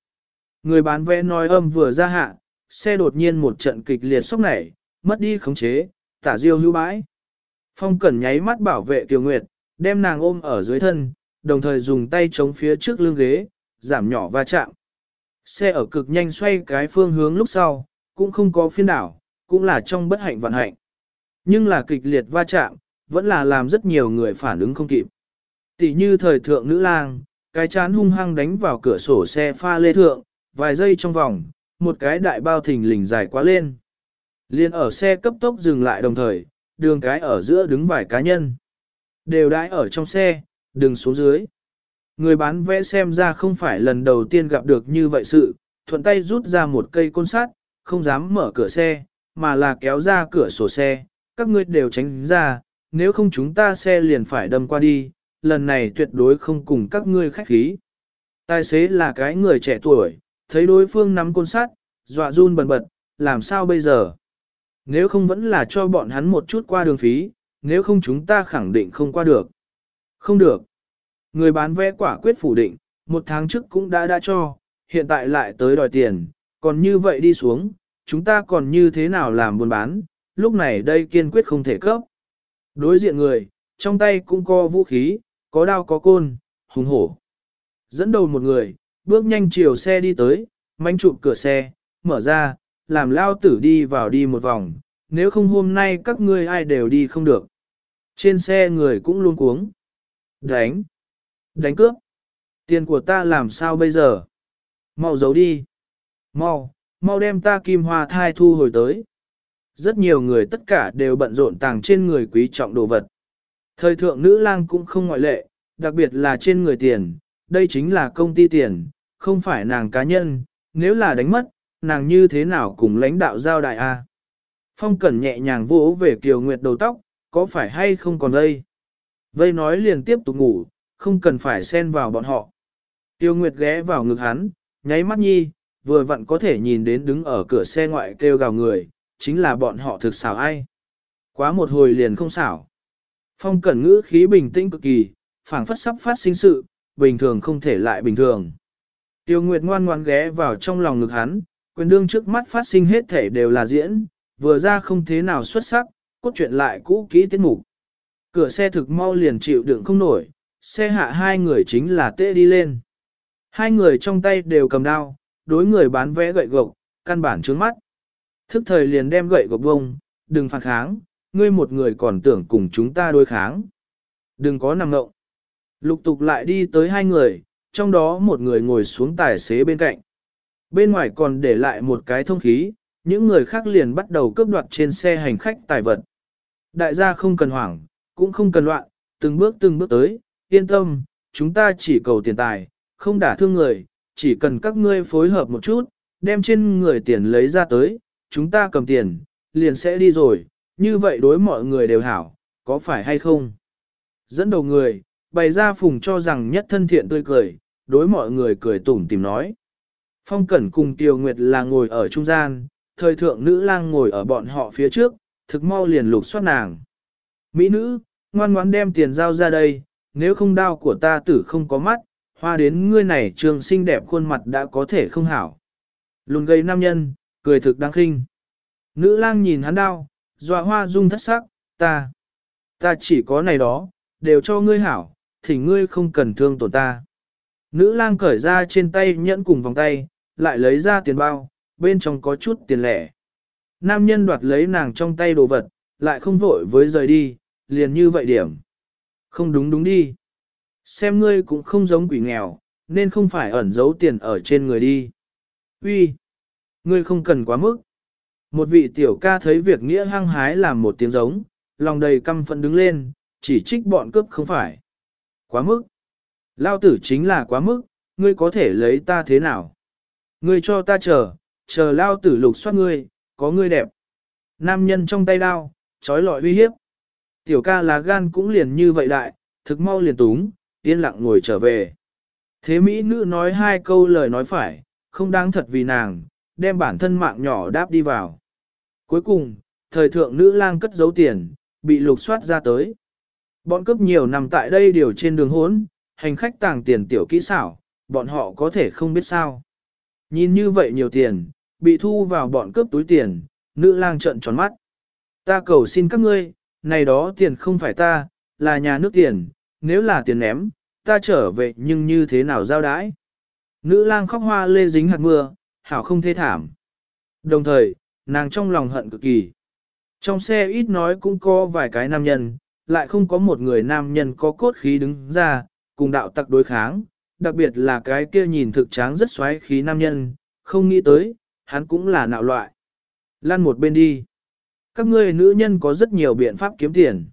Người bán vé nói âm vừa ra hạ, xe đột nhiên một trận kịch liệt sốc nảy, mất đi khống chế, tả diêu hưu bãi. Phong Cẩn nháy mắt bảo vệ Kiều Nguyệt, đem nàng ôm ở dưới thân, đồng thời dùng tay chống phía trước lưng ghế, giảm nhỏ va chạm. Xe ở cực nhanh xoay cái phương hướng lúc sau, cũng không có phiên đảo, cũng là trong bất hạnh vận hạnh. Nhưng là kịch liệt va chạm, vẫn là làm rất nhiều người phản ứng không kịp. Tỷ như thời thượng nữ lang, cái chán hung hăng đánh vào cửa sổ xe pha lê thượng, vài giây trong vòng, một cái đại bao thình lình dài quá lên. Liên ở xe cấp tốc dừng lại đồng thời, đường cái ở giữa đứng vài cá nhân. Đều đãi ở trong xe, đừng xuống dưới. Người bán vẽ xem ra không phải lần đầu tiên gặp được như vậy sự, thuận tay rút ra một cây côn sắt, không dám mở cửa xe, mà là kéo ra cửa sổ xe, các ngươi đều tránh ra, nếu không chúng ta xe liền phải đâm qua đi, lần này tuyệt đối không cùng các ngươi khách khí. Tài xế là cái người trẻ tuổi, thấy đối phương nắm côn sắt, dọa run bần bật, làm sao bây giờ? Nếu không vẫn là cho bọn hắn một chút qua đường phí, nếu không chúng ta khẳng định không qua được. Không được. Người bán vé quả quyết phủ định, một tháng trước cũng đã đã cho, hiện tại lại tới đòi tiền, còn như vậy đi xuống, chúng ta còn như thế nào làm buôn bán, lúc này đây kiên quyết không thể cấp. Đối diện người, trong tay cũng có vũ khí, có đao có côn, hùng hổ. Dẫn đầu một người, bước nhanh chiều xe đi tới, manh chụp cửa xe, mở ra, làm lao tử đi vào đi một vòng, nếu không hôm nay các ngươi ai đều đi không được. Trên xe người cũng luôn cuống. Đánh! Đánh cướp! Tiền của ta làm sao bây giờ? Mau giấu đi! Mau! Mau đem ta kim hoa thai thu hồi tới. Rất nhiều người tất cả đều bận rộn tàng trên người quý trọng đồ vật. Thời thượng nữ lang cũng không ngoại lệ, đặc biệt là trên người tiền, đây chính là công ty tiền, không phải nàng cá nhân, nếu là đánh mất, nàng như thế nào cùng lãnh đạo giao đại a? Phong Cẩn nhẹ nhàng vỗ về Kiều Nguyệt đầu tóc, có phải hay không còn đây? Vây nói liền tiếp tục ngủ, không cần phải xen vào bọn họ. Tiêu Nguyệt ghé vào ngực hắn, nháy mắt nhi, vừa vặn có thể nhìn đến đứng ở cửa xe ngoại kêu gào người, chính là bọn họ thực xảo ai. Quá một hồi liền không xảo. Phong Cẩn ngữ khí bình tĩnh cực kỳ, phảng phất sắp phát sinh sự, bình thường không thể lại bình thường. Tiêu Nguyệt ngoan ngoan ghé vào trong lòng ngực hắn, quyền đương trước mắt phát sinh hết thể đều là diễn, vừa ra không thế nào xuất sắc, cốt truyện lại cũ kỹ tiết mục. Cửa xe thực mau liền chịu đựng không nổi, xe hạ hai người chính là tê đi lên. Hai người trong tay đều cầm đao, đối người bán vé gậy gộc, căn bản trướng mắt. Thức thời liền đem gậy gộc bông, đừng phản kháng, ngươi một người còn tưởng cùng chúng ta đối kháng. Đừng có nằm ngộng. Lục tục lại đi tới hai người, trong đó một người ngồi xuống tài xế bên cạnh. Bên ngoài còn để lại một cái thông khí, những người khác liền bắt đầu cướp đoạt trên xe hành khách tài vật. Đại gia không cần hoảng, cũng không cần loạn, từng bước từng bước tới, yên tâm, chúng ta chỉ cầu tiền tài, không đả thương người, chỉ cần các ngươi phối hợp một chút, đem trên người tiền lấy ra tới, chúng ta cầm tiền, liền sẽ đi rồi, như vậy đối mọi người đều hảo, có phải hay không? Dẫn đầu người, bày ra phùng cho rằng nhất thân thiện tươi cười, đối mọi người cười tủm tìm nói. Phong Cẩn cùng Tiêu Nguyệt là ngồi ở trung gian, thời thượng nữ lang ngồi ở bọn họ phía trước, thực mau liền lục soát nàng. Mỹ nữ, ngoan ngoãn đem tiền giao ra đây, nếu không đau của ta tử không có mắt, hoa đến ngươi này trường xinh đẹp khuôn mặt đã có thể không hảo. Lùn gây nam nhân, cười thực đáng khinh. Nữ lang nhìn hắn đau, dọa hoa dung thất sắc, ta, ta chỉ có này đó, đều cho ngươi hảo, thì ngươi không cần thương tổn ta. Nữ lang cởi ra trên tay nhẫn cùng vòng tay, lại lấy ra tiền bao, bên trong có chút tiền lẻ. Nam nhân đoạt lấy nàng trong tay đồ vật, lại không vội với rời đi, liền như vậy điểm. Không đúng đúng đi. Xem ngươi cũng không giống quỷ nghèo, nên không phải ẩn giấu tiền ở trên người đi. Uy, Ngươi không cần quá mức. Một vị tiểu ca thấy việc nghĩa hăng hái làm một tiếng giống, lòng đầy căm phẫn đứng lên, chỉ trích bọn cướp không phải. Quá mức. Lao tử chính là quá mức, ngươi có thể lấy ta thế nào? Ngươi cho ta chờ, chờ lao tử lục soát ngươi, có ngươi đẹp. Nam nhân trong tay đao, trói lọi uy hiếp. Tiểu ca lá gan cũng liền như vậy đại, thực mau liền túng, yên lặng ngồi trở về. Thế Mỹ nữ nói hai câu lời nói phải, không đáng thật vì nàng, đem bản thân mạng nhỏ đáp đi vào. Cuối cùng, thời thượng nữ lang cất giấu tiền, bị lục soát ra tới. Bọn cướp nhiều nằm tại đây đều trên đường hốn, hành khách tàng tiền tiểu kỹ xảo, bọn họ có thể không biết sao. Nhìn như vậy nhiều tiền, bị thu vào bọn cướp túi tiền, nữ lang trợn tròn mắt. Ta cầu xin các ngươi, này đó tiền không phải ta, là nhà nước tiền, nếu là tiền ném, ta trở về nhưng như thế nào giao đãi. Nữ lang khóc hoa lê dính hạt mưa, hảo không thê thảm. Đồng thời, nàng trong lòng hận cực kỳ. Trong xe ít nói cũng có vài cái nam nhân, lại không có một người nam nhân có cốt khí đứng ra, cùng đạo tặc đối kháng, đặc biệt là cái kia nhìn thực tráng rất xoáy khí nam nhân, không nghĩ tới, hắn cũng là nạo loại. Lan một bên đi. Các ngươi nữ nhân có rất nhiều biện pháp kiếm tiền.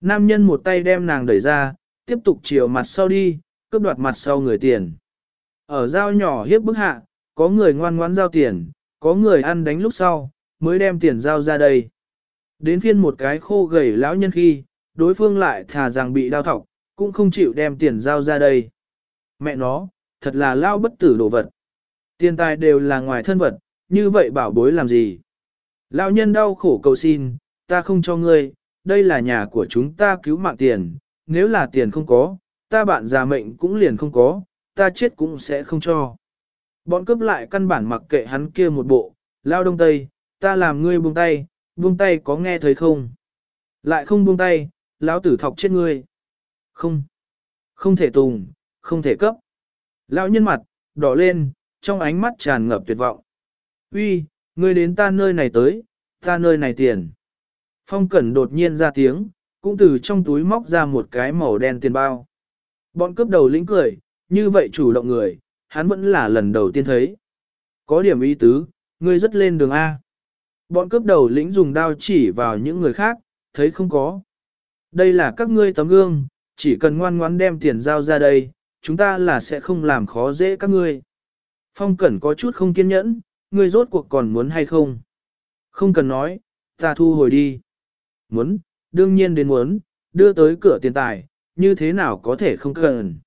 Nam nhân một tay đem nàng đẩy ra, tiếp tục chiều mặt sau đi, cướp đoạt mặt sau người tiền. Ở giao nhỏ hiếp bức hạ, có người ngoan ngoãn giao tiền, có người ăn đánh lúc sau, mới đem tiền giao ra đây. Đến phiên một cái khô gầy lão nhân khi, đối phương lại thà rằng bị đau thọc, cũng không chịu đem tiền giao ra đây. Mẹ nó, thật là lao bất tử đồ vật. Tiền tài đều là ngoài thân vật, như vậy bảo bối làm gì? Lão nhân đau khổ cầu xin, ta không cho ngươi, đây là nhà của chúng ta cứu mạng tiền, nếu là tiền không có, ta bạn già mệnh cũng liền không có, ta chết cũng sẽ không cho. Bọn cướp lại căn bản mặc kệ hắn kia một bộ, lao đông tây, ta làm ngươi buông tay, buông tay có nghe thấy không? Lại không buông tay, lão tử thọc chết ngươi. Không, không thể tùng, không thể cấp. Lão nhân mặt, đỏ lên, trong ánh mắt tràn ngập tuyệt vọng. Uy, ngươi đến ta nơi này tới, ta nơi này tiền. Phong Cẩn đột nhiên ra tiếng, cũng từ trong túi móc ra một cái màu đen tiền bao. Bọn cướp đầu lĩnh cười, như vậy chủ động người, hắn vẫn là lần đầu tiên thấy. Có điểm ý tứ, ngươi rất lên đường A. Bọn cướp đầu lĩnh dùng đao chỉ vào những người khác, thấy không có. Đây là các ngươi tấm gương, chỉ cần ngoan ngoãn đem tiền giao ra đây, chúng ta là sẽ không làm khó dễ các ngươi. Phong Cẩn có chút không kiên nhẫn, ngươi rốt cuộc còn muốn hay không? Không cần nói, ta thu hồi đi. Muốn, đương nhiên đến muốn, đưa tới cửa tiền tài, như thế nào có thể không cần.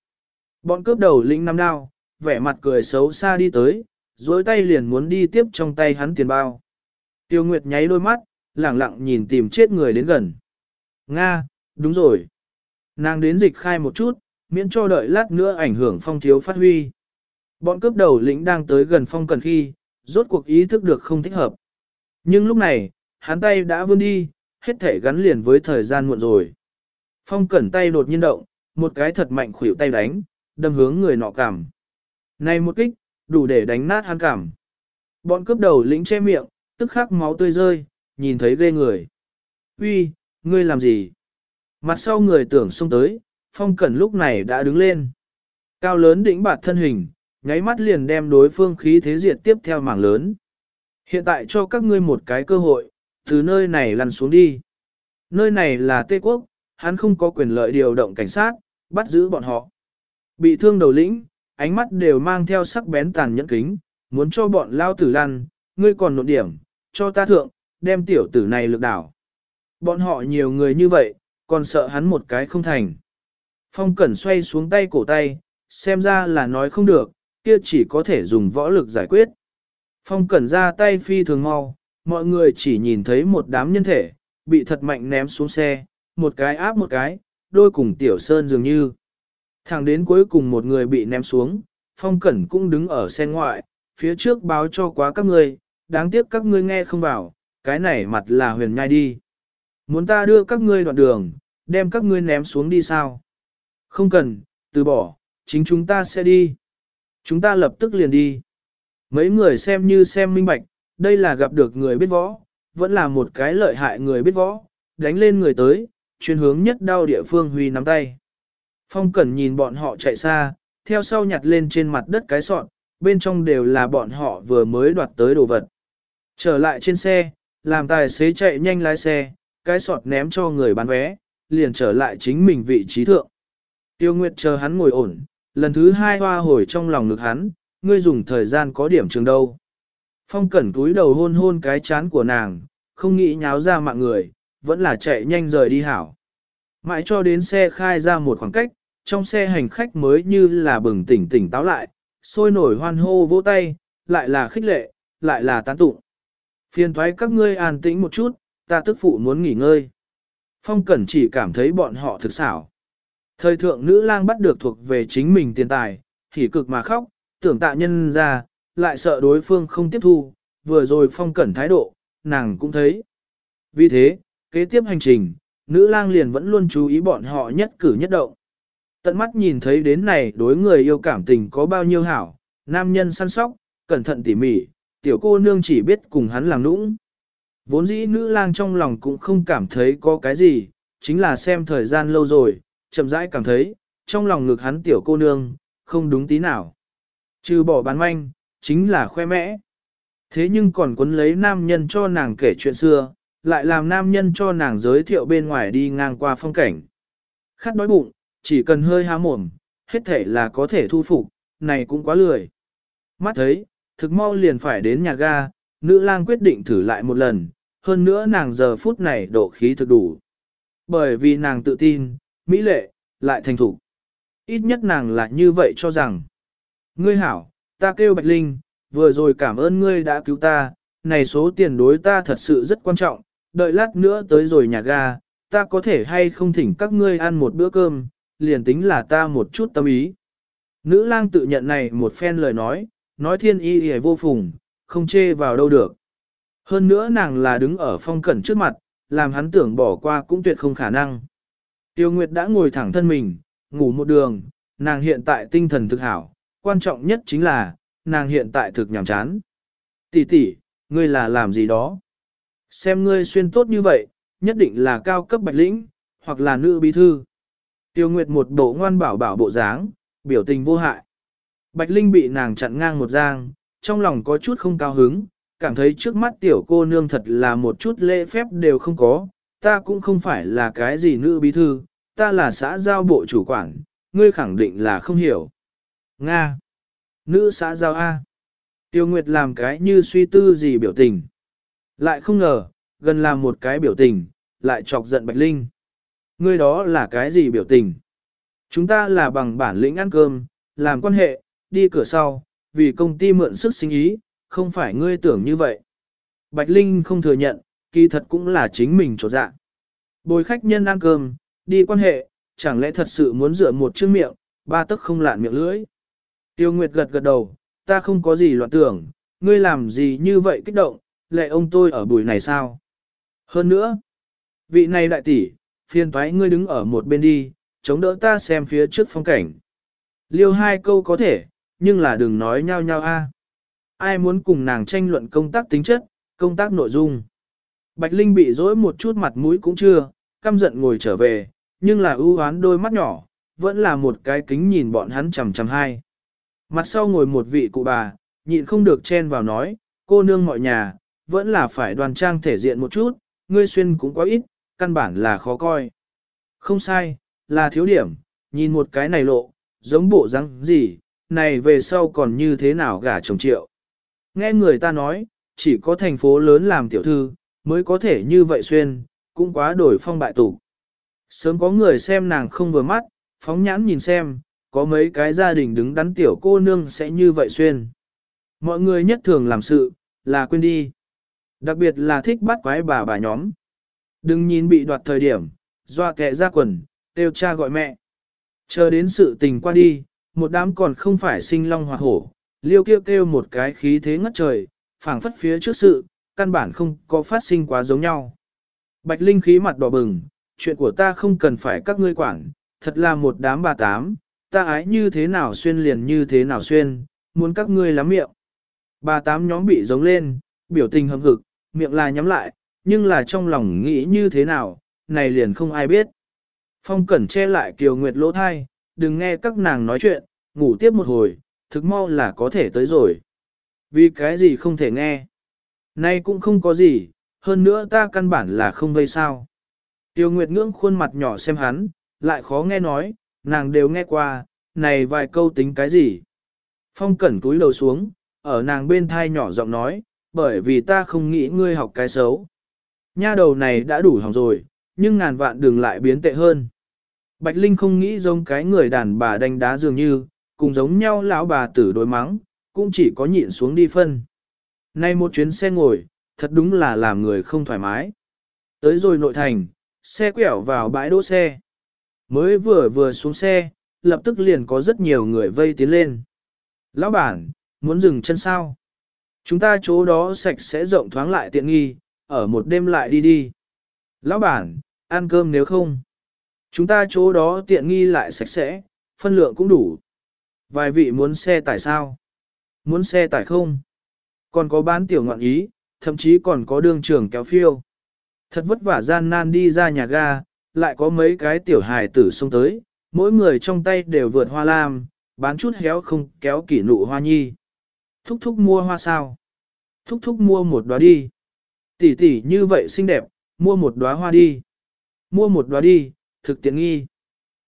Bọn cướp đầu lĩnh năm đao, vẻ mặt cười xấu xa đi tới, dối tay liền muốn đi tiếp trong tay hắn tiền bao. Tiêu Nguyệt nháy đôi mắt, lẳng lặng nhìn tìm chết người đến gần. Nga, đúng rồi. Nàng đến dịch khai một chút, miễn cho đợi lát nữa ảnh hưởng phong thiếu phát huy. Bọn cướp đầu lĩnh đang tới gần phong cần khi, rốt cuộc ý thức được không thích hợp. Nhưng lúc này, hắn tay đã vươn đi, hết thể gắn liền với thời gian muộn rồi. Phong cẩn tay đột nhiên động, một cái thật mạnh khuỷu tay đánh, đâm hướng người nọ cảm. Này một kích, đủ để đánh nát hắn cảm. Bọn cướp đầu lĩnh che miệng, tức khắc máu tươi rơi, nhìn thấy ghê người. Uy, ngươi làm gì? Mặt sau người tưởng xông tới, phong cẩn lúc này đã đứng lên. Cao lớn đỉnh bạt thân hình, nháy mắt liền đem đối phương khí thế diệt tiếp theo mảng lớn. Hiện tại cho các ngươi một cái cơ hội, từ nơi này lăn xuống đi. Nơi này là Tây Quốc, hắn không có quyền lợi điều động cảnh sát, bắt giữ bọn họ. Bị thương đầu lĩnh, ánh mắt đều mang theo sắc bén tàn nhẫn kính, muốn cho bọn lao tử lăn, ngươi còn nộn điểm, cho ta thượng, đem tiểu tử này lực đảo. Bọn họ nhiều người như vậy, còn sợ hắn một cái không thành. Phong Cẩn xoay xuống tay cổ tay, xem ra là nói không được, kia chỉ có thể dùng võ lực giải quyết. Phong Cẩn ra tay phi thường mau, mọi người chỉ nhìn thấy một đám nhân thể, bị thật mạnh ném xuống xe, một cái áp một cái, đôi cùng tiểu sơn dường như. Thẳng đến cuối cùng một người bị ném xuống, Phong Cẩn cũng đứng ở xe ngoại, phía trước báo cho quá các ngươi, đáng tiếc các ngươi nghe không vào, cái này mặt là huyền nhai đi. Muốn ta đưa các ngươi đoạn đường, đem các ngươi ném xuống đi sao? Không cần, từ bỏ, chính chúng ta sẽ đi. Chúng ta lập tức liền đi. Mấy người xem như xem minh bạch, đây là gặp được người biết võ, vẫn là một cái lợi hại người biết võ, đánh lên người tới, chuyên hướng nhất đau địa phương huy nắm tay. Phong Cẩn nhìn bọn họ chạy xa, theo sau nhặt lên trên mặt đất cái sọn, bên trong đều là bọn họ vừa mới đoạt tới đồ vật. Trở lại trên xe, làm tài xế chạy nhanh lái xe, cái sọt ném cho người bán vé, liền trở lại chính mình vị trí thượng. Tiêu Nguyệt chờ hắn ngồi ổn, lần thứ hai hoa hồi trong lòng ngực hắn, ngươi dùng thời gian có điểm trường đâu. Phong cẩn túi đầu hôn hôn cái chán của nàng, không nghĩ nháo ra mạng người, vẫn là chạy nhanh rời đi hảo. Mãi cho đến xe khai ra một khoảng cách, trong xe hành khách mới như là bừng tỉnh tỉnh táo lại, sôi nổi hoan hô vỗ tay, lại là khích lệ, lại là tán tụng. Phiền thoái các ngươi an tĩnh một chút, ta tức phụ muốn nghỉ ngơi. Phong Cẩn chỉ cảm thấy bọn họ thực xảo. Thời thượng nữ lang bắt được thuộc về chính mình tiền tài, hỉ cực mà khóc, tưởng tạ nhân ra, lại sợ đối phương không tiếp thu, vừa rồi Phong Cẩn thái độ, nàng cũng thấy. Vì thế, kế tiếp hành trình, nữ lang liền vẫn luôn chú ý bọn họ nhất cử nhất động. Tận mắt nhìn thấy đến này đối người yêu cảm tình có bao nhiêu hảo, nam nhân săn sóc, cẩn thận tỉ mỉ, tiểu cô nương chỉ biết cùng hắn làm nũng. Vốn dĩ nữ lang trong lòng cũng không cảm thấy có cái gì, chính là xem thời gian lâu rồi, chậm rãi cảm thấy, trong lòng ngực hắn tiểu cô nương, không đúng tí nào. Trừ bỏ bán manh, chính là khoe mẽ. Thế nhưng còn quấn lấy nam nhân cho nàng kể chuyện xưa, lại làm nam nhân cho nàng giới thiệu bên ngoài đi ngang qua phong cảnh. Khát đói bụng, chỉ cần hơi há mồm, hết thể là có thể thu phục, này cũng quá lười. Mắt thấy, thực mau liền phải đến nhà ga, nữ lang quyết định thử lại một lần, hơn nữa nàng giờ phút này độ khí thực đủ. Bởi vì nàng tự tin, mỹ lệ, lại thành thủ. Ít nhất nàng là như vậy cho rằng. Ngươi hảo, ta kêu Bạch Linh, vừa rồi cảm ơn ngươi đã cứu ta, này số tiền đối ta thật sự rất quan trọng, đợi lát nữa tới rồi nhà ga, ta có thể hay không thỉnh các ngươi ăn một bữa cơm, liền tính là ta một chút tâm ý. Nữ lang tự nhận này một phen lời nói, nói thiên y hề vô phùng, không chê vào đâu được. Hơn nữa nàng là đứng ở phong cẩn trước mặt, làm hắn tưởng bỏ qua cũng tuyệt không khả năng. Tiêu Nguyệt đã ngồi thẳng thân mình, ngủ một đường, nàng hiện tại tinh thần thực hảo, quan trọng nhất chính là, nàng hiện tại thực nhàm chán. Tỷ tỷ, ngươi là làm gì đó? Xem ngươi xuyên tốt như vậy, nhất định là cao cấp bạch lĩnh, hoặc là nữ bí thư. Tiêu Nguyệt một bộ ngoan bảo bảo bộ dáng, biểu tình vô hại. Bạch Linh bị nàng chặn ngang một giang, trong lòng có chút không cao hứng, cảm thấy trước mắt tiểu cô nương thật là một chút lễ phép đều không có, ta cũng không phải là cái gì nữ bí thư, ta là xã giao bộ chủ quản, ngươi khẳng định là không hiểu. Nga. Nữ xã giao A. Tiêu Nguyệt làm cái như suy tư gì biểu tình. Lại không ngờ, gần làm một cái biểu tình, lại chọc giận Bạch Linh. Ngươi đó là cái gì biểu tình? Chúng ta là bằng bản lĩnh ăn cơm, làm quan hệ, đi cửa sau, vì công ty mượn sức sinh ý, không phải ngươi tưởng như vậy. Bạch Linh không thừa nhận, kỳ thật cũng là chính mình trột dạ. Bồi khách nhân ăn cơm, đi quan hệ, chẳng lẽ thật sự muốn dựa một chiếc miệng, ba tức không lạn miệng lưỡi. Tiêu Nguyệt gật gật đầu, ta không có gì loạn tưởng, ngươi làm gì như vậy kích động, lệ ông tôi ở buổi này sao? Hơn nữa, vị này đại tỷ, phiền toái ngươi đứng ở một bên đi, chống đỡ ta xem phía trước phong cảnh. Liêu hai câu có thể, nhưng là đừng nói nhau nhau a. Ai muốn cùng nàng tranh luận công tác tính chất, công tác nội dung. Bạch Linh bị dỗi một chút mặt mũi cũng chưa, căm giận ngồi trở về, nhưng là ưu hoán đôi mắt nhỏ, vẫn là một cái kính nhìn bọn hắn chằm chằm hai. Mặt sau ngồi một vị cụ bà, nhịn không được chen vào nói, cô nương mọi nhà, vẫn là phải đoàn trang thể diện một chút, ngươi xuyên cũng quá ít, căn bản là khó coi. Không sai, là thiếu điểm, nhìn một cái này lộ, giống bộ răng gì, này về sau còn như thế nào gả chồng triệu. Nghe người ta nói, chỉ có thành phố lớn làm tiểu thư, mới có thể như vậy xuyên, cũng quá đổi phong bại tục. Sớm có người xem nàng không vừa mắt, phóng nhãn nhìn xem, có mấy cái gia đình đứng đắn tiểu cô nương sẽ như vậy xuyên. Mọi người nhất thường làm sự, là quên đi. Đặc biệt là thích bắt quái bà bà nhóm. Đừng nhìn bị đoạt thời điểm, doa kẹ ra quần, têu cha gọi mẹ. Chờ đến sự tình qua đi, một đám còn không phải sinh long hoặc hổ, liêu kêu kêu một cái khí thế ngất trời, phảng phất phía trước sự, căn bản không có phát sinh quá giống nhau. Bạch Linh khí mặt đỏ bừng, chuyện của ta không cần phải các ngươi quản, thật là một đám bà tám, ta ái như thế nào xuyên liền như thế nào xuyên, muốn các ngươi lắm miệng. Bà tám nhóm bị giống lên, biểu tình hâm hực, miệng là nhắm lại, nhưng là trong lòng nghĩ như thế nào, này liền không ai biết. Phong cẩn che lại kiều nguyệt lỗ thai, đừng nghe các nàng nói chuyện, ngủ tiếp một hồi, thực mau là có thể tới rồi. Vì cái gì không thể nghe. Nay cũng không có gì, hơn nữa ta căn bản là không vây sao. Tiêu Nguyệt ngưỡng khuôn mặt nhỏ xem hắn, lại khó nghe nói, nàng đều nghe qua, này vài câu tính cái gì. Phong cẩn túi đầu xuống, ở nàng bên thai nhỏ giọng nói, bởi vì ta không nghĩ ngươi học cái xấu. Nha đầu này đã đủ hỏng rồi, nhưng ngàn vạn đừng lại biến tệ hơn. Bạch Linh không nghĩ giống cái người đàn bà đánh đá dường như, cùng giống nhau lão bà tử đối mắng, cũng chỉ có nhịn xuống đi phân. Nay một chuyến xe ngồi, thật đúng là làm người không thoải mái. Tới rồi nội thành, xe quẹo vào bãi đỗ xe. Mới vừa vừa xuống xe, lập tức liền có rất nhiều người vây tiến lên. Lão bản, muốn dừng chân sao? Chúng ta chỗ đó sạch sẽ rộng thoáng lại tiện nghi, ở một đêm lại đi đi. Lão bản, ăn cơm nếu không. Chúng ta chỗ đó tiện nghi lại sạch sẽ, phân lượng cũng đủ. Vài vị muốn xe tải sao? Muốn xe tải không? Còn có bán tiểu ngọn ý, thậm chí còn có đường trưởng kéo phiêu. Thật vất vả gian nan đi ra nhà ga, lại có mấy cái tiểu hài tử xông tới, mỗi người trong tay đều vượt hoa lam, bán chút héo không kéo kỷ nụ hoa nhi. Thúc thúc mua hoa sao? Thúc thúc mua một đóa đi. Tỷ tỷ như vậy xinh đẹp, mua một đóa hoa đi. Mua một đóa đi, thực tiện nghi.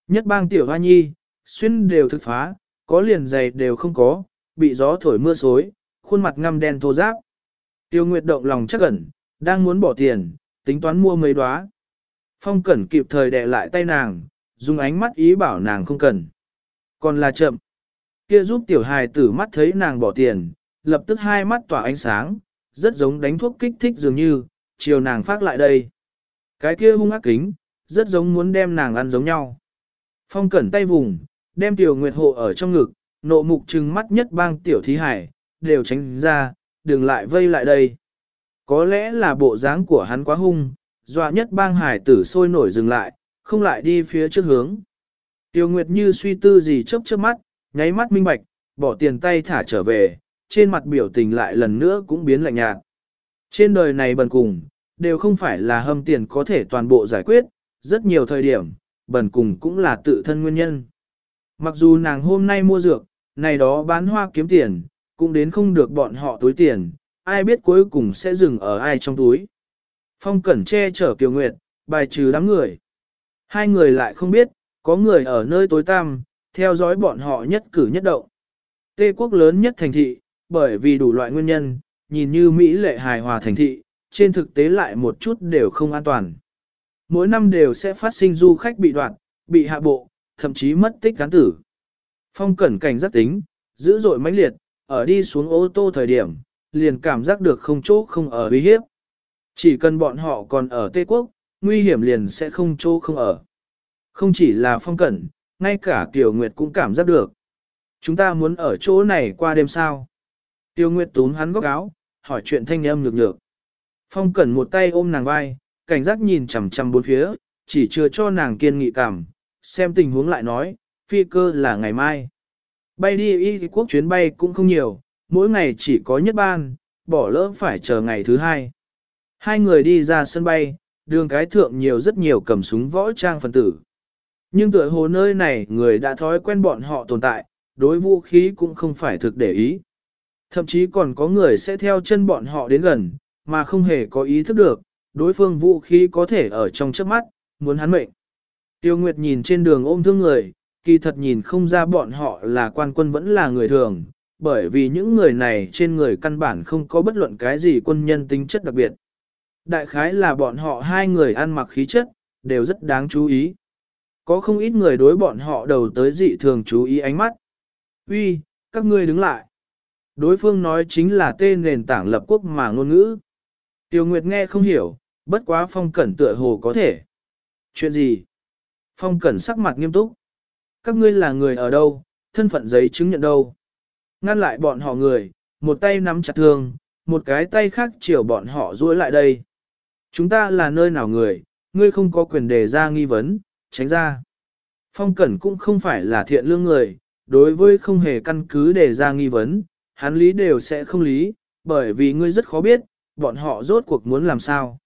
Nhất bang tiểu hoa nhi, xuyên đều thực phá, có liền giày đều không có, bị gió thổi mưa xối, khuôn mặt ngăm đen thô ráp. Tiêu Nguyệt động lòng chắc ẩn, đang muốn bỏ tiền, tính toán mua mấy đóa. Phong Cẩn kịp thời đè lại tay nàng, dùng ánh mắt ý bảo nàng không cần. Còn là chậm. Kia giúp tiểu hài tử mắt thấy nàng bỏ tiền, lập tức hai mắt tỏa ánh sáng, rất giống đánh thuốc kích thích dường như, chiều nàng phát lại đây. Cái kia hung ác kính, rất giống muốn đem nàng ăn giống nhau. Phong cẩn tay vùng, đem tiểu nguyệt hộ ở trong ngực, nộ mục trừng mắt nhất bang tiểu thí hải, đều tránh ra, đừng lại vây lại đây. Có lẽ là bộ dáng của hắn quá hung, dọa nhất bang hải tử sôi nổi dừng lại, không lại đi phía trước hướng. Tiêu Nguyệt như suy tư gì chớp chớp mắt, nháy mắt minh bạch, bỏ tiền tay thả trở về, trên mặt biểu tình lại lần nữa cũng biến lạnh nhạt. Trên đời này bần cùng, đều không phải là hâm tiền có thể toàn bộ giải quyết, rất nhiều thời điểm, bần cùng cũng là tự thân nguyên nhân. Mặc dù nàng hôm nay mua dược, này đó bán hoa kiếm tiền, cũng đến không được bọn họ túi tiền, ai biết cuối cùng sẽ dừng ở ai trong túi. Phong Cẩn che chở Kiều Nguyệt, bài trừ đám người. Hai người lại không biết, có người ở nơi tối tăm, theo dõi bọn họ nhất cử nhất động. Tê quốc lớn nhất thành thị, bởi vì đủ loại nguyên nhân, nhìn như Mỹ lệ hài hòa thành thị, trên thực tế lại một chút đều không an toàn. Mỗi năm đều sẽ phát sinh du khách bị đoạn, bị hạ bộ, thậm chí mất tích cán tử. Phong cẩn cảnh giác tính, dữ dội mãnh liệt, ở đi xuống ô tô thời điểm, liền cảm giác được không chỗ không ở uy hiếp. Chỉ cần bọn họ còn ở Tây Quốc, nguy hiểm liền sẽ không chỗ không ở. Không chỉ là phong cẩn, ngay cả Tiểu Nguyệt cũng cảm giác được. Chúng ta muốn ở chỗ này qua đêm sao? Tiêu Nguyệt túm hắn góc áo, hỏi chuyện thanh âm nhược nhược. Phong cẩn một tay ôm nàng vai, cảnh giác nhìn chằm chằm bốn phía, chỉ chưa cho nàng kiên nghị cảm, xem tình huống lại nói, phi cơ là ngày mai. Bay đi y quốc chuyến bay cũng không nhiều, mỗi ngày chỉ có nhất ban, bỏ lỡ phải chờ ngày thứ hai. Hai người đi ra sân bay, đường cái thượng nhiều rất nhiều cầm súng võ trang phần tử. Nhưng tựa hồ nơi này người đã thói quen bọn họ tồn tại, đối vũ khí cũng không phải thực để ý. Thậm chí còn có người sẽ theo chân bọn họ đến gần, mà không hề có ý thức được, đối phương vũ khí có thể ở trong trước mắt, muốn hắn mệnh. Tiêu Nguyệt nhìn trên đường ôm thương người, kỳ thật nhìn không ra bọn họ là quan quân vẫn là người thường, bởi vì những người này trên người căn bản không có bất luận cái gì quân nhân tính chất đặc biệt. Đại khái là bọn họ hai người ăn mặc khí chất, đều rất đáng chú ý. Có không ít người đối bọn họ đầu tới dị thường chú ý ánh mắt. Uy, các ngươi đứng lại. Đối phương nói chính là tên nền tảng lập quốc mà ngôn ngữ. Tiêu Nguyệt nghe không hiểu, bất quá phong cẩn tựa hồ có thể. Chuyện gì? Phong cẩn sắc mặt nghiêm túc. Các ngươi là người ở đâu, thân phận giấy chứng nhận đâu? Ngăn lại bọn họ người, một tay nắm chặt thương, một cái tay khác chiều bọn họ duỗi lại đây. Chúng ta là nơi nào người, ngươi không có quyền đề ra nghi vấn, tránh ra. Phong Cẩn cũng không phải là thiện lương người, đối với không hề căn cứ đề ra nghi vấn, hắn lý đều sẽ không lý, bởi vì ngươi rất khó biết, bọn họ rốt cuộc muốn làm sao.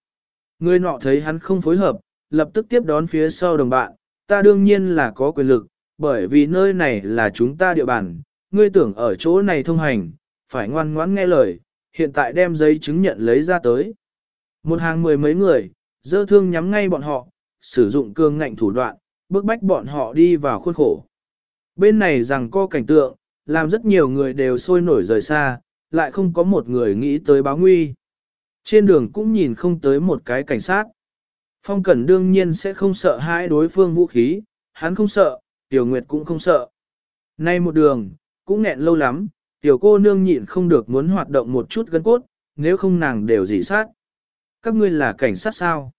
Ngươi nọ thấy hắn không phối hợp, lập tức tiếp đón phía sau đồng bạn, ta đương nhiên là có quyền lực, bởi vì nơi này là chúng ta địa bàn, ngươi tưởng ở chỗ này thông hành, phải ngoan ngoãn nghe lời, hiện tại đem giấy chứng nhận lấy ra tới. Một hàng mười mấy người, dơ thương nhắm ngay bọn họ, sử dụng cương ngạnh thủ đoạn, bức bách bọn họ đi vào khuôn khổ. Bên này rằng co cảnh tượng, làm rất nhiều người đều sôi nổi rời xa, lại không có một người nghĩ tới báo nguy. Trên đường cũng nhìn không tới một cái cảnh sát. Phong Cẩn đương nhiên sẽ không sợ hai đối phương vũ khí, hắn không sợ, Tiểu Nguyệt cũng không sợ. Nay một đường, cũng nghẹn lâu lắm, Tiểu cô nương nhịn không được muốn hoạt động một chút gân cốt, nếu không nàng đều dị sát. Các ngươi là cảnh sát sao?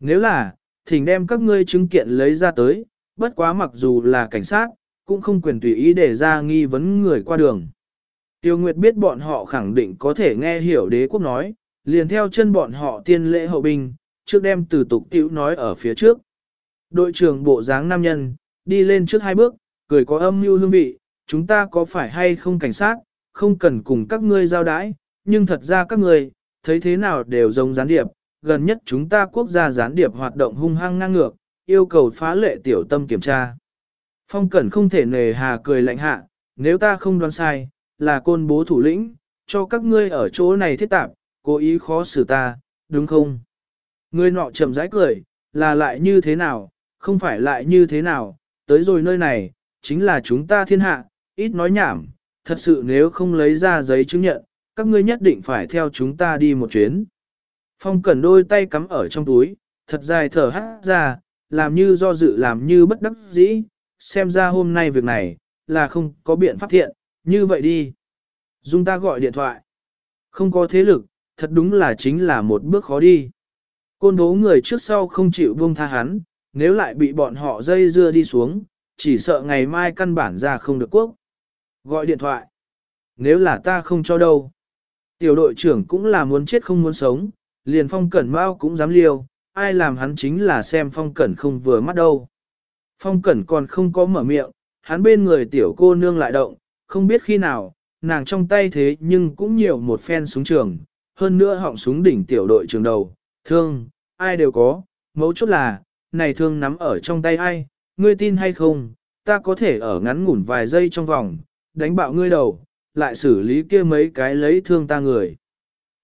Nếu là, thỉnh đem các ngươi chứng kiện lấy ra tới, bất quá mặc dù là cảnh sát, cũng không quyền tùy ý để ra nghi vấn người qua đường. Tiêu Nguyệt biết bọn họ khẳng định có thể nghe hiểu đế quốc nói, liền theo chân bọn họ tiên lễ hậu binh, trước đem từ tục tiểu nói ở phía trước. Đội trưởng bộ dáng nam nhân, đi lên trước hai bước, cười có âm mưu hương vị, chúng ta có phải hay không cảnh sát, không cần cùng các ngươi giao đãi, nhưng thật ra các ngươi, thấy thế nào đều giống gián điệp, gần nhất chúng ta quốc gia gián điệp hoạt động hung hăng ngang ngược, yêu cầu phá lệ tiểu tâm kiểm tra. Phong Cẩn không thể nề hà cười lạnh hạ, nếu ta không đoán sai, là côn bố thủ lĩnh, cho các ngươi ở chỗ này thiết tạp, cố ý khó xử ta, đúng không? Ngươi nọ chậm rãi cười, là lại như thế nào, không phải lại như thế nào, tới rồi nơi này, chính là chúng ta thiên hạ, ít nói nhảm, thật sự nếu không lấy ra giấy chứng nhận, các ngươi nhất định phải theo chúng ta đi một chuyến. Phong cẩn đôi tay cắm ở trong túi, thật dài thở hát ra, làm như do dự làm như bất đắc dĩ, xem ra hôm nay việc này, là không có biện pháp thiện, như vậy đi. Dung ta gọi điện thoại. Không có thế lực, thật đúng là chính là một bước khó đi. Côn đố người trước sau không chịu buông tha hắn, nếu lại bị bọn họ dây dưa đi xuống, chỉ sợ ngày mai căn bản ra không được quốc. Gọi điện thoại. Nếu là ta không cho đâu. Tiểu đội trưởng cũng là muốn chết không muốn sống, liền phong cẩn mau cũng dám liều, ai làm hắn chính là xem phong cẩn không vừa mắt đâu. Phong cẩn còn không có mở miệng, hắn bên người tiểu cô nương lại động, không biết khi nào, nàng trong tay thế nhưng cũng nhiều một phen súng trường, hơn nữa họng súng đỉnh tiểu đội trường đầu, thương, ai đều có, mấu chốt là, này thương nắm ở trong tay ai, ngươi tin hay không, ta có thể ở ngắn ngủn vài giây trong vòng, đánh bạo ngươi đầu, lại xử lý kia mấy cái lấy thương ta người.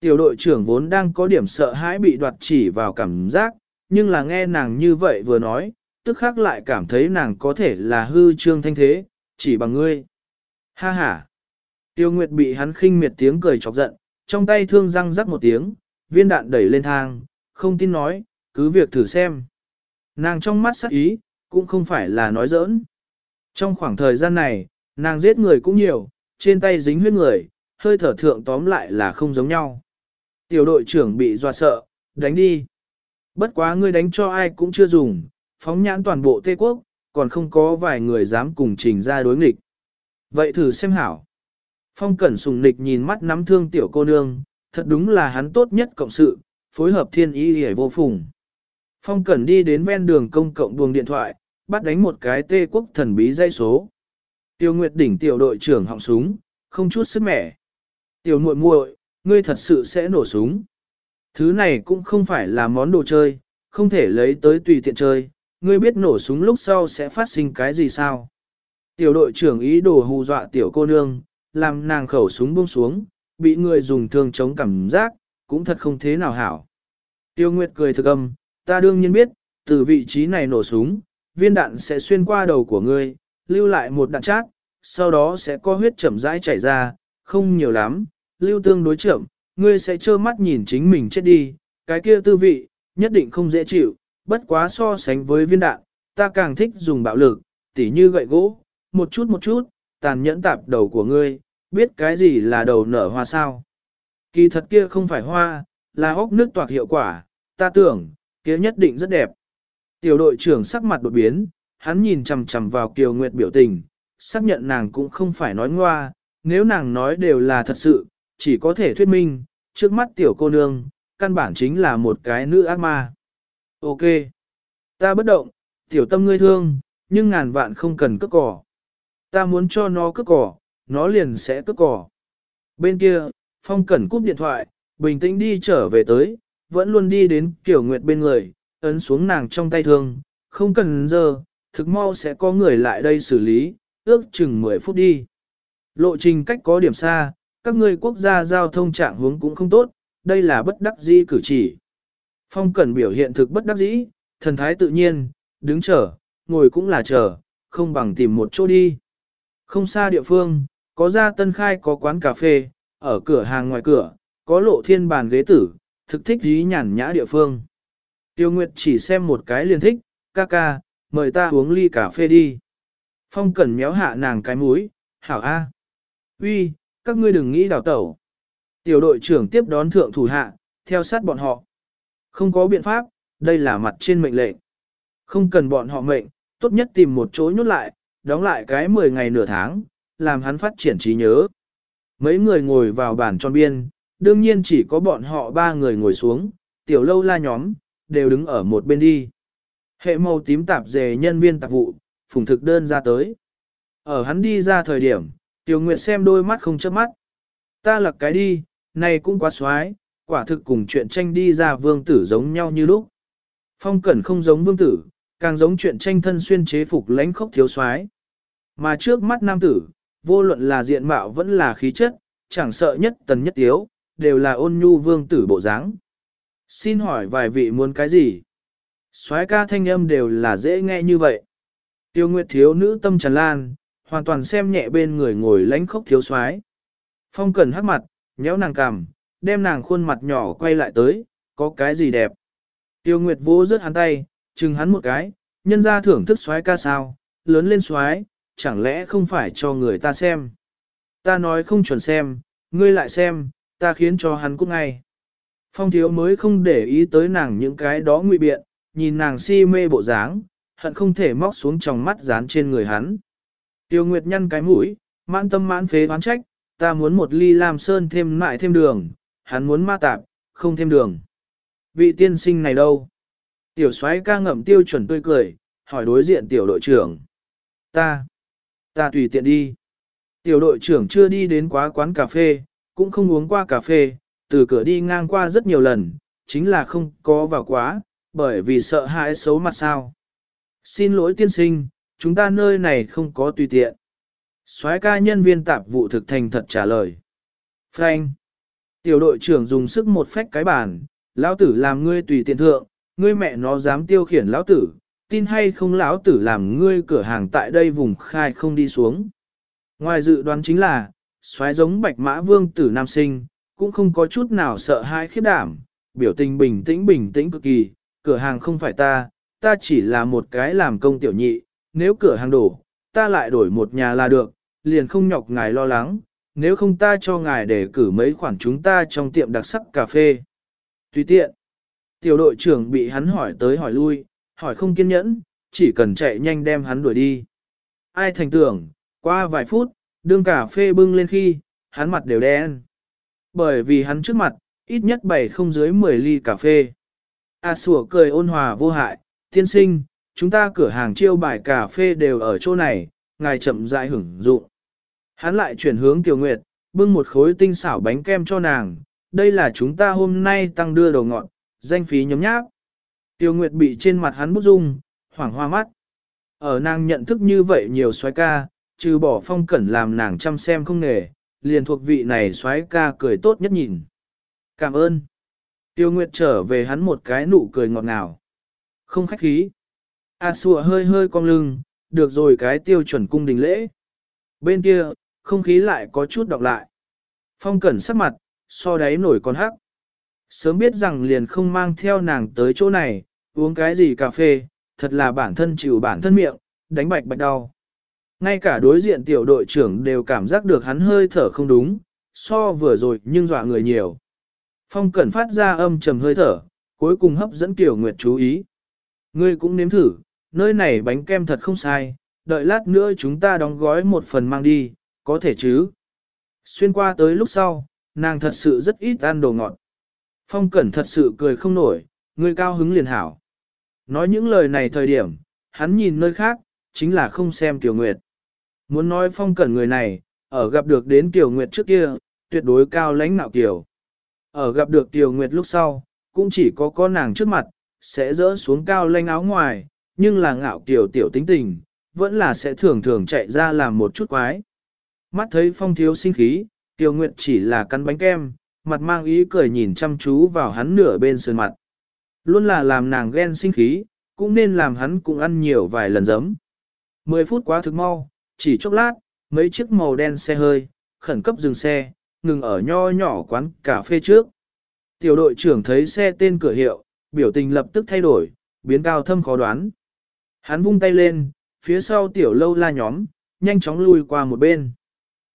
Tiểu đội trưởng vốn đang có điểm sợ hãi bị đoạt chỉ vào cảm giác, nhưng là nghe nàng như vậy vừa nói, tức khắc lại cảm thấy nàng có thể là hư trương thanh thế, chỉ bằng ngươi. Ha ha! Tiêu Nguyệt bị hắn khinh miệt tiếng cười chọc giận, trong tay thương răng rắc một tiếng, viên đạn đẩy lên thang, không tin nói, cứ việc thử xem. Nàng trong mắt sắc ý, cũng không phải là nói giỡn. Trong khoảng thời gian này, nàng giết người cũng nhiều, trên tay dính huyết người, hơi thở thượng tóm lại là không giống nhau. Tiểu đội trưởng bị dọa sợ, đánh đi. Bất quá ngươi đánh cho ai cũng chưa dùng, phóng nhãn toàn bộ Tây Quốc, còn không có vài người dám cùng trình ra đối nghịch. Vậy thử xem hảo. Phong cẩn sùng nịch nhìn mắt nắm thương tiểu cô nương, thật đúng là hắn tốt nhất cộng sự, phối hợp thiên ý hề vô phùng. Phong cẩn đi đến ven đường công cộng buồng điện thoại, bắt đánh một cái tê quốc thần bí dây số. Tiêu Nguyệt đỉnh tiểu đội trưởng họng súng, không chút sức mẻ. Tiểu muội muội, ngươi thật sự sẽ nổ súng. Thứ này cũng không phải là món đồ chơi, không thể lấy tới tùy tiện chơi, ngươi biết nổ súng lúc sau sẽ phát sinh cái gì sao? Tiểu đội trưởng ý đồ hù dọa tiểu cô nương, làm nàng khẩu súng buông xuống, bị người dùng thương chống cảm giác, cũng thật không thế nào hảo. Tiêu Nguyệt cười thực âm, ta đương nhiên biết, từ vị trí này nổ súng, viên đạn sẽ xuyên qua đầu của ngươi, lưu lại một đạn chát, sau đó sẽ có huyết chậm rãi chảy ra, không nhiều lắm, lưu tương đối chậm, ngươi sẽ trơ mắt nhìn chính mình chết đi, cái kia tư vị, nhất định không dễ chịu, bất quá so sánh với viên đạn, ta càng thích dùng bạo lực, tỉ như gậy gỗ, một chút một chút, tàn nhẫn tạp đầu của ngươi, biết cái gì là đầu nở hoa sao. Kỳ thật kia không phải hoa, là ốc nước toạc hiệu quả, ta tưởng, kia nhất định rất đẹp. Tiểu đội trưởng sắc mặt đột biến, hắn nhìn chằm chằm vào Kiều Nguyệt biểu tình, xác nhận nàng cũng không phải nói ngoa, nếu nàng nói đều là thật sự, chỉ có thể thuyết minh, trước mắt tiểu cô nương, căn bản chính là một cái nữ ác ma. Ok. Ta bất động, tiểu tâm ngươi thương, nhưng ngàn vạn không cần cất cỏ. Ta muốn cho nó cất cỏ, nó liền sẽ cất cỏ. Bên kia, Phong Cẩn cúp điện thoại, bình tĩnh đi trở về tới, vẫn luôn đi đến Kiều Nguyệt bên người, ấn xuống nàng trong tay thương, không cần giờ, thực mau sẽ có người lại đây xử lý, ước chừng 10 phút đi. Lộ trình cách có điểm xa, các ngươi quốc gia giao thông trạng hướng cũng không tốt, đây là bất đắc dĩ cử chỉ. Phong Cẩn biểu hiện thực bất đắc dĩ, thần thái tự nhiên, đứng chờ, ngồi cũng là chờ, không bằng tìm một chỗ đi. Không xa địa phương, có ra tân khai có quán cà phê, ở cửa hàng ngoài cửa, có lộ thiên bàn ghế tử, thực thích dí nhàn nhã địa phương. Tiêu Nguyệt chỉ xem một cái liền thích, ca ca, mời ta uống ly cà phê đi. Phong Cẩn méo hạ nàng cái mũi, hảo a. Uy, các ngươi đừng nghĩ đào tẩu. Tiểu đội trưởng tiếp đón thượng thủ hạ, theo sát bọn họ. Không có biện pháp, đây là mặt trên mệnh lệnh. Không cần bọn họ mệnh, tốt nhất tìm một chỗ nhốt lại, đóng lại cái 10 ngày nửa tháng, làm hắn phát triển trí nhớ. Mấy người ngồi vào bàn tròn biên, đương nhiên chỉ có bọn họ ba người ngồi xuống, tiểu lâu la nhóm, đều đứng ở một bên đi. Hệ màu tím tạp dề nhân viên tạp vụ, phùng thực đơn ra tới. Ở hắn đi ra thời điểm, tiểu nguyệt xem đôi mắt không chớp mắt. Ta lật cái đi, này cũng quá xoái, quả thực cùng chuyện tranh đi ra vương tử giống nhau như lúc. Phong cẩn không giống vương tử, càng giống chuyện tranh thân xuyên chế phục lãnh khốc thiếu soái. Mà trước mắt nam tử, vô luận là diện mạo vẫn là khí chất, chẳng sợ nhất tần nhất tiếu, đều là ôn nhu vương tử bộ dáng. Xin hỏi vài vị muốn cái gì? Soái ca thanh âm đều là dễ nghe như vậy. Tiêu Nguyệt thiếu nữ tâm tràn lan, hoàn toàn xem nhẹ bên người ngồi lánh khốc thiếu soái. Phong Cẩn hắc mặt, nhéo nàng cằm, đem nàng khuôn mặt nhỏ quay lại tới, có cái gì đẹp. Tiêu Nguyệt vô rớt hắn tay, chừng hắn một cái, nhân ra thưởng thức soái ca sao, lớn lên soái, chẳng lẽ không phải cho người ta xem. Ta nói không chuẩn xem, ngươi lại xem, ta khiến cho hắn cút ngay. Phong thiếu mới không để ý tới nàng những cái đó nguy biện, nhìn nàng si mê bộ dáng, hận không thể móc xuống trong mắt dán trên người hắn. Tiêu Nguyệt nhăn cái mũi, mãn tâm mãn phế oán trách, ta muốn một ly làm sơn thêm lại thêm đường, hắn muốn ma tạp, không thêm đường. Vị tiên sinh này đâu? Tiểu soái ca ngậm tiêu chuẩn tươi cười, hỏi đối diện tiểu đội trưởng. Ta, ta tùy tiện đi. Tiểu đội trưởng chưa đi đến quá quán cà phê, cũng không uống qua cà phê, từ cửa đi ngang qua rất nhiều lần, chính là không có vào quá, bởi vì sợ hãi xấu mặt sao. Xin lỗi tiên sinh, chúng ta nơi này không có tùy tiện. soái ca nhân viên tạp vụ thực thành thật trả lời. Frank. Tiểu đội trưởng dùng sức một phách cái bàn, lão tử làm ngươi tùy tiện thượng, ngươi mẹ nó dám tiêu khiển lão tử, tin hay không lão tử làm ngươi cửa hàng tại đây vùng khai không đi xuống. Ngoài dự đoán chính là, xoáy giống bạch mã vương tử nam sinh, cũng không có chút nào sợ hãi khiếp đảm, biểu tình bình tĩnh bình tĩnh cực kỳ, cửa hàng không phải ta, ta chỉ là một cái làm công tiểu nhị, nếu cửa hàng đổ, ta lại đổi một nhà là được, liền không nhọc ngài lo lắng, nếu không ta cho ngài để cử mấy khoản chúng ta trong tiệm đặc sắc cà phê. Tùy tiện, tiểu đội trưởng bị hắn hỏi tới hỏi lui, hỏi không kiên nhẫn, chỉ cần chạy nhanh đem hắn đuổi đi. Ai thành tưởng, qua vài phút, đương cà phê bưng lên khi, hắn mặt đều đen. Bởi vì hắn trước mặt, ít nhất bảy không dưới 10 ly cà phê. A sủa cười ôn hòa vô hại, tiên sinh, chúng ta cửa hàng chiêu bài cà phê đều ở chỗ này, ngài chậm rãi hưởng dụng. Hắn lại chuyển hướng Tiểu Nguyệt, bưng một khối tinh xảo bánh kem cho nàng, đây là chúng ta hôm nay tăng đưa đầu ngọn, danh phí nhóm nháp. Tiêu Nguyệt bị trên mặt hắn bút rung, hoảng hoa mắt. Ở nàng nhận thức như vậy nhiều xoái ca, trừ bỏ phong cẩn làm nàng chăm xem không nghề, liền thuộc vị này xoái ca cười tốt nhất nhìn. Cảm ơn. Tiêu Nguyệt trở về hắn một cái nụ cười ngọt ngào. Không khách khí. A sùa hơi hơi cong lưng, được rồi cái tiêu chuẩn cung đình lễ. Bên kia, không khí lại có chút đọc lại. Phong cẩn sắc mặt, so đáy nổi con hắc. Sớm biết rằng liền không mang theo nàng tới chỗ này, uống cái gì cà phê, thật là bản thân chịu bản thân miệng, đánh bạch bạch đau. Ngay cả đối diện tiểu đội trưởng đều cảm giác được hắn hơi thở không đúng, so vừa rồi nhưng dọa người nhiều. Phong cẩn phát ra âm trầm hơi thở, cuối cùng hấp dẫn Tiểu Nguyệt chú ý. Ngươi cũng nếm thử, nơi này bánh kem thật không sai, đợi lát nữa chúng ta đóng gói một phần mang đi, có thể chứ. Xuyên qua tới lúc sau, nàng thật sự rất ít ăn đồ ngọt. Phong Cẩn thật sự cười không nổi, ngươi cao hứng liền hảo. Nói những lời này thời điểm, hắn nhìn nơi khác, chính là không xem Tiểu Nguyệt. Muốn nói Phong Cẩn người này, ở gặp được đến Tiểu Nguyệt trước kia, tuyệt đối cao lãnh nạo Tiểu. Ở gặp được Tiểu Nguyệt lúc sau, cũng chỉ có con nàng trước mặt, sẽ dỡ xuống cao lãnh áo ngoài, nhưng là ngạo Tiểu Tiểu tính tình, vẫn là sẽ thường thường chạy ra làm một chút quái. Mắt thấy Phong thiếu sinh khí, Tiểu Nguyệt chỉ là cắn bánh kem, mặt mang ý cười nhìn chăm chú vào hắn nửa bên sườn mặt. Luôn là làm nàng ghen sinh khí, cũng nên làm hắn cũng ăn nhiều vài lần giấm. Mười phút quá thực mau, chỉ chốc lát, mấy chiếc màu đen xe hơi, khẩn cấp dừng xe, ngừng ở nho nhỏ quán cà phê trước. Tiểu đội trưởng thấy xe tên cửa hiệu, biểu tình lập tức thay đổi, biến cao thâm khó đoán. Hắn vung tay lên, phía sau tiểu lâu la nhóm, nhanh chóng lui qua một bên.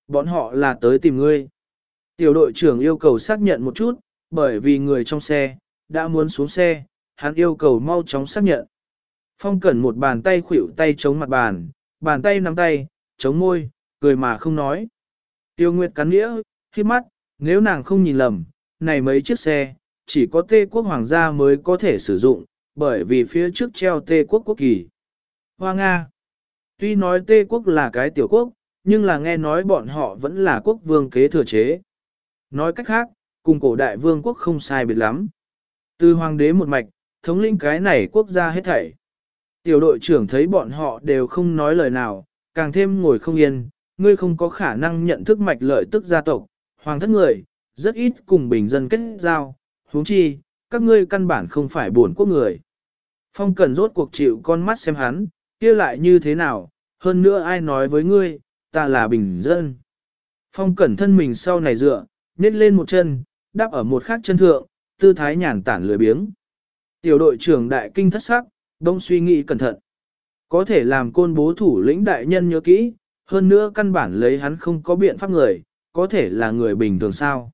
Bọn họ là tới tìm ngươi. Tiểu đội trưởng yêu cầu xác nhận một chút, bởi vì người trong xe, đã muốn xuống xe, hắn yêu cầu mau chóng xác nhận. Phong cẩn một bàn tay khuỷu tay chống mặt bàn, bàn tay nắm tay, chống môi, cười mà không nói. Tiêu Nguyệt cắn nghĩa, khi mắt, nếu nàng không nhìn lầm, này mấy chiếc xe, chỉ có tê quốc hoàng gia mới có thể sử dụng, bởi vì phía trước treo tê quốc quốc kỳ. Hoa Nga Tuy nói tê quốc là cái tiểu quốc, nhưng là nghe nói bọn họ vẫn là quốc vương kế thừa chế. Nói cách khác, cùng cổ đại vương quốc không sai biệt lắm. Từ hoàng đế một mạch, thống lĩnh cái này quốc gia hết thảy. Tiểu đội trưởng thấy bọn họ đều không nói lời nào, càng thêm ngồi không yên, ngươi không có khả năng nhận thức mạch lợi tức gia tộc, hoàng thất người, rất ít cùng bình dân kết giao, huống chi, các ngươi căn bản không phải buồn quốc người. Phong cần rốt cuộc chịu con mắt xem hắn, kia lại như thế nào, hơn nữa ai nói với ngươi, ta là bình dân. Phong cẩn thân mình sau này dựa, nhét lên một chân, đáp ở một khác chân thượng, tư thái nhàn tản lười biếng. Tiểu đội trưởng đại kinh thất sắc, đông suy nghĩ cẩn thận. Có thể làm côn bố thủ lĩnh đại nhân nhớ kỹ, hơn nữa căn bản lấy hắn không có biện pháp người, có thể là người bình thường sao.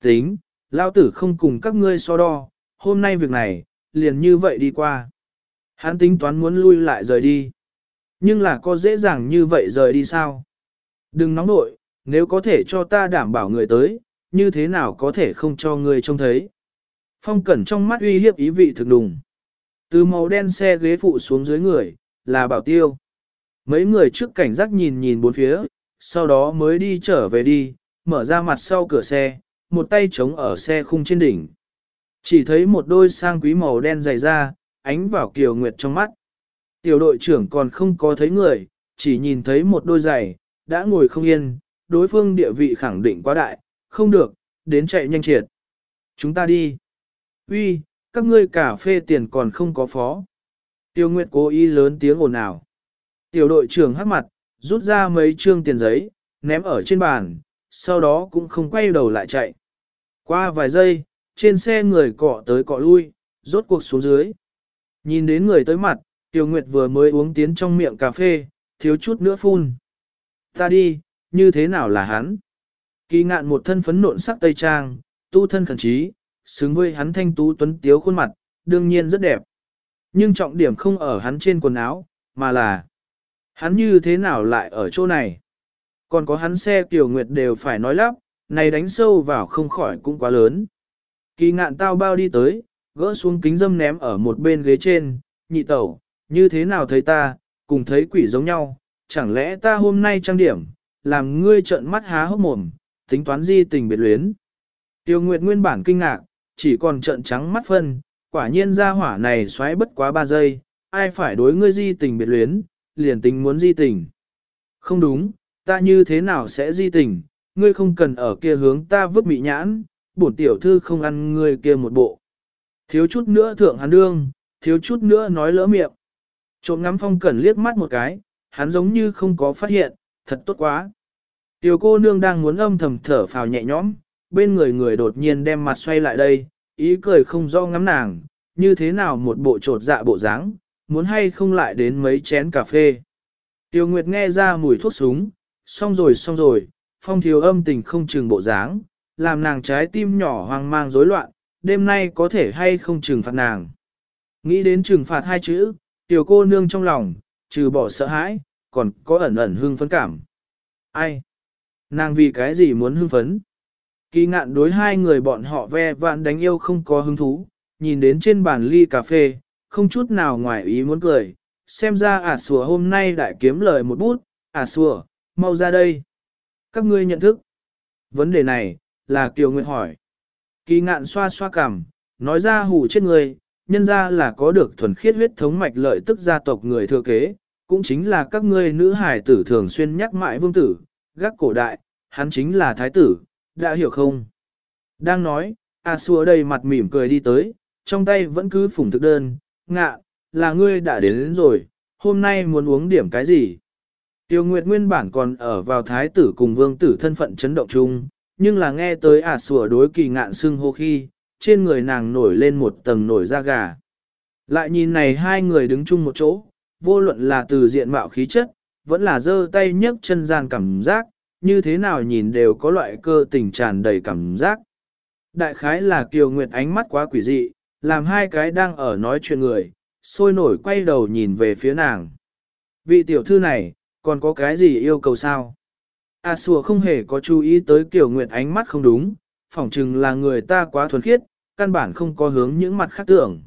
Tính, lao tử không cùng các ngươi so đo, hôm nay việc này, liền như vậy đi qua. Hắn tính toán muốn lui lại rời đi. Nhưng là có dễ dàng như vậy rời đi sao? Đừng nóng nội, nếu có thể cho ta đảm bảo người tới, như thế nào có thể không cho người trông thấy? Phong cẩn trong mắt uy hiếp ý vị thực đùng. Từ màu đen xe ghế phụ xuống dưới người, là bảo tiêu. Mấy người trước cảnh giác nhìn nhìn bốn phía, sau đó mới đi trở về đi, mở ra mặt sau cửa xe, một tay chống ở xe khung trên đỉnh. Chỉ thấy một đôi sang quý màu đen dày ra, ánh vào kiều nguyệt trong mắt. Tiểu đội trưởng còn không có thấy người, chỉ nhìn thấy một đôi giày, đã ngồi không yên, đối phương địa vị khẳng định quá đại, không được, đến chạy nhanh triệt. Chúng ta đi. Uy, các ngươi cà phê tiền còn không có phó. Tiêu Nguyệt cố ý lớn tiếng ồn ào. Tiểu đội trưởng hắc mặt, rút ra mấy trương tiền giấy, ném ở trên bàn, sau đó cũng không quay đầu lại chạy. Qua vài giây, trên xe người cọ tới cọ lui, rốt cuộc xuống dưới. Nhìn đến người tới mặt, Tiêu Nguyệt vừa mới uống tiến trong miệng cà phê, thiếu chút nữa phun. Ta đi, như thế nào là hắn? Kỳ ngạn một thân phấn nộn sắc tây trang, tu thân khẩn trí, xứng với hắn thanh tú tuấn tiếu khuôn mặt, đương nhiên rất đẹp. Nhưng trọng điểm không ở hắn trên quần áo, mà là hắn như thế nào lại ở chỗ này. Còn có hắn xe tiểu nguyệt đều phải nói lắp, này đánh sâu vào không khỏi cũng quá lớn. Kỳ ngạn tao bao đi tới, gỡ xuống kính dâm ném ở một bên ghế trên, nhị tẩu, như thế nào thấy ta, cùng thấy quỷ giống nhau, chẳng lẽ ta hôm nay trang điểm, làm ngươi trợn mắt há hốc mồm, tính toán di tình biệt luyến. Tiêu Nguyệt nguyên bản kinh ngạc, chỉ còn trợn trắng mắt phân, quả nhiên ra hỏa này xoáy bất quá ba giây, ai phải đối ngươi di tình biệt luyến, liền tính muốn di tình. Không đúng, ta như thế nào sẽ di tình, ngươi không cần ở kia hướng ta vứt mị nhãn, bổn tiểu thư không ăn ngươi kia một bộ. Thiếu chút nữa thượng hắn đương, thiếu chút nữa nói lỡ miệng. Trộm ngắm phong cẩn liếc mắt một cái, hắn giống như không có phát hiện, thật tốt quá. Tiểu cô nương đang muốn âm thầm thở phào nhẹ nhõm, bên người người đột nhiên đem mặt xoay lại đây, ý cười không do ngắm nàng, như thế nào một bộ trột dạ bộ dáng, muốn hay không lại đến mấy chén cà phê. Tiêu Nguyệt nghe ra mùi thuốc súng, xong rồi xong rồi, phong thiếu âm tình không chừng bộ dáng, làm nàng trái tim nhỏ hoang mang rối loạn, đêm nay có thể hay không trừng phạt nàng. Nghĩ đến trừng phạt hai chữ, tiểu cô nương trong lòng, trừ bỏ sợ hãi, còn có ẩn ẩn hương phấn cảm. Ai? Nàng vì cái gì muốn hưng phấn? Kỳ ngạn đối hai người bọn họ ve vạn đánh yêu không có hứng thú, nhìn đến trên bàn ly cà phê, không chút nào ngoài ý muốn cười. Xem ra ả à sùa hôm nay đại kiếm lời một bút, ả à sùa, mau ra đây. Các ngươi nhận thức. Vấn đề này, là Kiều Nguyệt hỏi. Kỳ ngạn xoa xoa cằm, nói ra hù chết người, nhân ra là có được thuần khiết huyết thống mạch lợi tức gia tộc người thừa kế, cũng chính là các ngươi nữ hải tử thường xuyên nhắc mãi vương tử, gác cổ đại, hắn chính là thái tử, đã hiểu không? Đang nói, A xua đầy mặt mỉm cười đi tới, trong tay vẫn cứ phủng thực đơn, ngạ, là ngươi đã đến, đến rồi, hôm nay muốn uống điểm cái gì? Tiêu Nguyệt nguyên bản còn ở vào thái tử cùng vương tử thân phận chấn động chung, nhưng là nghe tới ả sủa đối kỳ ngạn xưng hô khi, trên người nàng nổi lên một tầng nổi da gà. Lại nhìn này hai người đứng chung một chỗ, vô luận là từ diện mạo khí chất, vẫn là giơ tay nhấc chân gian cảm giác, như thế nào nhìn đều có loại cơ tình tràn đầy cảm giác. Đại khái là Kiều Nguyệt ánh mắt quá quỷ dị, làm hai cái đang ở nói chuyện người, sôi nổi quay đầu nhìn về phía nàng. Vị tiểu thư này, còn có cái gì yêu cầu sao? A à, sùa không hề có chú ý tới Kiều Nguyệt ánh mắt không đúng, phỏng chừng là người ta quá thuần khiết, căn bản không có hướng những mặt khác tưởng.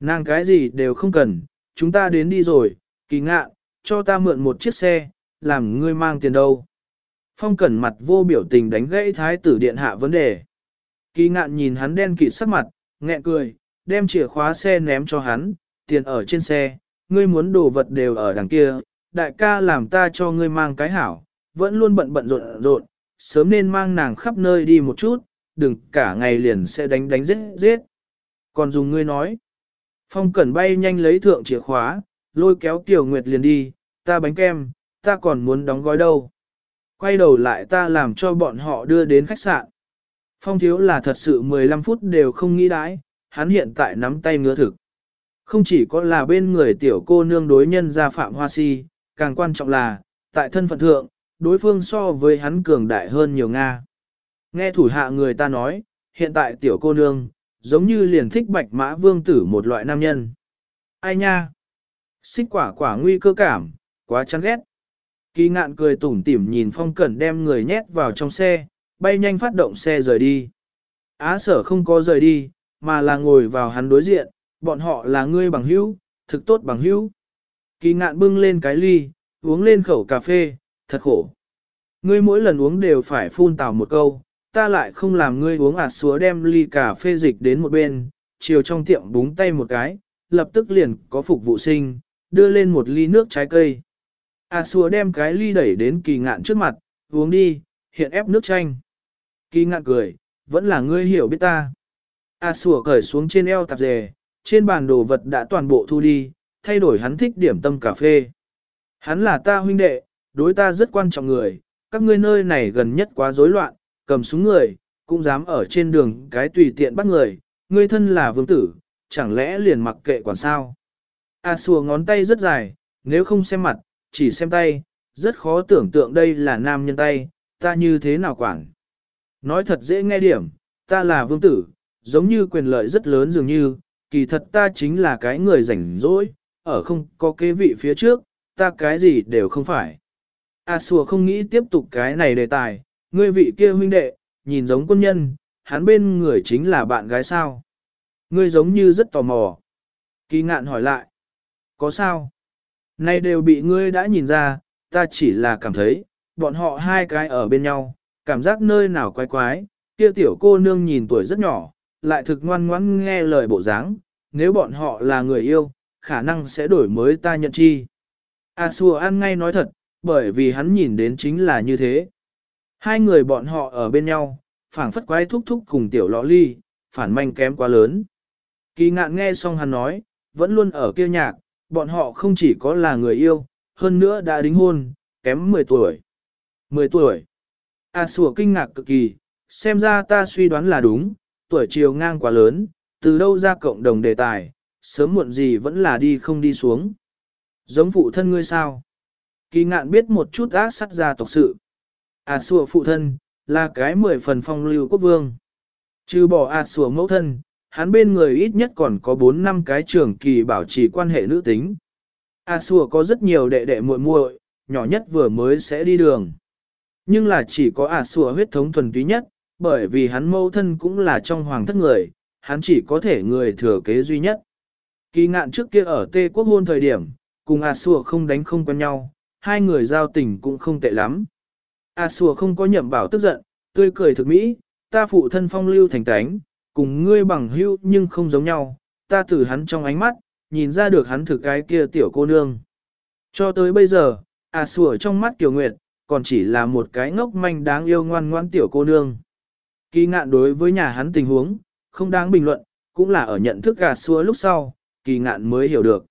Nàng cái gì đều không cần, chúng ta đến đi rồi, kỳ ngạ, cho ta mượn một chiếc xe, làm ngươi mang tiền đâu. Phong cẩn mặt vô biểu tình đánh gãy thái tử điện hạ vấn đề. Kỳ ngạn nhìn hắn đen kịt sắc mặt, nghẹn cười, đem chìa khóa xe ném cho hắn, tiền ở trên xe, ngươi muốn đồ vật đều ở đằng kia, đại ca làm ta cho ngươi mang cái hảo, vẫn luôn bận bận rộn rộn, sớm nên mang nàng khắp nơi đi một chút, đừng cả ngày liền sẽ đánh đánh giết giết. Còn dùng ngươi nói, phong cẩn bay nhanh lấy thượng chìa khóa, lôi kéo Tiểu Nguyệt liền đi, ta bánh kem, ta còn muốn đóng gói đâu. Quay đầu lại ta làm cho bọn họ đưa đến khách sạn. Phong thiếu là thật sự 15 phút đều không nghĩ đãi, hắn hiện tại nắm tay ngứa thực. Không chỉ có là bên người tiểu cô nương đối nhân gia phạm hoa si, càng quan trọng là, tại thân phận thượng, đối phương so với hắn cường đại hơn nhiều Nga. Nghe thủ hạ người ta nói, hiện tại tiểu cô nương, giống như liền thích bạch mã vương tử một loại nam nhân. Ai nha? Xích quả quả nguy cơ cảm, quá chán ghét. Kỳ ngạn cười tủm tỉm nhìn phong cẩn đem người nhét vào trong xe, bay nhanh phát động xe rời đi. Á sở không có rời đi, mà là ngồi vào hắn đối diện, bọn họ là ngươi bằng hữu, thực tốt bằng hữu. Kỳ ngạn bưng lên cái ly, uống lên khẩu cà phê, thật khổ. Ngươi mỗi lần uống đều phải phun tào một câu, ta lại không làm ngươi uống ạt xúa đem ly cà phê dịch đến một bên, chiều trong tiệm búng tay một cái, lập tức liền có phục vụ sinh, đưa lên một ly nước trái cây. A xúa đem cái ly đẩy đến kỳ ngạn trước mặt, uống đi, hiện ép nước chanh. Kỳ ngạn cười, vẫn là ngươi hiểu biết ta. A xúa cởi xuống trên eo tạp dề, trên bàn đồ vật đã toàn bộ thu đi, thay đổi hắn thích điểm tâm cà phê. Hắn là ta huynh đệ, đối ta rất quan trọng người, các ngươi nơi này gần nhất quá rối loạn, cầm súng người, cũng dám ở trên đường cái tùy tiện bắt người, ngươi thân là vương tử, chẳng lẽ liền mặc kệ quản sao. A xua ngón tay rất dài, nếu không xem mặt, chỉ xem tay, rất khó tưởng tượng đây là nam nhân tay, ta như thế nào quản. Nói thật dễ nghe điểm, ta là vương tử, giống như quyền lợi rất lớn dường như, kỳ thật ta chính là cái người rảnh rỗi, ở không có kế vị phía trước, ta cái gì đều không phải. A sùa không nghĩ tiếp tục cái này đề tài, ngươi vị kia huynh đệ, nhìn giống quân nhân, hắn bên người chính là bạn gái sao. Ngươi giống như rất tò mò. Kỳ ngạn hỏi lại. Có sao? Nay đều bị ngươi đã nhìn ra, ta chỉ là cảm thấy, bọn họ hai cái ở bên nhau, cảm giác nơi nào quái quái, kia tiểu cô nương nhìn tuổi rất nhỏ, lại thực ngoan ngoãn nghe lời bộ dáng, nếu bọn họ là người yêu, khả năng sẽ đổi mới ta nhận chi. A xua ăn ngay nói thật, bởi vì hắn nhìn đến chính là như thế. Hai người bọn họ ở bên nhau, phảng phất quái thúc thúc cùng tiểu lọ ly, phản manh kém quá lớn. Kỳ ngạn nghe xong hắn nói, vẫn luôn ở kia nhạc, bọn họ không chỉ có là người yêu, hơn nữa đã đính hôn, kém 10 tuổi. 10 tuổi. A sủa kinh ngạc cực kỳ, xem ra ta suy đoán là đúng, tuổi chiều ngang quá lớn, từ đâu ra cộng đồng đề tài, sớm muộn gì vẫn là đi không đi xuống. Giống phụ thân ngươi sao? Kỳ ngạn biết một chút ác sắt ra tộc sự. A sủa phụ thân, là cái mười phần phong lưu quốc vương. Trừ bỏ A sủa mẫu thân, hắn bên người ít nhất còn có 4 năm cái trưởng kỳ bảo trì quan hệ nữ tính. A Sùa có rất nhiều đệ đệ muội muội, nhỏ nhất vừa mới sẽ đi đường. Nhưng là chỉ có A Sùa huyết thống thuần túy nhất, bởi vì hắn mẫu thân cũng là trong hoàng thất người, hắn chỉ có thể người thừa kế duy nhất. Kỳ ngạn trước kia ở Tê Quốc hôn thời điểm, cùng A Sùa không đánh không quen nhau, hai người giao tình cũng không tệ lắm. A Sùa không có nhậm bảo tức giận, tươi cười thực mỹ, ta phụ thân phong lưu thành tánh, cùng ngươi bằng hữu nhưng không giống nhau, ta từ hắn trong ánh mắt, nhìn ra được hắn thực cái kia tiểu cô nương. Cho tới bây giờ, A sủa trong mắt Kiều Nguyệt, còn chỉ là một cái ngốc manh đáng yêu ngoan ngoan tiểu cô nương. Kỳ ngạn đối với nhà hắn tình huống, không đáng bình luận, cũng là ở nhận thức gà xua lúc sau, kỳ ngạn mới hiểu được.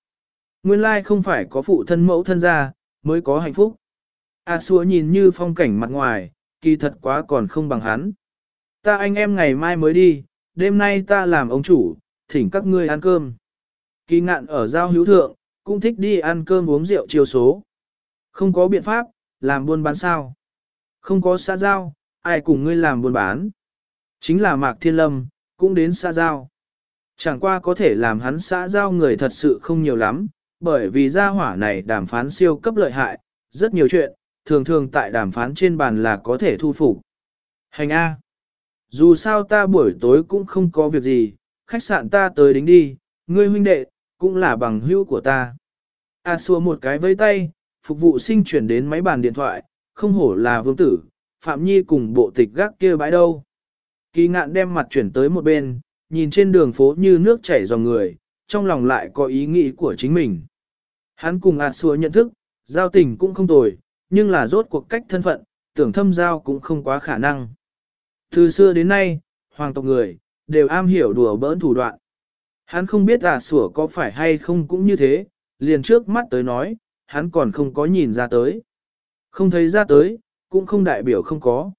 Nguyên lai không phải có phụ thân mẫu thân ra, mới có hạnh phúc. À A xua nhìn như phong cảnh mặt ngoài, kỳ thật quá còn không bằng hắn. Ta anh em ngày mai mới đi, đêm nay ta làm ông chủ, thỉnh các ngươi ăn cơm. Kỳ ngạn ở giao hữu thượng, cũng thích đi ăn cơm uống rượu chiều số. Không có biện pháp, làm buôn bán sao. Không có xã giao, ai cùng ngươi làm buôn bán. Chính là Mạc Thiên Lâm, cũng đến xã giao. Chẳng qua có thể làm hắn xã giao người thật sự không nhiều lắm, bởi vì gia hỏa này đàm phán siêu cấp lợi hại, rất nhiều chuyện, thường thường tại đàm phán trên bàn là có thể thu phục. Hành A. Dù sao ta buổi tối cũng không có việc gì, khách sạn ta tới đính đi, ngươi huynh đệ, cũng là bằng hữu của ta. A xua một cái vây tay, phục vụ sinh chuyển đến máy bàn điện thoại, không hổ là vương tử, Phạm Nhi cùng bộ tịch gác kia bãi đâu. Kỳ ngạn đem mặt chuyển tới một bên, nhìn trên đường phố như nước chảy dòng người, trong lòng lại có ý nghĩ của chính mình. Hắn cùng ạt xua nhận thức, giao tình cũng không tồi, nhưng là rốt cuộc cách thân phận, tưởng thâm giao cũng không quá khả năng. Từ xưa đến nay, hoàng tộc người, đều am hiểu đùa bỡn thủ đoạn. Hắn không biết ạt sủa có phải hay không cũng như thế, liền trước mắt tới nói, hắn còn không có nhìn ra tới. Không thấy ra tới, cũng không đại biểu không có.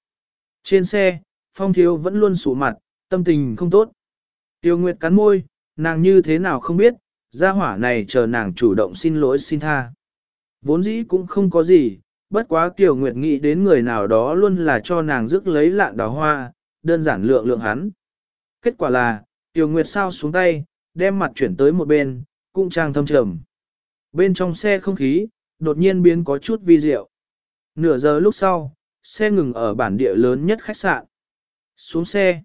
Trên xe, Phong Thiếu vẫn luôn sụ mặt, tâm tình không tốt. Tiêu Nguyệt cắn môi, nàng như thế nào không biết, gia hỏa này chờ nàng chủ động xin lỗi xin tha. Vốn dĩ cũng không có gì, bất quá tiểu Nguyệt nghĩ đến người nào đó luôn là cho nàng rước lấy lạng đào hoa, đơn giản lượng lượng hắn. Kết quả là, tiểu Nguyệt sao xuống tay, đem mặt chuyển tới một bên, cung trang thâm trầm. Bên trong xe không khí, đột nhiên biến có chút vi diệu. Nửa giờ lúc sau, xe ngừng ở bản địa lớn nhất khách sạn. Xuống xe.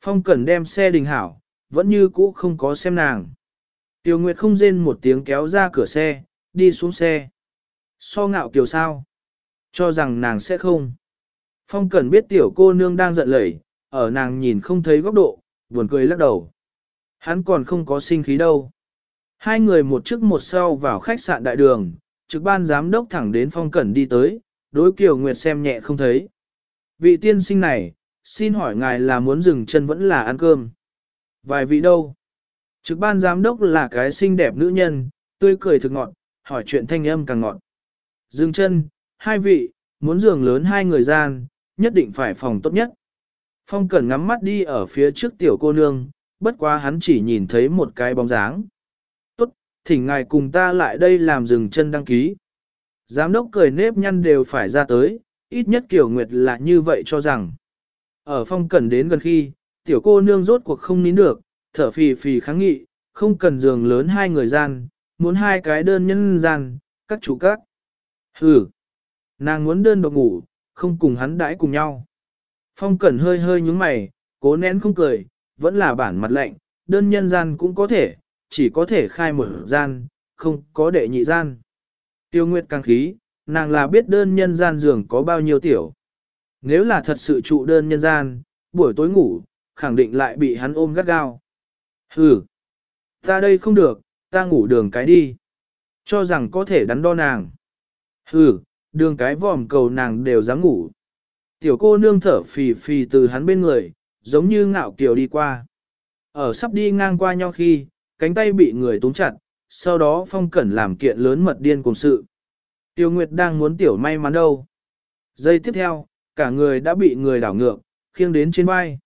Phong Cẩn đem xe đình hảo, vẫn như cũ không có xem nàng. Tiêu Nguyệt không rên một tiếng kéo ra cửa xe, đi xuống xe. So ngạo kiều sao? Cho rằng nàng sẽ không. Phong Cẩn biết tiểu cô nương đang giận lẩy, ở nàng nhìn không thấy góc độ, buồn cười lắc đầu. Hắn còn không có sinh khí đâu. Hai người một trước một sau vào khách sạn đại đường, trực ban giám đốc thẳng đến Phong Cẩn đi tới, đối Kiều Nguyệt xem nhẹ không thấy. Vị tiên sinh này, xin hỏi ngài là muốn dừng chân vẫn là ăn cơm? Vài vị đâu? Trực ban giám đốc là cái xinh đẹp nữ nhân, tươi cười thực ngọn hỏi chuyện thanh âm càng ngọn Dừng chân, hai vị, muốn giường lớn hai người gian, nhất định phải phòng tốt nhất. Phong Cẩn ngắm mắt đi ở phía trước tiểu cô nương, bất quá hắn chỉ nhìn thấy một cái bóng dáng. Tốt, thỉnh ngài cùng ta lại đây làm dừng chân đăng ký. Giám đốc cười nếp nhăn đều phải ra tới, ít nhất Kiều Nguyệt là như vậy cho rằng. Ở phong cẩn đến gần khi, tiểu cô nương rốt cuộc không nín được, thở phì phì kháng nghị, không cần giường lớn hai người gian, muốn hai cái đơn nhân gian, các chủ các. Hừ, nàng muốn đơn độc ngủ, không cùng hắn đãi cùng nhau. Phong cẩn hơi hơi nhúng mày, cố nén không cười, vẫn là bản mặt lạnh, đơn nhân gian cũng có thể, chỉ có thể khai mở gian, không có đệ nhị gian. Tiêu Nguyệt càng khí, nàng là biết đơn nhân gian giường có bao nhiêu tiểu. Nếu là thật sự trụ đơn nhân gian, buổi tối ngủ, khẳng định lại bị hắn ôm gắt gao. Hừ, ta đây không được, ta ngủ đường cái đi. Cho rằng có thể đắn đo nàng. Hừ, đường cái vòm cầu nàng đều dám ngủ. Tiểu cô nương thở phì phì từ hắn bên người, giống như ngạo kiều đi qua. Ở sắp đi ngang qua nhau khi, cánh tay bị người túng chặt, sau đó phong cẩn làm kiện lớn mật điên cùng sự. Tiêu Nguyệt đang muốn tiểu may mắn đâu. Giây tiếp theo, cả người đã bị người đảo ngược, khiêng đến trên vai.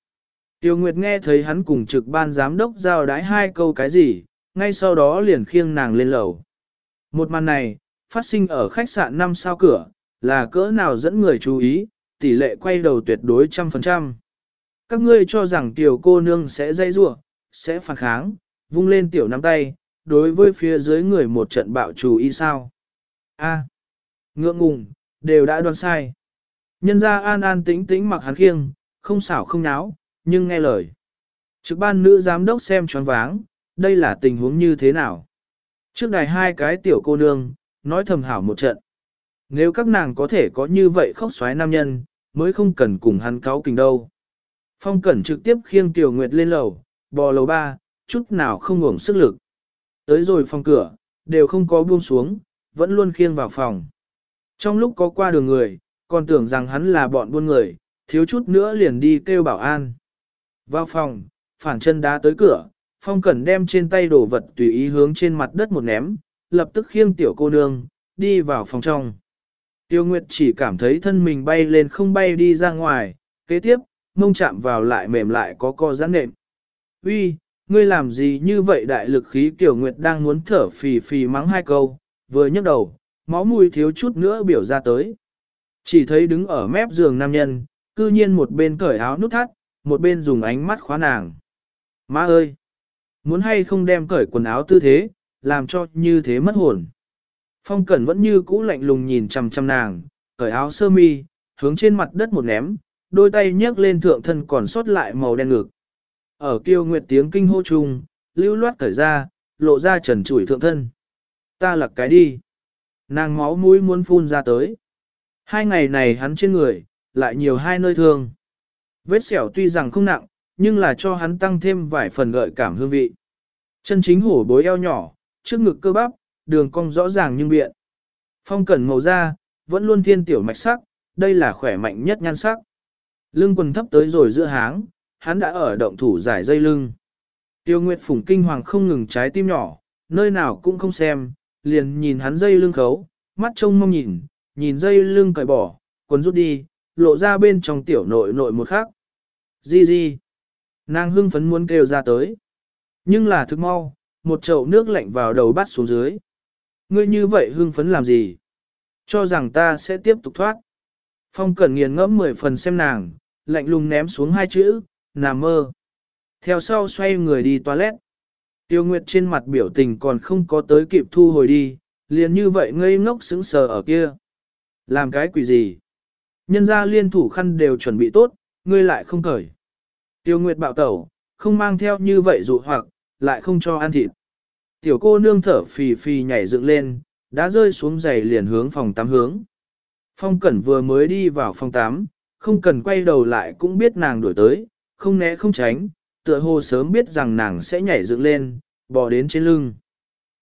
Tiêu Nguyệt nghe thấy hắn cùng trực ban giám đốc giao đái hai câu cái gì, ngay sau đó liền khiêng nàng lên lầu. Một màn này, phát sinh ở khách sạn 5 sao cửa, là cỡ nào dẫn người chú ý, tỷ lệ quay đầu tuyệt đối trăm phần trăm. Các ngươi cho rằng tiểu cô nương sẽ dây rủa, sẽ phản kháng, vung lên tiểu nắm tay, đối với phía dưới người một trận bạo chú ý sao. A, ngượng ngùng, đều đã đoán sai. Nhân ra an an tĩnh tĩnh mặc hắn khiêng, không xảo không náo, nhưng nghe lời. Trực ban nữ giám đốc xem choáng váng, đây là tình huống như thế nào. Trước đài hai cái tiểu cô nương, nói thầm hảo một trận. Nếu các nàng có thể có như vậy khóc xoáy nam nhân, mới không cần cùng hắn cáo kình đâu. Phong Cẩn trực tiếp khiêng Tiểu Nguyệt lên lầu, bò lầu ba, chút nào không ngủng sức lực. Tới rồi phòng cửa, đều không có buông xuống, vẫn luôn khiêng vào phòng. Trong lúc có qua đường người, còn tưởng rằng hắn là bọn buôn người, thiếu chút nữa liền đi kêu bảo an. Vào phòng, phản chân đá tới cửa, phong cẩn đem trên tay đồ vật tùy ý hướng trên mặt đất một ném, lập tức khiêng tiểu cô nương, đi vào phòng trong. Tiêu Nguyệt chỉ cảm thấy thân mình bay lên không bay đi ra ngoài, kế tiếp, mông chạm vào lại mềm lại có co giãn nệm. Uy, ngươi làm gì như vậy đại lực khí Tiểu Nguyệt đang muốn thở phì phì mắng hai câu, vừa nhấc đầu, máu mùi thiếu chút nữa biểu ra tới. Chỉ thấy đứng ở mép giường nam nhân, cư nhiên một bên cởi áo nút thắt, một bên dùng ánh mắt khóa nàng. Má ơi! Muốn hay không đem cởi quần áo tư thế, làm cho như thế mất hồn. Phong Cẩn vẫn như cũ lạnh lùng nhìn chằm chằm nàng, cởi áo sơ mi, hướng trên mặt đất một ném, đôi tay nhấc lên thượng thân còn sót lại màu đen ngực. Ở kiêu nguyệt tiếng kinh hô chung, lưu loát cởi ra, lộ ra trần trụi thượng thân. Ta lặc cái đi. Nàng máu mũi muốn phun ra tới. Hai ngày này hắn trên người, lại nhiều hai nơi thương. Vết sẹo tuy rằng không nặng, nhưng là cho hắn tăng thêm vài phần gợi cảm hương vị. Chân chính hổ bối eo nhỏ, trước ngực cơ bắp, đường cong rõ ràng nhưng biện. Phong cẩn màu da, vẫn luôn thiên tiểu mạch sắc, đây là khỏe mạnh nhất nhan sắc. Lưng quần thấp tới rồi giữa háng, hắn đã ở động thủ giải dây lưng. Tiêu Nguyệt Phùng kinh hoàng không ngừng trái tim nhỏ, nơi nào cũng không xem, liền nhìn hắn dây lưng khấu, mắt trông mong nhìn, nhìn dây lưng cởi bỏ, quần rút đi, lộ ra bên trong tiểu nội nội một khắc. Di di. Nàng hưng phấn muốn kêu ra tới. Nhưng là thức mau, một chậu nước lạnh vào đầu bắt xuống dưới. Ngươi như vậy hưng phấn làm gì? Cho rằng ta sẽ tiếp tục thoát. Phong cẩn nghiền ngẫm mười phần xem nàng, lạnh lùng ném xuống hai chữ, nằm mơ. Theo sau xoay người đi toilet. Tiêu Nguyệt trên mặt biểu tình còn không có tới kịp thu hồi đi, liền như vậy ngây ngốc sững sờ ở kia. Làm cái quỷ gì? Nhân ra liên thủ khăn đều chuẩn bị tốt, ngươi lại không cởi. Tiêu Nguyệt bạo tẩu, không mang theo như vậy dụ hoặc, lại không cho ăn thịt. Tiểu cô nương thở phì phì nhảy dựng lên, đã rơi xuống giày liền hướng phòng tắm hướng. Phong Cẩn vừa mới đi vào phòng tắm, không cần quay đầu lại cũng biết nàng đuổi tới, không né không tránh, tựa hồ sớm biết rằng nàng sẽ nhảy dựng lên, bò đến trên lưng.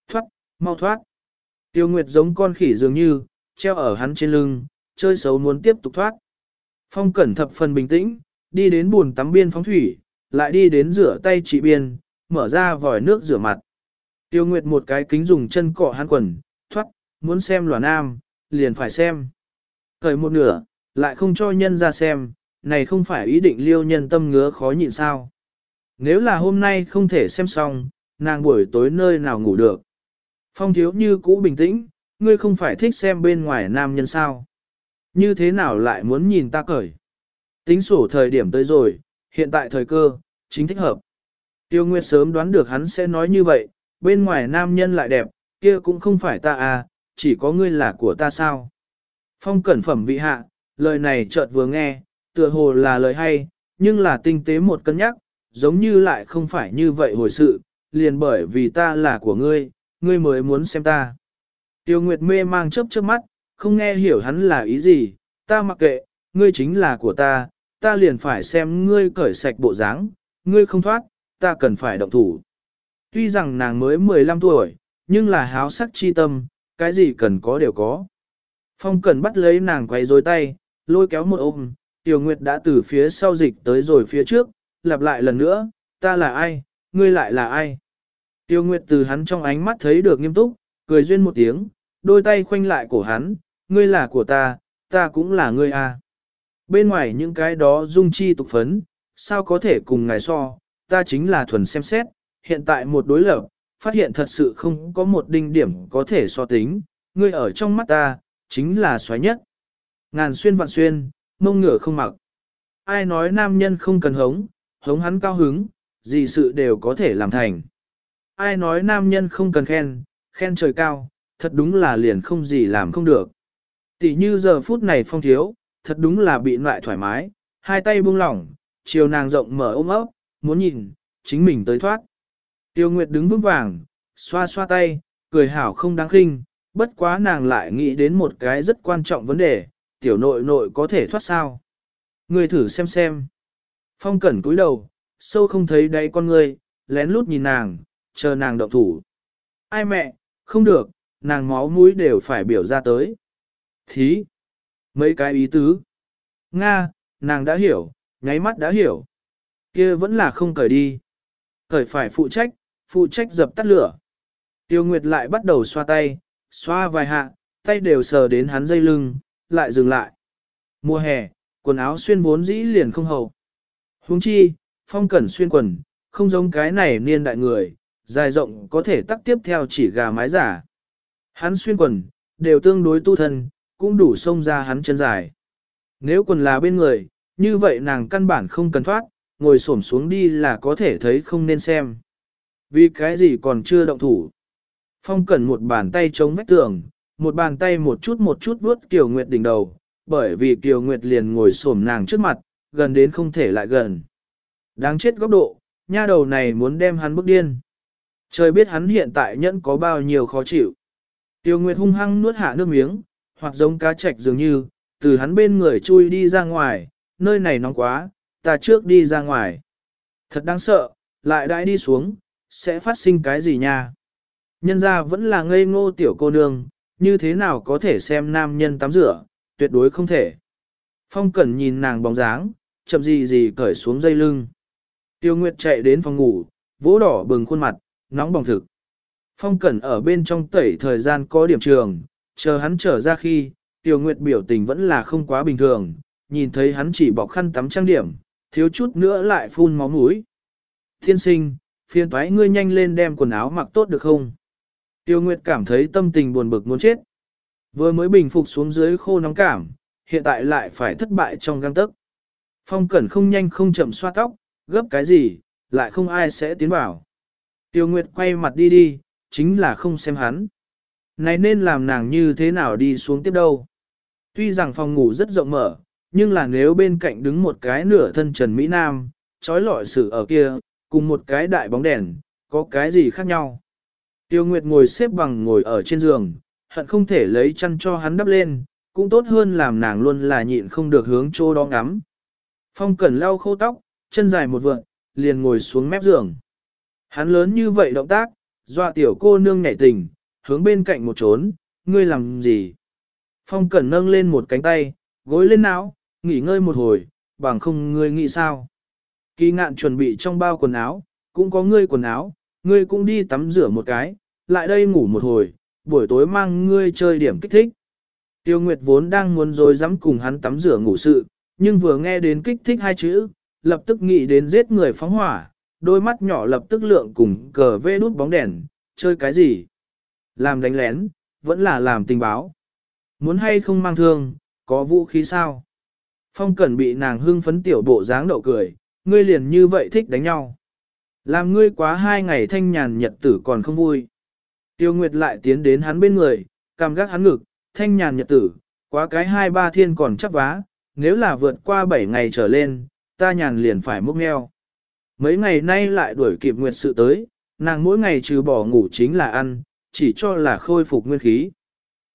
Thoát, mau thoát. Tiêu Nguyệt giống con khỉ dường như, treo ở hắn trên lưng, chơi xấu muốn tiếp tục thoát. Phong Cẩn thập phần bình tĩnh, đi đến buồn tắm biên phóng thủy, lại đi đến rửa tay trị biên, mở ra vòi nước rửa mặt. Tiêu Nguyệt một cái kính dùng chân cọ hắn quần, thoát, muốn xem lòa nam, liền phải xem. Cởi một nửa, lại không cho nhân ra xem, này không phải ý định liêu nhân tâm ngứa khó nhịn sao. Nếu là hôm nay không thể xem xong, nàng buổi tối nơi nào ngủ được. Phong thiếu như cũ bình tĩnh, ngươi không phải thích xem bên ngoài nam nhân sao. Như thế nào lại muốn nhìn ta cởi? Tính sổ thời điểm tới rồi, hiện tại thời cơ, chính thích hợp. Tiêu Nguyệt sớm đoán được hắn sẽ nói như vậy, bên ngoài nam nhân lại đẹp, kia cũng không phải ta à, chỉ có ngươi là của ta sao. Phong cẩn phẩm vị hạ, lời này chợt vừa nghe, tựa hồ là lời hay, nhưng là tinh tế một cân nhắc, giống như lại không phải như vậy hồi sự, liền bởi vì ta là của ngươi, ngươi mới muốn xem ta. Tiêu Nguyệt mê mang chớp chớp mắt, không nghe hiểu hắn là ý gì, ta mặc kệ, ngươi chính là của ta, ta liền phải xem ngươi cởi sạch bộ dáng, ngươi không thoát, ta cần phải động thủ. Tuy rằng nàng mới 15 tuổi, nhưng là háo sắc chi tâm, cái gì cần có đều có. Phong cần bắt lấy nàng quay rối tay, lôi kéo một ôm, Tiểu Nguyệt đã từ phía sau dịch tới rồi phía trước, lặp lại lần nữa, ta là ai, ngươi lại là ai. Tiêu Nguyệt từ hắn trong ánh mắt thấy được nghiêm túc, cười duyên một tiếng, đôi tay khoanh lại cổ hắn, ngươi là của ta, ta cũng là ngươi à. Bên ngoài những cái đó dung chi tục phấn, sao có thể cùng ngài so, ta chính là thuần xem xét, hiện tại một đối lập, phát hiện thật sự không có một đinh điểm có thể so tính, ngươi ở trong mắt ta, chính là xoáy nhất. Ngàn xuyên vạn xuyên, mông ngựa không mặc. Ai nói nam nhân không cần hống, hống hắn cao hứng, gì sự đều có thể làm thành. Ai nói nam nhân không cần khen, khen trời cao, thật đúng là liền không gì làm không được. Tỷ như giờ phút này phong thiếu, thật đúng là bị loại thoải mái, hai tay buông lỏng, chiều nàng rộng mở ôm ấp, muốn nhìn, chính mình tới thoát. Tiêu Nguyệt đứng vững vàng, xoa xoa tay, cười hảo không đáng khinh, bất quá nàng lại nghĩ đến một cái rất quan trọng vấn đề, tiểu nội nội có thể thoát sao. Người thử xem xem. Phong cẩn cúi đầu, sâu không thấy đáy con người, lén lút nhìn nàng, chờ nàng động thủ. Ai mẹ, không được, nàng máu mũi đều phải biểu ra tới. Thí, mấy cái ý tứ. Nga, nàng đã hiểu, nháy mắt đã hiểu kia vẫn là không cởi đi. Cởi phải phụ trách, phụ trách dập tắt lửa. Tiêu Nguyệt lại bắt đầu xoa tay, xoa vài hạ, tay đều sờ đến hắn dây lưng, lại dừng lại. Mùa hè, quần áo xuyên vốn dĩ liền không hầu. Huống chi, phong cẩn xuyên quần, không giống cái này niên đại người, dài rộng có thể tắt tiếp theo chỉ gà mái giả. Hắn xuyên quần, đều tương đối tu thân, cũng đủ xông ra hắn chân dài. Nếu quần là bên người, như vậy nàng căn bản không cần thoát, ngồi xổm xuống đi là có thể thấy không nên xem. Vì cái gì còn chưa động thủ. Phong cẩn một bàn tay chống vách tường, một bàn tay một chút một chút vuốt Kiều Nguyệt đỉnh đầu, bởi vì Kiều Nguyệt liền ngồi xổm nàng trước mặt, gần đến không thể lại gần. Đáng chết góc độ, nha đầu này muốn đem hắn bức điên. Trời biết hắn hiện tại nhẫn có bao nhiêu khó chịu. Tiêu Nguyệt hung hăng nuốt hạ nước miếng, hoặc giống cá trạch dường như, từ hắn bên người chui đi ra ngoài, nơi này nóng quá, ta trước đi ra ngoài. Thật đáng sợ, lại đãi đi xuống, sẽ phát sinh cái gì nha? Nhân ra vẫn là ngây ngô tiểu cô nương, như thế nào có thể xem nam nhân tắm rửa, tuyệt đối không thể. Phong Cẩn nhìn nàng bóng dáng, chậm gì gì cởi xuống dây lưng. Tiêu Nguyệt chạy đến phòng ngủ, vỗ đỏ bừng khuôn mặt, nóng bỏng thực. Phong Cẩn ở bên trong tẩy thời gian có điểm trường, chờ hắn trở ra khi, Tiêu Nguyệt biểu tình vẫn là không quá bình thường, nhìn thấy hắn chỉ bọc khăn tắm trang điểm, thiếu chút nữa lại phun máu mũi. Thiên sinh, phiền toái ngươi nhanh lên đem quần áo mặc tốt được không? Tiêu Nguyệt cảm thấy tâm tình buồn bực muốn chết. Vừa mới bình phục xuống dưới khô nóng cảm, hiện tại lại phải thất bại trong găng tấc. Phong Cẩn không nhanh không chậm xoa tóc, gấp cái gì, lại không ai sẽ tiến vào. Tiêu Nguyệt quay mặt đi đi, chính là không xem hắn. Này nên làm nàng như thế nào đi xuống tiếp đâu. Tuy rằng phòng ngủ rất rộng mở, nhưng là nếu bên cạnh đứng một cái nửa thân Trần Mỹ Nam, trói lọi sự ở kia, cùng một cái đại bóng đèn, có cái gì khác nhau. Tiêu Nguyệt ngồi xếp bằng ngồi ở trên giường, hận không thể lấy chăn cho hắn đắp lên, cũng tốt hơn làm nàng luôn là nhịn không được hướng chỗ đó ngắm. Phong Cẩn lau khô tóc, chân dài một vượn, liền ngồi xuống mép giường. Hắn lớn như vậy động tác, dọa tiểu cô nương nhảy tình, hướng bên cạnh một trốn, ngươi làm gì? Phong Cẩn nâng lên một cánh tay, gối lên não, nghỉ ngơi một hồi, bằng không ngươi nghĩ sao? Kỳ ngạn chuẩn bị trong bao quần áo, cũng có ngươi quần áo, ngươi cũng đi tắm rửa một cái, lại đây ngủ một hồi, buổi tối mang ngươi chơi điểm kích thích. Tiêu Nguyệt vốn đang muốn rồi dám cùng hắn tắm rửa ngủ sự, nhưng vừa nghe đến kích thích hai chữ, lập tức nghĩ đến giết người phóng hỏa, đôi mắt nhỏ lập tức lượng cùng cờ vê đút bóng đèn, chơi cái gì? Làm đánh lén, vẫn là làm tình báo. Muốn hay không mang thương, có vũ khí sao? Phong Cẩn bị nàng hưng phấn tiểu bộ dáng đậu cười, ngươi liền như vậy thích đánh nhau. Làm ngươi quá hai ngày thanh nhàn nhật tử còn không vui. Tiêu Nguyệt lại tiến đến hắn bên người, cảm gác hắn ngực, thanh nhàn nhật tử, quá cái hai ba thiên còn chấp vá, nếu là vượt qua bảy ngày trở lên, ta nhàn liền phải múc meo. Mấy ngày nay lại đuổi kịp Nguyệt sự tới, nàng mỗi ngày trừ bỏ ngủ chính là ăn, chỉ cho là khôi phục nguyên khí.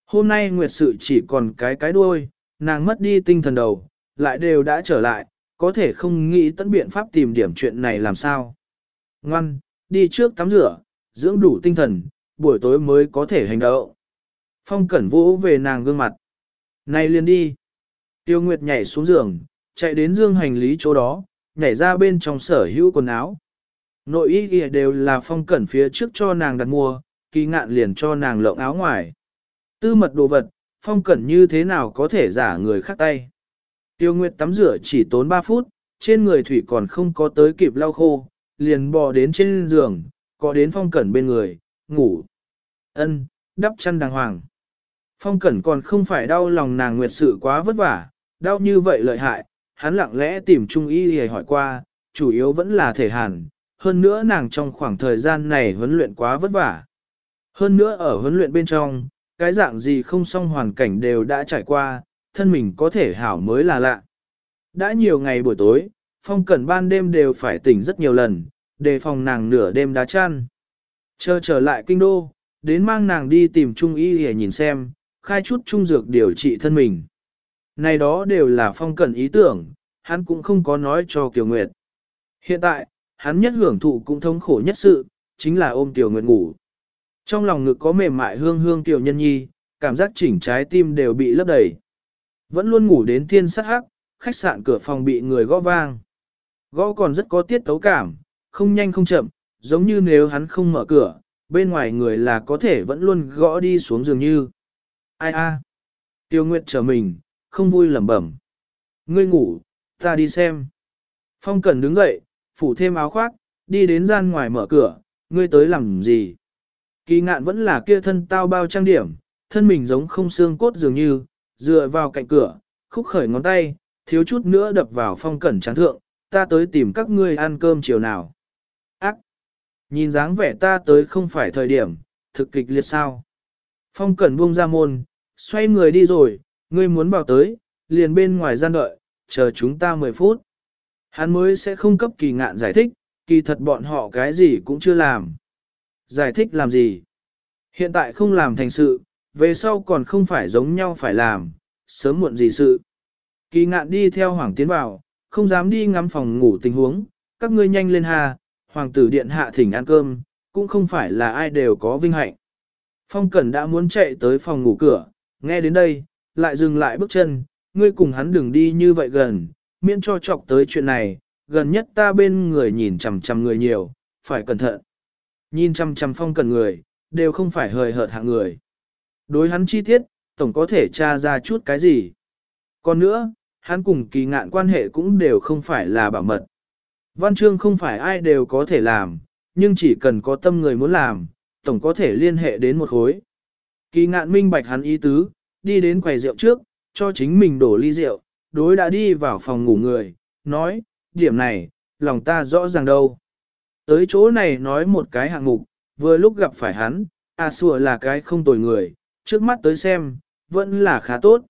Hôm nay Nguyệt sự chỉ còn cái cái đuôi, nàng mất đi tinh thần đầu, lại đều đã trở lại, có thể không nghĩ tận biện pháp tìm điểm chuyện này làm sao. Ngoan, đi trước tắm rửa, dưỡng đủ tinh thần, buổi tối mới có thể hành động. Phong cẩn vỗ về nàng gương mặt. Này liền đi. Tiêu Nguyệt nhảy xuống giường, chạy đến dương hành lý chỗ đó, nhảy ra bên trong sở hữu quần áo. Nội y kia đều là phong cẩn phía trước cho nàng đặt mua, kỳ ngạn liền cho nàng lộng áo ngoài. Tư mật đồ vật, phong cẩn như thế nào có thể giả người khác tay. Tiêu Nguyệt tắm rửa chỉ tốn 3 phút, trên người thủy còn không có tới kịp lau khô, liền bò đến trên giường, có đến phong cẩn bên người, ngủ. Ân, đắp chăn đàng hoàng. Phong cẩn còn không phải đau lòng nàng nguyệt sự quá vất vả, đau như vậy lợi hại, hắn lặng lẽ tìm trung y để hỏi qua, chủ yếu vẫn là thể hàn, hơn nữa nàng trong khoảng thời gian này huấn luyện quá vất vả. Hơn nữa ở huấn luyện bên trong, cái dạng gì không xong hoàn cảnh đều đã trải qua, thân mình có thể hảo mới là lạ. Đã nhiều ngày buổi tối, phong cẩn ban đêm đều phải tỉnh rất nhiều lần, đề phòng nàng nửa đêm đá chăn. Chờ trở lại kinh đô, đến mang nàng đi tìm trung y để nhìn xem, khai chút trung dược điều trị thân mình. Này đó đều là phong cẩn ý tưởng, hắn cũng không có nói cho Kiều Nguyệt. Hiện tại, hắn nhất hưởng thụ cũng thống khổ nhất sự, chính là ôm Kiều Nguyệt ngủ. Trong lòng ngực có mềm mại hương hương Kiều Nhân Nhi, cảm giác chỉnh trái tim đều bị lấp đầy. Vẫn luôn ngủ đến thiên sát hắc, khách sạn cửa phòng bị người gõ vang. Gõ còn rất có tiết tấu cảm, không nhanh không chậm, giống như nếu hắn không mở cửa, bên ngoài người là có thể vẫn luôn gõ đi xuống giường như. Ai a? Tiêu Nguyệt trở mình, không vui lẩm bẩm. Ngươi ngủ, ta đi xem. Phong Cẩn đứng dậy, phủ thêm áo khoác, đi đến gian ngoài mở cửa, ngươi tới làm gì? Kỳ ngạn vẫn là kia thân tao bao trang điểm, thân mình giống không xương cốt dường như, dựa vào cạnh cửa, khúc khởi ngón tay, thiếu chút nữa đập vào phong cẩn chán thượng, ta tới tìm các ngươi ăn cơm chiều nào. Ác! Nhìn dáng vẻ ta tới không phải thời điểm, thực kịch liệt sao. Phong cẩn buông ra môn, xoay người đi rồi, ngươi muốn vào tới, liền bên ngoài gian đợi, chờ chúng ta 10 phút. Hắn mới sẽ không cấp kỳ ngạn giải thích, kỳ thật bọn họ cái gì cũng chưa làm. Giải thích làm gì? Hiện tại không làm thành sự, về sau còn không phải giống nhau phải làm, sớm muộn gì sự. Kỳ ngạn đi theo hoàng tiến vào, không dám đi ngắm phòng ngủ tình huống, các ngươi nhanh lên hà, hoàng tử điện hạ thỉnh ăn cơm, cũng không phải là ai đều có vinh hạnh. Phong Cẩn đã muốn chạy tới phòng ngủ cửa, nghe đến đây, lại dừng lại bước chân, ngươi cùng hắn đừng đi như vậy gần, miễn cho chọc tới chuyện này, gần nhất ta bên người nhìn chằm chằm người nhiều, phải cẩn thận. Nhìn chằm chằm phong cần người, đều không phải hời hợt hạng người. Đối hắn chi tiết, tổng có thể tra ra chút cái gì. Còn nữa, hắn cùng kỳ ngạn quan hệ cũng đều không phải là bảo mật. Văn chương không phải ai đều có thể làm, nhưng chỉ cần có tâm người muốn làm, tổng có thể liên hệ đến một khối. Kỳ ngạn minh bạch hắn ý tứ, đi đến quầy rượu trước, cho chính mình đổ ly rượu, đối đã đi vào phòng ngủ người, nói, điểm này, lòng ta rõ ràng đâu. Tới chỗ này nói một cái hạng mục, vừa lúc gặp phải hắn, à Sùa là cái không tồi người, trước mắt tới xem, vẫn là khá tốt.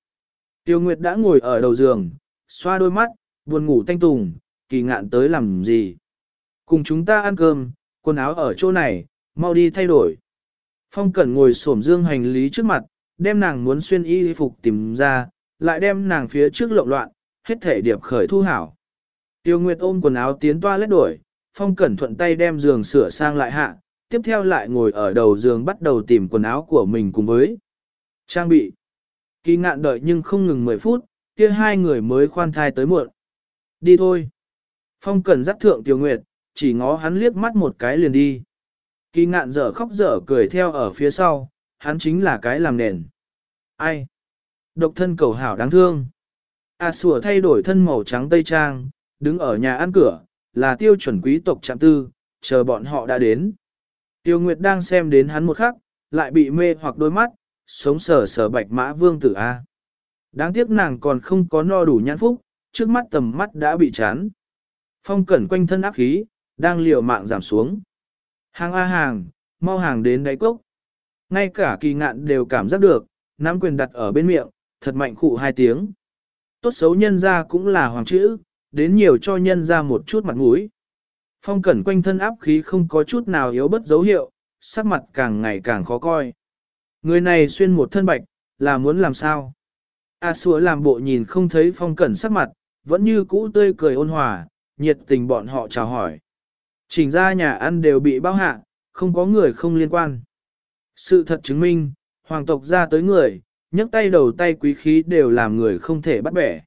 Tiêu Nguyệt đã ngồi ở đầu giường, xoa đôi mắt, buồn ngủ thanh tùng, kỳ ngạn tới làm gì. Cùng chúng ta ăn cơm, quần áo ở chỗ này, mau đi thay đổi. Phong Cẩn ngồi xổm dương hành lý trước mặt, đem nàng muốn xuyên y phục tìm ra, lại đem nàng phía trước lộn loạn, hết thể điệp khởi thu hảo. Tiêu Nguyệt ôm quần áo tiến toa lết đổi, Phong Cẩn thuận tay đem giường sửa sang lại hạ, tiếp theo lại ngồi ở đầu giường bắt đầu tìm quần áo của mình cùng với trang bị. Kỳ ngạn đợi nhưng không ngừng 10 phút, kia hai người mới khoan thai tới muộn. Đi thôi. Phong cần dắt thượng Tiêu Nguyệt, chỉ ngó hắn liếc mắt một cái liền đi. Kỳ ngạn dở khóc dở cười theo ở phía sau, hắn chính là cái làm nền. Ai? Độc thân cầu hảo đáng thương. A à, sủa thay đổi thân màu trắng tây trang, đứng ở nhà ăn cửa, là tiêu chuẩn quý tộc trạm tư, chờ bọn họ đã đến. Tiêu Nguyệt đang xem đến hắn một khắc, lại bị mê hoặc đôi mắt, sống sờ sờ bạch mã vương tử A. Đáng tiếc nàng còn không có no đủ nhãn phúc, trước mắt tầm mắt đã bị chán. Phong cẩn quanh thân áp khí, đang liều mạng giảm xuống. Hàng A hàng, mau hàng đến đáy cốc. Ngay cả kỳ ngạn đều cảm giác được, nắm quyền đặt ở bên miệng, thật mạnh khụ hai tiếng. Tốt xấu nhân ra cũng là hoàng chữ, đến nhiều cho nhân ra một chút mặt mũi. Phong cẩn quanh thân áp khí không có chút nào yếu bất dấu hiệu, sắc mặt càng ngày càng khó coi. Người này xuyên một thân bạch, là muốn làm sao? A à, làm bộ nhìn không thấy phong cẩn sắc mặt, vẫn như cũ tươi cười ôn hòa, nhiệt tình bọn họ chào hỏi. Chỉnh ra nhà ăn đều bị bao hạ, không có người không liên quan. Sự thật chứng minh, hoàng tộc ra tới người, nhấc tay đầu tay quý khí đều làm người không thể bắt bẻ.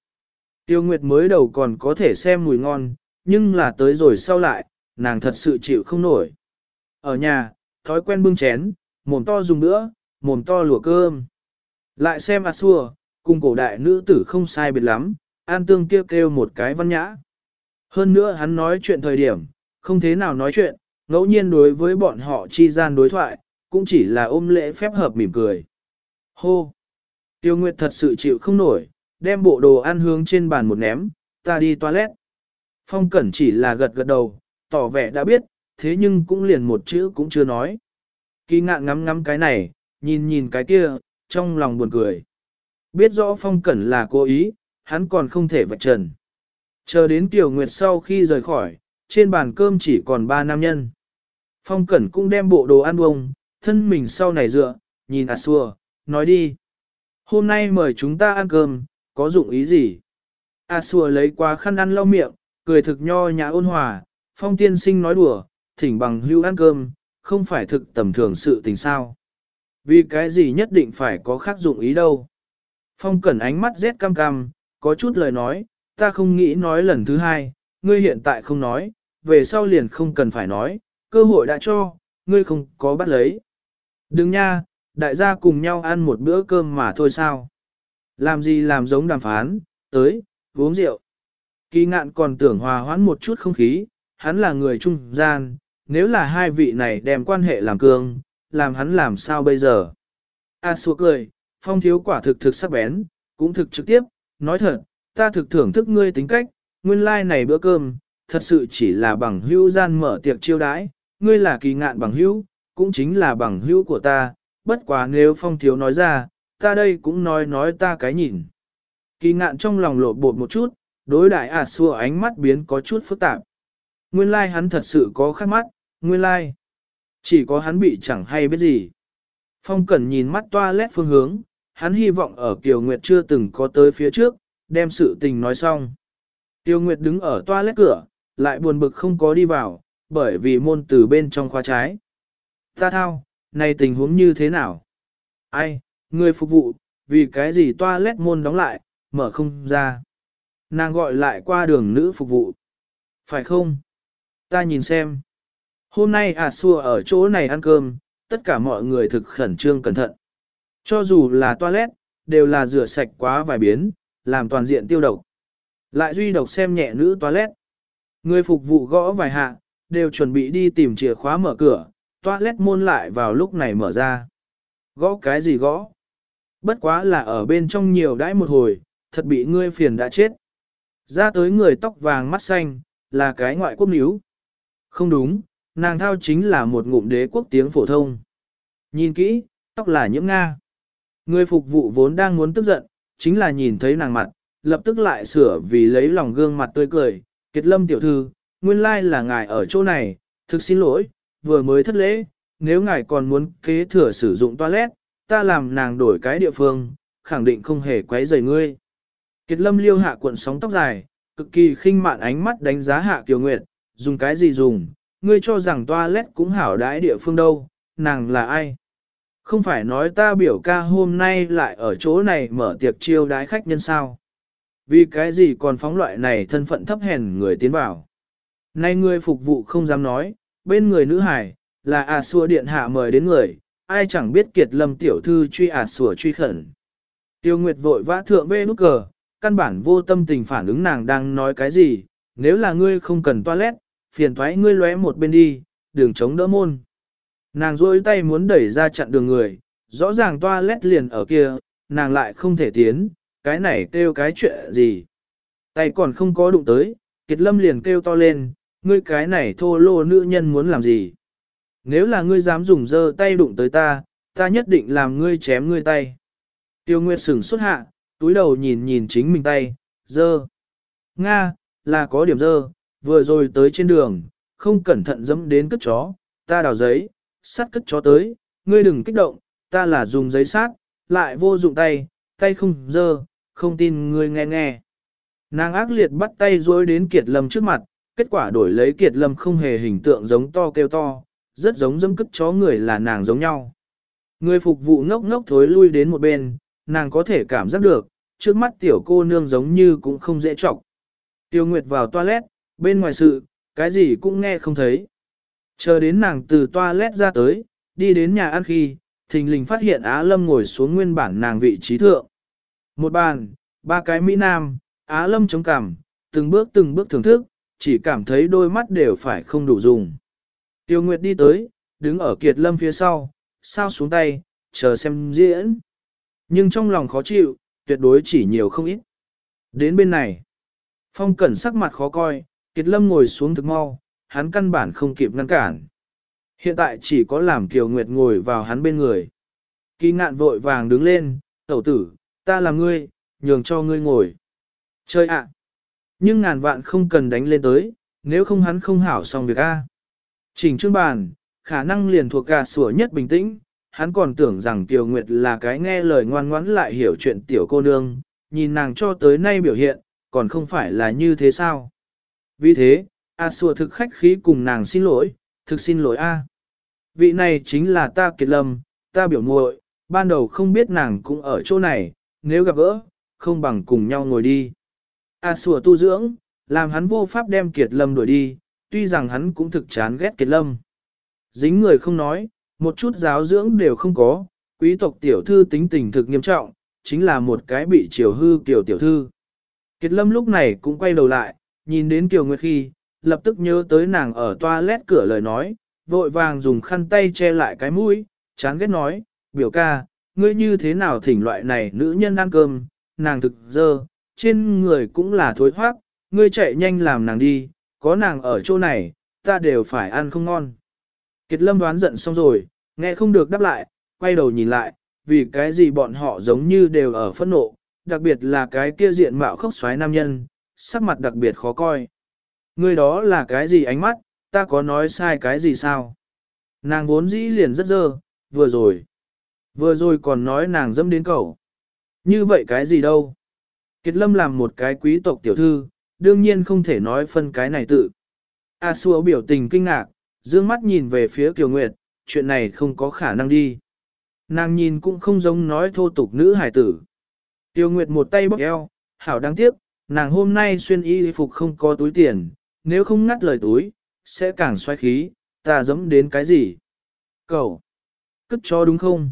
Tiêu Nguyệt mới đầu còn có thể xem mùi ngon, nhưng là tới rồi sau lại, nàng thật sự chịu không nổi. Ở nhà, thói quen bưng chén, mồm to dùng nữa, mồm to lùa cơm. Lại xem A xua, cùng cổ đại nữ tử không sai biệt lắm, an tương kêu kêu một cái văn nhã. Hơn nữa hắn nói chuyện thời điểm, không thế nào nói chuyện, ngẫu nhiên đối với bọn họ chi gian đối thoại, cũng chỉ là ôm lễ phép hợp mỉm cười. Hô! Tiêu Nguyệt thật sự chịu không nổi, đem bộ đồ ăn hướng trên bàn một ném, ta đi toilet. Phong Cẩn chỉ là gật gật đầu, tỏ vẻ đã biết, thế nhưng cũng liền một chữ cũng chưa nói. Kỳ ngạn ngắm ngắm cái này, nhìn nhìn cái kia, trong lòng buồn cười. Biết rõ Phong Cẩn là cố ý, hắn còn không thể vạch trần. Chờ đến Tiểu Nguyệt sau khi rời khỏi, trên bàn cơm chỉ còn ba nam nhân. Phong Cẩn cũng đem bộ đồ ăn bông, thân mình sau này dựa, nhìn à xua, nói đi. Hôm nay mời chúng ta ăn cơm, có dụng ý gì? A xua lấy qua khăn ăn lau miệng, cười thực nho nhã ôn hòa, phong tiên sinh nói đùa, thỉnh bằng hưu ăn cơm, không phải thực tầm thường sự tình sao. Vì cái gì nhất định phải có khác dụng ý đâu. Phong cẩn ánh mắt rét cam cam, có chút lời nói, ta không nghĩ nói lần thứ hai, ngươi hiện tại không nói, về sau liền không cần phải nói, cơ hội đã cho, ngươi không có bắt lấy. Đừng nha, đại gia cùng nhau ăn một bữa cơm mà thôi sao. Làm gì làm giống đàm phán, tới, uống rượu. Kỳ ngạn còn tưởng hòa hoãn một chút không khí, hắn là người trung gian, nếu là hai vị này đem quan hệ làm cương, làm hắn làm sao bây giờ. A à, xua cười, phong thiếu quả thực thực sắc bén, cũng thực trực tiếp, nói thật, ta thực thưởng thức ngươi tính cách, nguyên lai like này bữa cơm, thật sự chỉ là bằng hữu gian mở tiệc chiêu đãi, ngươi là kỳ ngạn bằng hữu, cũng chính là bằng hữu của ta, bất quá nếu phong thiếu nói ra, ta đây cũng nói nói ta cái nhìn. Kỳ ngạn trong lòng lộ bột một chút, đối đại ạt à xua ánh mắt biến có chút phức tạp. Nguyên lai like hắn thật sự có khắc mắt, nguyên lai. Like. Chỉ có hắn bị chẳng hay biết gì. Phong Cẩn nhìn mắt toa lét phương hướng, hắn hy vọng ở Kiều Nguyệt chưa từng có tới phía trước, đem sự tình nói xong. Tiêu Nguyệt đứng ở toa lét cửa, lại buồn bực không có đi vào, bởi vì môn từ bên trong khóa trái. Ta thao, này tình huống như thế nào? Ai, người phục vụ, vì cái gì toa lét môn đóng lại, mở không ra. Nàng gọi lại qua đường nữ phục vụ. Phải không? Ta nhìn xem. Hôm nay à xua ở chỗ này ăn cơm, tất cả mọi người thực khẩn trương cẩn thận. Cho dù là toilet, đều là rửa sạch quá vài biến, làm toàn diện tiêu độc. Lại duy độc xem nhẹ nữ toilet. Người phục vụ gõ vài hạ, đều chuẩn bị đi tìm chìa khóa mở cửa, toilet môn lại vào lúc này mở ra. Gõ cái gì gõ? Bất quá là ở bên trong nhiều đãi một hồi, thật bị ngươi phiền đã chết. Ra tới người tóc vàng mắt xanh, là cái ngoại quốc níu. Không đúng, nàng thao chính là một ngụm đế quốc tiếng phổ thông. Nhìn kỹ, tóc là nhiễm Nga. Người phục vụ vốn đang muốn tức giận, chính là nhìn thấy nàng mặt, lập tức lại sửa vì lấy lòng gương mặt tươi cười. Kiệt lâm tiểu thư, nguyên lai là ngài ở chỗ này, thực xin lỗi, vừa mới thất lễ, nếu ngài còn muốn kế thừa sử dụng toilet, ta làm nàng đổi cái địa phương, khẳng định không hề quấy rầy ngươi. Kiệt lâm liêu hạ cuộn sóng tóc dài, cực kỳ khinh mạn ánh mắt đánh giá hạ kiều nguyệt, dùng cái gì dùng, ngươi cho rằng toilet cũng hảo đãi địa phương đâu, nàng là ai? Không phải nói ta biểu ca hôm nay lại ở chỗ này mở tiệc chiêu đái khách nhân sao? Vì cái gì còn phóng loại này thân phận thấp hèn người tiến vào? Nay người phục vụ không dám nói, bên người nữ hải, là à xua điện hạ mời đến người, ai chẳng biết kiệt lâm tiểu thư truy à xua truy khẩn. Tiêu Nguyệt vội vã thượng bê nút cờ, căn bản vô tâm tình phản ứng nàng đang nói cái gì, nếu là ngươi không cần toilet, phiền thoái ngươi lóe một bên đi, đường chống đỡ môn. Nàng rôi tay muốn đẩy ra chặn đường người, rõ ràng toilet liền ở kia, nàng lại không thể tiến, cái này kêu cái chuyện gì. Tay còn không có đụng tới, Kiệt Lâm liền kêu to lên, ngươi cái này thô lô nữ nhân muốn làm gì? Nếu là ngươi dám dùng dơ tay đụng tới ta, ta nhất định làm ngươi chém ngươi tay. Tiêu Nguyệt sửng xuất hạ, túi đầu nhìn nhìn chính mình tay, dơ. Nga, là có điểm dơ, vừa rồi tới trên đường, không cẩn thận dẫm đến cất chó, ta đào giấy, sát cất chó tới, ngươi đừng kích động, ta là dùng giấy sát, lại vô dụng tay, tay không dơ, không tin ngươi nghe nghe. Nàng ác liệt bắt tay dối đến Kiệt Lâm trước mặt, kết quả đổi lấy Kiệt Lâm không hề hình tượng giống to kêu to, rất giống dâm cất chó người là nàng giống nhau. Người phục vụ ngốc ngốc thối lui đến một bên, nàng có thể cảm giác được, trước mắt tiểu cô nương giống như cũng không dễ trọng. Tiêu Nguyệt vào toilet, bên ngoài sự, cái gì cũng nghe không thấy. Chờ đến nàng từ toilet ra tới, đi đến nhà ăn khi, thình lình phát hiện Á Lâm ngồi xuống nguyên bản nàng vị trí thượng. Một bàn, ba cái Mỹ Nam, Á Lâm chống cằm, từng bước từng bước thưởng thức, chỉ cảm thấy đôi mắt đều phải không đủ dùng. Tiêu Nguyệt đi tới, đứng ở Kiệt Lâm phía sau, sao xuống tay, chờ xem diễn. Nhưng trong lòng khó chịu, tuyệt đối chỉ nhiều không ít. Đến bên này, Phong Cẩn sắc mặt khó coi, Kiệt Lâm ngồi xuống thực mau, hắn căn bản không kịp ngăn cản. Hiện tại chỉ có làm Kiều Nguyệt ngồi vào hắn bên người. Kỳ ngạn vội vàng đứng lên, tẩu tử, ta là ngươi, nhường cho ngươi ngồi. Chơi ạ! Nhưng ngàn vạn không cần đánh lên tới, nếu không hắn không hảo xong việc A. Chỉnh chương bàn, khả năng liền thuộc gà sủa nhất bình tĩnh, hắn còn tưởng rằng Kiều Nguyệt là cái nghe lời ngoan ngoãn lại hiểu chuyện tiểu cô nương, nhìn nàng cho tới nay biểu hiện, còn không phải là như thế sao. Vì thế, A Sùa thực khách khí cùng nàng xin lỗi, thực xin lỗi A. Vị này chính là ta kiệt lâm, ta biểu muội, ban đầu không biết nàng cũng ở chỗ này, nếu gặp gỡ, không bằng cùng nhau ngồi đi. A Sùa tu dưỡng, làm hắn vô pháp đem kiệt lâm đuổi đi, tuy rằng hắn cũng thực chán ghét kiệt lâm. Dính người không nói, một chút giáo dưỡng đều không có, quý tộc tiểu thư tính tình thực nghiêm trọng, chính là một cái bị chiều hư kiểu tiểu thư. Kiệt lâm lúc này cũng quay đầu lại, nhìn đến Kiều Nguyệt khi, lập tức nhớ tới nàng ở toilet cửa lời nói, vội vàng dùng khăn tay che lại cái mũi, chán ghét nói, biểu ca, ngươi như thế nào thỉnh loại này nữ nhân ăn cơm, nàng thực dơ, trên người cũng là thối thoát, ngươi chạy nhanh làm nàng đi, có nàng ở chỗ này, ta đều phải ăn không ngon. Kiệt lâm đoán giận xong rồi, nghe không được đáp lại, quay đầu nhìn lại, vì cái gì bọn họ giống như đều ở phẫn nộ, đặc biệt là cái kia diện mạo khốc xoáy nam nhân, sắc mặt đặc biệt khó coi. Ngươi đó là cái gì ánh mắt, ta có nói sai cái gì sao? Nàng vốn dĩ liền rất dơ, vừa rồi. Vừa rồi còn nói nàng dâm đến cầu. Như vậy cái gì đâu? Kiệt lâm làm một cái quý tộc tiểu thư, đương nhiên không thể nói phân cái này tự. A xua biểu tình kinh ngạc, dương mắt nhìn về phía Kiều Nguyệt, chuyện này không có khả năng đi. Nàng nhìn cũng không giống nói thô tục nữ hải tử. Tiêu Nguyệt một tay bóp eo, hảo đáng tiếc, nàng hôm nay xuyên y phục không có túi tiền, nếu không ngắt lời túi, sẽ càng xoay khí, ta dẫm đến cái gì? Cậu! Cất chó đúng không?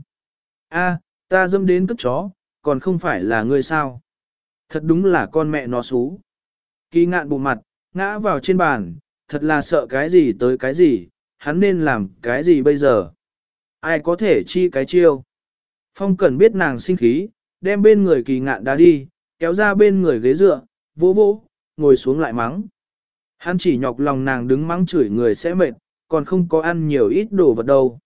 A, ta dẫm đến cất chó, còn không phải là ngươi sao? Thật đúng là con mẹ nó xú. Kỳ ngạn bụng mặt, ngã vào trên bàn, thật là sợ cái gì tới cái gì, hắn nên làm cái gì bây giờ? Ai có thể chi cái chiêu? Phong cần biết nàng sinh khí, đem bên người kỳ ngạn đá đi, kéo ra bên người ghế dựa, vỗ vỗ, ngồi xuống lại mắng. Hắn chỉ nhọc lòng nàng đứng mắng chửi người sẽ mệt, còn không có ăn nhiều ít đồ vật đâu.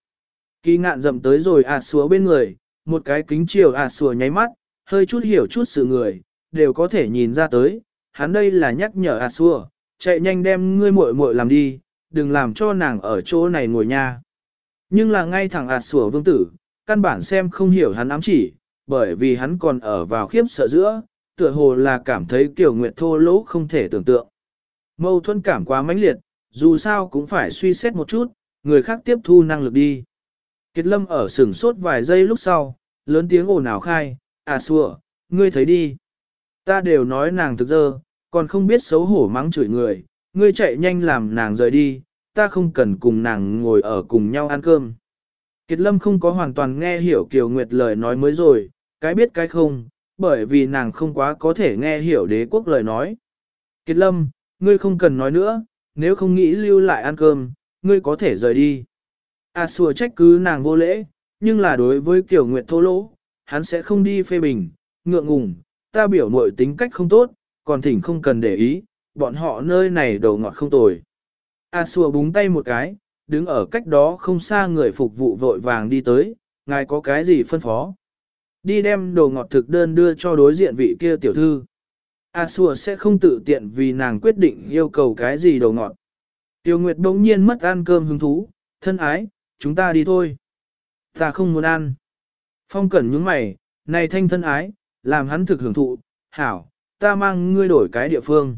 Kỳ ngạn dậm tới rồi ạt à xúa bên người, một cái kính chiều ạt à xúa nháy mắt, hơi chút hiểu chút sự người, đều có thể nhìn ra tới, hắn đây là nhắc nhở ạt à xúa, chạy nhanh đem ngươi muội muội làm đi, đừng làm cho nàng ở chỗ này ngồi nha. Nhưng là ngay thẳng ạt sủa vương tử, căn bản xem không hiểu hắn ám chỉ, bởi vì hắn còn ở vào khiếp sợ giữa, tựa hồ là cảm thấy kiểu nguyệt thô lỗ không thể tưởng tượng. Mâu thuẫn cảm quá mãnh liệt, dù sao cũng phải suy xét một chút, người khác tiếp thu năng lực đi. Kiệt lâm ở sừng sốt vài giây lúc sau, lớn tiếng ồn ào khai, à sủa, ngươi thấy đi. Ta đều nói nàng thực dơ, còn không biết xấu hổ mắng chửi người, ngươi chạy nhanh làm nàng rời đi, ta không cần cùng nàng ngồi ở cùng nhau ăn cơm. Kiệt lâm không có hoàn toàn nghe hiểu Kiều Nguyệt lời nói mới rồi, cái biết cái không, bởi vì nàng không quá có thể nghe hiểu đế quốc lời nói. Kiệt lâm, ngươi không cần nói nữa, nếu không nghĩ lưu lại ăn cơm, ngươi có thể rời đi. A à, xùa trách cứ nàng vô lễ, nhưng là đối với Kiều Nguyệt thô lỗ, hắn sẽ không đi phê bình, ngượng ngùng, ta biểu mội tính cách không tốt, còn thỉnh không cần để ý, bọn họ nơi này đầu ngọt không tồi. A xua búng tay một cái, đứng ở cách đó không xa người phục vụ vội vàng đi tới, ngài có cái gì phân phó. Đi đem đồ ngọt thực đơn đưa cho đối diện vị kia tiểu thư. A xua sẽ không tự tiện vì nàng quyết định yêu cầu cái gì đồ ngọt. Tiêu Nguyệt bỗng nhiên mất ăn cơm hứng thú, thân ái, chúng ta đi thôi. Ta không muốn ăn. Phong cẩn nhướng mày, này thanh thân ái, làm hắn thực hưởng thụ, hảo, ta mang ngươi đổi cái địa phương.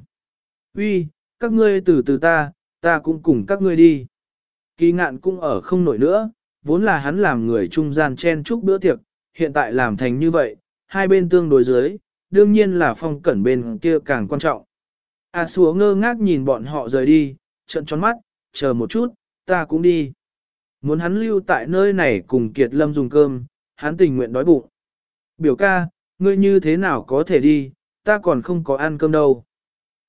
Uy, các ngươi từ từ ta, ta cũng cùng các ngươi đi. Kỳ ngạn cũng ở không nổi nữa, vốn là hắn làm người trung gian chen chúc bữa tiệc, hiện tại làm thành như vậy, hai bên tương đối dưới, đương nhiên là phong cẩn bên kia càng quan trọng. A à, xúa ngơ ngác nhìn bọn họ rời đi, trận tròn mắt, chờ một chút, ta cũng đi. Muốn hắn lưu tại nơi này cùng Kiệt Lâm dùng cơm, hắn tình nguyện đói bụng. Biểu ca, ngươi như thế nào có thể đi, ta còn không có ăn cơm đâu.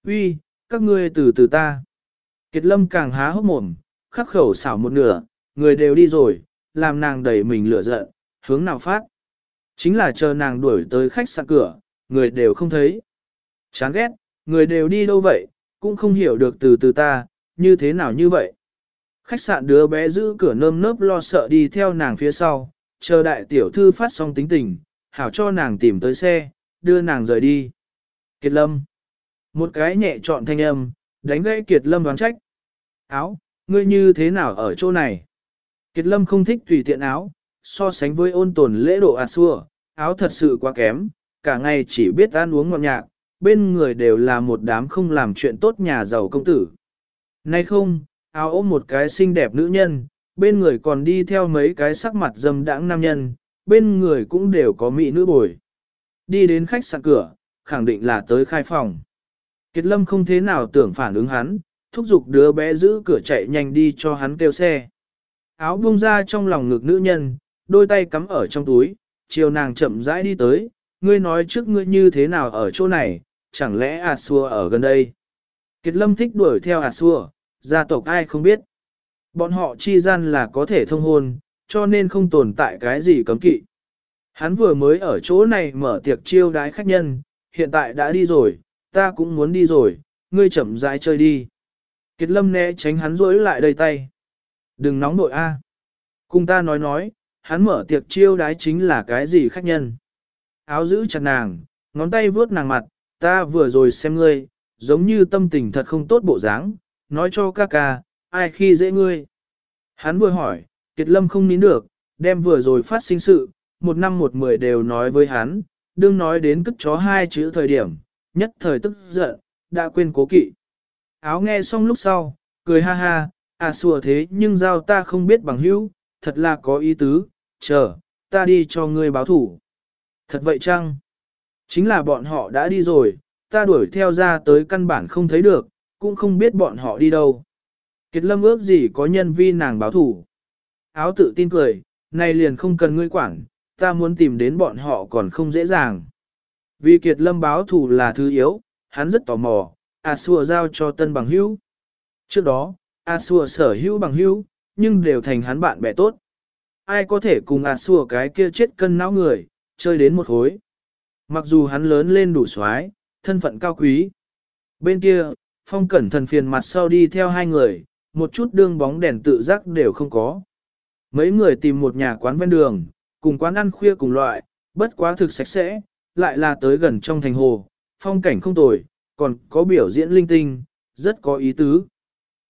Uy, các ngươi từ từ ta. Kiệt Lâm càng há hốc mồm, khắc khẩu xảo một nửa, người đều đi rồi, làm nàng đẩy mình lửa giận, hướng nào phát. Chính là chờ nàng đuổi tới khách sạn cửa, người đều không thấy. Chán ghét, người đều đi đâu vậy, cũng không hiểu được từ từ ta, như thế nào như vậy. Khách sạn đứa bé giữ cửa nơm nớp lo sợ đi theo nàng phía sau, chờ đại tiểu thư phát xong tính tình, hảo cho nàng tìm tới xe, đưa nàng rời đi. Kiệt lâm. Một cái nhẹ trọn thanh âm, đánh gãy Kiệt lâm đoán trách. Áo, ngươi như thế nào ở chỗ này? Kiệt lâm không thích tùy tiện áo, so sánh với ôn tồn lễ độ à xua, áo thật sự quá kém, cả ngày chỉ biết ăn uống ngọt nhạc, bên người đều là một đám không làm chuyện tốt nhà giàu công tử. Nay không, áo ôm một cái xinh đẹp nữ nhân, bên người còn đi theo mấy cái sắc mặt dâm đãng nam nhân, bên người cũng đều có mỹ nữ bồi. Đi đến khách sạn cửa, khẳng định là tới khai phòng. Kiệt lâm không thế nào tưởng phản ứng hắn, thúc giục đứa bé giữ cửa chạy nhanh đi cho hắn kêu xe. Áo buông ra trong lòng ngực nữ nhân, đôi tay cắm ở trong túi, chiều nàng chậm rãi đi tới, ngươi nói trước ngươi như thế nào ở chỗ này, chẳng lẽ À xua ở gần đây. Kiệt lâm thích đuổi theo À xua, gia tộc ai không biết. Bọn họ chi gian là có thể thông hôn, cho nên không tồn tại cái gì cấm kỵ. Hắn vừa mới ở chỗ này mở tiệc chiêu đái khách nhân, hiện tại đã đi rồi, ta cũng muốn đi rồi, ngươi chậm rãi chơi đi. Kiệt lâm né tránh hắn rối lại đầy tay. Đừng nóng nội A. À. Cùng ta nói nói, hắn mở tiệc chiêu đái chính là cái gì khách nhân. Áo giữ chặt nàng, ngón tay vướt nàng mặt, ta vừa rồi xem ngươi, giống như tâm tình thật không tốt bộ dáng, nói cho ca ca, ai khi dễ ngươi. Hắn vừa hỏi, Kiệt Lâm không nín được, đem vừa rồi phát sinh sự, một năm một mười đều nói với hắn, đương nói đến cất chó hai chữ thời điểm, nhất thời tức giận, đã quên cố kỵ. Áo nghe xong lúc sau, cười ha ha, à sùa thế nhưng giao ta không biết bằng hữu, thật là có ý tứ, chờ, ta đi cho ngươi báo thủ. Thật vậy chăng? Chính là bọn họ đã đi rồi, ta đuổi theo ra tới căn bản không thấy được, cũng không biết bọn họ đi đâu. Kiệt lâm ước gì có nhân vi nàng báo thủ. Áo tự tin cười, Này liền không cần ngươi quản, ta muốn tìm đến bọn họ còn không dễ dàng. Vì kiệt lâm báo thù là thứ yếu, hắn rất tò mò, A Xua giao cho tân bằng hữu. Trước đó, A Xua sở hữu bằng hữu, nhưng đều thành hắn bạn bè tốt. Ai có thể cùng A Xua cái kia chết cân não người, chơi đến một hối. Mặc dù hắn lớn lên đủ xoái, thân phận cao quý. Bên kia, phong cẩn thần phiền mặt sau đi theo hai người, một chút đương bóng đèn tự giác đều không có. Mấy người tìm một nhà quán ven đường, cùng quán ăn khuya cùng loại, bất quá thực sạch sẽ, lại là tới gần trong thành hồ, phong cảnh không tồi, còn có biểu diễn linh tinh, rất có ý tứ.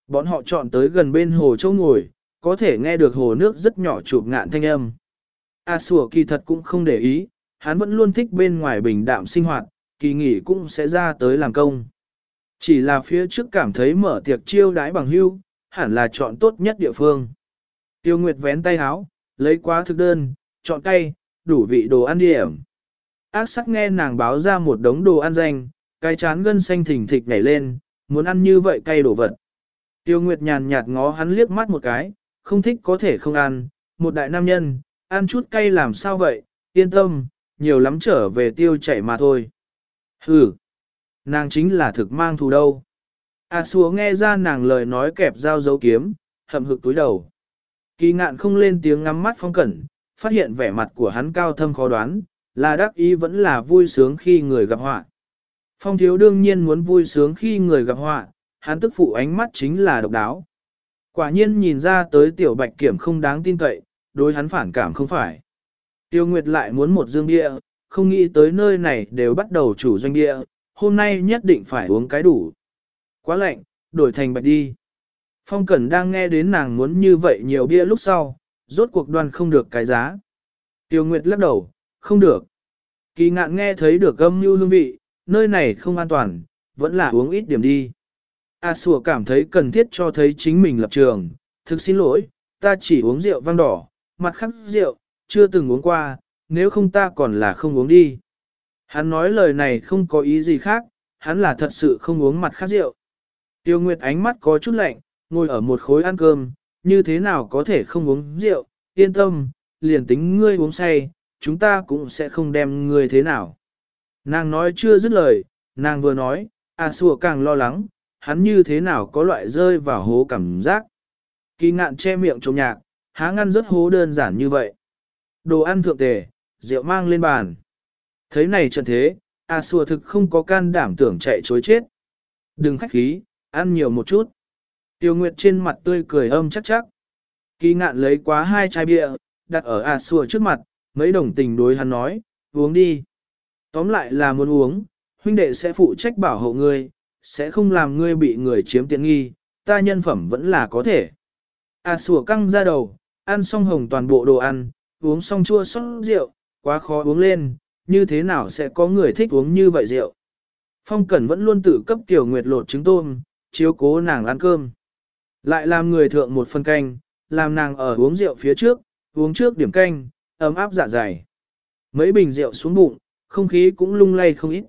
Bọn họ chọn tới gần bên hồ châu ngồi, có thể nghe được hồ nước rất nhỏ chụp ngạn thanh âm. A sủa kỳ thật cũng không để ý, hắn vẫn luôn thích bên ngoài bình đạm sinh hoạt, kỳ nghỉ cũng sẽ ra tới làm công. Chỉ là phía trước cảm thấy mở tiệc chiêu đãi bằng hưu, hẳn là chọn tốt nhất địa phương. Tiêu Nguyệt vén tay háo, lấy quá thực đơn, chọn cây, đủ vị đồ ăn điểm. Ác sắc nghe nàng báo ra một đống đồ ăn danh, cái chán gân xanh thỉnh thịch nhảy lên, muốn ăn như vậy cay đồ vật. Tiêu Nguyệt nhàn nhạt ngó hắn liếc mắt một cái, không thích có thể không ăn, một đại nam nhân, ăn chút cay làm sao vậy, yên tâm, nhiều lắm trở về tiêu chảy mà thôi. Hừ, nàng chính là thực mang thù đâu. A à xúa nghe ra nàng lời nói kẹp dao dấu kiếm, hậm hực túi đầu. Kỳ ngạn không lên tiếng ngắm mắt phong cẩn, phát hiện vẻ mặt của hắn cao thâm khó đoán, là đắc ý vẫn là vui sướng khi người gặp họa. Phong thiếu đương nhiên muốn vui sướng khi người gặp họa, hắn tức phụ ánh mắt chính là độc đáo. Quả nhiên nhìn ra tới tiểu bạch kiểm không đáng tin cậy, đối hắn phản cảm không phải. Tiêu Nguyệt lại muốn một dương bia, không nghĩ tới nơi này đều bắt đầu chủ doanh bia, hôm nay nhất định phải uống cái đủ. Quá lạnh, đổi thành bạch đi. Phong Cẩn đang nghe đến nàng muốn như vậy nhiều bia lúc sau, rốt cuộc đoan không được cái giá. Tiêu Nguyệt lắc đầu, không được. Kỳ ngạn nghe thấy được âm mưu hương vị, nơi này không an toàn, vẫn là uống ít điểm đi. A sủa cảm thấy cần thiết cho thấy chính mình lập trường, thực xin lỗi, ta chỉ uống rượu vang đỏ, mặt khác rượu, chưa từng uống qua, nếu không ta còn là không uống đi. Hắn nói lời này không có ý gì khác, hắn là thật sự không uống mặt khác rượu. Tiêu Nguyệt ánh mắt có chút lạnh, ngồi ở một khối ăn cơm, như thế nào có thể không uống rượu, yên tâm, liền tính ngươi uống say, chúng ta cũng sẽ không đem ngươi thế nào. Nàng nói chưa dứt lời, nàng vừa nói, à Sùa càng lo lắng, hắn như thế nào có loại rơi vào hố cảm giác. Kỳ ngạn che miệng trống nhạc, há ngăn rất hố đơn giản như vậy. Đồ ăn thượng tề, rượu mang lên bàn. Thấy này trận thế, à Sùa thực không có can đảm tưởng chạy chối chết. Đừng khách khí, ăn nhiều một chút. Tiêu Nguyệt trên mặt tươi cười âm chắc chắc. Kỳ ngạn lấy quá hai chai bia, đặt ở à sủa trước mặt, mấy đồng tình đối hắn nói, uống đi. Tóm lại là muốn uống, huynh đệ sẽ phụ trách bảo hộ ngươi, sẽ không làm ngươi bị người chiếm tiện nghi, ta nhân phẩm vẫn là có thể. À sủa căng ra đầu, ăn xong hồng toàn bộ đồ ăn, uống xong chua xong rượu, quá khó uống lên, như thế nào sẽ có người thích uống như vậy rượu. Phong Cẩn vẫn luôn tự cấp Tiểu Nguyệt lột trứng tôm, chiếu cố nàng ăn cơm. Lại làm người thượng một phân canh, làm nàng ở uống rượu phía trước, uống trước điểm canh, ấm áp dạ dày. Mấy bình rượu xuống bụng, không khí cũng lung lay không ít.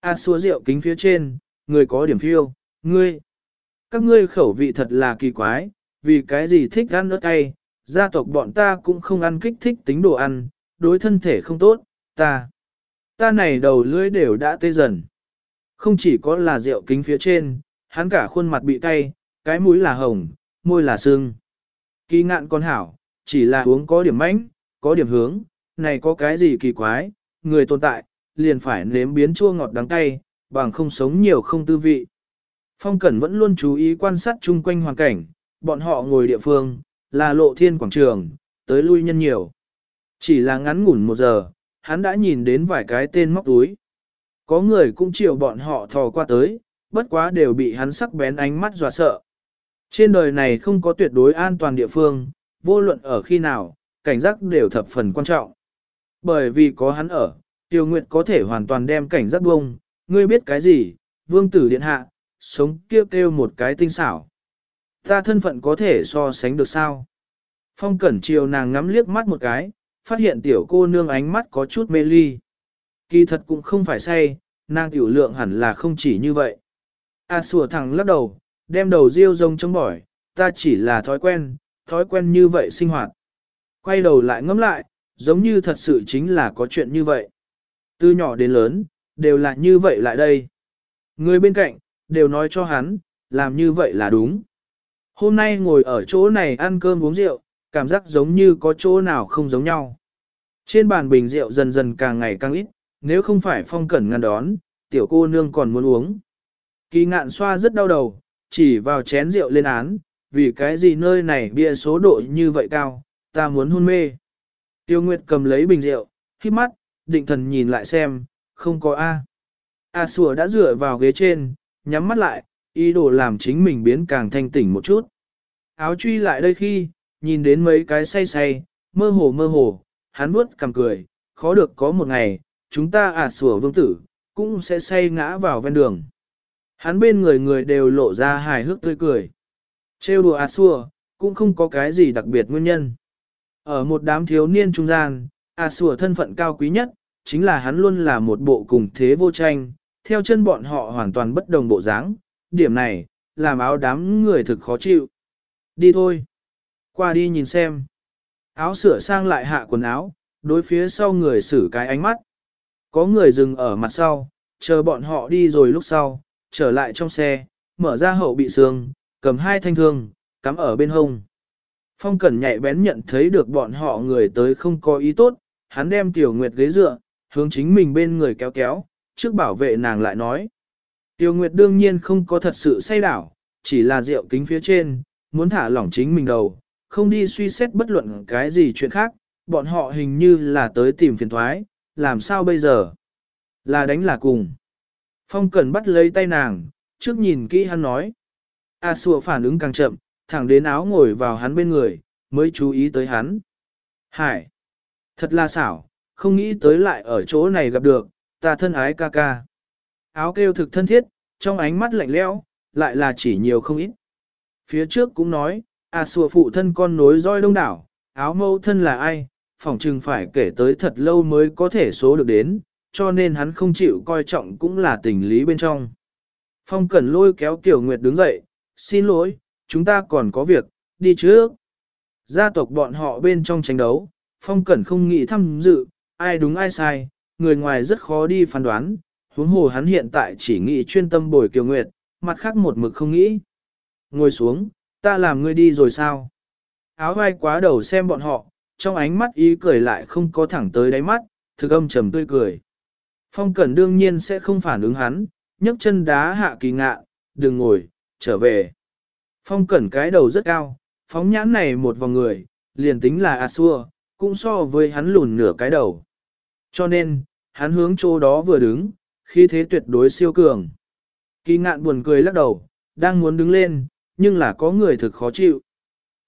A xua rượu kính phía trên, người có điểm phiêu, ngươi. Các ngươi khẩu vị thật là kỳ quái, vì cái gì thích ăn ớt cay, gia tộc bọn ta cũng không ăn kích thích tính đồ ăn, đối thân thể không tốt, ta. Ta này đầu lưỡi đều đã tê dần. Không chỉ có là rượu kính phía trên, hắn cả khuôn mặt bị cay, cái mũi là hồng, môi là sưng. Kỳ ngạn con hảo, chỉ là uống có điểm mánh, có điểm hướng, này có cái gì kỳ quái, người tồn tại, liền phải nếm biến chua ngọt đắng cay, bằng không sống nhiều không tư vị. Phong Cẩn vẫn luôn chú ý quan sát chung quanh hoàn cảnh, bọn họ ngồi địa phương, là lộ thiên quảng trường, tới lui nhân nhiều. Chỉ là ngắn ngủn một giờ, hắn đã nhìn đến vài cái tên móc túi. Có người cũng chịu bọn họ thò qua tới, bất quá đều bị hắn sắc bén ánh mắt dọa sợ. Trên đời này không có tuyệt đối an toàn địa phương, vô luận ở khi nào, cảnh giác đều thập phần quan trọng. Bởi vì có hắn ở, Tiêu Nguyệt có thể hoàn toàn đem cảnh giác bông, ngươi biết cái gì, vương tử điện hạ, sống kêu kêu một cái tinh xảo. Ta thân phận có thể so sánh được sao? Phong cẩn chiều nàng ngắm liếc mắt một cái, phát hiện tiểu cô nương ánh mắt có chút mê ly. Kỳ thật cũng không phải say, nàng tiểu lượng hẳn là không chỉ như vậy. A à, sủa thẳng lắc đầu, đem đầu riêu rông trong bỏi, ta chỉ là thói quen, thói quen như vậy sinh hoạt. quay đầu lại ngẫm lại, giống như thật sự chính là có chuyện như vậy. Từ nhỏ đến lớn, đều là như vậy lại đây. Người bên cạnh, đều nói cho hắn, làm như vậy là đúng. Hôm nay ngồi ở chỗ này ăn cơm uống rượu, cảm giác giống như có chỗ nào không giống nhau. Trên bàn bình rượu dần dần càng ngày càng ít, nếu không phải phong cẩn ngăn đón, tiểu cô nương còn muốn uống. Kỳ ngạn xoa rất đau đầu, chỉ vào chén rượu lên án, vì cái gì nơi này bia số độ như vậy cao, ta muốn hôn mê. Tiêu Nguyệt cầm lấy bình rượu, hít mắt, định thần nhìn lại xem, không có A. A sủa đã dựa vào ghế trên, nhắm mắt lại, ý đồ làm chính mình biến càng thanh tỉnh một chút. Áo truy lại đây khi, nhìn đến mấy cái say say, mơ hồ mơ hồ, hắn vuốt cầm cười, khó được có một ngày, chúng ta à sủa vương tử, cũng sẽ say ngã vào ven đường. Hắn bên người người đều lộ ra hài hước tươi cười. Trêu đùa à A sủa, cũng không có cái gì đặc biệt nguyên nhân. Ở một đám thiếu niên trung gian, à A sủa thân phận cao quý nhất, chính là hắn luôn là một bộ cùng thế vô tranh, theo chân bọn họ hoàn toàn bất đồng bộ dáng. Điểm này, làm áo đám người thực khó chịu. Đi thôi. Qua đi nhìn xem. Áo sửa sang lại hạ quần áo, đối phía sau người xử cái ánh mắt. Có người dừng ở mặt sau, chờ bọn họ đi rồi lúc sau, trở lại trong xe, mở ra hậu bị xương, cầm hai thanh thương, cắm ở bên hông. Phong Cẩn nhạy bén nhận thấy được bọn họ người tới không có ý tốt, hắn đem Tiểu Nguyệt ghế dựa, hướng chính mình bên người kéo kéo, trước bảo vệ nàng lại nói. Tiểu Nguyệt đương nhiên không có thật sự say đảo, chỉ là rượu kính phía trên, muốn thả lỏng chính mình đầu, không đi suy xét bất luận cái gì chuyện khác, bọn họ hình như là tới tìm phiền thoái, làm sao bây giờ? Là đánh là cùng. Phong Cẩn bắt lấy tay nàng, trước nhìn kỹ hắn nói. A à, phản ứng càng chậm, thẳng đến áo ngồi vào hắn bên người, mới chú ý tới hắn. Hải! Thật là xảo, không nghĩ tới lại ở chỗ này gặp được, ta thân ái ca ca. Áo kêu thực thân thiết, trong ánh mắt lạnh lẽo, lại là chỉ nhiều không ít. Phía trước cũng nói, à sùa phụ thân con nối roi đông đảo, áo mâu thân là ai, phỏng chừng phải kể tới thật lâu mới có thể số được đến, cho nên hắn không chịu coi trọng cũng là tình lý bên trong. Phong Cẩn lôi kéo Tiểu Nguyệt đứng dậy, xin lỗi, chúng ta còn có việc, đi trước. Gia tộc bọn họ bên trong tranh đấu, Phong Cẩn không nghĩ tham dự, ai đúng ai sai, người ngoài rất khó đi phán đoán, huống hồ hắn hiện tại chỉ nghĩ chuyên tâm bồi Kiều Nguyệt, mặt khác một mực không nghĩ. Ngồi xuống, ta làm ngươi đi rồi sao? Áo vai quá đầu xem bọn họ, trong ánh mắt ý cười lại không có thẳng tới đáy mắt, thực âm trầm tươi cười. Phong Cẩn đương nhiên sẽ không phản ứng hắn, nhấc chân đá hạ kỳ ngạ, đừng ngồi, trở về. Phong Cẩn cái đầu rất cao, phóng nhãn này một vòng người, liền tính là a xua, cũng so với hắn lùn nửa cái đầu. Cho nên, hắn hướng chỗ đó vừa đứng, khi thế tuyệt đối siêu cường. Kỳ ngạn buồn cười lắc đầu, đang muốn đứng lên, nhưng là có người thực khó chịu.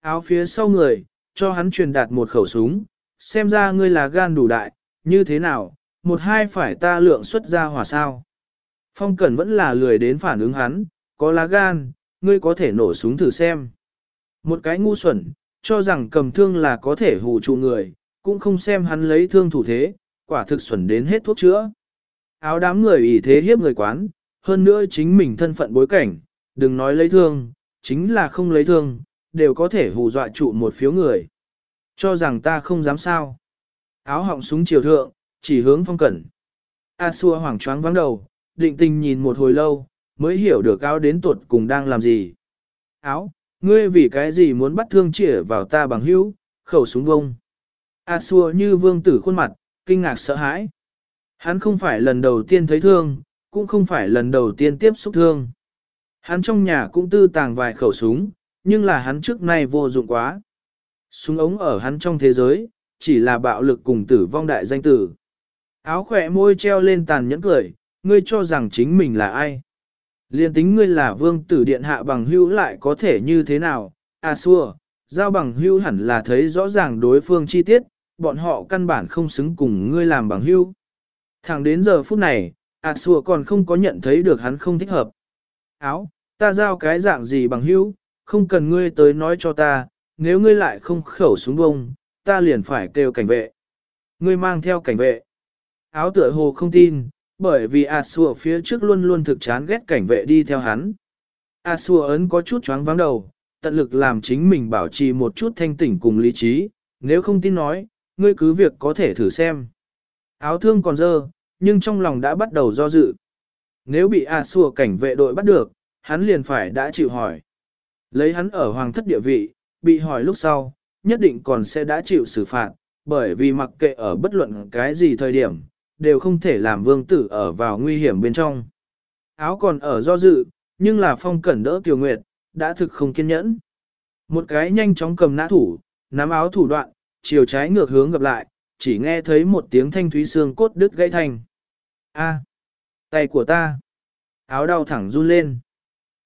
Áo phía sau người, cho hắn truyền đạt một khẩu súng, xem ra ngươi là gan đủ đại, như thế nào, một hai phải ta lượng xuất ra hỏa sao. Phong Cẩn vẫn là lười đến phản ứng hắn, có lá gan, ngươi có thể nổ súng thử xem. Một cái ngu xuẩn, cho rằng cầm thương là có thể hù trụ người, cũng không xem hắn lấy thương thủ thế, quả thực xuẩn đến hết thuốc chữa. Áo đám người ỷ thế hiếp người quán, hơn nữa chính mình thân phận bối cảnh, đừng nói lấy thương, chính là không lấy thương, đều có thể hù dọa trụ một phiếu người. Cho rằng ta không dám sao. Áo họng súng chiều thượng, chỉ hướng phong cẩn. A xua hoảng choáng vắng đầu, định tình nhìn một hồi lâu, mới hiểu được áo đến tuột cùng đang làm gì. Áo, ngươi vì cái gì muốn bắt thương chĩa vào ta bằng hữu, khẩu súng vông. A xua như vương tử khuôn mặt, kinh ngạc sợ hãi. Hắn không phải lần đầu tiên thấy thương, cũng không phải lần đầu tiên tiếp xúc thương. Hắn trong nhà cũng tư tàng vài khẩu súng, nhưng là hắn trước nay vô dụng quá. Súng ống ở hắn trong thế giới, chỉ là bạo lực cùng tử vong đại danh tử. Áo khỏe môi treo lên tàn nhẫn cười, ngươi cho rằng chính mình là ai. Liên tính ngươi là vương tử điện hạ bằng hữu lại có thể như thế nào, à xua, giao bằng hữu hẳn là thấy rõ ràng đối phương chi tiết, bọn họ căn bản không xứng cùng ngươi làm bằng hữu. Thẳng đến giờ phút này, à xua còn không có nhận thấy được hắn không thích hợp. Áo, ta giao cái dạng gì bằng hữu, không cần ngươi tới nói cho ta, nếu ngươi lại không khẩu súng bông, ta liền phải kêu cảnh vệ. Ngươi mang theo cảnh vệ. Áo tựa hồ không tin, bởi vì A Sùa phía trước luôn luôn thực chán ghét cảnh vệ đi theo hắn. A Sùa ấn có chút choáng vắng đầu, tận lực làm chính mình bảo trì một chút thanh tỉnh cùng lý trí, nếu không tin nói, ngươi cứ việc có thể thử xem. Áo thương còn dơ, nhưng trong lòng đã bắt đầu do dự. Nếu bị A Sùa cảnh vệ đội bắt được, hắn liền phải đã chịu hỏi. Lấy hắn ở hoàng thất địa vị, bị hỏi lúc sau, nhất định còn sẽ đã chịu xử phạt, bởi vì mặc kệ ở bất luận cái gì thời điểm, đều không thể làm vương tử ở vào nguy hiểm bên trong. Áo còn ở do dự, nhưng là phong cẩn đỡ Kiều Nguyệt, đã thực không kiên nhẫn. Một cái nhanh chóng cầm nã thủ, nắm áo thủ đoạn, chiều trái ngược hướng gặp lại, chỉ nghe thấy một tiếng thanh thúy xương cốt đứt gãy thành. A, tay của ta. Áo đau thẳng run lên.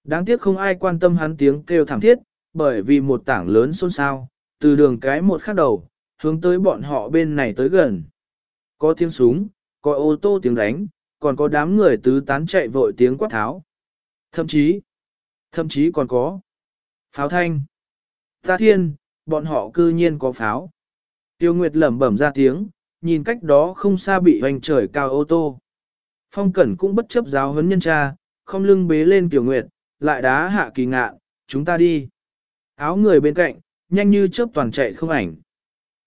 Đáng tiếc không ai quan tâm hắn tiếng kêu thảm thiết, bởi vì một tảng lớn xôn xao, từ đường cái một khắc đầu, hướng tới bọn họ bên này tới gần. Có tiếng súng, có ô tô tiếng đánh, còn có đám người tứ tán chạy vội tiếng quát tháo. Thậm chí, thậm chí còn có pháo thanh. Ta thiên, bọn họ cư nhiên có pháo. Tiêu Nguyệt lẩm bẩm ra tiếng, nhìn cách đó không xa bị hoành trời cao ô tô. Phong Cẩn cũng bất chấp giáo huấn nhân cha, không lưng bế lên Tiêu Nguyệt, lại đá hạ kỳ ngạ, chúng ta đi. Áo người bên cạnh, nhanh như chớp toàn chạy không ảnh.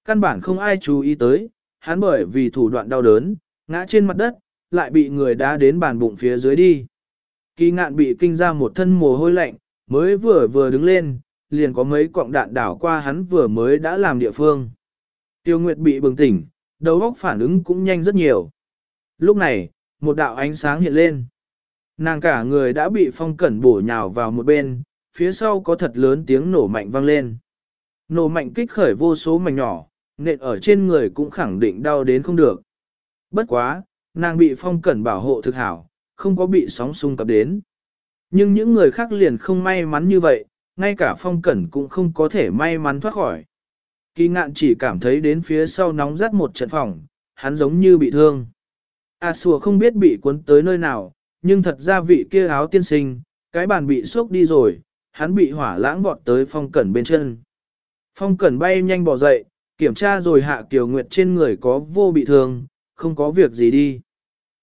Căn bản không ai chú ý tới, hắn bởi vì thủ đoạn đau đớn, ngã trên mặt đất, lại bị người đá đến bàn bụng phía dưới đi. Kỳ ngạn bị kinh ra một thân mồ hôi lạnh, mới vừa vừa đứng lên, liền có mấy cọng đạn đảo qua hắn vừa mới đã làm địa phương. Tiêu Nguyệt bị bừng tỉnh, đầu óc phản ứng cũng nhanh rất nhiều. Lúc này, một đạo ánh sáng hiện lên. Nàng cả người đã bị phong cẩn bổ nhào vào một bên, phía sau có thật lớn tiếng nổ mạnh vang lên. Nổ mạnh kích khởi vô số mảnh nhỏ, nện ở trên người cũng khẳng định đau đến không được. Bất quá, nàng bị phong cẩn bảo hộ thực hảo, không có bị sóng xung cập đến. Nhưng những người khác liền không may mắn như vậy, ngay cả phong cẩn cũng không có thể may mắn thoát khỏi. Kỳ ngạn chỉ cảm thấy đến phía sau nóng rát một trận phòng, hắn giống như bị thương. A à, sùa không biết bị cuốn tới nơi nào, nhưng thật ra vị kia áo tiên sinh, cái bàn bị sốc đi rồi, hắn bị hỏa lãng vọt tới phong cẩn bên chân. Phong cẩn bay nhanh bỏ dậy, kiểm tra rồi hạ kiều nguyệt trên người có vô bị thương, không có việc gì đi.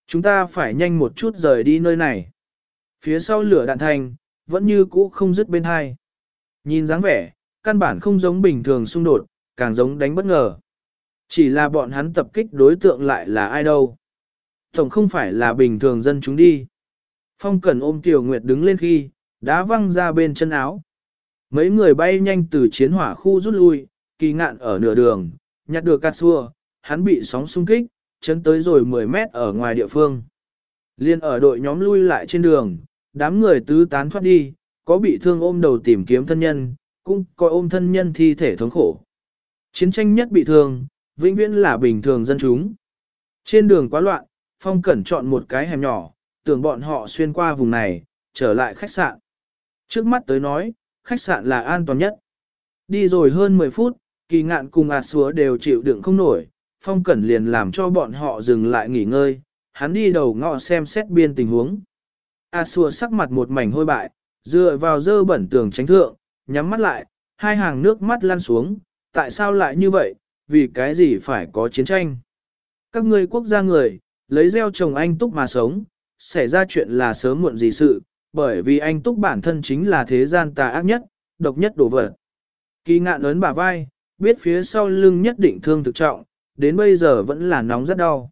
Chúng ta phải nhanh một chút rời đi nơi này. Phía sau lửa đạn thành, vẫn như cũ không dứt bên hai. Nhìn dáng vẻ, căn bản không giống bình thường xung đột, càng giống đánh bất ngờ. Chỉ là bọn hắn tập kích đối tượng lại là ai đâu. Tổng không phải là bình thường dân chúng đi. Phong Cẩn ôm Tiểu Nguyệt đứng lên khi, đá văng ra bên chân áo. Mấy người bay nhanh từ chiến hỏa khu rút lui, kỳ ngạn ở nửa đường, nhặt được cát xua, hắn bị sóng xung kích, chấn tới rồi 10 mét ở ngoài địa phương. Liên ở đội nhóm lui lại trên đường, đám người tứ tán thoát đi, có bị thương ôm đầu tìm kiếm thân nhân, cũng có ôm thân nhân thi thể thống khổ. Chiến tranh nhất bị thương, vĩnh viễn là bình thường dân chúng. Trên đường quá loạn, Phong Cẩn chọn một cái hẻm nhỏ, tưởng bọn họ xuyên qua vùng này, trở lại khách sạn. Trước mắt tới nói, khách sạn là an toàn nhất. Đi rồi hơn 10 phút, kỳ ngạn cùng ạt xúa đều chịu đựng không nổi, Phong Cẩn liền làm cho bọn họ dừng lại nghỉ ngơi, hắn đi đầu ngọ xem xét biên tình huống. A xua sắc mặt một mảnh hôi bại, dựa vào dơ bẩn tường tránh thượng, nhắm mắt lại, hai hàng nước mắt lăn xuống, tại sao lại như vậy, vì cái gì phải có chiến tranh. Các ngươi quốc gia người, lấy gieo chồng anh túc mà sống, xảy ra chuyện là sớm muộn gì sự, bởi vì anh túc bản thân chính là thế gian tà ác nhất, độc nhất đổ vật. Kỳ ngạn ấn bả vai, biết phía sau lưng nhất định thương thực trọng, đến bây giờ vẫn là nóng rất đau.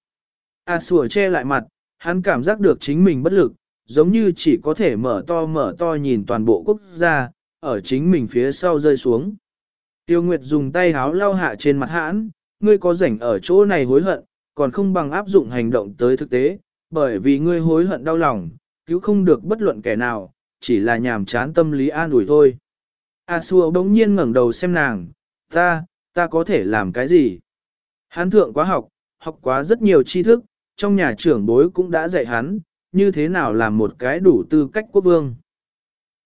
A sủa che lại mặt, hắn cảm giác được chính mình bất lực, giống như chỉ có thể mở to mở to nhìn toàn bộ quốc gia, ở chính mình phía sau rơi xuống. Tiêu Nguyệt dùng tay háo lau hạ trên mặt hãn, ngươi có rảnh ở chỗ này hối hận, còn không bằng áp dụng hành động tới thực tế, bởi vì ngươi hối hận đau lòng, cứu không được bất luận kẻ nào, chỉ là nhàm chán tâm lý an ủi thôi. A Xua bỗng nhiên ngẩng đầu xem nàng, ta, ta có thể làm cái gì? Hắn thượng quá học, học quá rất nhiều tri thức, trong nhà trưởng bối cũng đã dạy hắn, như thế nào làm một cái đủ tư cách quốc vương.